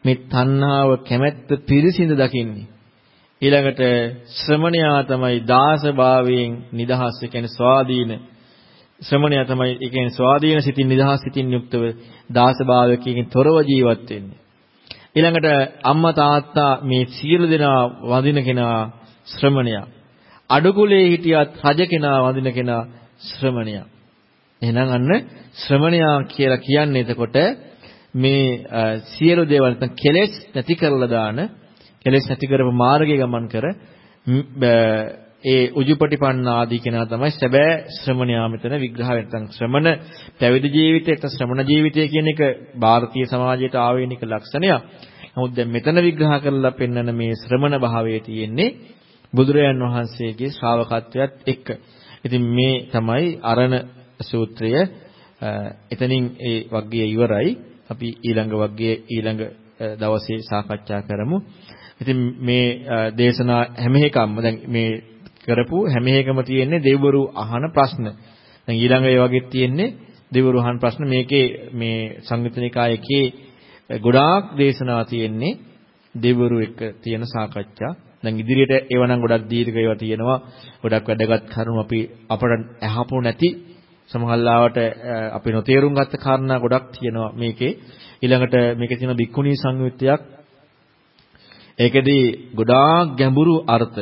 මේ තණ්හාව කැමැත්ත පිරිසිඳ දකින්නේ. ඊළඟට ශ්‍රමණයා තමයි දාස භාවයෙන් නිදහස් ඒ කියන්නේ ස්වාධීන ශ්‍රමණයා තමයි ඒ කියන්නේ ස්වාධීන සිතින් නිදහස් සිතින් යුක්තව දාස භාවයකින් තොරව ජීවත් වෙන්නේ. ඊළඟට අම්මා තාත්තා මේ සියලු දෙනා වඳින කෙනා ශ්‍රමණයා. අඩුකුලේ හිටියත් රජ කෙනා වඳින කෙනා ශ්‍රමණයා. එහෙනම් අන්න ශ්‍රමණයා කියලා කියන්නේ එතකොට මේ සියලු දේවල් නැත්නම් කෙලෙස් නැති කරලා දාන කෙලෙස් නැති කරපු මාර්ගයේ ගමන් කර ඒ උජුපටිපන්න ආදී කෙනා තමයි සැබෑ ශ්‍රමණයා මෙතන විග්‍රහ වෙනතන් ශ්‍රමණ පැවිදි ජීවිතය නැත්නම් ශ්‍රමණ ජීවිතය කියන එක ಭಾರತೀಯ සමාජයට ආවේනික ලක්ෂණයක්. නමුත් දැන් මෙතන විග්‍රහ කරලා පෙන්වන මේ ශ්‍රමණ භාවයේ තියෙන්නේ බුදුරයන් වහන්සේගේ ශ්‍රාවකත්වයත් එක්ක. ඉතින් මේ තමයි අරණ සූත්‍රය. එතනින් ඒ වග්ගය ඉවරයි. අපි ඊළඟ වග්ගයේ ඊළඟ දවසේ සාකච්ඡා කරමු. ඉතින් මේ දේශනා හැම එකක්ම දැන් මේ කරපු හැම එකම තියෙන්නේ දෙවිවරු අහන ප්‍රශ්න. දැන් ඊළඟ ඒ වගේ තියෙන්නේ දෙවිවරු අහන ප්‍රශ්න මේකේ මේ සංයුතනිකායකේ ගොඩාක් දේශනා තියෙන්නේ දෙවිවරු එක්ක තියෙන සාකච්ඡා. දැන් ඉදිරියට ඒවනම් ගොඩක් දීර්ඝ ඒවා තියෙනවා. ගොඩක් වැදගත් කරුණු අපි අපට ඇහපු නැති සමහරවිට අපි නොතේරුම් ගත්ත කාරණා ගොඩක් තියෙනවා මේකේ. ඊළඟට මේකේ තියෙන බික්කුණී සංයුත්තයක් ඒකෙදී ගොඩාක් ගැඹුරු අර්ථ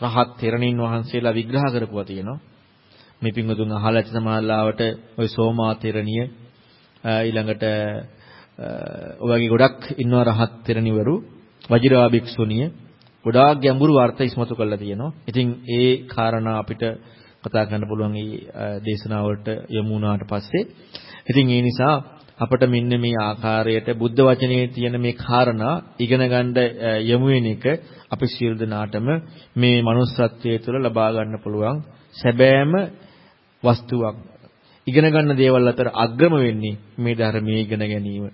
රහත් තෙරණින් වහන්සේලා විග්‍රහ කරපුවා තියෙනවා. මේ පින්වතුන් අහලා ඇති සමාල්ලාවට ওই සෝමා තෙරණිය ඊළඟට ඔයගේ ගොඩක් ඉන්නවා රහත් තෙරණිවරු වජිරා භික්ෂුණිය ගොඩාක් ගැඹුරු අර්ථ ඉස්මතු කරලා තියෙනවා. ඉතින් ඒ කාරණා අපිට කතා කරන්න පුළුවන් මේ දේශනාවලට යමු වුණාට පස්සේ ඉතින් ඒ නිසා අපිට මෙන්න මේ ආකාරයට බුද්ධ වචනේ තියෙන මේ කාරණා ඉගෙන ගන්න යමු වෙන එක අපි සියලු දෙනාටම මේ manussත්වයේ තුළ ලබා ගන්න පුළුවන් සැබෑම වස්තුවක්. ඉගෙන ගන්න දේවල් අතර අග්‍රම වෙන්නේ මේ ධර්මයේ ඉගෙන ගැනීම.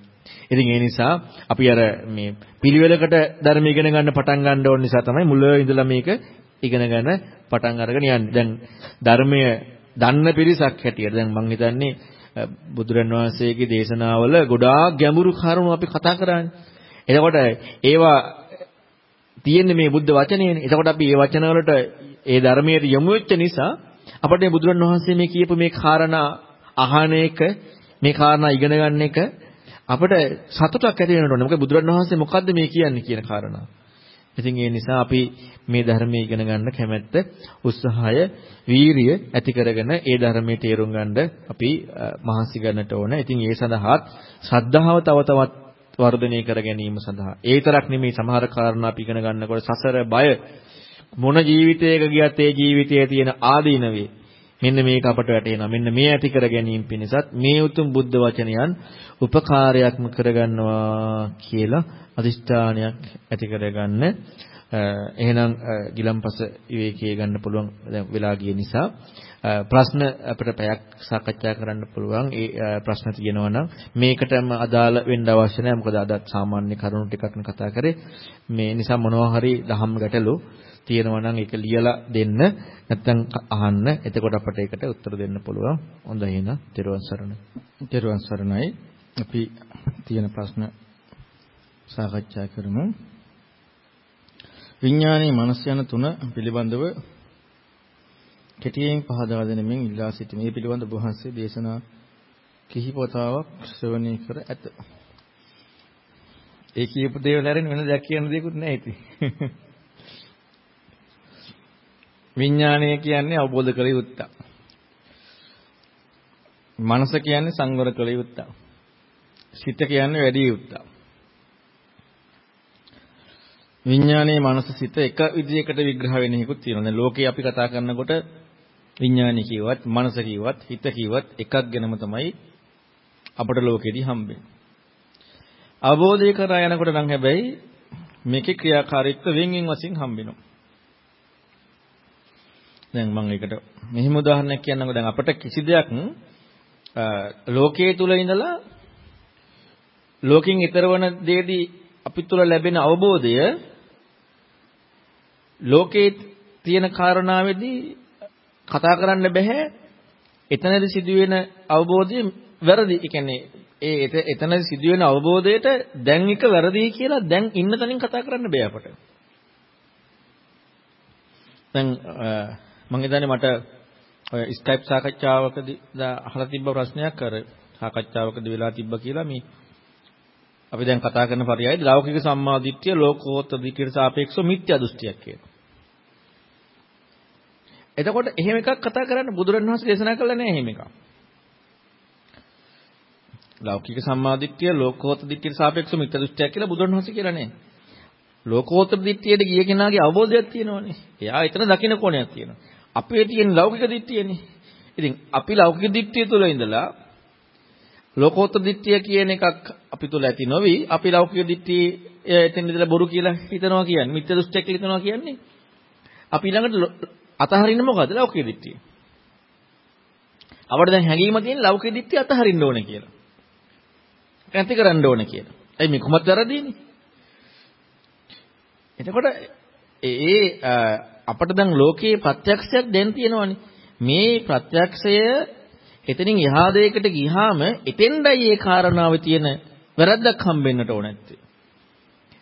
ඉතින් ඒ නිසා අපි අර මේ පිළිවෙලකට ධර්ම ඉගෙන ගන්න පටන් ගන්න ඕන නිසා තමයි මුල ඉඳලා මේක ඉගෙන ගන්න පටන් අරගෙන යන්නේ. දැන් ධර්මය දන්න පිරිසක් හැටියට දැන් මම හිතන්නේ බුදුරන් වහන්සේගේ දේශනාවල ගොඩාක් ගැඹුරු කරුණු අපි කතා කරානේ. එතකොට ඒවා තියෙන්නේ මේ බුද්ධ වචනේනේ. එතකොට අපි මේ වචන වලට ඒ ධර්මයට යොමු වෙච්ච නිසා අපිට මේ බුදුරන් වහන්සේ මේ කියපු මේ කාරණා අහන එක මේ කාරණා ඉගෙන ගන්න එක අපිට සතුටක් ඇති වෙනවට මොකද බුදුරන් වහන්සේ මොකද්ද මේ කියන්නේ කියන කාරණා. ඉතින් ඒ නිසා අපි මේ ධර්මයේ ඉගෙන ගන්න කැමැත්ත, උත්සාහය, වීරිය ඇති කරගෙන ඒ ධර්මයේ තේරුම් ගන්න අපි මහන්සි ගන්නට ඕන. ඉතින් ඒ සඳහාත් ශ්‍රද්ධාව තව තවත් වර්ධනය කර ගැනීම සඳහා. ඒ තරක් නෙමෙයි සමහර කාරණා අපි ඉගෙන ගන්නකොට සසර බය මොන ජීවිතයක ගියත් ඒ ජීවිතයේ තියෙන ආදීනවේ මෙන්න මේක අපට වැටෙනවා. මෙන්න මේ ඇති කර ගැනීම පිණිසත් මේ උතුම් බුද්ධ වචනයන් උපකාරයක්ම කරගන්නවා කියලා අදිෂ්ඨානයක් ඇති කරගන්න එහෙනම් ගිලම්පස විවේකයේ ගන්න පුළුවන් දැන් වෙලා ගිය නිසා. ප්‍රශ්න අපිට පැයක් සාකච්ඡා කරන්න පුළුවන්. ඒ ප්‍රශ්න තියෙනවා නම් මේකටම අදාළ වෙන්න අවශ්‍ය නැහැ. මොකද අදත් සාමාන්‍ය කරුණු ටිකක් කතා කරේ. මේ නිසා මොනවා හරි දහම් ගැටලු තියෙනවා නම් ඒක ලියලා දෙන්න. නැත්නම් අහන්න. එතකොට අපට ඒකට උත්තර දෙන්න පුළුවන්. හොඳයි එහෙනම්. ත්‍රිවන් සරණයි. ත්‍රිවන් සරණයි. අපි තියෙන ප්‍රශ්න සාකච්ඡා කරමු. විඥානයේ මනස යන තුන පිළිබඳව කෙටියෙන් පහදා දෙනෙමින් ඉල්ලා සිටිමි. මේ පිළිබඳ වහන්සේ දේශනා කිහිප වතාවක් ශ්‍රවණය කර ඇත. ඒ කියපු දේවල් හැරෙන්න වෙන දෙයක් කියන්න දෙයක්වත් නැහැ ඉතින්. විඥානය කියන්නේ අවබෝධ කළ යුත්තක්. මනස කියන්නේ සංවර කළ යුත්තක්. සිත කියන්නේ වැඩි යුත්තක්. විඥානයේ මනස සිත එක විදිහකට විග්‍රහ වෙන එකකුත් තියෙනවා. දැන් ලෝකේ අපි කතා කරනකොට විඥානය කිව්වත්, මනස කිව්වත්, හිත කිව්වත් එකක් ගැනම තමයි අපට ලෝකෙදී හම්බෙන්නේ. අවබෝධය කරා යනකොට නම් හැබැයි මේකේ ක්‍රියාකාරීත්ව වෙන් වෙන වශයෙන් හම්බෙනවා. දැන් මම ඒකට මෙහිම උදාහරණයක් කියන්නම්කෝ. දැන් අපිට කිසි දෙයක් ලෝකයේ තුල ඉඳලා ලෝකෙන් ඈතර වන දෙයේදී අපි තුල ලැබෙන අවබෝධය ලෝකේ තියෙන කාරණාවේදී කතා කරන්න බෑ එතනදී සිදුවෙන අවබෝධය වැරදි. ඒ කියන්නේ ඒ එතනදී සිදුවෙන අවබෝධයට දැන් එක වැරදි කියලා දැන් ඉන්න තැනින් කතා කරන්න බෑ අපට. දැන් මම හිතන්නේ මට ඔය ස්කයිප් සාකච්ඡාවකදී අහලා තිබ්බ ප්‍රශ්නයක් අර සාකච්ඡාවකදී වෙලා තිබ්බ කියලා මේ අපි දැන් කතා කරන පරයයයි ලෞකික සම්මාදිට්ඨිය ලෝකෝත්තර දිට්ඨියට සාපේක්ෂව මිත්‍යා දෘෂ්ටියක් කියනවා. එතකොට එහෙම එකක් කතා කරන්න බුදුරණවහන්සේ දේශනා කළා නෑ එහෙම එකක්. ලෞකික සම්මාදිට්ඨිය ලෝකෝත්තර දිට්ඨියට සාපේක්ෂව මිත්‍යා දෘෂ්ටියක් කියලා බුදුරණවහන්සේ කියලා නෑ. ලෝකෝත්තර දිට්ඨියට ගිය කෙනාගේ අවබෝධයක් තියෙනවනේ. එයා එතන දකින්න කොණයක් තියෙනවා. අපේ තියෙන ලෞකික දිට්ඨියනේ. ඉතින් අපි ලෞකික දිට්ඨිය තුළ ඉඳලා ලෝකෝත්තර දිට්ඨිය කියන එකක් අපි තුළ ඇති නොවි අපි ලෞකික දිට්ඨිය එතෙන් ඉඳලා බොරු කියලා හිතනවා කියන්නේ මිත්‍යා දෘෂ්ටියක් කියලා හිතනවා කියන්නේ අපි ළඟට අතහරින්න මොකද ලෞකික දිට්ඨිය? අපිට දැන් හැඟීම තියෙන ලෞකික දිට්ඨිය අතහරින්න ඕනේ කියලා. නැති කරන්න ඕනේ කියලා. එයි මේ කොහොමද වැරදීනේ එතකොට ඒ අපිට දැන් ලෝකයේ ප්‍රත්‍යක්ෂයක් දැන් තියෙනවනේ. මේ ප්‍රත්‍යක්ෂය එතනින් එහා දෙයකට ගියාම එතෙන්ඩයි ඒ කාරණාවේ තියෙන වැරද්දක් හම්බෙන්නට ඕන නැත්තේ.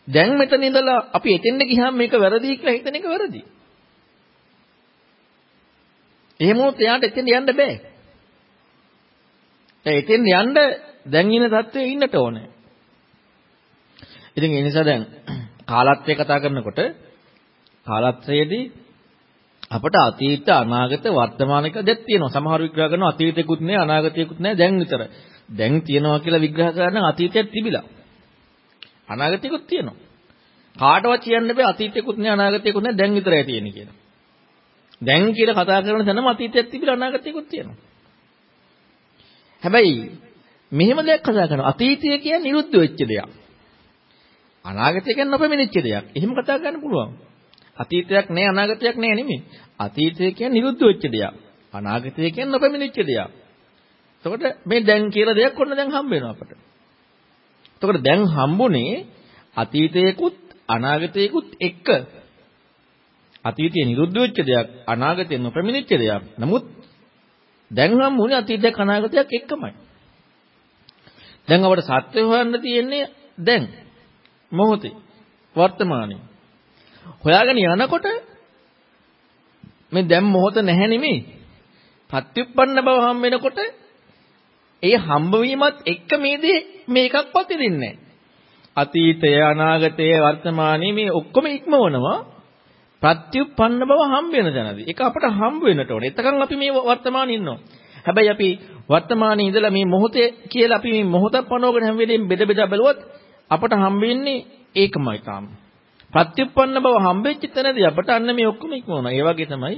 දැන් මෙතන ඉඳලා අපි එතෙන්ද ගියාම මේක වැරදි කියලා හිතන එක වැරදි. එහෙම වුත් එයාට එතෙන් යන්න බෑ. ඒ එතෙන් යන්න දැන් ඉන්න තත්ත්වයේ ඉන්නට ඕනේ. ඉතින් ඒ නිසා දැන් කාලත්වයේ කතා කරනකොට කාලත්වයේදී අපට අතීත අනාගත වර්තමාන එක දෙත් තියෙනවා. සමහර විග්‍රහ කරනවා අතීතයකුත් නෑ අනාගතයකුත් නෑ දැන් විතර. දැන් තියෙනවා කියලා විග්‍රහ කරන අතීතයක් තිබිලා. අනාගතයකුත් තියෙනවා. කාටවත් කියන්න බෑ අතීතයකුත් නෑ අනාගතයකුත් නෑ දැන් විතරයි තියෙන්නේ කියලා. දැන් කියලා කතා කරන තැනම අතීතයක් තිබිලා අනාගතයකුත් තියෙනවා. හැබැයි මෙහෙම දෙයක් කතා කරනවා අතීතය කියන්නේ නිරුද්ධ වෙච්ච දෙයක්. අනාගතය කියන්නේ නොපෙමිණිච්ච දෙයක්. එහෙම කතා කරන්න පුළුවන්. අතීතයක් නෑ අනාගතයක් නෑ නෙමෙයි. අතීතය කියන්නේ නිරුද්ධ වෙච්ච දෙයක්. අනාගතය කියන්නේ නොපැමිණිච්ච දෙයක්. එතකොට මේ දැන් කියලා දෙයක් ඔන්න දැන් හම්බ වෙනවා අපට. එතකොට දැන් හම්බුනේ අතීතයකුත් අනාගතයකුත් එක්ක. අතීතයේ නිරුද්ධ වෙච්ච දෙයක් අනාගතේ නොපැමිණිච්ච දෙයක්. නමුත් දැන් හම්බුනේ අතීතයක් අනාගතයක් එක්කමයි. දැන් අපට සත්‍ය හොයන්න තියෙන්නේ දැන් මොහොතේ වර්තමානයේ හොයාගෙන යනකොට මේ දැන් මොහොත නැහැ නෙමෙයි. පත්‍යුප්පන්න බව හම් වෙනකොට ඒ හම්බ වීමත් එක්ක මේ දේ මේකක්වත් ඉදින්නේ අතීතය අනාගතය වර්තමානයේ මේ ඔක්කොම ඉක්මවනවා ප්‍රත්‍යুৎපන්න බව හම්බ වෙන තැනදී. ඒක අපට හම්බ වෙන්නට ඕනේ. එතකන් අපි මේ වර්තමානයේ ඉන්නවා. හැබැයි අපි වර්තමානයේ ඉඳලා මේ මොහොතේ කියලා අපි මේ මොහොතක් පනවගෙන හැම වෙලෙම බෙද බෙදා බලුවොත් අපට හම්බ වෙන්නේ ඒකමයි තාම. ප්‍රත්‍යুৎපන්න බව හම්බෙච්ච තැනදී අපට අන්න මේ ඔක්කොම ඉක්මවනවා. ඒ වගේ තමයි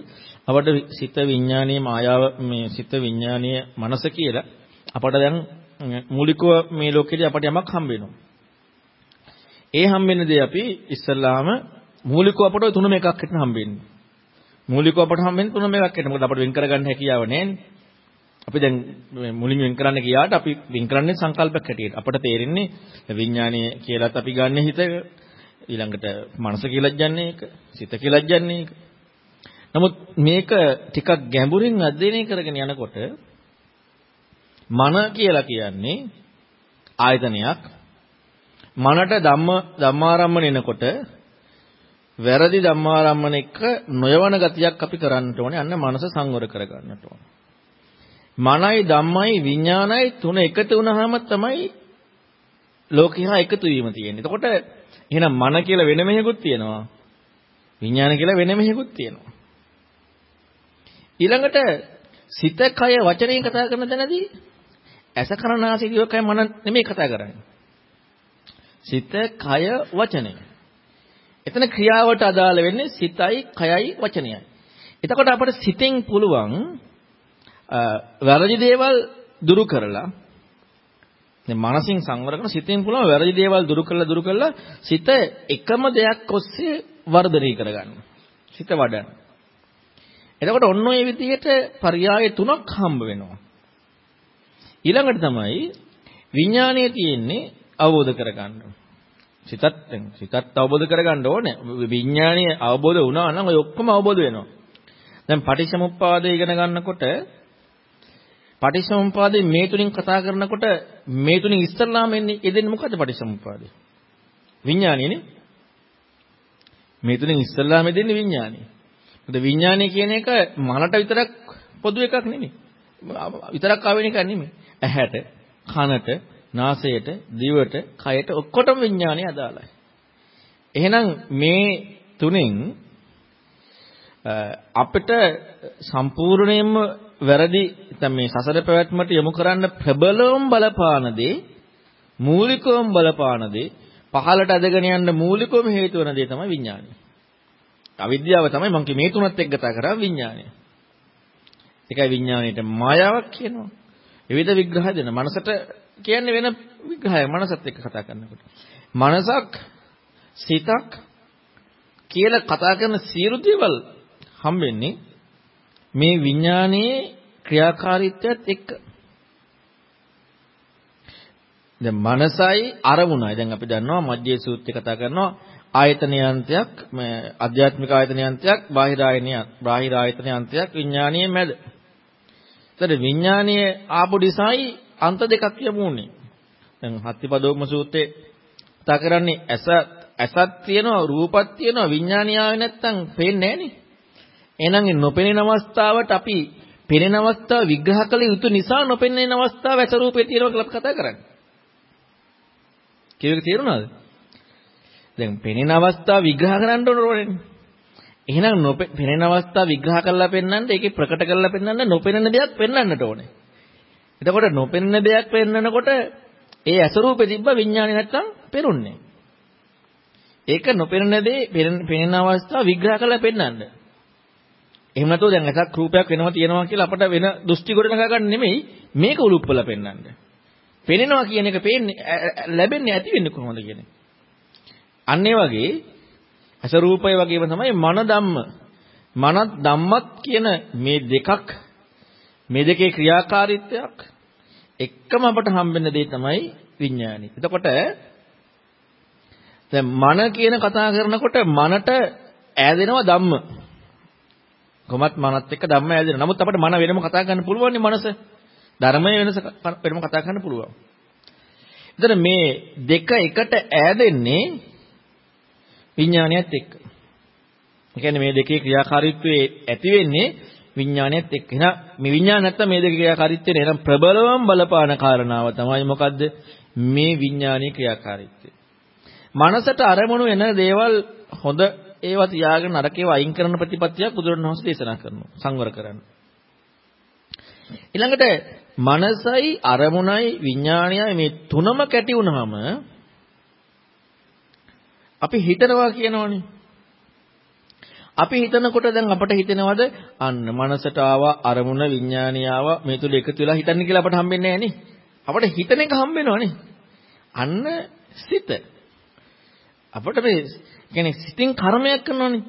අපට සිත විඥානීය මායාව මේ සිත විඥානීය මනස කියලා අපට දැන් මූලිකව මේ ලෝකෙදී අපට යමක් හම්බ වෙනවා. ඒ හම්බෙන දේ අපි ඉස්සල්ලාම මූලිකව අපට තුනම එකක් හිටන හම්බෙන්නේ. මූලිකව අපට හම්බෙන්නේ තුනම එකක් හිටන. මොකද අපට වෙන් කරගන්න හැකියාව නැහැනේ. අපි දැන් මුලින් වෙන් කරන්න ගියාට අපි වෙන් කරන්නේ සංකල්පයක් හැටියට. අපට තේරෙන්නේ විඥානීය කියලාත් අපි ගන්න හිත ඊළඟට මනස කියලා කියන්නේ ඒක, සිත කියලා කියන්නේ ඒක. නමුත් මේක ටිකක් ගැඹුරින් අධ්‍යයනය කරගෙන යනකොට මන කියලා කියන්නේ ආයතනයක්. මනට ධම්ම ධම්මාරම්මන එනකොට වැරදි ධම්මාරම්මන එක නොයවන ගතියක් අපි කරන්නට ඕනේ. අන්න මනස සංවර කරගන්නට ඕනේ. මනයි ධම්මයි විඥානයි තුන එකතු වුණාම තමයි ලෝකෙහා එකතු වීම තියෙන්නේ. එතකොට එහෙනම් මන කියලා වෙන මෙහෙකුත් තියෙනවා. විඥාන කියලා වෙන මෙහෙකුත් තියෙනවා. ඊළඟට සිත කය වචනේ කතා කරන තැනදී ඇස කරනාසී දිවකය මන නෙමෙයි කතා කරන්නේ. සිත කය වචනය. එතන ක්‍රියාවට අදාළ වෙන්නේ සිතයි, කයයි, වචනයයි. එතකොට අපිට සිතෙන් පුළුවන් වැරදි දේවල් දුරු කරලා දැන් මානසින් සංවර කරන සිතෙන් පුළුවන් වැරදි දේවල් දුරු කරලා දුරු කරලා සිත එකම දෙයක් ඔස්සේ වර්ධනය කරගන්න. සිත වඩන. එතකොට ඔන්න ඔය විදිහට පర్యాయ තුනක් හම්බ වෙනවා. ඊළඟට තමයි විඥානය තියෙන්නේ අවබෝධ කරගන්න. සිතත් සිතත් අවබෝධ කරගන්න ඕනේ. විඥාණය අවබෝධ වුණා නම් ඔය ඔක්කොම අවබෝධ වෙනවා. දැන් පටිච්චසමුප්පාදය ඉගෙන ගන්නකොට පටිච්චසමුප්පාදේ මේ තුنين කතා කරනකොට මේ තුنين ඉස්තරලාම එන්නේ එදෙන්නේ මොකද්ද පටිච්චසමුප්පාදේ? විඥාණයනේ. මේ තුنين ඉස්තරලාම එදෙන්නේ විඥාණය. මොකද විඥාණය කියන එක මනට විතරක් පොදු එකක් නෙමෙයි. විතරක් ආවෙන එකක් නෙමෙයි. ඇහැට, කනට, නාසයට, දිවට, කයට ඔක්කොටම විඥානය අදාළයි. එහෙනම් මේ තුනෙන් අපිට සම්පූර්ණයෙන්ම වැරදි නැත්නම් මේ සසර පැවැත්මට යොමු කරන්න ප්‍රබලවම බලපාන දේ මූලිකවම බලපාන දේ පහළට ඇදගෙන යන්න මූලිකවම හේතු වෙන දේ තමයි විඥානය. අවිද්‍යාව තමයි මම මේ තුනත් එක්ක කතා කරා විඥානය. ඒකයි විඥාණයට මායාවක් කියනවා. විවිධ විග්‍රහ දෙන මනසට කියන්නේ වෙන විග්‍රහයක් මනසත් එක්ක කතා කරනකොට. මනසක් සිතක් කියලා කතා කරන සියලු දේවල් හම්බෙන්නේ මේ විඥානයේ ක්‍රියාකාරීත්වයත් එක්ක. දැන් මනසයි අරමුණයි. දැන් අපි දන්නවා මජ්ජේ සූත්‍රය කතා කරනවා ආයතනයන්තයක් අධ්‍යාත්මික ආයතනයන්තයක් බාහිර ආයතනයක් බාහිර ආයතනයන්තයක් විඥානීය මැද. ඒතර විඥානීය ආපු දිසායි අන්ත දෙකක් යමුනේ. දැන් හත්තිපදෝම සූත්‍රයේ කතා කරන්නේ ඇස ඇසක් තියෙනවා රූපක් තියෙනවා විඥානීය ආවේ නැත්තම් පේන්නේ නැහනේ. එහෙනම් නොපෙනෙන අවස්ථාවට අපි පෙනෙන අවස්ථාව විග්‍රහ කළ යුතු නිසා නොපෙනෙන අවස්ථාව ඇස රූපේ තියෙනවා කියලා කතා කරන්නේ. කියවෙක තේරුණාද? දැන් පෙනෙන අවස්ථාව විග්‍රහ කරන්න ඕනේ. එහෙනම් පෙනෙන අවස්ථාව විග්‍රහ කරලා පෙන්වන්න ඒකේ ප්‍රකට කරලා පෙන්වන්න නොපෙනෙන දෙයක් පෙන්වන්නට ඕනේ. එතකොට නොපෙනෙන දෙයක් පෙන්වනකොට ඒ ඇස රූපේ තිබ්බ විඥානේ නැත්තම් පෙරුන්නේ. ඒක නොපෙනෙන දේ පෙනෙන අවස්ථාව විග්‍රහ කරලා පෙන්වන්න. එහෙම නැතුව දැන් ඇසක් රූපයක් වෙනවා තියෙනවා කියලා අපට වෙන දෘෂ්ටි ගොඩනගා ගන්න නෙමෙයි මේක උලුප්පලා පෙන්වන්න. පෙනෙනවා කියන එක පේන්නේ ලැබෙන්නේ ඇති වෙන්නේ කොහොමද කියන්නේ. අන්න ඒ වගේ අස රූපය වගේම තමයි මන ධම්ම. මන ධම්මත් කියන මේ දෙකක් මේ දෙකේ ක්‍රියාකාරීත්වයක් එක්කම අපට හම්බෙන දේ තමයි විඥානි. එතකොට දැන් මන කියන කතා කරනකොට මනට ඈදෙනවා ධම්ම. කොහොමත් මනත් එක්ක ධම්ම ඈදෙනවා. නමුත් අපිට මන වෙනම කතා කරන්න පුළුවන් නේ මනස. ධර්මයේ වෙනස වෙනම කතා කරන්න පුළුවන්. එතන මේ දෙක එකට ඈදෙන්නේ විඥානයත් එක්ක. ඒ කියන්නේ මේ දෙකේ ක්‍රියාකාරීත්වයේ ඇති වෙන්නේ විඥානයත් එක්ක. එහෙනම් මේ විඥාන නැත්තම් මේ දෙකේ ක්‍රියාකාරීත්වය නේ. එහෙනම් ප්‍රබලවම බලපාන කාරණාව තමයි මොකද්ද? මේ විඥානීය ක්‍රියාකාරීත්වය. මනසට අරමුණු එන දේවල් හොඳ ඒවා තියාගෙන නරකේව අයින් කරන ප්‍රතිපත්තියක් බුදුරණවහන්සේ දේශනා කරනවා. සංවර කරන්න. ඊළඟට මනසයි අරමුණයි විඥානයයි මේ තුනම කැටි වුනහම අපි හිතනවා කියනවනේ. අපි හිතනකොට දැන් අපට හිතෙනවද අන්න මනසට ආවා අරමුණ විඥානිය ආවා මේ තුල එකතු වෙලා හිතන්න කියලා අපට හම්බෙන්නේ නැහැ නේ. අපට හිතන එක හම්බෙනවනේ. අන්න සිත. අපට මේ කියන්නේ සිතින් කර්මයක් කරනවනේ.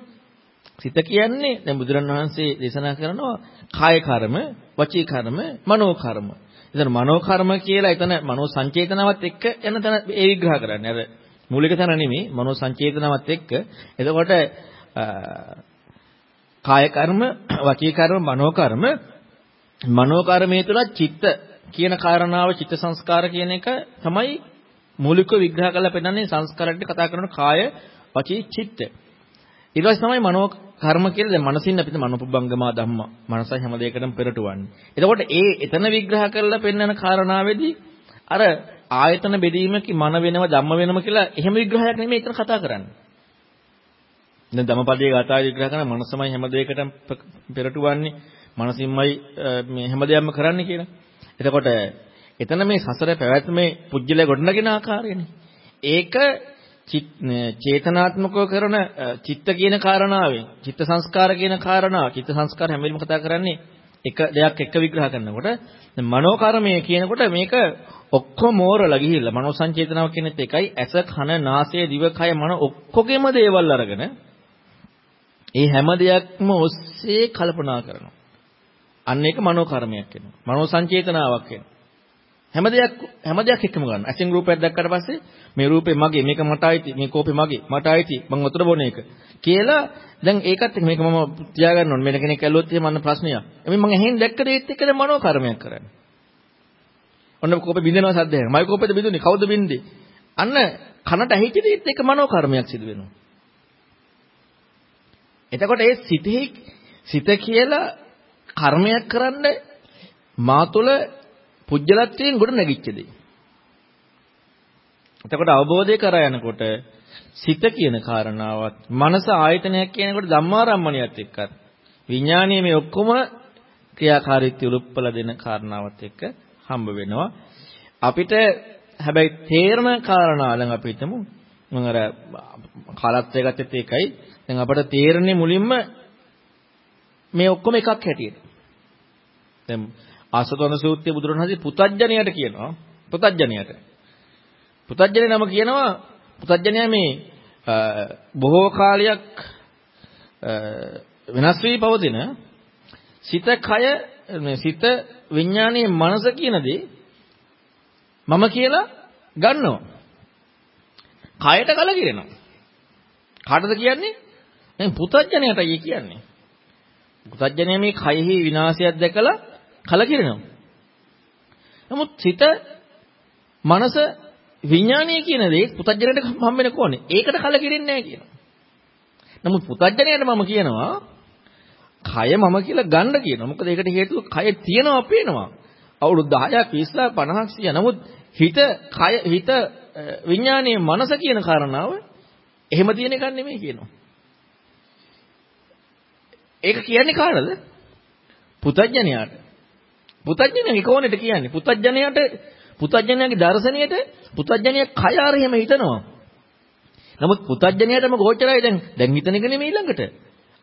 සිත කියන්නේ දැන් බුදුරණවහන්සේ දේශනා කරනවා කාය කර්ම, වචී කර්ම, මනෝ කර්ම. එතන මනෝ කර්ම කියලා එතන මනෝ සංචේතනාවත් එක්ක යන තැන ඒ විග්‍රහ කරන්නේ. අර මූලික තැන නෙමෙයි මනෝ සංචේතනාවත් එක්ක. එතකොට කාය කර්ම, වචී කර්ම, මනෝ කර්ම මනෝ කර්මයේ තුල චිත්ත කියන කාරණාව චිත්ත සංස්කාර කියන එක තමයි මූලිකව විග්‍රහ කරලා පෙන්නන්නේ සංස්කාරයට කතා කරන කාය, වචී, චිත්ත. ඊට පස්සේ තමයි මනෝ කර්ම කියලා දැන් මනසින් අපිට මනෝපබංගමා ධම්ම. මනසයි හැම දෙයකටම පෙරටුවන්නේ. එතකොට ඒ එතන විග්‍රහ කරලා පෙන්වන කාරණාවේදී අර ආයතන බෙදීමක මන වෙනව ධම්ම වෙනව කියලා එහෙම විග්‍රහයක් නෙමෙයි එතන කතා කරන්නේ. දැන් ධම්මපදයේ ගාථා විග්‍රහ කරන මනසමයි හැම දෙයකටම පෙරටුවන්නේ. මනසින්මයි මේ හැම දෙයක්ම කරන්නේ කියලා. එතකොට එතන මේ සසර පැවැත්මේ පුජ්‍යල ගොඩනගෙන ආකාරයනේ. ඒක චේතනාත්මකව කරන චිත්ත කියන කාරණාවෙන් චිත්ත සංස්කාර කියන කාරණාව චිත්ත සංස්කාර හැම වෙලෙම කතා කරන්නේ එක දෙයක් එක විග්‍රහ කරනකොට දැන් මනෝ කර්මය කියනකොට මේක ඔක්කොම මෝරලා ගිහිල්ලා මනෝ සංචේතනාව කියනෙත් එකයි ඇස කන නාසය දිව කය මන ඔක්කොගෙම දේවල් අරගෙන ඒ හැම දෙයක්ම ඔස්සේ කල්පනා කරනවා. අන්න ඒක මනෝ කර්මයක් වෙනවා. මනෝ සංචේතනාවක් වෙනවා. හැම දෙයක් හැම දෙයක් එකම ගන්න. ඇසින් රූපයක් දැක්කට පස්සේ මේ රූපේ මගේ, මේක මට ආйти, මේ කෝපේ මගේ, මට ආйти, මම වතුර බොන එක කියලා දැන් ඒකත් මේක මම තියාගන්න ඕනේ. මෙන්න කෙනෙක් ඇල්ලුවොත් එහෙම අන්න ප්‍රශ්නයක්. එමේ මම එහෙන් දැක්කද ඒත් එක්ක දැන් මනෝ කර්මයක් කරන්නේ. ඔන්න කෝපේ බින්දෙනවා සද්දයක්. මයි කෝපේද බින්දුනේ? කවුද බින්දේ? අන්න කනට ඇහිච්ච දේත් එක මනෝ කර්මයක් සිදු වෙනවා. එතකොට ඒ සිතෙහි සිත කියලා කර්මයක් කරන්න මා තුළ පුජ්‍යලත්වයෙන් ගොඩ නැගිච්ච දෙය. එතකොට අවබෝධය කරා යනකොට සිත කියන කාරණාවත් මනස ආයතනයක් කියනකොට ධම්මාරම්මණයත් එක්කත් විඥානීය මේ ඔක්කොම ක්‍රියාකාරීත්වය උලුප්පල දෙන කාරණාවත් එක්ක හම්බ වෙනවා. අපිට හැබැයි තේරම කාරණා ළඟ අපි හිතමු මම අර කාලත්වය ගත්තත් ඒකයි. දැන් අපට තේරෙන්නේ මුලින්ම මේ ඔක්කොම එකක් හැටියට. දැන් ආසතන සූත්‍රයේ බුදුරණවහන්සේ පුතඥයට කියනවා. පුතඥයට. පුතඥය නම කියනවා පුතඥය මේ බොහෝ කාලයක් වෙනස් වී පවතින සිත කය මේ සිත විඥානයේ මනස කියන දේ මම කියලා ගන්නවා. කයට කලකිරෙනවා. කාටද කියන්නේ? දැන් පුතඥයටයි කියන්නේ. පුතඥය මේ කයෙහි විනාශයක් දැකලා කලකිරෙනවා. නමුත් සිත මනස විඥානය කියන දේ පුතඥයට හම්බෙන්නේ කොහොනේ? ඒකට කලකිරෙන්නේ නැහැ කියනවා. නමුත් පුතඥයට මම කියනවා කය මම කියලා ගන්න කියනවා. මොකද ඒකට හේතුව කය තියෙනවා පේනවා. අවුරුදු 10ක් 20ක් 50ක් 100 නමුත් හිත කය හිත විඥානයේ මනස කියන කාරණාව එහෙම තියෙන එකක් නෙමෙයි කියනවා. ඒක කියන්නේ කාටද? පුතඥයාට. පුතඥයාගේ කෝණයට කියන්නේ. පුතඥයාට පුතඥයාගේ දර්ශනයට පුතඥයා කය ආර එහෙම හිතනවා. නමුත් පුතඥයාටම ගෝචරයි දැන් දැන් හිතන එක නෙමෙයි ළඟට.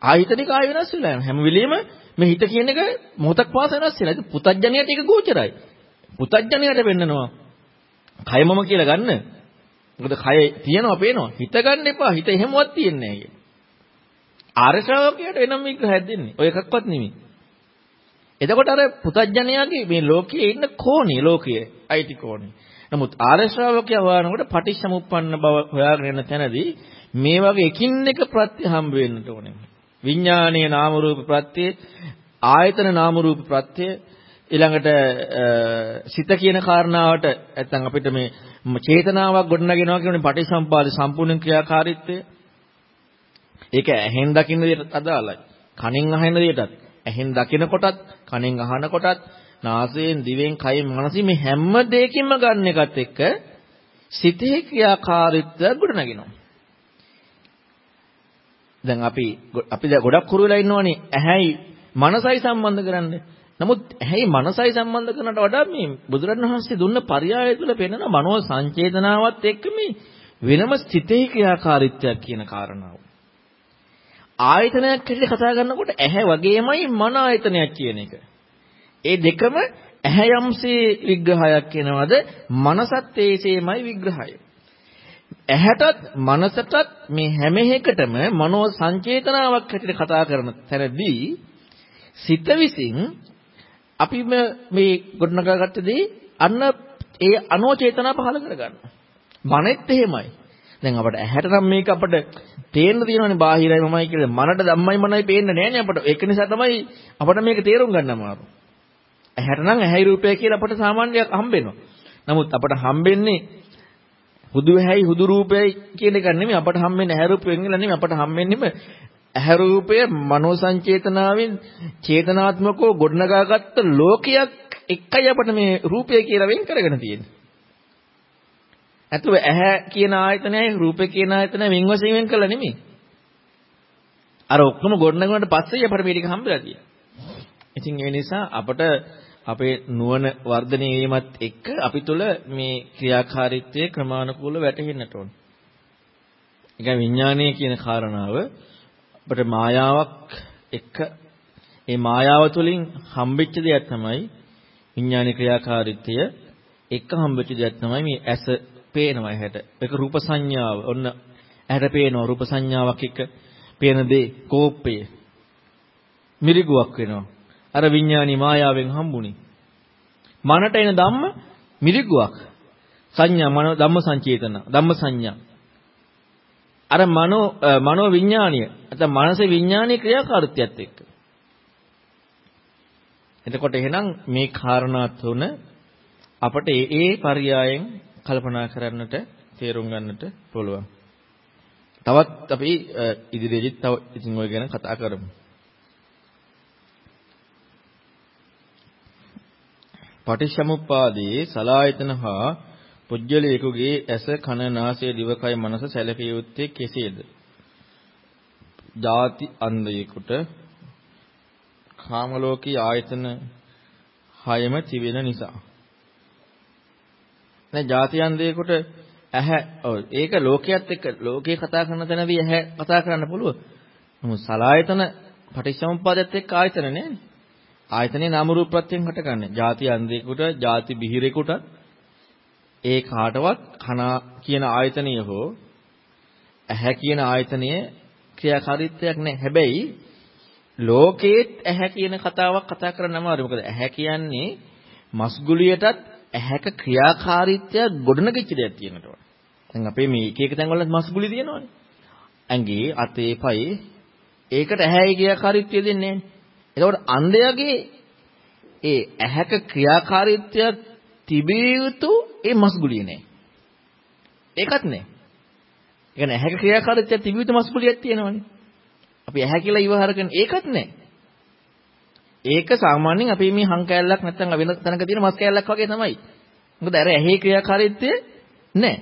ආයතන එක ආය වෙනස් වෙලා යනවා. හැම වෙලෙම මේ හිත කියන එක මොහොතක් පාස වෙනස් වෙනවා. ඒක පුතඥයට ඒක ගෝචරයි. පුතඥයට වෙන්නනවා. කයමම කියලා ගන්න. මොකද කය තියෙනවා පේනවා. හිත ගන්න එපා. හිත එහෙමවත් තියෙන්නේ නැහැ කියන. ආර්ය ශ්‍රාවකයාට එනම් විග්‍රහයක් දෙන්නේ. ඔය එකක්වත් නෙමෙයි. එතකොට අර පුතඥයාගේ මේ ලෝකයේ ඉන්න කෝණේ ලෝකයේ අයිති කෝණේ. නමුත් ආර්ය ශ්‍රාවකයා හොයනකොට පටිච්චසමුප්පන්න බව හොයාගෙන යන තැනදී මේ වගේ එකින් එක ප්‍රත්‍ය හම්බ වෙන්නට ඕනේ. විඥානීය නාම රූප ප්‍රත්‍ය ආයතන නාම රූප ප්‍රත්‍ය ඊළඟට සිත කියන කාරණාවට නැත්තම් අපිට මේ චේතනාවක් ගොඩනගෙනවා කියන්නේ පටිසම්පාද සම්පූර්ණ ක්‍රියාකාරීත්වය ඒක ඇහෙන් දකින්න දෙයට අදාළයි කනෙන් අහන දෙයටත් ඇහෙන් දකින කොටත් කනෙන් අහන කොටත් නාසයෙන් දිවෙන් කයෙන් මනසින් මේ හැම දෙයකින්ම ගන්න එකත් එක්ක සිතේ ක්‍රියාකාරීත්වය ගොඩනගෙනවා දැන් අපි අපි දැන් ගොඩක් හුරු වෙලා ඉන්නවනේ ඇහැයි මනසයි සම්බන්ධ කරන්නේ. නමුත් ඇහැයි මනසයි සම්බන්ධ කරනට වඩා මේ බුදුරණවහන්සේ දුන්න පරයය තුළ පෙනෙන මනෝ සංචේතනාවත් එක්ක මේ වෙනම සිතේ ක්‍රියාකාරීත්වයක් කියන කාරණාව. ආයතනයක් හැටියට කතා කරනකොට ඇහැ වගේමයි මන ආයතනයක් කියන එක. ඒ දෙකම ඇහැ යම්සේ විග්‍රහයක් වෙනවද මනසත් ඒසේමයි විග්‍රහය. ඇහැටත් මනසටත් මේ හැම එකටම මනෝ සංචේතනාවක් හැටියට කතා කරන තැනදී සිත විසින් අපි මේ ගොඩනගාගත්ත දේ අන්න ඒ අනෝචේතනා පහල කරගන්නවා. මනෙත් එහෙමයි. දැන් අපට ඇහැට නම් මේක අපට තේරෙන්න තියෙනවානේ බාහිරයි මමයි කියලා. මනට ධම්මයි මනයි පේන්නේ නැහැනේ අපට. ඒක නිසා තමයි අපට මේක තේරුම් ගන්න අමාරු. ඇහැට නම් ඇහැයි රූපය කියලා අපට සාමාන්‍යයක් හම්බෙනවා. නමුත් අපට හම්බෙන්නේ හුදු ඇහැයි හුදු රූපයයි කියන එක නෙමෙයි අපට හම්බෙන්නේ ඇහැ රූප වෙන්ගලා නෙමෙයි අපට හම්බෙන්නේම ඇහැ රූපය මනෝ සංචේතනාවෙන් චේතනාත්මකව ගොඩනගාගත්ත ලෝකයක් එකයි අපට මේ රූපය කියලා වෙන් කරගෙන තියෙන්නේ. අතුව ඇහැ කියන ආයතනයයි රූපය කියන ආයතනය වෙන් වශයෙන් වෙන් කළා නෙමෙයි. අර ඔක්කොම ගොඩනගුණාට පස්සේ අපට මේ ටික හම්බෙලා තියෙනවා. ඉතින් ඒ නිසා අපට අපේ නුවණ වර්ධනය වීමත් එක්ක අපි තුළ මේ ක්‍රියාකාරීත්වයේ ක්‍රමානුකූලව වැටහෙන්නට ඕන. ඒක විඥානය කියන කාරණාව අපිට මායාවක් එක්ක ඒ මායාව තුළින් හම්බෙච්ච දෙයක් තමයි විඥානීය ක්‍රියාකාරීත්වය එක්ක හම්බෙච්ච දෙයක් තමයි මේ ඇස පේනවා ඇහැට. ඒක රූප සංඥාව. ඔන්න ඇහැට පේනවා රූප සංඥාවක් එක්ක පේන දේ කෝපය. මිරිගුවක් වෙනවා. අර විඥානි මායාවෙන් හම්බුනේ. මනට එන ධම්ම මිරිගුවක්. සංඥා මන ධම්ම සංචේතන. ධම්ම සංඥා. අර මනෝ මනෝ විඥානීය නැත්නම් මානසික විඥානීය ක්‍රියාකාරීත්වයත් එක්ක. එතකොට එහෙනම් මේ කාරණා තුන අපට ඒ ඒ පරයයන් කල්පනා කරන්නට තේරුම් ගන්නට පුළුවන්. තවත් අපි ඉදිරියේදී තව ඉතින් ඔය ගැන කතා කරමු. පටිච්චසමුප්පාදයේ සලායතන හා පුජ්‍යලේකුගේ ඇස කන නාසය දිවකය මනස සැලකිය යුත්තේ කෙසේද? ಜಾති අන්ධයෙකුට කාම ලෝකී ආයතන හයම තිබෙන නිසා. නෑ ජාතියන් දෙයකට ඇහැ ඔව් ඒක ලෝකයේත් එක්ක ලෝකේ කතා කරන තැනදී ඇහැ කතා කරන්න පුළුවන්. නමුත් සලායතන පටිච්චසමුප්පාදයේත් එක්ක ආයතන නෑනේ. ආයතනේ නාම රූප ප්‍රත්‍යයෙන් හටගන්නේ. ජාති අන්දේකට, ජාති බිහිරේකට ඒ කාටවත් කන කියන ආයතනය හෝ ඇහැ කියන ආයතනයේ ක්‍රියාකාරීත්වයක් නෑ. හැබැයි ලෝකයේත් ඇහැ කියන කතාවක් කතා කරන්න අමාරුයි. මොකද ඇහැ කියන්නේ මස්ගුලියටත් ඇහැක ක්‍රියාකාරීත්වය ගොඩනගෙච්ච දෙයක් තියෙනවා. දැන් අපේ මේ එක එක තැන්වල මස්ගුලි තියෙනවානේ. ඇඟේ අතේ පයේ ඒකට ඇහැයි ක්‍රියාකාරීත්වය දෙන්නේ නැහැ. එතකොට අන්ධයාගේ ඒ ඇහැක ක්‍රියාකාරීත්වය තිබිය යුතු ඒ මස්ගුලිය නෑ. ඒකත් නෑ. ඒ කියන්නේ ඇහැක ක්‍රියාකාරීත්වය තිබිය යුතු මස්ගුලියක් තියෙනවනේ. අපි ඇහැ කියලා ඉවහාර කරන ඒකත් නෑ. ඒක සාමාන්‍යයෙන් අපි මේ හං කෑල්ලක් නැත්නම් වෙන තැනක තියෙන මස් කෑල්ලක් වගේ තමයි. මොකද අර ඇහි ක්‍රියාකාරීත්වය නෑ.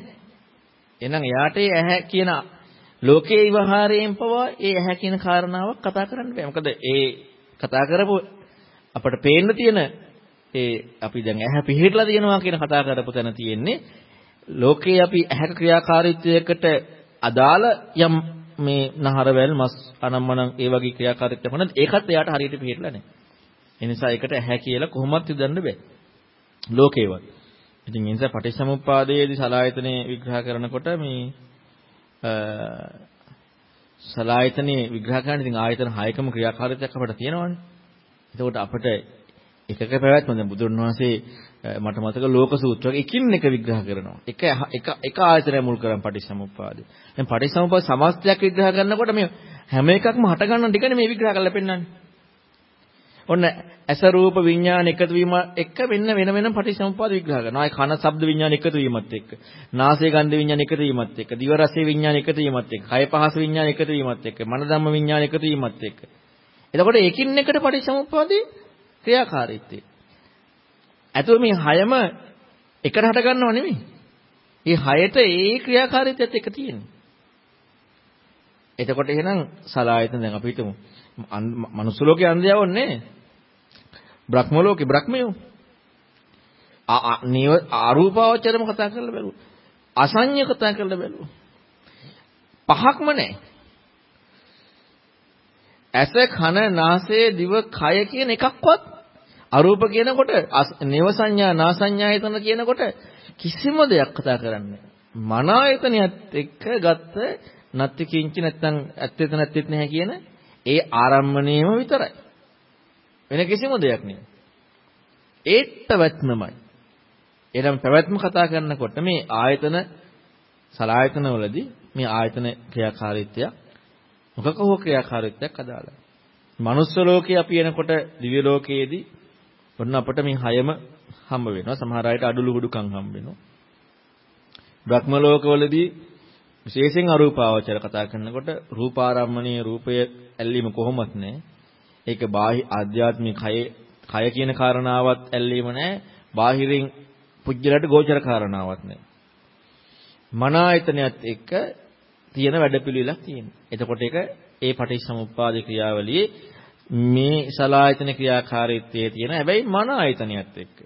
එහෙනම් එයාට ඇහැ කියන ලෝකයේ විවහාරයෙන් පවා ඒ ඇහැ කියන කාරණාවක් කතා කරන්න බෑ. මොකද ඒ කතා කරපු අපිට පේන්න තියෙන ඒ අපි දැන් ඇහැ පිහිටලා තියෙනවා කියන කතා කරපු තැන තියෙන්නේ ලෝකේ අපි ඇහැක ක්‍රියාකාරීත්වයකට අදාළ යම් මේ නහරවැල් මස් අනම්මනම් ඒ වගේ ක්‍රියාකාරීත්වයක් වුණත් ඒකත් එයාට හරියට පිළිහෙట్లా නැහැ. ඒ නිසා ඒකට ඇහැ කියලා කොහොමවත් යොදන්න බෑ. ලෝකේවත්. ඉතින් ඒ නිසා පටිච්චසමුප්පාදයේදී සලායතනේ විග්‍රහ කරනකොට මේ සලායතනේ විග්‍රහ කරන්න ඉතින් ආයතන 6කම ක්‍රියාකාරීත්වයක් අපිට තියෙනවනේ. එතකොට අපිට එකක පැවැත්ම දැන් බුදුන් වහන්සේ මට මතක ලෝක සූත්‍රයක එකින් එක විග්‍රහ කරනවා. එක එක එක ආයතනය මුල් කරන් පටිච්චසමුප්පාදේ. දැන් පටිච්චසමුප්පාද සමස්තයක් විග්‍රහ කරනකොට මේ හැම එකක්ම හට ගන්න ටිකනේ මේ විග්‍රහ කරලා පෙන්නන්නේ. ඔන්න ඇස රූප විඥාන එකතු වීම එක්ක වෙන වෙන වෙනම පටිච්චසමුප්පාද විග්‍රහ කරනවා. ආයි කන ශබ්ද විඥාන එකතු වීමත් එක්ක. නාසය ගන්ධ විඥාන එකතු වීමත් එක්ක. දිව රස විඥාන එකතු වීමත් එක්ක. කය පහස විඥාන එකතු වීමත් එක්ක. මන ධම්ම විඥාන එකතු වීමත් එක්ක. එතකොට එකින් එකට පටිච්චසමුප්පාදේ ක්‍රියාකාරීත්වය. ඇතුළ මේ හයම එකට හට ගන්නව නෙමෙයි. මේ හයට ඒ ක්‍රියාකාරීත්වයත් එක තියෙනවා. එතකොට එහෙනම් සලායතන දැන් අපි හිතමු මනුස්ස ලෝකේ අන්ධයවන්නේ බ්‍රහ්ම ලෝකේ බ්‍රහ්මයෝ. ආ නේව ආරූපාවචරම කතා කරලා බැලුවා අසඤ්ඤ කතා කරලා බැලුවා පහක්ම නැහැ. ඇස කන නාසය දිව කය කියන එකක්වත් අරූප කියනකොට නේව සංඥා නාසඤ්ඤායතන කියනකොට කිසිම දෙයක් කතා කරන්නේ මන ආයතනයත් එක්ක ගත්ත නැත්ති කිංච නැත්තම් ඇත්තෙත් නැත්තෙත් නැහැ කියන ඒ ආරම්මණයම විතරයි. වෙන කිසිම දෙයක් නෙවෙයි. ඒත් පැවැත්මමයි. එනම් පැවැත්ම කතා කරනකොට මේ ආයතන සලායතන වලදී මේ ආයතන ක්‍රියාකාරීත්වය මොකක හෝ ක්‍රියාකාරීත්වයක් අදාළයි. මනුස්ස ලෝකේ අපි එනකොට දිව්‍ය ලෝකයේදී ඔන්න අපිට මේ හයම හම්බ වෙනවා. සමහර අයට අඩලු හුඩුකම් හම්බ වෙනවා. බ්‍රහ්ම ලෝකවලදී විශේෂයෙන් අරූපාවචර කතා කරනකොට රූපාරම්මණීය රූපය ඇල්ලීම කොහොමත් නැහැ. ඒක බාහි ආධ්‍යාත්මික කය කය කියන කාරණාවත් ඇල්ලීම නැහැ. බාහිරින් පුජ්‍යලට ගෝචර කාරණාවක් නැහැ. මන ආයතනයත් එක්ක තියෙන වැඩපිළිවෙලක් තියෙනවා. එතකොට ඒක ඒ පටිච්චසමුප්පාද ක්‍රියාවලියේ මේ සලායතන ක්‍රියාකාරීත්වයේ තියෙන හැබැයි මන ආයතනයත් එක්ක.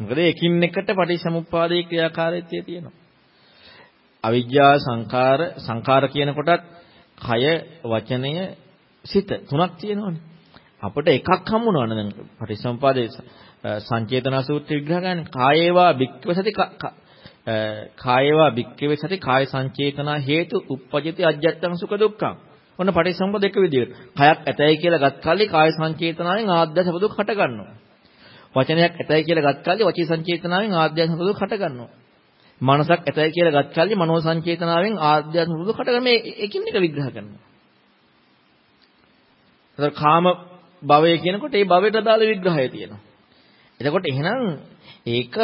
මොකද එකින් එකට පටිච්චසමුප්පාදයේ ක්‍රියාකාරීත්වය තියෙනවා. අවිජ්ජා සංඛාර සංඛාර කියන කොටත් කය වචනය සිත තුනක් තියෙනවනේ. අපිට එකක් හම්බුනවනේ දැන් පටිච්චසමුපාදයේ සංචේතන සූත්‍රය විග්‍රහ කරන්නේ කායේවා භික්ඛව සති කායේවා භික්ඛව සති කාය සංචේතනා හේතු uppajati ajjattang sukha dukkha. ඔන්න පටිච්චසමුප්පාද එක විදිහට. කයක් ඇතයි කියලා ගත් කල්ලි කාය සංචේතනාවෙන් ආද්‍ය සබ දුක් හට ගන්නවා. වචනයක් ඇතයි කියලා ගත් කල්ලි වචී සංචේතනාවෙන් ආද්‍ය සබ දුක් හට ගන්නවා. මනසක් ඇතයි කියලා ගත් කල්ලි මනෝ සංචේතනාවෙන් ආධ්‍යාත්මික බුදු කට මේ එකින් එක විග්‍රහ කරනවා. ඒතර කාම භවය කියනකොට ඒ භවයට අදාළ විග්‍රහය තියෙනවා. එතකොට එහෙනම් ඒක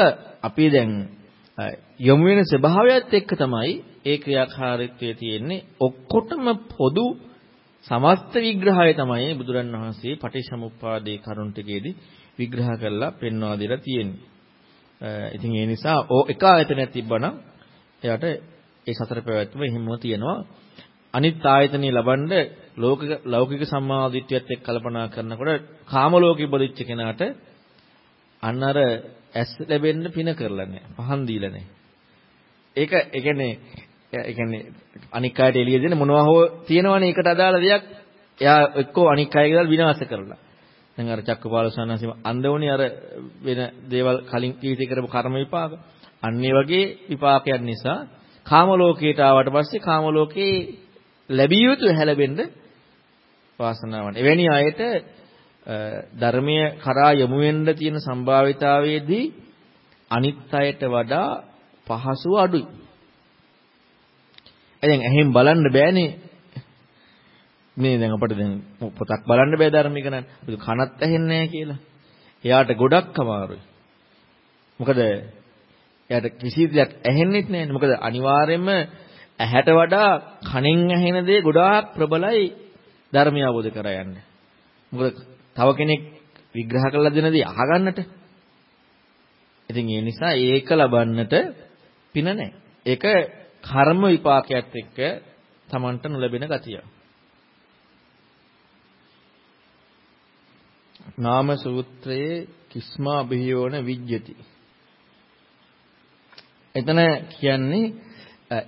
අපි දැන් යොමු වෙන ස්වභාවයත් එක්ක තමයි ඒ ක්‍රියාකාරීත්වයේ තියෙන්නේ ඔක්කොටම පොදු සමස්ත විග්‍රහය තමයි බුදුරන් වහන්සේ පටිච්චසමුප්පාදේ කරුණ ටිකේදී විග්‍රහ කරලා පෙන්වා දෙලා තියෙන්නේ. ඉතින් ඒ නිසා ඕ එක ආයතනයක් තිබ්බනම් එයාට ඒ සතර පැවැත්ම එහෙමම තියෙනවා. අනිත් ආයතනිය ලබනද ලෝකික ලෞකික සම්මාදිට්ඨියත් එක්ක කල්පනා කරනකොට කාම ලෝකෙ ඉපදිච්ච කෙනාට අන්න අර ඇස් ලැබෙන්න පින කරලා නැහැ. පහන් දීලා නැහැ. ඒක ඒ කියන්නේ ඒ කියන්නේ අනික් අයට එළිය දෙන මොනවා හෝ තියෙනවනේ ඒකට අදාළ දෙයක් එයා එක්කෝ අනික් අයගේ දාලා විනාශ කරලා. දැන් අර චක්කපාල සන්නසිම අන්දවුනේ අර වෙන දේවල් කලින් කීති කරපු කර්ම විපාක. අන්න ඒ වගේ විපාකයක් නිසා කාම ලෝකයට ආවට පස්සේ කාම ලෝකේ ලැබිය යුතු හැලෙන්න වාසනාවන්. එවැනි අයට ධර්මීය කරා යොමු වෙන්න තියෙන සම්භාවිතාවයේදී අනිත් අයට වඩා පහසුව අඩුයි. දැන් ඇහෙන් බලන්න බෑනේ. මේ දැන් අපිට දැන් පොතක් බලන්න බෑ ධර්මික නම්. කනත් ඇහෙන්නේ නැහැ කියලා. එයාට ගොඩක් අමාරුයි. මොකද එයාට කිසි දෙයක් ඇහෙන්නෙත් නැහැ. මොකද අනිවාර්යයෙන්ම ඇහැට වඩා කනෙන් ඇහෙන දේ ගොඩාක් ප්‍රබලයි ධර්මය අවබෝධ කර යන්න. මොකද තව කෙනෙක් විග්‍රහ කරලා දෙන දේ අහගන්නට. ඉතින් ඒ නිසා ඒක ලබන්නට පින නැහැ. ඒක කර්ම විපාකයක් එක්ක Tamanට නොලැබෙන ගතිය. නාම සූත්‍රයේ කිස්මා අභියෝන විජ්ජති. එතන කියන්නේ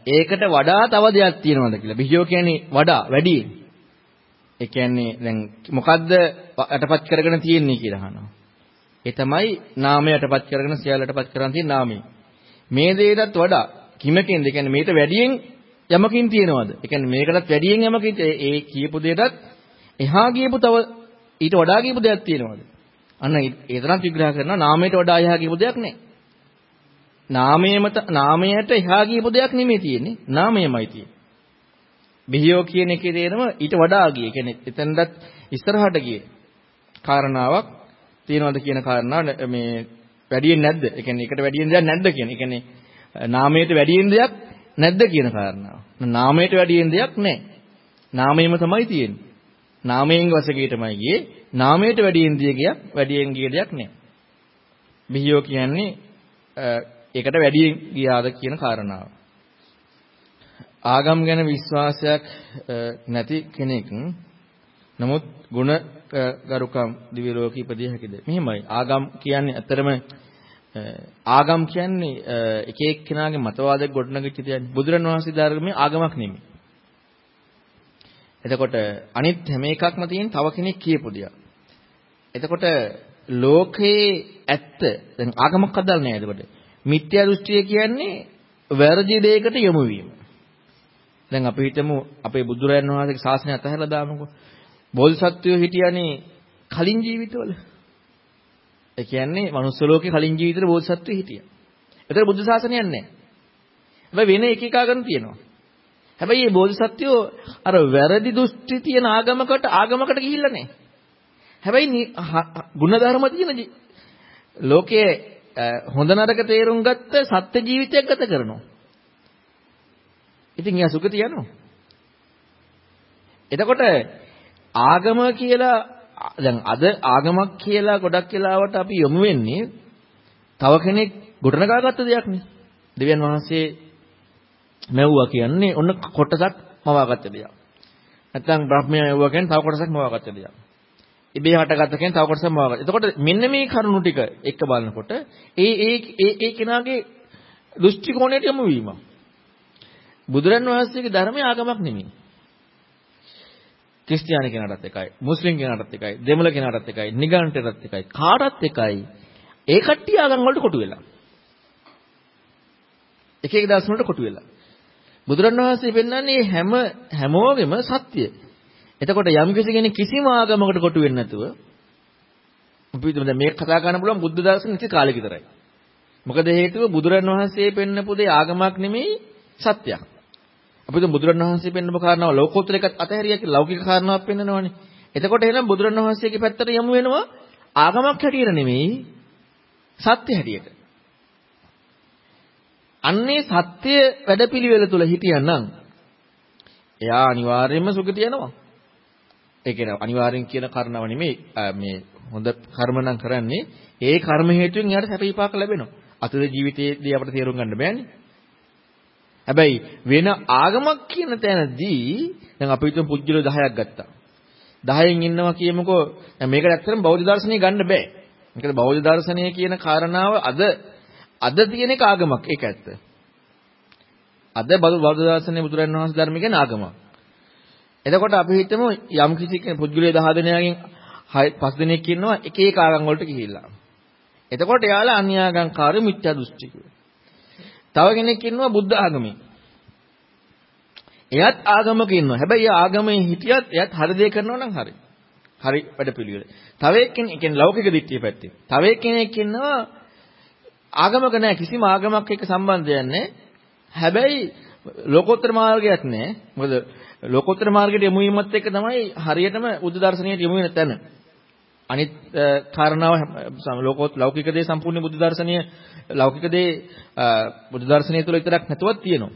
ඒකට වඩා තව දෙයක් තියෙනවද කියලා. බිහියෝ කියන්නේ වඩා වැඩි. ඒ කියන්නේ දැන් මොකද්ද යටපත් කරගෙන තියෙන්නේ කියලා අහනවා. ඒ තමයි නාමය යටපත් කරගෙන සියල්ල යටපත් කරන් තියෙන නාමය. මේ දෙයටත් වඩා කිමකින්ද? ඒ කියන්නේ මේට වැඩියෙන් යමකින් තියෙනවද? ඒ කියන්නේ මේකටත් වැඩියෙන් යමකින් ඒ කියපු දෙයටත් එහා ගියපු තව ඊට වඩා කියපු දෙයක් තියෙනවද? අන්න ඒ තරම් විග්‍රහ කරනවා නාමයට වඩා එහා කියපු දෙයක් නැහැ. නාමයේමත නාමයට එහා කියපු දෙයක් නෙමෙයි තියෙන්නේ. නාමයමයි තියෙන්නේ. බිහියෝ කියන එකේ තේරම ඊට වඩා ගියේ. කියන්නේ එතනටත් ඉස්සරහට ගියේ. කාරණාවක් තියනවද කියන කාරණාව මේ වැඩියෙන් නැද්ද? ඒ කියන්නේ එකට වැඩියෙන් දෙයක් නැද්ද කියන. ඒ කියන්නේ නාමයට වැඩියෙන් දෙයක් නැද්ද කියන කාරණාව. නාමයට වැඩියෙන් දෙයක් නැහැ. නාමයම තමයි තියෙන්නේ. නාමයෙන් වශකීටමයි ගියේ. නාමයට වැඩියෙන් දිය ගියක් වැඩියෙන් ගිය දෙයක් නැහැ. බිහියෝ කියන්නේ ඒකට වැඩියෙන් ගියාද කියන කාරණාව. ආගම් ගැන විශ්වාසයක් නැති කෙනෙක් නමුත් ಗುಣ ගරුකම් දිව්‍ය ලෝකෙ ඉපදිය හැකිද? මෙහෙමයි. ආගම් කියන්නේ ඇත්තරම ආගම් කියන්නේ එක එක්කෙනාගේ මතවාදයක් ගොඩනගච්ච දෙයක්. බුදුරණවහන්සේ ධර්මයේ ආගමක් නෙමෙයි. එතකොට අනිත් හැම එකක්ම තියෙන තව කෙනෙක් කියපු දෙයක්. එතකොට ලෝකේ ඇත්ත දැන් ආගමක් හදලා නැහැ එතකොට. මිත්‍යා දෘෂ්ටිය කියන්නේ වැරදි දෙයකට යොමු වීම. දැන් අපි හිතමු අපේ බුදුරයන් වහන්සේගේ ශාසනය අතහැරලා දාමුකෝ. බෝධිසත්වයෝ හිටියනේ කලින් ජීවිතවල. ඒ කියන්නේ මනුස්ස ලෝකේ කලින් ජීවිතේ බෝධිසත්වයෝ හිටියා. ඒතර බුද්ධ ශාසනයක් නැහැ. හැබැයි වෙන එක එක ආගම් තියෙනවා. හැබැයි මේ බෝධිසත්වයෝ අර වැරදි දෘෂ්ටි තියෙන ආගමකට ආගමකට ගිහිල්ලා නැහැ. හැබැයි ಗುಣධර්ම තියෙන ලෝකයේ හොඳ නරක තේරුම් ගත්ත සත්‍ය ජීවිතයක් ගත කරනවා. ඉතින් එයා සුගතිය යනවා. එතකොට ආගම කියලා දැන් අද ආගමක් කියලා ගොඩක් වෙලාවට අපි යොමු වෙන්නේ තව කෙනෙක් ගොඩනගාගත්ත දෙයක් නේ. දෙවියන් වහන්සේ මෙව්වා කියන්නේ ඔන්න කොටසක් මවාගත්ත දෙයක්. නැත්නම් බ්‍රහ්මයා මෙව්වා කියන්නේ තව කොටසක් මවාගත්ත දෙයක්. ඉබේ හටගත්ත කියන්නේ තව කොටසක් මවාගත්ත. එතකොට මෙන්න මේ කරුණු ටික එක බලනකොට ඒ ඒ ඒ ඒ කෙනාගේ දෘෂ්ටි කෝණයට යොමු වීම. බුදුරන් වහන්සේගේ ධර්මය ආගමක් නෙමෙයි. ක්‍රිස්තියානි කෙනාටත් එකයි, මුස්ලිම් කෙනාටත් එකයි, දෙමළ කෙනාටත් එකයි, නිගණ්ඨයටත් එකයි, කාටත් එකයි. ඒ කට්ටිය ආගම් වලට කොටු වෙලා. එක එක දර්ශන වලට කොටු වෙලා. බුදුරණවහන්සේ පෙන්වන්නේ හැම හැමෝගෙම සත්‍ය. එතකොට යම් කෙනෙක් කිසිම ආගමකට කොටු වෙන්නේ නැතුව අපි හිතමු දැන් මේක කතා කරන්න පුළුවන් බුද්ධ දර්ශන ඉති කාලෙ විතරයි. මොකද හේතුව බුදුරණවහන්සේ පෙන්නපු දේ ආගමක් නෙමෙයි සත්‍යයක්. අපි දැන් බුදුරණවහන්සේ පෙන්නපු කාරණාව ලෝකෝත්තර එකත් අතහැරියා කියලා ලෞකික කාරණාවක් පෙන්නනවනේ. එතකොට එහෙනම් බුදුරණවහන්සේගේ පැත්තට යමු වෙනවා ආගමක් හැටියට නෙමෙයි සත්‍ය හැටියට. අන්නේ සත්‍ය වැඩපිළිවෙල තුල හිටියනම් එයා අනිවාර්යයෙන්ම සුගතිය යනවා. ඒ කියන්නේ අනිවාර්යෙන් කියන කාරණාව නෙමෙයි මේ හොඳ කර්ම නම් කරන්නේ ඒ කර්ම හේතුවෙන් එයාට සැප විපාක ලැබෙනවා. අතද ජීවිතයේදී අපිට තේරුම් ගන්න බෑනේ. හැබැයි වෙන ආගමක් කියන තැනදී දැන් අපි හිතමු පුජ්‍යල 10ක් ගත්තා. 10න් ඉන්නවා කියමුකෝ දැන් මේකට ඇත්තටම බෞද්ධ දර්ශනය ගන්න බෑ. මොකද බෞද්ධ දර්ශනය කියන කාරණාව අද අද තියෙන එක ආගමක් ඒක ඇත්ත. අද බදු බෞද්ධ දර්ශනයේ බුදුරන් වහන්සේ ධර්ම කියන්නේ ආගමක්. එතකොට අපි හිතමු යම් කිසි පුද්ගලයා 10 දෙනෙක්ගෙන් 5 දෙනෙක් ඉන්නවා එක එක ආගම් වලට ගිහිල්ලා. එතකොට එයාලා අන්‍යාගම්කාරය මිත්‍යා දෘෂ්ටිකයෝ. තව කෙනෙක් ඉන්නවා බුද්ධ ආගමේ. එයත් ආගමක ඉන්නවා. හැබැයි ආගමේ හිටියත් එයත් හරි දේ කරනවා නම් හරි. හරි වැඩපිළිවෙල. තව එක්කෙනෙක් කියන්නේ ලෞකික දිට්ඨිය පැත්තේ. තව එක්කෙනෙක් ඉන්නවා ආගමක නැහැ කිසිම ආගමක් එක්ක සම්බන්ධයක් නැහැ. හැබැයි ලෝකෝත්තර මාර්ගයක් නැහැ. මොකද ලෝකෝත්තර මාර්ගයට යමු වීමත් එක්ක තමයි හරියටම බුද්ධ දර්ශනයට යමු වෙන තැන. අනිත් කාරණාව ලෝකෝත් ලෞකික දේ සම්පූර්ණ බුද්ධ දර්ශනීය ලෞකික දේ බුද්ධ දර්ශනීය තුල විතරක් නැතුවක් තියෙනවා.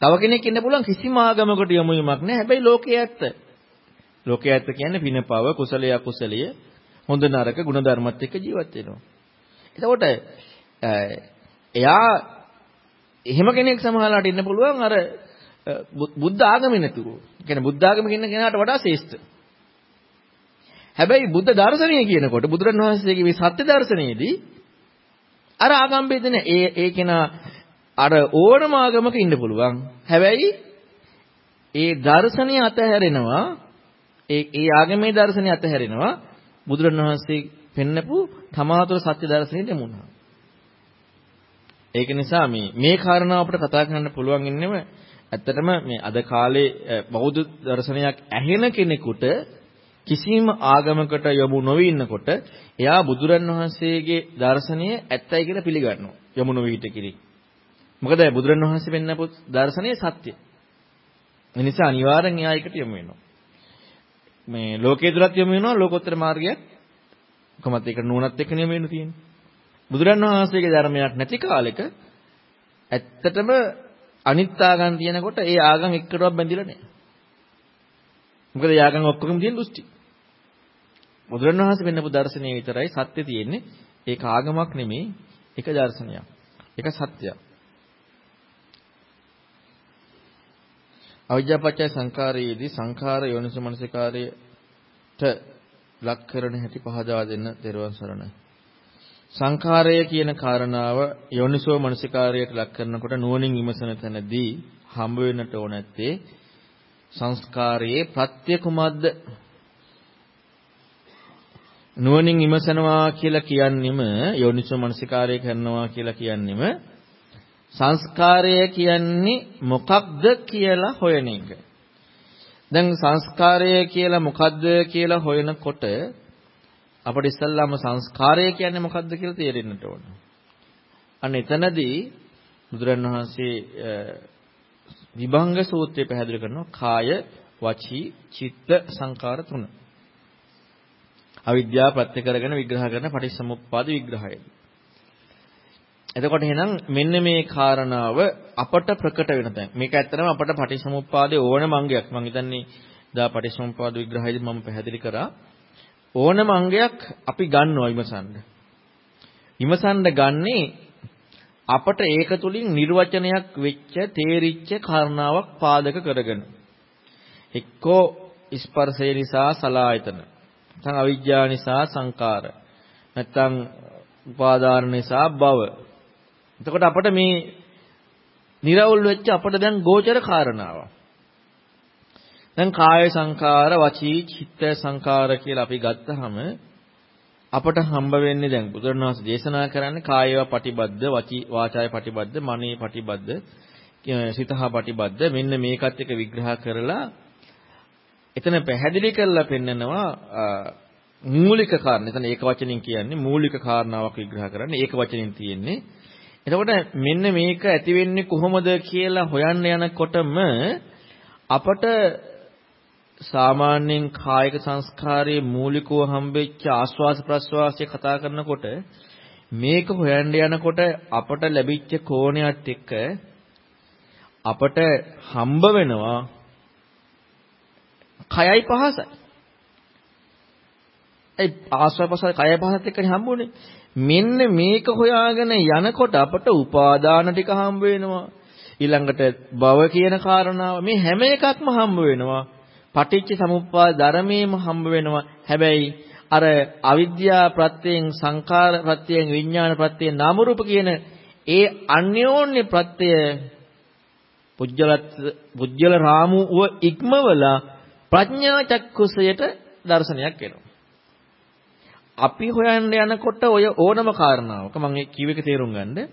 තව කෙනෙක් ඉන්න පුළුවන් කිසිම ආගමකට යොමු වීමක් නැහැ. හැබැයි ලෝකයේ ඇත්ත. ලෝකයේ ඇත්ත කියන්නේ පිනපව, කුසලයේ අකුසලයේ, හොඳ නරක, ගුණ ධර්මත් එක්ක ජීවත් වෙනවා. එතකොට එයා එහෙම කෙනෙක් සමහරලාට ඉන්න පුළුවන් අර බුද්ධ ආගමේ නැතුව. කියන්නේ බුද්ධ ආගමේ ඉන්න කෙනාට වඩා ශ්‍රේෂ්ඨ. හැබැයි බුද්ධ දර්ශනය කියනකොට බුදුරණවහන්සේගේ මේ සත්‍ය දර්ශනයේදී අර ආගම් බෙදෙන ඒ ඒ කෙනා අර ඕනම ආගමක ඉන්න පුළුවන්. හැබැයි ඒ දර්ශනය අතහැරෙනවා ඒ ඒ ආගමේ දර්ශනය අතහැරෙනවා බුදුරණවහන්සේ පෙන්නපු තමාතුර සත්‍ය දර්ශනයට යමුනා. ඒක නිසා මේ මේ කාරණාව අපිට කතා කරන්න පුළුවන් ඉන්නේම ඇත්තටම මේ අද කාලේ බෞද්ධ දර්ශනයක් ඇහෙන කෙනෙකුට කිසිම ආගමකට යොමු නොවි ඉන්නකොට එයා බුදුරන් වහන්සේගේ දර්ශනය ඇත්තයි කියලා පිළිගන්නවා. යොමු නොවි හිට කිරි. මොකද බුදුරන් වහන්සේ පෙන්නපු දර්ශනය සත්‍ය. ඒ නිසා අනිවාර්යෙන් එයා එකට යොමු වෙනවා. මේ ලෝකයේ තුලත් යොමු වෙනවා ලෝකෝත්තර මාර්ගයක්. කොහොමද ඒක නුවණත් එක්ක යොමු වෙන්න තියෙන්නේ. බුදුරන් වහන්සේගේ ධර්මයක් නැති කාලෙක ඇත්තටම අනිත් ආගම් තියෙනකොට ඒ ආගම් එක්කටවත් බැඳිලා නැහැ. මොකද යාගම් ඔක්කොම තියෙන දෘෂ්ටි. බුදුරණවහන්සේ වෙන්නපු දර්ශනය විතරයි සත්‍ය තියෙන්නේ. ඒක ආගමක් නෙමෙයි. ඒක දර්ශනයක්. ඒක සත්‍යයක්. අවිජ්ජාපච්චය සංඛාරයේදී සංඛාර යෝනිසමනසිකාරයට ලක් කරන හැටි පහදා දෙන්න දරුවන් සරණයි. සංඛාරය කියන කාරණාව යෝනිසෝ මනසිකාරයට ලක් කරනකොට නුවණින් විමසන තැනදී හම්බ වෙන්නට ඕන නැත්තේ සංස්කාරයේ ප්‍රත්‍ය කුමක්ද නුවණින් විමසනවා කියලා කියන්නෙම යෝනිසෝ මනසිකාරය කරනවා කියලා කියන්නෙම සංස්කාරය කියන්නේ මොකක්ද කියලා හොයන එක. දැන් සංස්කාරය කියලා මොකද්ද කියලා හොයනකොට අපිට ඉස්සල්ලාම සංස්කාරය කියන්නේ මොකද්ද කියලා තේරෙන්නට ඕන. අන්න එතනදී බුදුරණවහන්සේ විභංග සූත්‍රය පැහැදිලි කරනවා කාය වචී චිත්ත සංකාර තුන. අවිද්‍යාව ප්‍රත්‍ය කරගෙන විග්‍රහ කරන පටිච්චසමුප්පාද විග්‍රහය. එතකොට එහෙනම් මෙන්න මේ කාරණාව අපට ප්‍රකට වෙන තැන. මේක ඇත්තටම අපට පටිච්චසමුප්පාදේ ඕනම අංගයක්. මම හිතන්නේ දා පටිච්චසමුප්පාද විග්‍රහයේදී මම පැහැදිලි කරා. ඕනම අංගයක් අපි ගන්නවා විමසන්න. විමසන්න ගන්නේ අපට ඒක තුලින් නිර්වචනයක් වෙච්ච තේරිච්ච කාරණාවක් පාදක කරගෙන. එක්කෝ ස්පර්ශය නිසා සලායතන. නැත්නම් අවිජ්ජා නිසා සංකාර. නැත්නම් උපාදාන නිසා භව. එතකොට අපට මේ निराවුල් වෙච්ච අපට දැන් ගෝචර කාරණාවක්. දැන් කාය සංකාර, වචී, චිත්ත සංකාර කියලා අපි ගත්තාම අපට හම්බ වෙන්නේ දැන් බුදුරණවහන්සේ දේශනා කරන්නේ කායව පටිබද්ද, වචී වාචාය පටිබද්ද, මනේ පටිබද්ද, සිතහ පටිබද්ද මෙන්න මේකත් එක විග්‍රහ කරලා එතන පැහැදිලි කරලා පෙන්නනවා මූලික කාරණා. එතන ඒක වචනින් කියන්නේ මූලික කාරණාවක් විග්‍රහ කරන්නේ ඒක වචනින් තියෙන්නේ. එතකොට මෙන්න මේක ඇති වෙන්නේ කොහොමද කියලා හොයන්න යනකොටම අපට සාමාන්‍යයෙන් කායික සංස්කාරයේ මූලිකව හම්බෙච්ච ආස්වාස ප්‍රස්වාසය කතා කරනකොට මේක හොයන්න යනකොට අපට ලැබිච්ච කෝණයක් එක්ක අපට හම්බ වෙනවා කයයි පහසයි. ඒ ආස්වාද ප්‍රස්වාස කයයි පහසත් එක්කනේ හම්බුනේ. මෙන්න මේක හොයාගෙන යනකොට අපට උපාදාන ටික හම්බ වෙනවා. ඊළඟට භව කියන කාරණාව මේ හැම එකක්ම හම්බ වෙනවා. පටිච්ච සමුප්පාද ධර්මයේම හම්බ වෙනවා. හැබැයි අර අවිද්‍යා ප්‍රත්‍යයෙන් සංඛාර ප්‍රත්‍යයෙන් විඥාන ප්‍රත්‍යයෙන් නාම රූප කියන ඒ අන්‍යෝන්‍ය ප්‍රත්‍ය පුජ්‍යලත් පුජ්‍යල රාමුව ඉක්මවලා ප්‍රඥා චක්කුසයට දර්ශනයක් එනවා. අපි හොයන්න යනකොට ඔය ඕනම කාරණාවක මම කිව්ව එක තේරුම් ගන්න.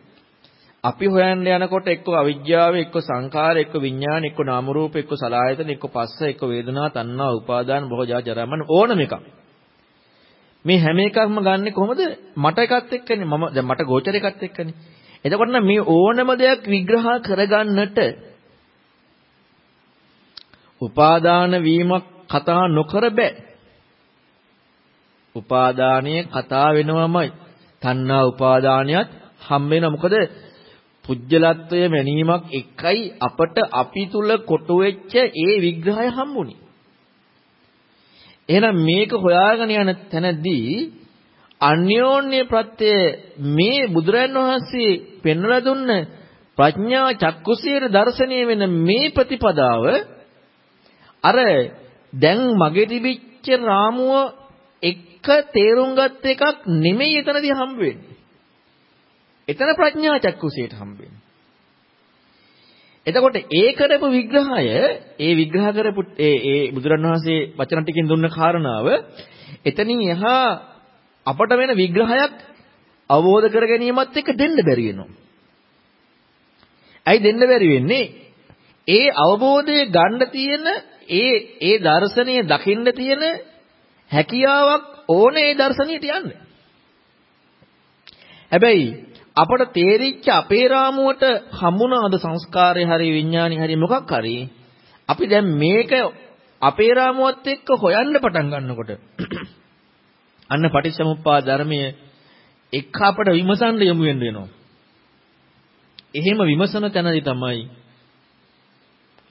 අපි හොයන්න යනකොට එක්ක අවිජ්ජාව, එක්ක සංඛාර, එක්ක විඥාන, එක්ක නාම රූප, එක්ක සලආයතන, එක්ක පස්ස, එක්ක වේදනා, තණ්හා, උපාදාන, භවජා ජරාමන ඕනම එකක්. මේ හැම එකක්ම ගන්නෙ කොහොමද? මට එකත් එක්කනේ. මම දැන් මට ගෝචර එකත් එක්කනේ. එතකොට නම් මේ ඕනම දෙයක් විග්‍රහ කරගන්නට උපාදාන වීමක් කතා නොකර බෑ. උපාදානයේ කතා වෙනවමයි. තණ්හා උපාදානියත් හම් වෙනවා. මොකද පුජ්‍යලත්වය මැනීමක් එකයි අපට අපි තුල කොටු වෙච්ච ඒ විග්‍රහය හම්බුනේ. එහෙනම් මේක හොයාගෙන යන තැනදී අන්‍යෝන්‍ය ප්‍රත්‍ය මේ බුදුරන් වහන්සේ පෙන්වලා දුන්න ප්‍රඥා චක්කුසීර දර්ශනීය වෙන මේ ප්‍රතිපදාව අර දැන් මගේ තිබිච්ච රාමුව එක තේරුම් ගත් එකක් නෙමෙයි එතනදී හම්බ වෙන්නේ. එතන ප්‍රඥා චක්කුසයට හම්බ වෙන්නේ. එතකොට ඒ කරපු විග්‍රහය ඒ විග්‍රහ කරපු ඒ ඒ බුදුරණවහන්සේ වචන ටිකෙන් දුන්න කාරණාව එතනින් එහා අපට වෙන විග්‍රහයක් අවබෝධ කර ගැනීමත් එක්ක දෙන්න බැරි වෙනවා. ඇයි දෙන්න බැරි වෙන්නේ? ඒ අවබෝධය ගන්න තියෙන ඒ ඒ දර්ශනය දකින්න තියෙන හැකියාවක් ඕනේ ඒ දර්ශනියට යන්න. හැබැයි අපට තේරිච්ච අපේ රාමුවට හම්බුණාද සංස්කාරය හරි විඥානි හරි මොකක් හරි අපි දැන් මේක අපේ රාමුවත් එක්ක හොයන්න පටන් ගන්නකොට අන්න පටිච්චසමුප්පාද ධර්මයේ එක්ක අපට විමසන්න යමු වෙනවා. එහෙම විමසන තැනදී තමයි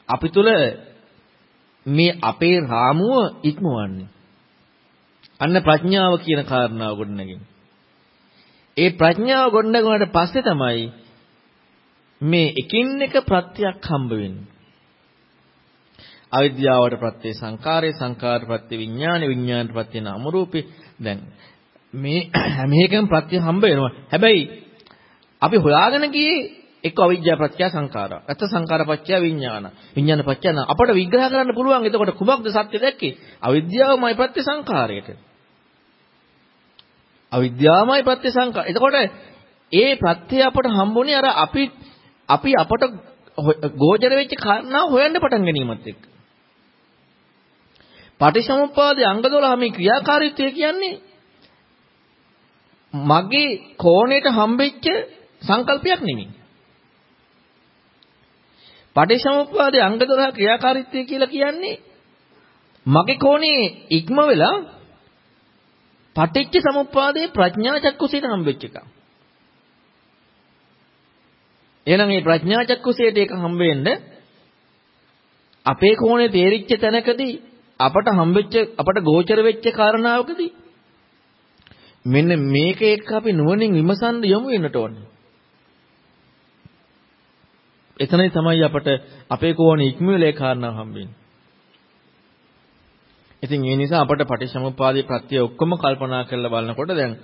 අපි තුල මේ අපේ රාමුව ඉක්මවන්නේ. අන්න ප්‍රඥාව කියන කාරණාව ගොඩනගන්නේ. ඒ ප්‍රඥාව ගොඩනගුණාට පස්සේ තමයි මේ එකින් එක ප්‍රත්‍යක් හම්බ වෙන්නේ. අවිද්‍යාවට ප්‍රත්‍ය සංකාරේ සංකාර ප්‍රත්‍ය විඥානේ විඥාන ප්‍රත්‍ය නාම රූපේ දැන් මේ හැම එකම ප්‍රත්‍ය හම්බ වෙනවා. හැබැයි අපි හොයාගෙන ගියේ එක්ක අවිද්‍යාව ප්‍රත්‍ය සංඛාරා. අත සංඛාර පත්‍ය විඥාන. විඥාන පත්‍ය නා. අපට විග්‍රහ කරන්න පුළුවන්. එතකොට කුමක්ද සත්‍ය දැක්කේ? අවිද්‍යාවමයි ප්‍රත්‍ය සංඛාරයට. අවිද්‍යාවමයි ප්‍රත්‍ය සංඛාර. එතකොට ඒ ප්‍රත්‍ය අපට හම්බුනේ අර අපි අපි අපට ගෝචර වෙච්ච කාරණා හොයන්න පටන් ගැනීමත් එක්ක. පටිසමුප්පාදයේ අංග 12 මේ ක්‍රියාකාරීත්වය කියන්නේ මගේ කෝණයට හම්බෙච්ච සංකල්පයක් නෙමෙයි. පටිච්චසමුප්පාදයේ අංග 12 ක්‍රියාකාරීත්වය කියලා කියන්නේ මගේ කෝණේ ඉක්ම වෙලා පටිච්ච සමුප්පාදයේ ප්‍රඥා චක්කුසයට හම්බෙච්ච එක. එහෙනම් මේ ප්‍රඥා චක්කුසයට ඒක හම්බ වෙන්න අපේ කෝණේ තේරිච්ච තැනකදී අපට හම්බෙච්ච අපට ගෝචර වෙච්ච කාරණාවකදී මෙන්න මේක එක්ක අපි නුවණින් විමසන්න යමු වෙනට ඕනේ. එතනයි තමයි අපට අපේ කෝණේ ඉක්මවල ඒ කාරණාව හම්බෙන්නේ. ඉතින් ඒ නිසා අපට පටිච්චසමුප්පාදේ ප්‍රත්‍ය ඔක්කොම කල්පනා කරලා බලනකොට දැන්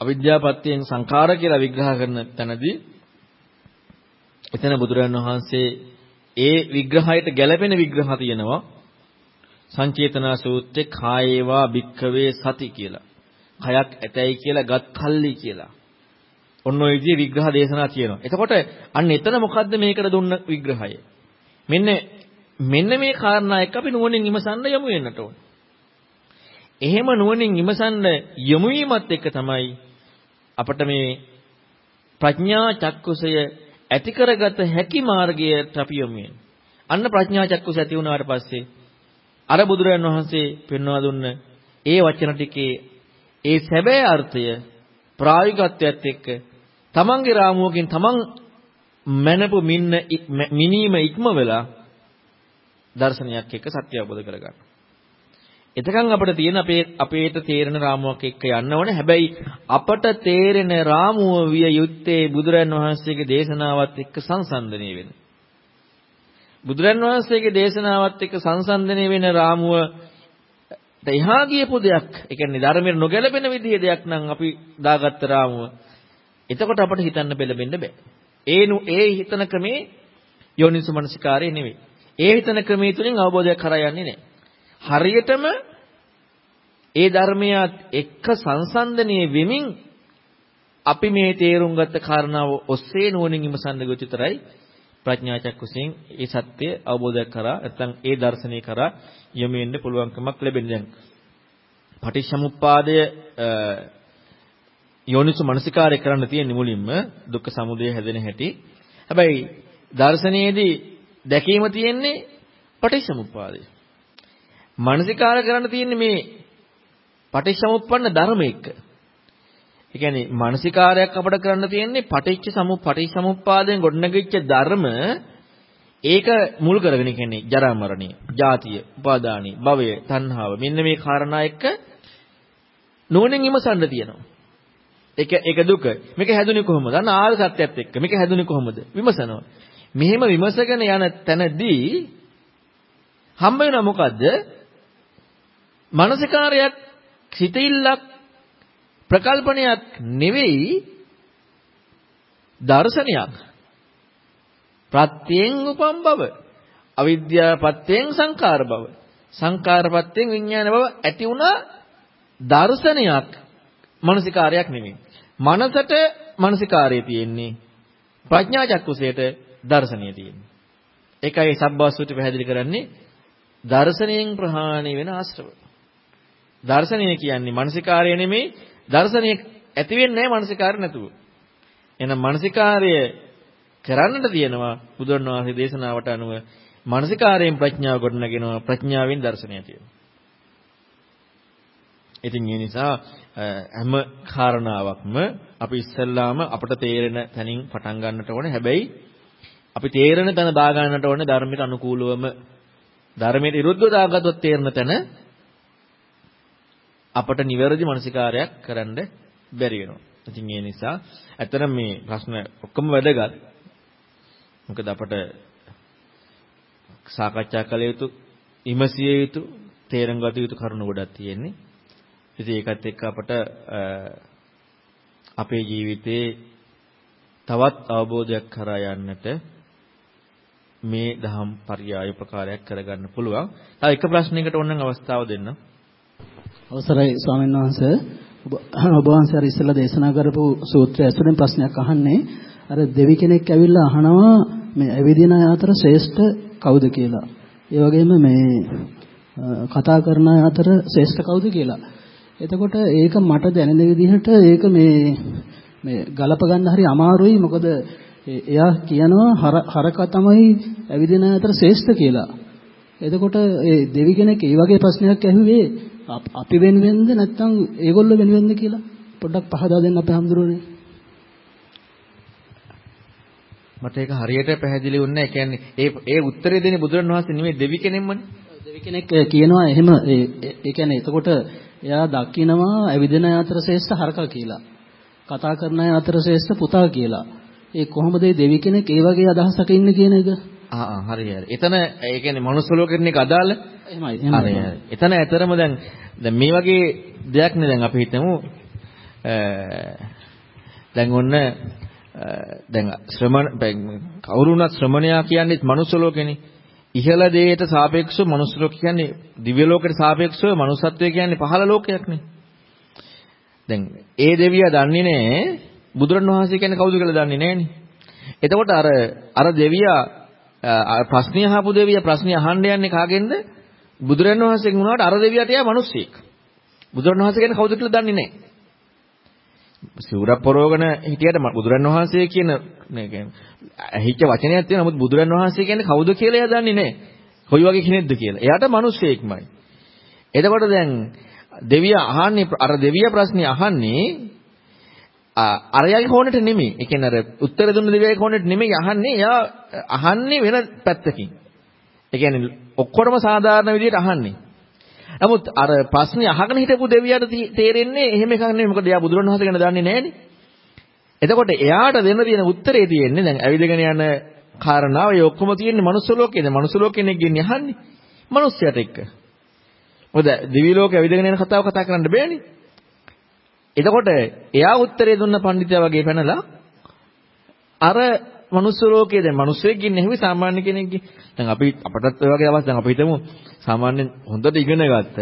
අවිද්‍යාපත්‍යයෙන් සංඛාර කියලා විග්‍රහ කරන තැනදී එතන බුදුරජාණන් වහන්සේ ඒ විග්‍රහයට ගැළපෙන විග්‍රහ තියෙනවා සංචේතනා සූත්‍රයේ කායේවා භික්ඛවේ සති කියලා. කයක් ඇතයි කියලා ගත් කල්ලි කියලා. ඔන්න ඔය විදිහේ විග්‍රහ දේශනා තියෙනවා. එතකොට අන්න එතන මොකද්ද මේකට දුන්න විග්‍රහය? මෙන්න මෙන්න මේ කාරණා එක්ක අපි නුවණින් විමසන්න යමු වෙන්නට ඕන. එහෙම නුවණින් විමසන්න යමු වීමත් එක්ක තමයි අපිට මේ ප්‍රඥා චක්කුසය ඇති කරගත හැකි මාර්ගයට අපි යමු වෙන්නේ. අන්න ප්‍රඥා චක්කුසය ඇති වුණාට පස්සේ අර බුදුරජාණන් වහන්සේ පෙන්වා දුන්න ඒ වචන ටිකේ ඒ සැබෑ අර්ථය ප්‍රායෝගිකත්වයට එක්ක තමන්ගේ රාමුවකින් තමන් මනපු මින්න මිනීම ඉක්ම වෙලා දර්ශනයක් එක්ක සත්‍ය අවබෝධ කරගන්න. එතකන් අපිට තියෙන අපේ අපේට තේරෙන රාමුවක් එක්ක යන්න ඕනේ. හැබැයි අපට තේරෙන රාමුව විය යුත්තේ බුදුරන් වහන්සේගේ දේශනාවත් එක්ක සංසන්දනය වෙන. බුදුරන් වහන්සේගේ දේශනාවත් එක්ක සංසන්දනය වෙන රාමුව එහා ගියපු දෙයක්, ඒ කියන්නේ ධර්මයට නොගැලපෙන විදිහේ දෙයක් නම් අපි දාගත්ත රාමුව එතකොට අපිට හිතන්න බෙලෙන්න බෑ. ඒ ඒ හිතන ක්‍රමේ යෝනිසමනසිකාරය නෙවෙයි. ඒ හිතන ක්‍රමයේ තුලින් අවබෝධයක් කරා යන්නේ නැහැ. හරියටම ඒ ධර්මයත් එක්ක සංසන්දනය වෙමින් අපි මේ තේරුම් ගත්ත කාරණාව ඔස්සේ නුවණින් විමසන්න ගියොත් විතරයි ප්‍රඥා චක්කුසෙන් ඒ සත්‍ය අවබෝධ කරා නැත්නම් ඒ දර්ශනය කරා යොමු වෙන්න පුළුවන්කමක් ලැබෙන්නේ දැන් පටිච්චසමුප්පාදය යෝනිසු මනසිකාරය කරන්න තියෙන මුලින්ම දුක්ඛ සමුදය හැදෙන හැටි හැබැයි දර්ශනයේදී දැකීම තියෙන්නේ පටිච්චසමුප්පාදය මනසිකාර කරන්න තියෙන්නේ මේ පටිච්චසමුප්පන්න ධර්ම එක්ක ඒ කියන්නේ මානසිකාරයක් අපිට කරන්න තියෙන්නේ පටිච්ච සමු පටිච්චසමුප්පාදයෙන් ගොඩනගිච්ච ධර්ම ඒක මුල් කරගෙන කියන්නේ ජරා මරණය, ජාතිය, උපාදානි, භවය, තණ්හාව. මෙන්න මේ කාරණා එක්ක නෝනෙන් විමසන්න තියෙනවා. ඒක ඒක දුක. මේක හැදුනේ කොහොමද? අන්න ආර්ය සත්‍යයත් එක්ක. මේක හැදුනේ කොහොමද? විමසනවා. මෙහෙම විමසගෙන යන තැනදී හම්බ වෙනවා මොකද්ද? මානසිකාරයක් සිතිල්ලක් ප්‍රකල්පනයක් නෙවෙයි දර්ශනයක්. ප්‍රත්‍යයෙන් උපම් බව. අවිද්‍යාවපත්‍යයෙන් සංකාර බව. සංකාරපත්‍යයෙන් විඥාන බව ඇති වුණා දර්ශනයක්. මානසිකාරයක් නෙවෙයි. මනසට මානසිකාරය තියෙන්නේ. ප්‍රඥා චක්කුසයට දර්ශනීය තියෙන්නේ. ඒකයි සබ්බාසුති පැහැදිලි කරන්නේ දර්ශනයෙන් ප්‍රහාණය වෙන ආශ්‍රව. දර්ශනය කියන්නේ මානසිකාරය නෙමෙයි දර්ශනය ඇති වෙන්නේ නැහැ මානසිකාරය නැතුව. එහෙනම් මානසිකාරය කරන්නට තියෙනවා බුදුන් වහන්සේ දේශනාවට අනුව මානසිකාරයෙන් ප්‍රඥාව ගොඩනගෙනවා ප්‍රඥාවෙන් දර්ශනය තියෙනවා. ඉතින් ඒ නිසා හැම කාරණාවක්ම අපි ඉස්සල්ලාම අපට තේරෙන තැනින් පටන් ගන්නට ඕනේ. හැබැයි අපි තේරෙන තැන දා ගන්නට ඕනේ ධර්මයට අනුකූලවම ධර්මයට විරුද්ධව දාගත්තොත් තේරෙන තැන අපට නිවැරදි මානසිකාරයක් කරන්න බැරි වෙනවා. ඉතින් ඒ නිසා ඇත්තටම මේ ප්‍රශ්න ඔක්කොම වැදගත්. මොකද අපට සාකච්ඡා කළ යුතු, ඉමසිය යුතු, තේරුම් ගත යුතු කරුණු ගොඩක් තියෙන්නේ. ඉතින් ඒකත් එක්ක අපට අපේ ජීවිතේ තවත් අවබෝධයක් කරා යන්නට මේ දහම් පරියාය උපකාරයක් කරගන්න පුළුවන්. තව එක ප්‍රශ්නයකට ඕනනම් අවස්ථාව දෙන්න. අවසරයි ස්වාමීන් වහන්සේ ඔබ වහන්සේ අර ඉස්සෙල්ලා දේශනා කරපු සූත්‍රය ඇසුරෙන් ප්‍රශ්නයක් අහන්නේ අර දෙවි කෙනෙක් ඇවිල්ලා අහනවා මේ ඇවිදින අය අතර ශ්‍රේෂ්ඨ කවුද කියලා. ඒ වගේම මේ කතා කරන අය අතර ශ්‍රේෂ්ඨ කවුද කියලා. එතකොට ඒක මට දැනෙන විදිහට ඒක මේ මේ ගලප ගන්න හරි අමාරුයි මොකද එයා කියනවා හරක තමයි ඇවිදින අතර ශ්‍රේෂ්ඨ කියලා. එතකොට ඒ දෙවි කෙනෙක් ඒ වගේ ප්‍රශ්නයක් ඇහුවේ අපි වෙනුවෙන්ද නැත්නම් ඒගොල්ලෝ වෙනුවෙන්ද කියලා පොඩ්ඩක් පහදා දෙන්න අපේ හඳුරන්නේ. මට ඒක හරියට පැහැදිලි වුණේ නැහැ. කියන්නේ ඒ ඒ උත්තරේ දෙන්නේ බුදුරණවහන්සේ නෙමෙයි දෙවි කෙනෙක්මනේ. දෙවි කෙනෙක් කියනවා එහෙම ඒ කියන්නේ එතකොට එයා දකිනවා ඇවිදින අතර ශ්‍රේෂ්ඨ හරකා කියලා. කතා කරන අතර ශ්‍රේෂ්ඨ පුතා කියලා. ඒ කොහොමද දෙවි කෙනෙක් ඒ වගේ අදහසක ඉන්නේ කියන එක? ආ ආ හරි හරි. එතන ඒ කියන්නේ මනුස්ස ලෝකෙට එක අදාළ එහෙමයි. හරි. එතන ඇතරම දැන් දැන් මේ වගේ දෙයක් නේ දැන් අපි හිතමු දැන් ඔන්න දැන් ශ්‍රමණ කවුරුණත් ශ්‍රමණයා කියන්නේ මනුස්ස ලෝකෙනේ. ඉහළ දෙයට සාපේක්ෂව මනුස්ස ලෝක කියන්නේ දිව්‍ය ලෝකයට සාපේක්ෂව මනුස්සත්වය කියන්නේ පහළ ලෝකයක් නේ. දැන් ඒ දෙවියා දන්නේ නැහැ බුදුරණවහන්සේ කියන්නේ කවුද කියලා දන්නේ නැහනේ. එතකොට අර අර දෙවියා ප්‍රශ්නිය අහපු දෙවියා ප්‍රශ්නිය අහන්න යන්නේ කාගෙන්ද? බුදුරණවහන්සේගෙන් වුණාට අර දෙවියාට එයා මිනිස්සෙක්. බුදුරණවහන්සේ කියන්නේ කවුද කියලා දන්නේ නැහැ. සිවුරක් පොරවගෙන හිටියට බුදුරණවහන්සේ කියන මේ කියන්නේ ඇහිච්ච වචනයක් තියෙනවා. නමුත් බුදුරණවහන්සේ කියන්නේ කවුද කියලා එයා දන්නේ නැහැ. කොයි වගේ කෙනෙක්ද කියලා. එයාට මිනිස්සෙක්මයි. එතකොට දැන් දෙවියා අහන්නේ අර දෙවියා ප්‍රශ්නේ අහන්නේ අරයාගේ කෝණයට නෙමෙයි. ඒ කියන්නේ අර උත්තර දුන්න දෙවියාගේ කෝණයට නෙමෙයි අහන්නේ. එයා අහන්නේ වෙන පැත්තකින්. ඒ කියන්නේ ඔක්කොම සාධාරණ විදිහට අහන්නේ. නමුත් අර ප්‍රශ්නේ අහගෙන හිටපු දෙවියාට තේරෙන්නේ එහෙම එකක් නෙමෙයි. මොකද එයා බුදුරණවහන්සේ ගැන දන්නේ නැහැනේ. එතකොට එයාට දෙන්න තියෙන උත්තරේ තියෙන්නේ දැන් ඇවිදගෙන යන කාරණාව ඒ ඔක්කොම තියෙන්නේ මනුස්ස ලෝකේද? මනුස්ස ලෝකෙනෙක් ගෙන්නේ අහන්නේ. මනුස්සයට එක්ක. මොකද දිවි ලෝකේ ඇවිදගෙන යන කතාව කතා කරන්න බෑනේ. එතකොට එයා උත්තරේ දුන්න පඬිතුයා වගේ පැනලා අර මනුස්ස ලෝකයේ දැන් මිනිස්සෙක් ඉන්නේ හැම සාමාන්‍ය කෙනෙක්ගේ. දැන් අපි අපටත් ඔය වගේ අවස්ථා දැන් අපි හිතමු සාමාන්‍ය හොඳට ඉගෙන ගත්ත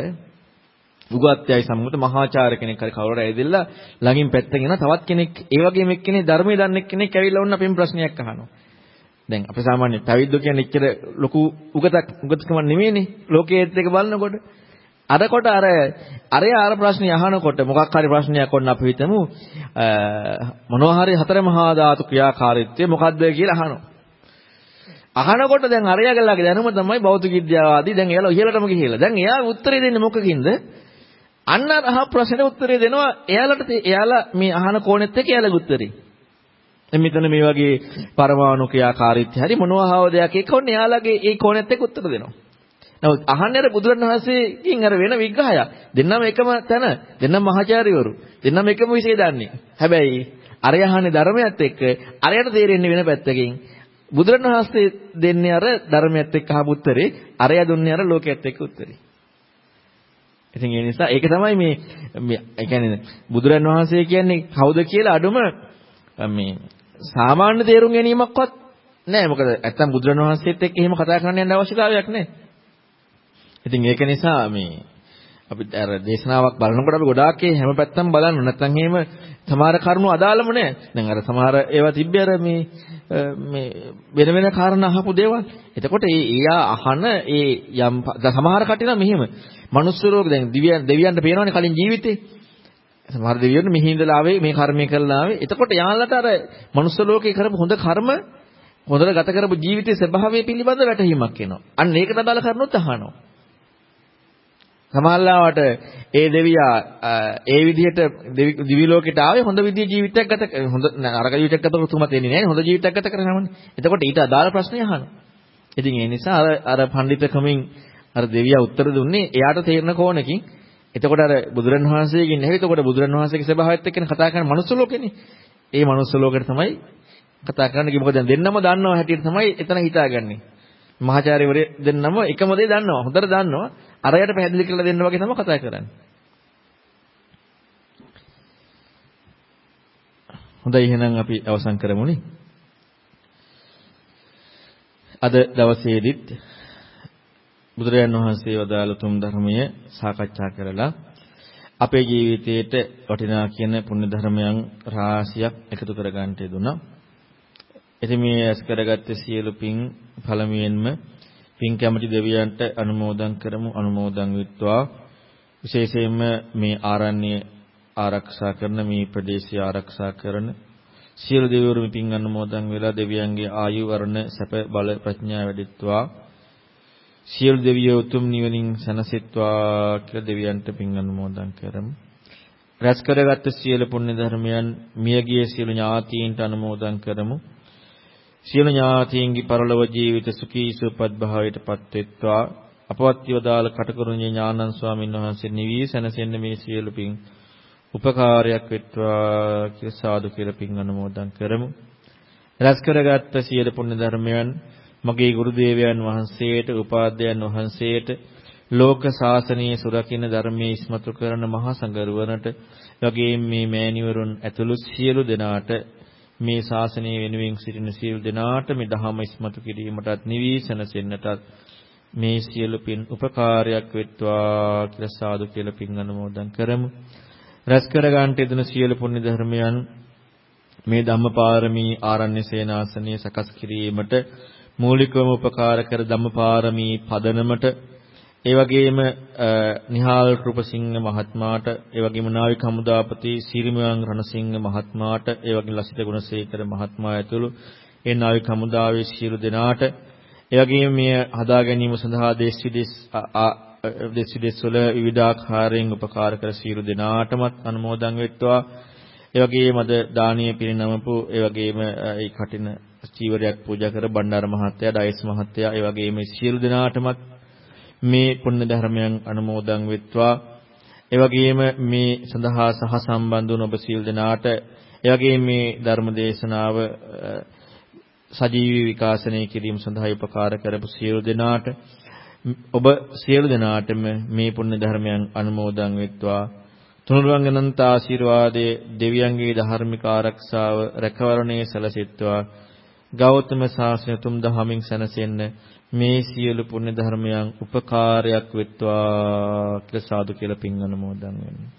උගත්යයි සම්මුත මහාචාර්ය කෙනෙක් හරි කවුරු හරි ඇවිදලා ළඟින් පැත්තකින් යන තවත් කෙනෙක් ඒ වගේම එක්කෙනෙක් ධර්මයේ දන්නේ කෙනෙක් ඇවිල්ලා වුණ අපෙන් ප්‍රශ්නයක් අහනවා. දැන් අපි සාමාන්‍ය පැවිද්දෝ කියන්නේ එච්චර ලොකු උගතක් උගතකම නෙමෙයිනේ ලෝකයේත් එක බලනකොට. අරකොට අර අරයා අර ප්‍රශ්නේ අහනකොට මොකක් හරි ප්‍රශ්නයක් ඔන්න අපි හිතමු මොනවා හරි හතර මහා ධාතු ක්‍රියාකාරීත්වය මොකද්ද කියලා අහනවා. අහනකොට දැන් අරයාගලගේ දැනුම තමයි භෞතික විද්‍යාවාදී දැන් එයාලා ඉහළටම ගිහිල්ලා. දැන් එයා උත්තරේ දෙන්නේ මොකකින්ද? අන්න අහ ප්‍රශ්නෙට උත්තරේ දෙනවා එයාලට එයාලා මේ අහන කෝණෙත් එක්ක එයාලගේ උත්තරේ. දැන් මෙතන මේ වගේ පරමාණු ක්‍රියාකාරීත්වය හරි මොනවා හව දෙයක් එක්ක ඔන්න එයාලගේ ඒ කෝණෙත් එක්ක උත්තර දෙනවා. නමුත් අහන්නේ අර බුදුරණවහන්සේකින් අර වෙන විග්‍රහයක්. දෙන්නම එකම තැන, දෙන්නම මහාචාර්යවරු. දෙන්නම එකම විෂය දන්නේ. හැබැයි අර යහන්නේ ධර්මයත් එක්ක අරයට තේරෙන්නේ වෙන පැත්තකින්. බුදුරණවහන්සේ දෙන්නේ අර ධර්මයත් එක්ක අහපු උත්තරේ, අරය දුන්නේ අර ලෝකයේත් එක්ක උත්තරේ. ඉතින් ඒ නිසා ඒක තමයි මේ මේ ඒ කියන්නේ බුදුරන් වහන්සේ කියන්නේ කවුද කියලා අඩුම මේ සාමාන්‍ය තේරුම් ගැනීමක්වත් නැහැ. මොකද නැත්තම් බුදුරන් වහන්සේත් එක්ක එහෙම කතා කරන්න යන්න අවශ්‍යතාවයක් නැහැ. ඉතින් ඒක නිසා මේ අපි අර දේශනාවක් බලනකොට අපි ගොඩාක් ඒ හැම පැත්තම බලන්න නැත්නම් එහෙම සමහර කරුණු අදාළම නැහැ. දැන් අර සමහර ඒවා තිබ්බේ අර මේ මේ වෙන වෙන කාරණා අහපු දේවල්. එතකොට ඒ එයා අහන ඒ යම් සමහර කටිනා මෙහෙම. මනුස්ස රෝග දැන් දිව්‍යයන් දෙවියන්ට පේනවනේ කලින් ජීවිතේ. සමහර දෙවියන් මෙහි ඉඳලා ආවේ මේ කර්මය කරලා ආවේ. එතකොට යාළුවට අර මනුස්ස ලෝකේ කරපු හොඳ කර්ම හොඳට ගත කරපු ජීවිතයේ ස්වභාවය පිළිබඳ වැටහීමක් එනවා. අන්න ඒකට අදාළ කරුණුත් අහනවා. සමහරවිට ඒ දෙවියා ඒ විදිහට දිවි ලෝකෙට ආවේ හොඳ විදිහේ ජීවිතයක් ගත හොඳ නරක ජීවිතයක් ගත කරතුමා තේන්නේ නැහැ හොඳ ජීවිතයක් ගත කරනවනේ. එතකොට ඊට අදාළ ප්‍රශ්නේ අහනවා. ඉතින් ඒ නිසා අර අර පඬිතකමින් අර දෙවියා උත්තර දුන්නේ එයාට තේරෙන කෝණකින්. එතකොට අර බුදුරන් වහන්සේගෙන් නෙවෙයි එතකොට බුදුරන් වහන්සේගේ ස්වභාවයත් එක්කනේ කතා කරන්නේ මනුස්ස ලෝකෙනේ. ඒ මනුස්ස ලෝකෙට තමයි කතා කරන්නේ. මොකද දැන් දෙන්නම දන්නව හැටියට තමයි එතන හිතාගන්නේ. මහාචාර්යවරු දෙන්නම එකම දේ දන්නවා. හොඳට දන්නවා. අරයට පැහැදිලි කරලා දෙන්න වගේ තමයි කතා කරන්නේ. හොඳයි එහෙනම් අපි අවසන් කරමුනේ. අද දවසේදීත් බුදුරජාණන් වහන්සේ වදාළ තුම් ධර්මය සාකච්ඡා කරලා අපේ ජීවිතයේට වටිනා කියන පුණ්‍ය ධර්මයන් රාශියක් එකතු කරගන්නට යෙදුණා. ඉතින් මේ ඇස් කරගත්ත සියලු පින් පළමුවෙන්ම පින් කැමති දෙවියන්ට අනුමෝදන් කරමු අනුමෝදන් විත්වා. විශේෂයෙන්ම මේ ආරණ්‍ය ආරක්ෂා කරන මේ ප්‍රදේශය ආරක්ෂා කරන සියලු දෙවිවරු පින් අනුමෝදන් වෙලා දෙවියන්ගේ ආයු වර්ණ සැප බල ප්‍රඥා වැඩිත්වා. සියලු දෙවියෝ උතුම් නිවනින් සැනසෙත්වා කියලා දෙවියන්ට පින් අනුමෝදන් කරමු. රැස් කරගත් සියලු පුණ්‍ය ධර්මයන් මියගිය සියලු ඥාතීන්ට අනුමෝදන් කරමු. සියලු ඥාතීන්ගේ පරලොව ජීවිත සුඛී සුවපත් භාවයට පත්වෙත්වා අපවත් යෝදාල කටකරුණේ ඥානන් ස්වාමීන් වහන්සේ නිවී සැනසෙන්න මේ සියලු පින් උපකාරයක් වෙත්වා කියලා සාදු කියලා පින් අනුමෝදන් කරමු. රැස් කරගත්ත සියලු පුණ්‍ය ධර්මයන් මගේ ගුරු දේවයන් වහන්සේට උපාධ්‍යයන් වහන්සේට ලෝක ශාසනීය සුරකින්න ධර්මයේ ඉස්මතු කරන මහා සංඝරුවනට වගේම මේ මෑණිවරුන් ඇතුළු සියලු දෙනාට මේ ශාසනය වෙනුවෙන් සිටින සියලු දෙනාට මේ ධහම ඉස්මතු කිරීමටත් නිවිසනසෙන්නටත් මේ සියලු පින් උපකාරයක් වෙත්වා කියලා සාදු කියලා පින් අනුමෝදන් කරමු. රැස් කර ගන්නට යෙදෙන සියලු පුණ්‍ය ධර්මයන් මේ ධම්මපාරමී ආරණ්‍ය සේනාසනය සකස් කිරීමට මූලිකවම උපකාර කර ධම්මපාරමී පදනමට ඒ වගේම නිහාල් රූපසිංහ මහත්මයාට ඒ වගේම නාවික හමුදාපති සිරිමයන් රණසිංහ මහත්මයාට ඒ වගේම ලසිත ගුණසේකර මහත්මයා ඇතුළු ඒ නාවික හමුදාවේ සියලු දෙනාට ඒ වගේම මේ හදා ගැනීම සඳහා දේශ විදේශ දේශ විදේශ වල විවිධාකාරයෙන් උපකාර කර සියලු දෙනාටමත් අනුමෝදන් වෙත්වා. ඒ වගේම අද දානීය පිරිනමපු ඒ වගේම ඒ කටින චීවරයක් පූජා කර බණ්ඩාර මහත්තයා ඩයිස් මහත්තයා ඒ වගේම සියලු දෙනාටමත් මේ පුණ්‍ය ධර්මයන් අනුමෝදන් වෙත්වා. ඒ වගේම මේ සඳහා සහ සම්බන්ධ වුණ ඔබ සියලු දෙනාට ඒ වගේම මේ ධර්ම දේශනාව සජීවී විකාශනය කිරීම සඳහා උපකාර කරපු සියලු දෙනාට ඔබ සියලු දෙනාටම මේ පුණ්‍ය ධර්මයන් අනුමෝදන් වෙත්වා. තුනුරුවන් අනන්ත ආශිර්වාදයේ දෙවියන්ගේ ධර්මික ආරක්ෂාව රැකවරණයේ සැලසෙත්වා. ගෞතම සාසනය තුම් දහමින් සැනසෙන්න මේ සියලු පුණ්‍ය ධර්මයන් උපකාරයක් වෙත්වා කියලා සාදු කියලා පින් අනුමෝදන් වෙනවා.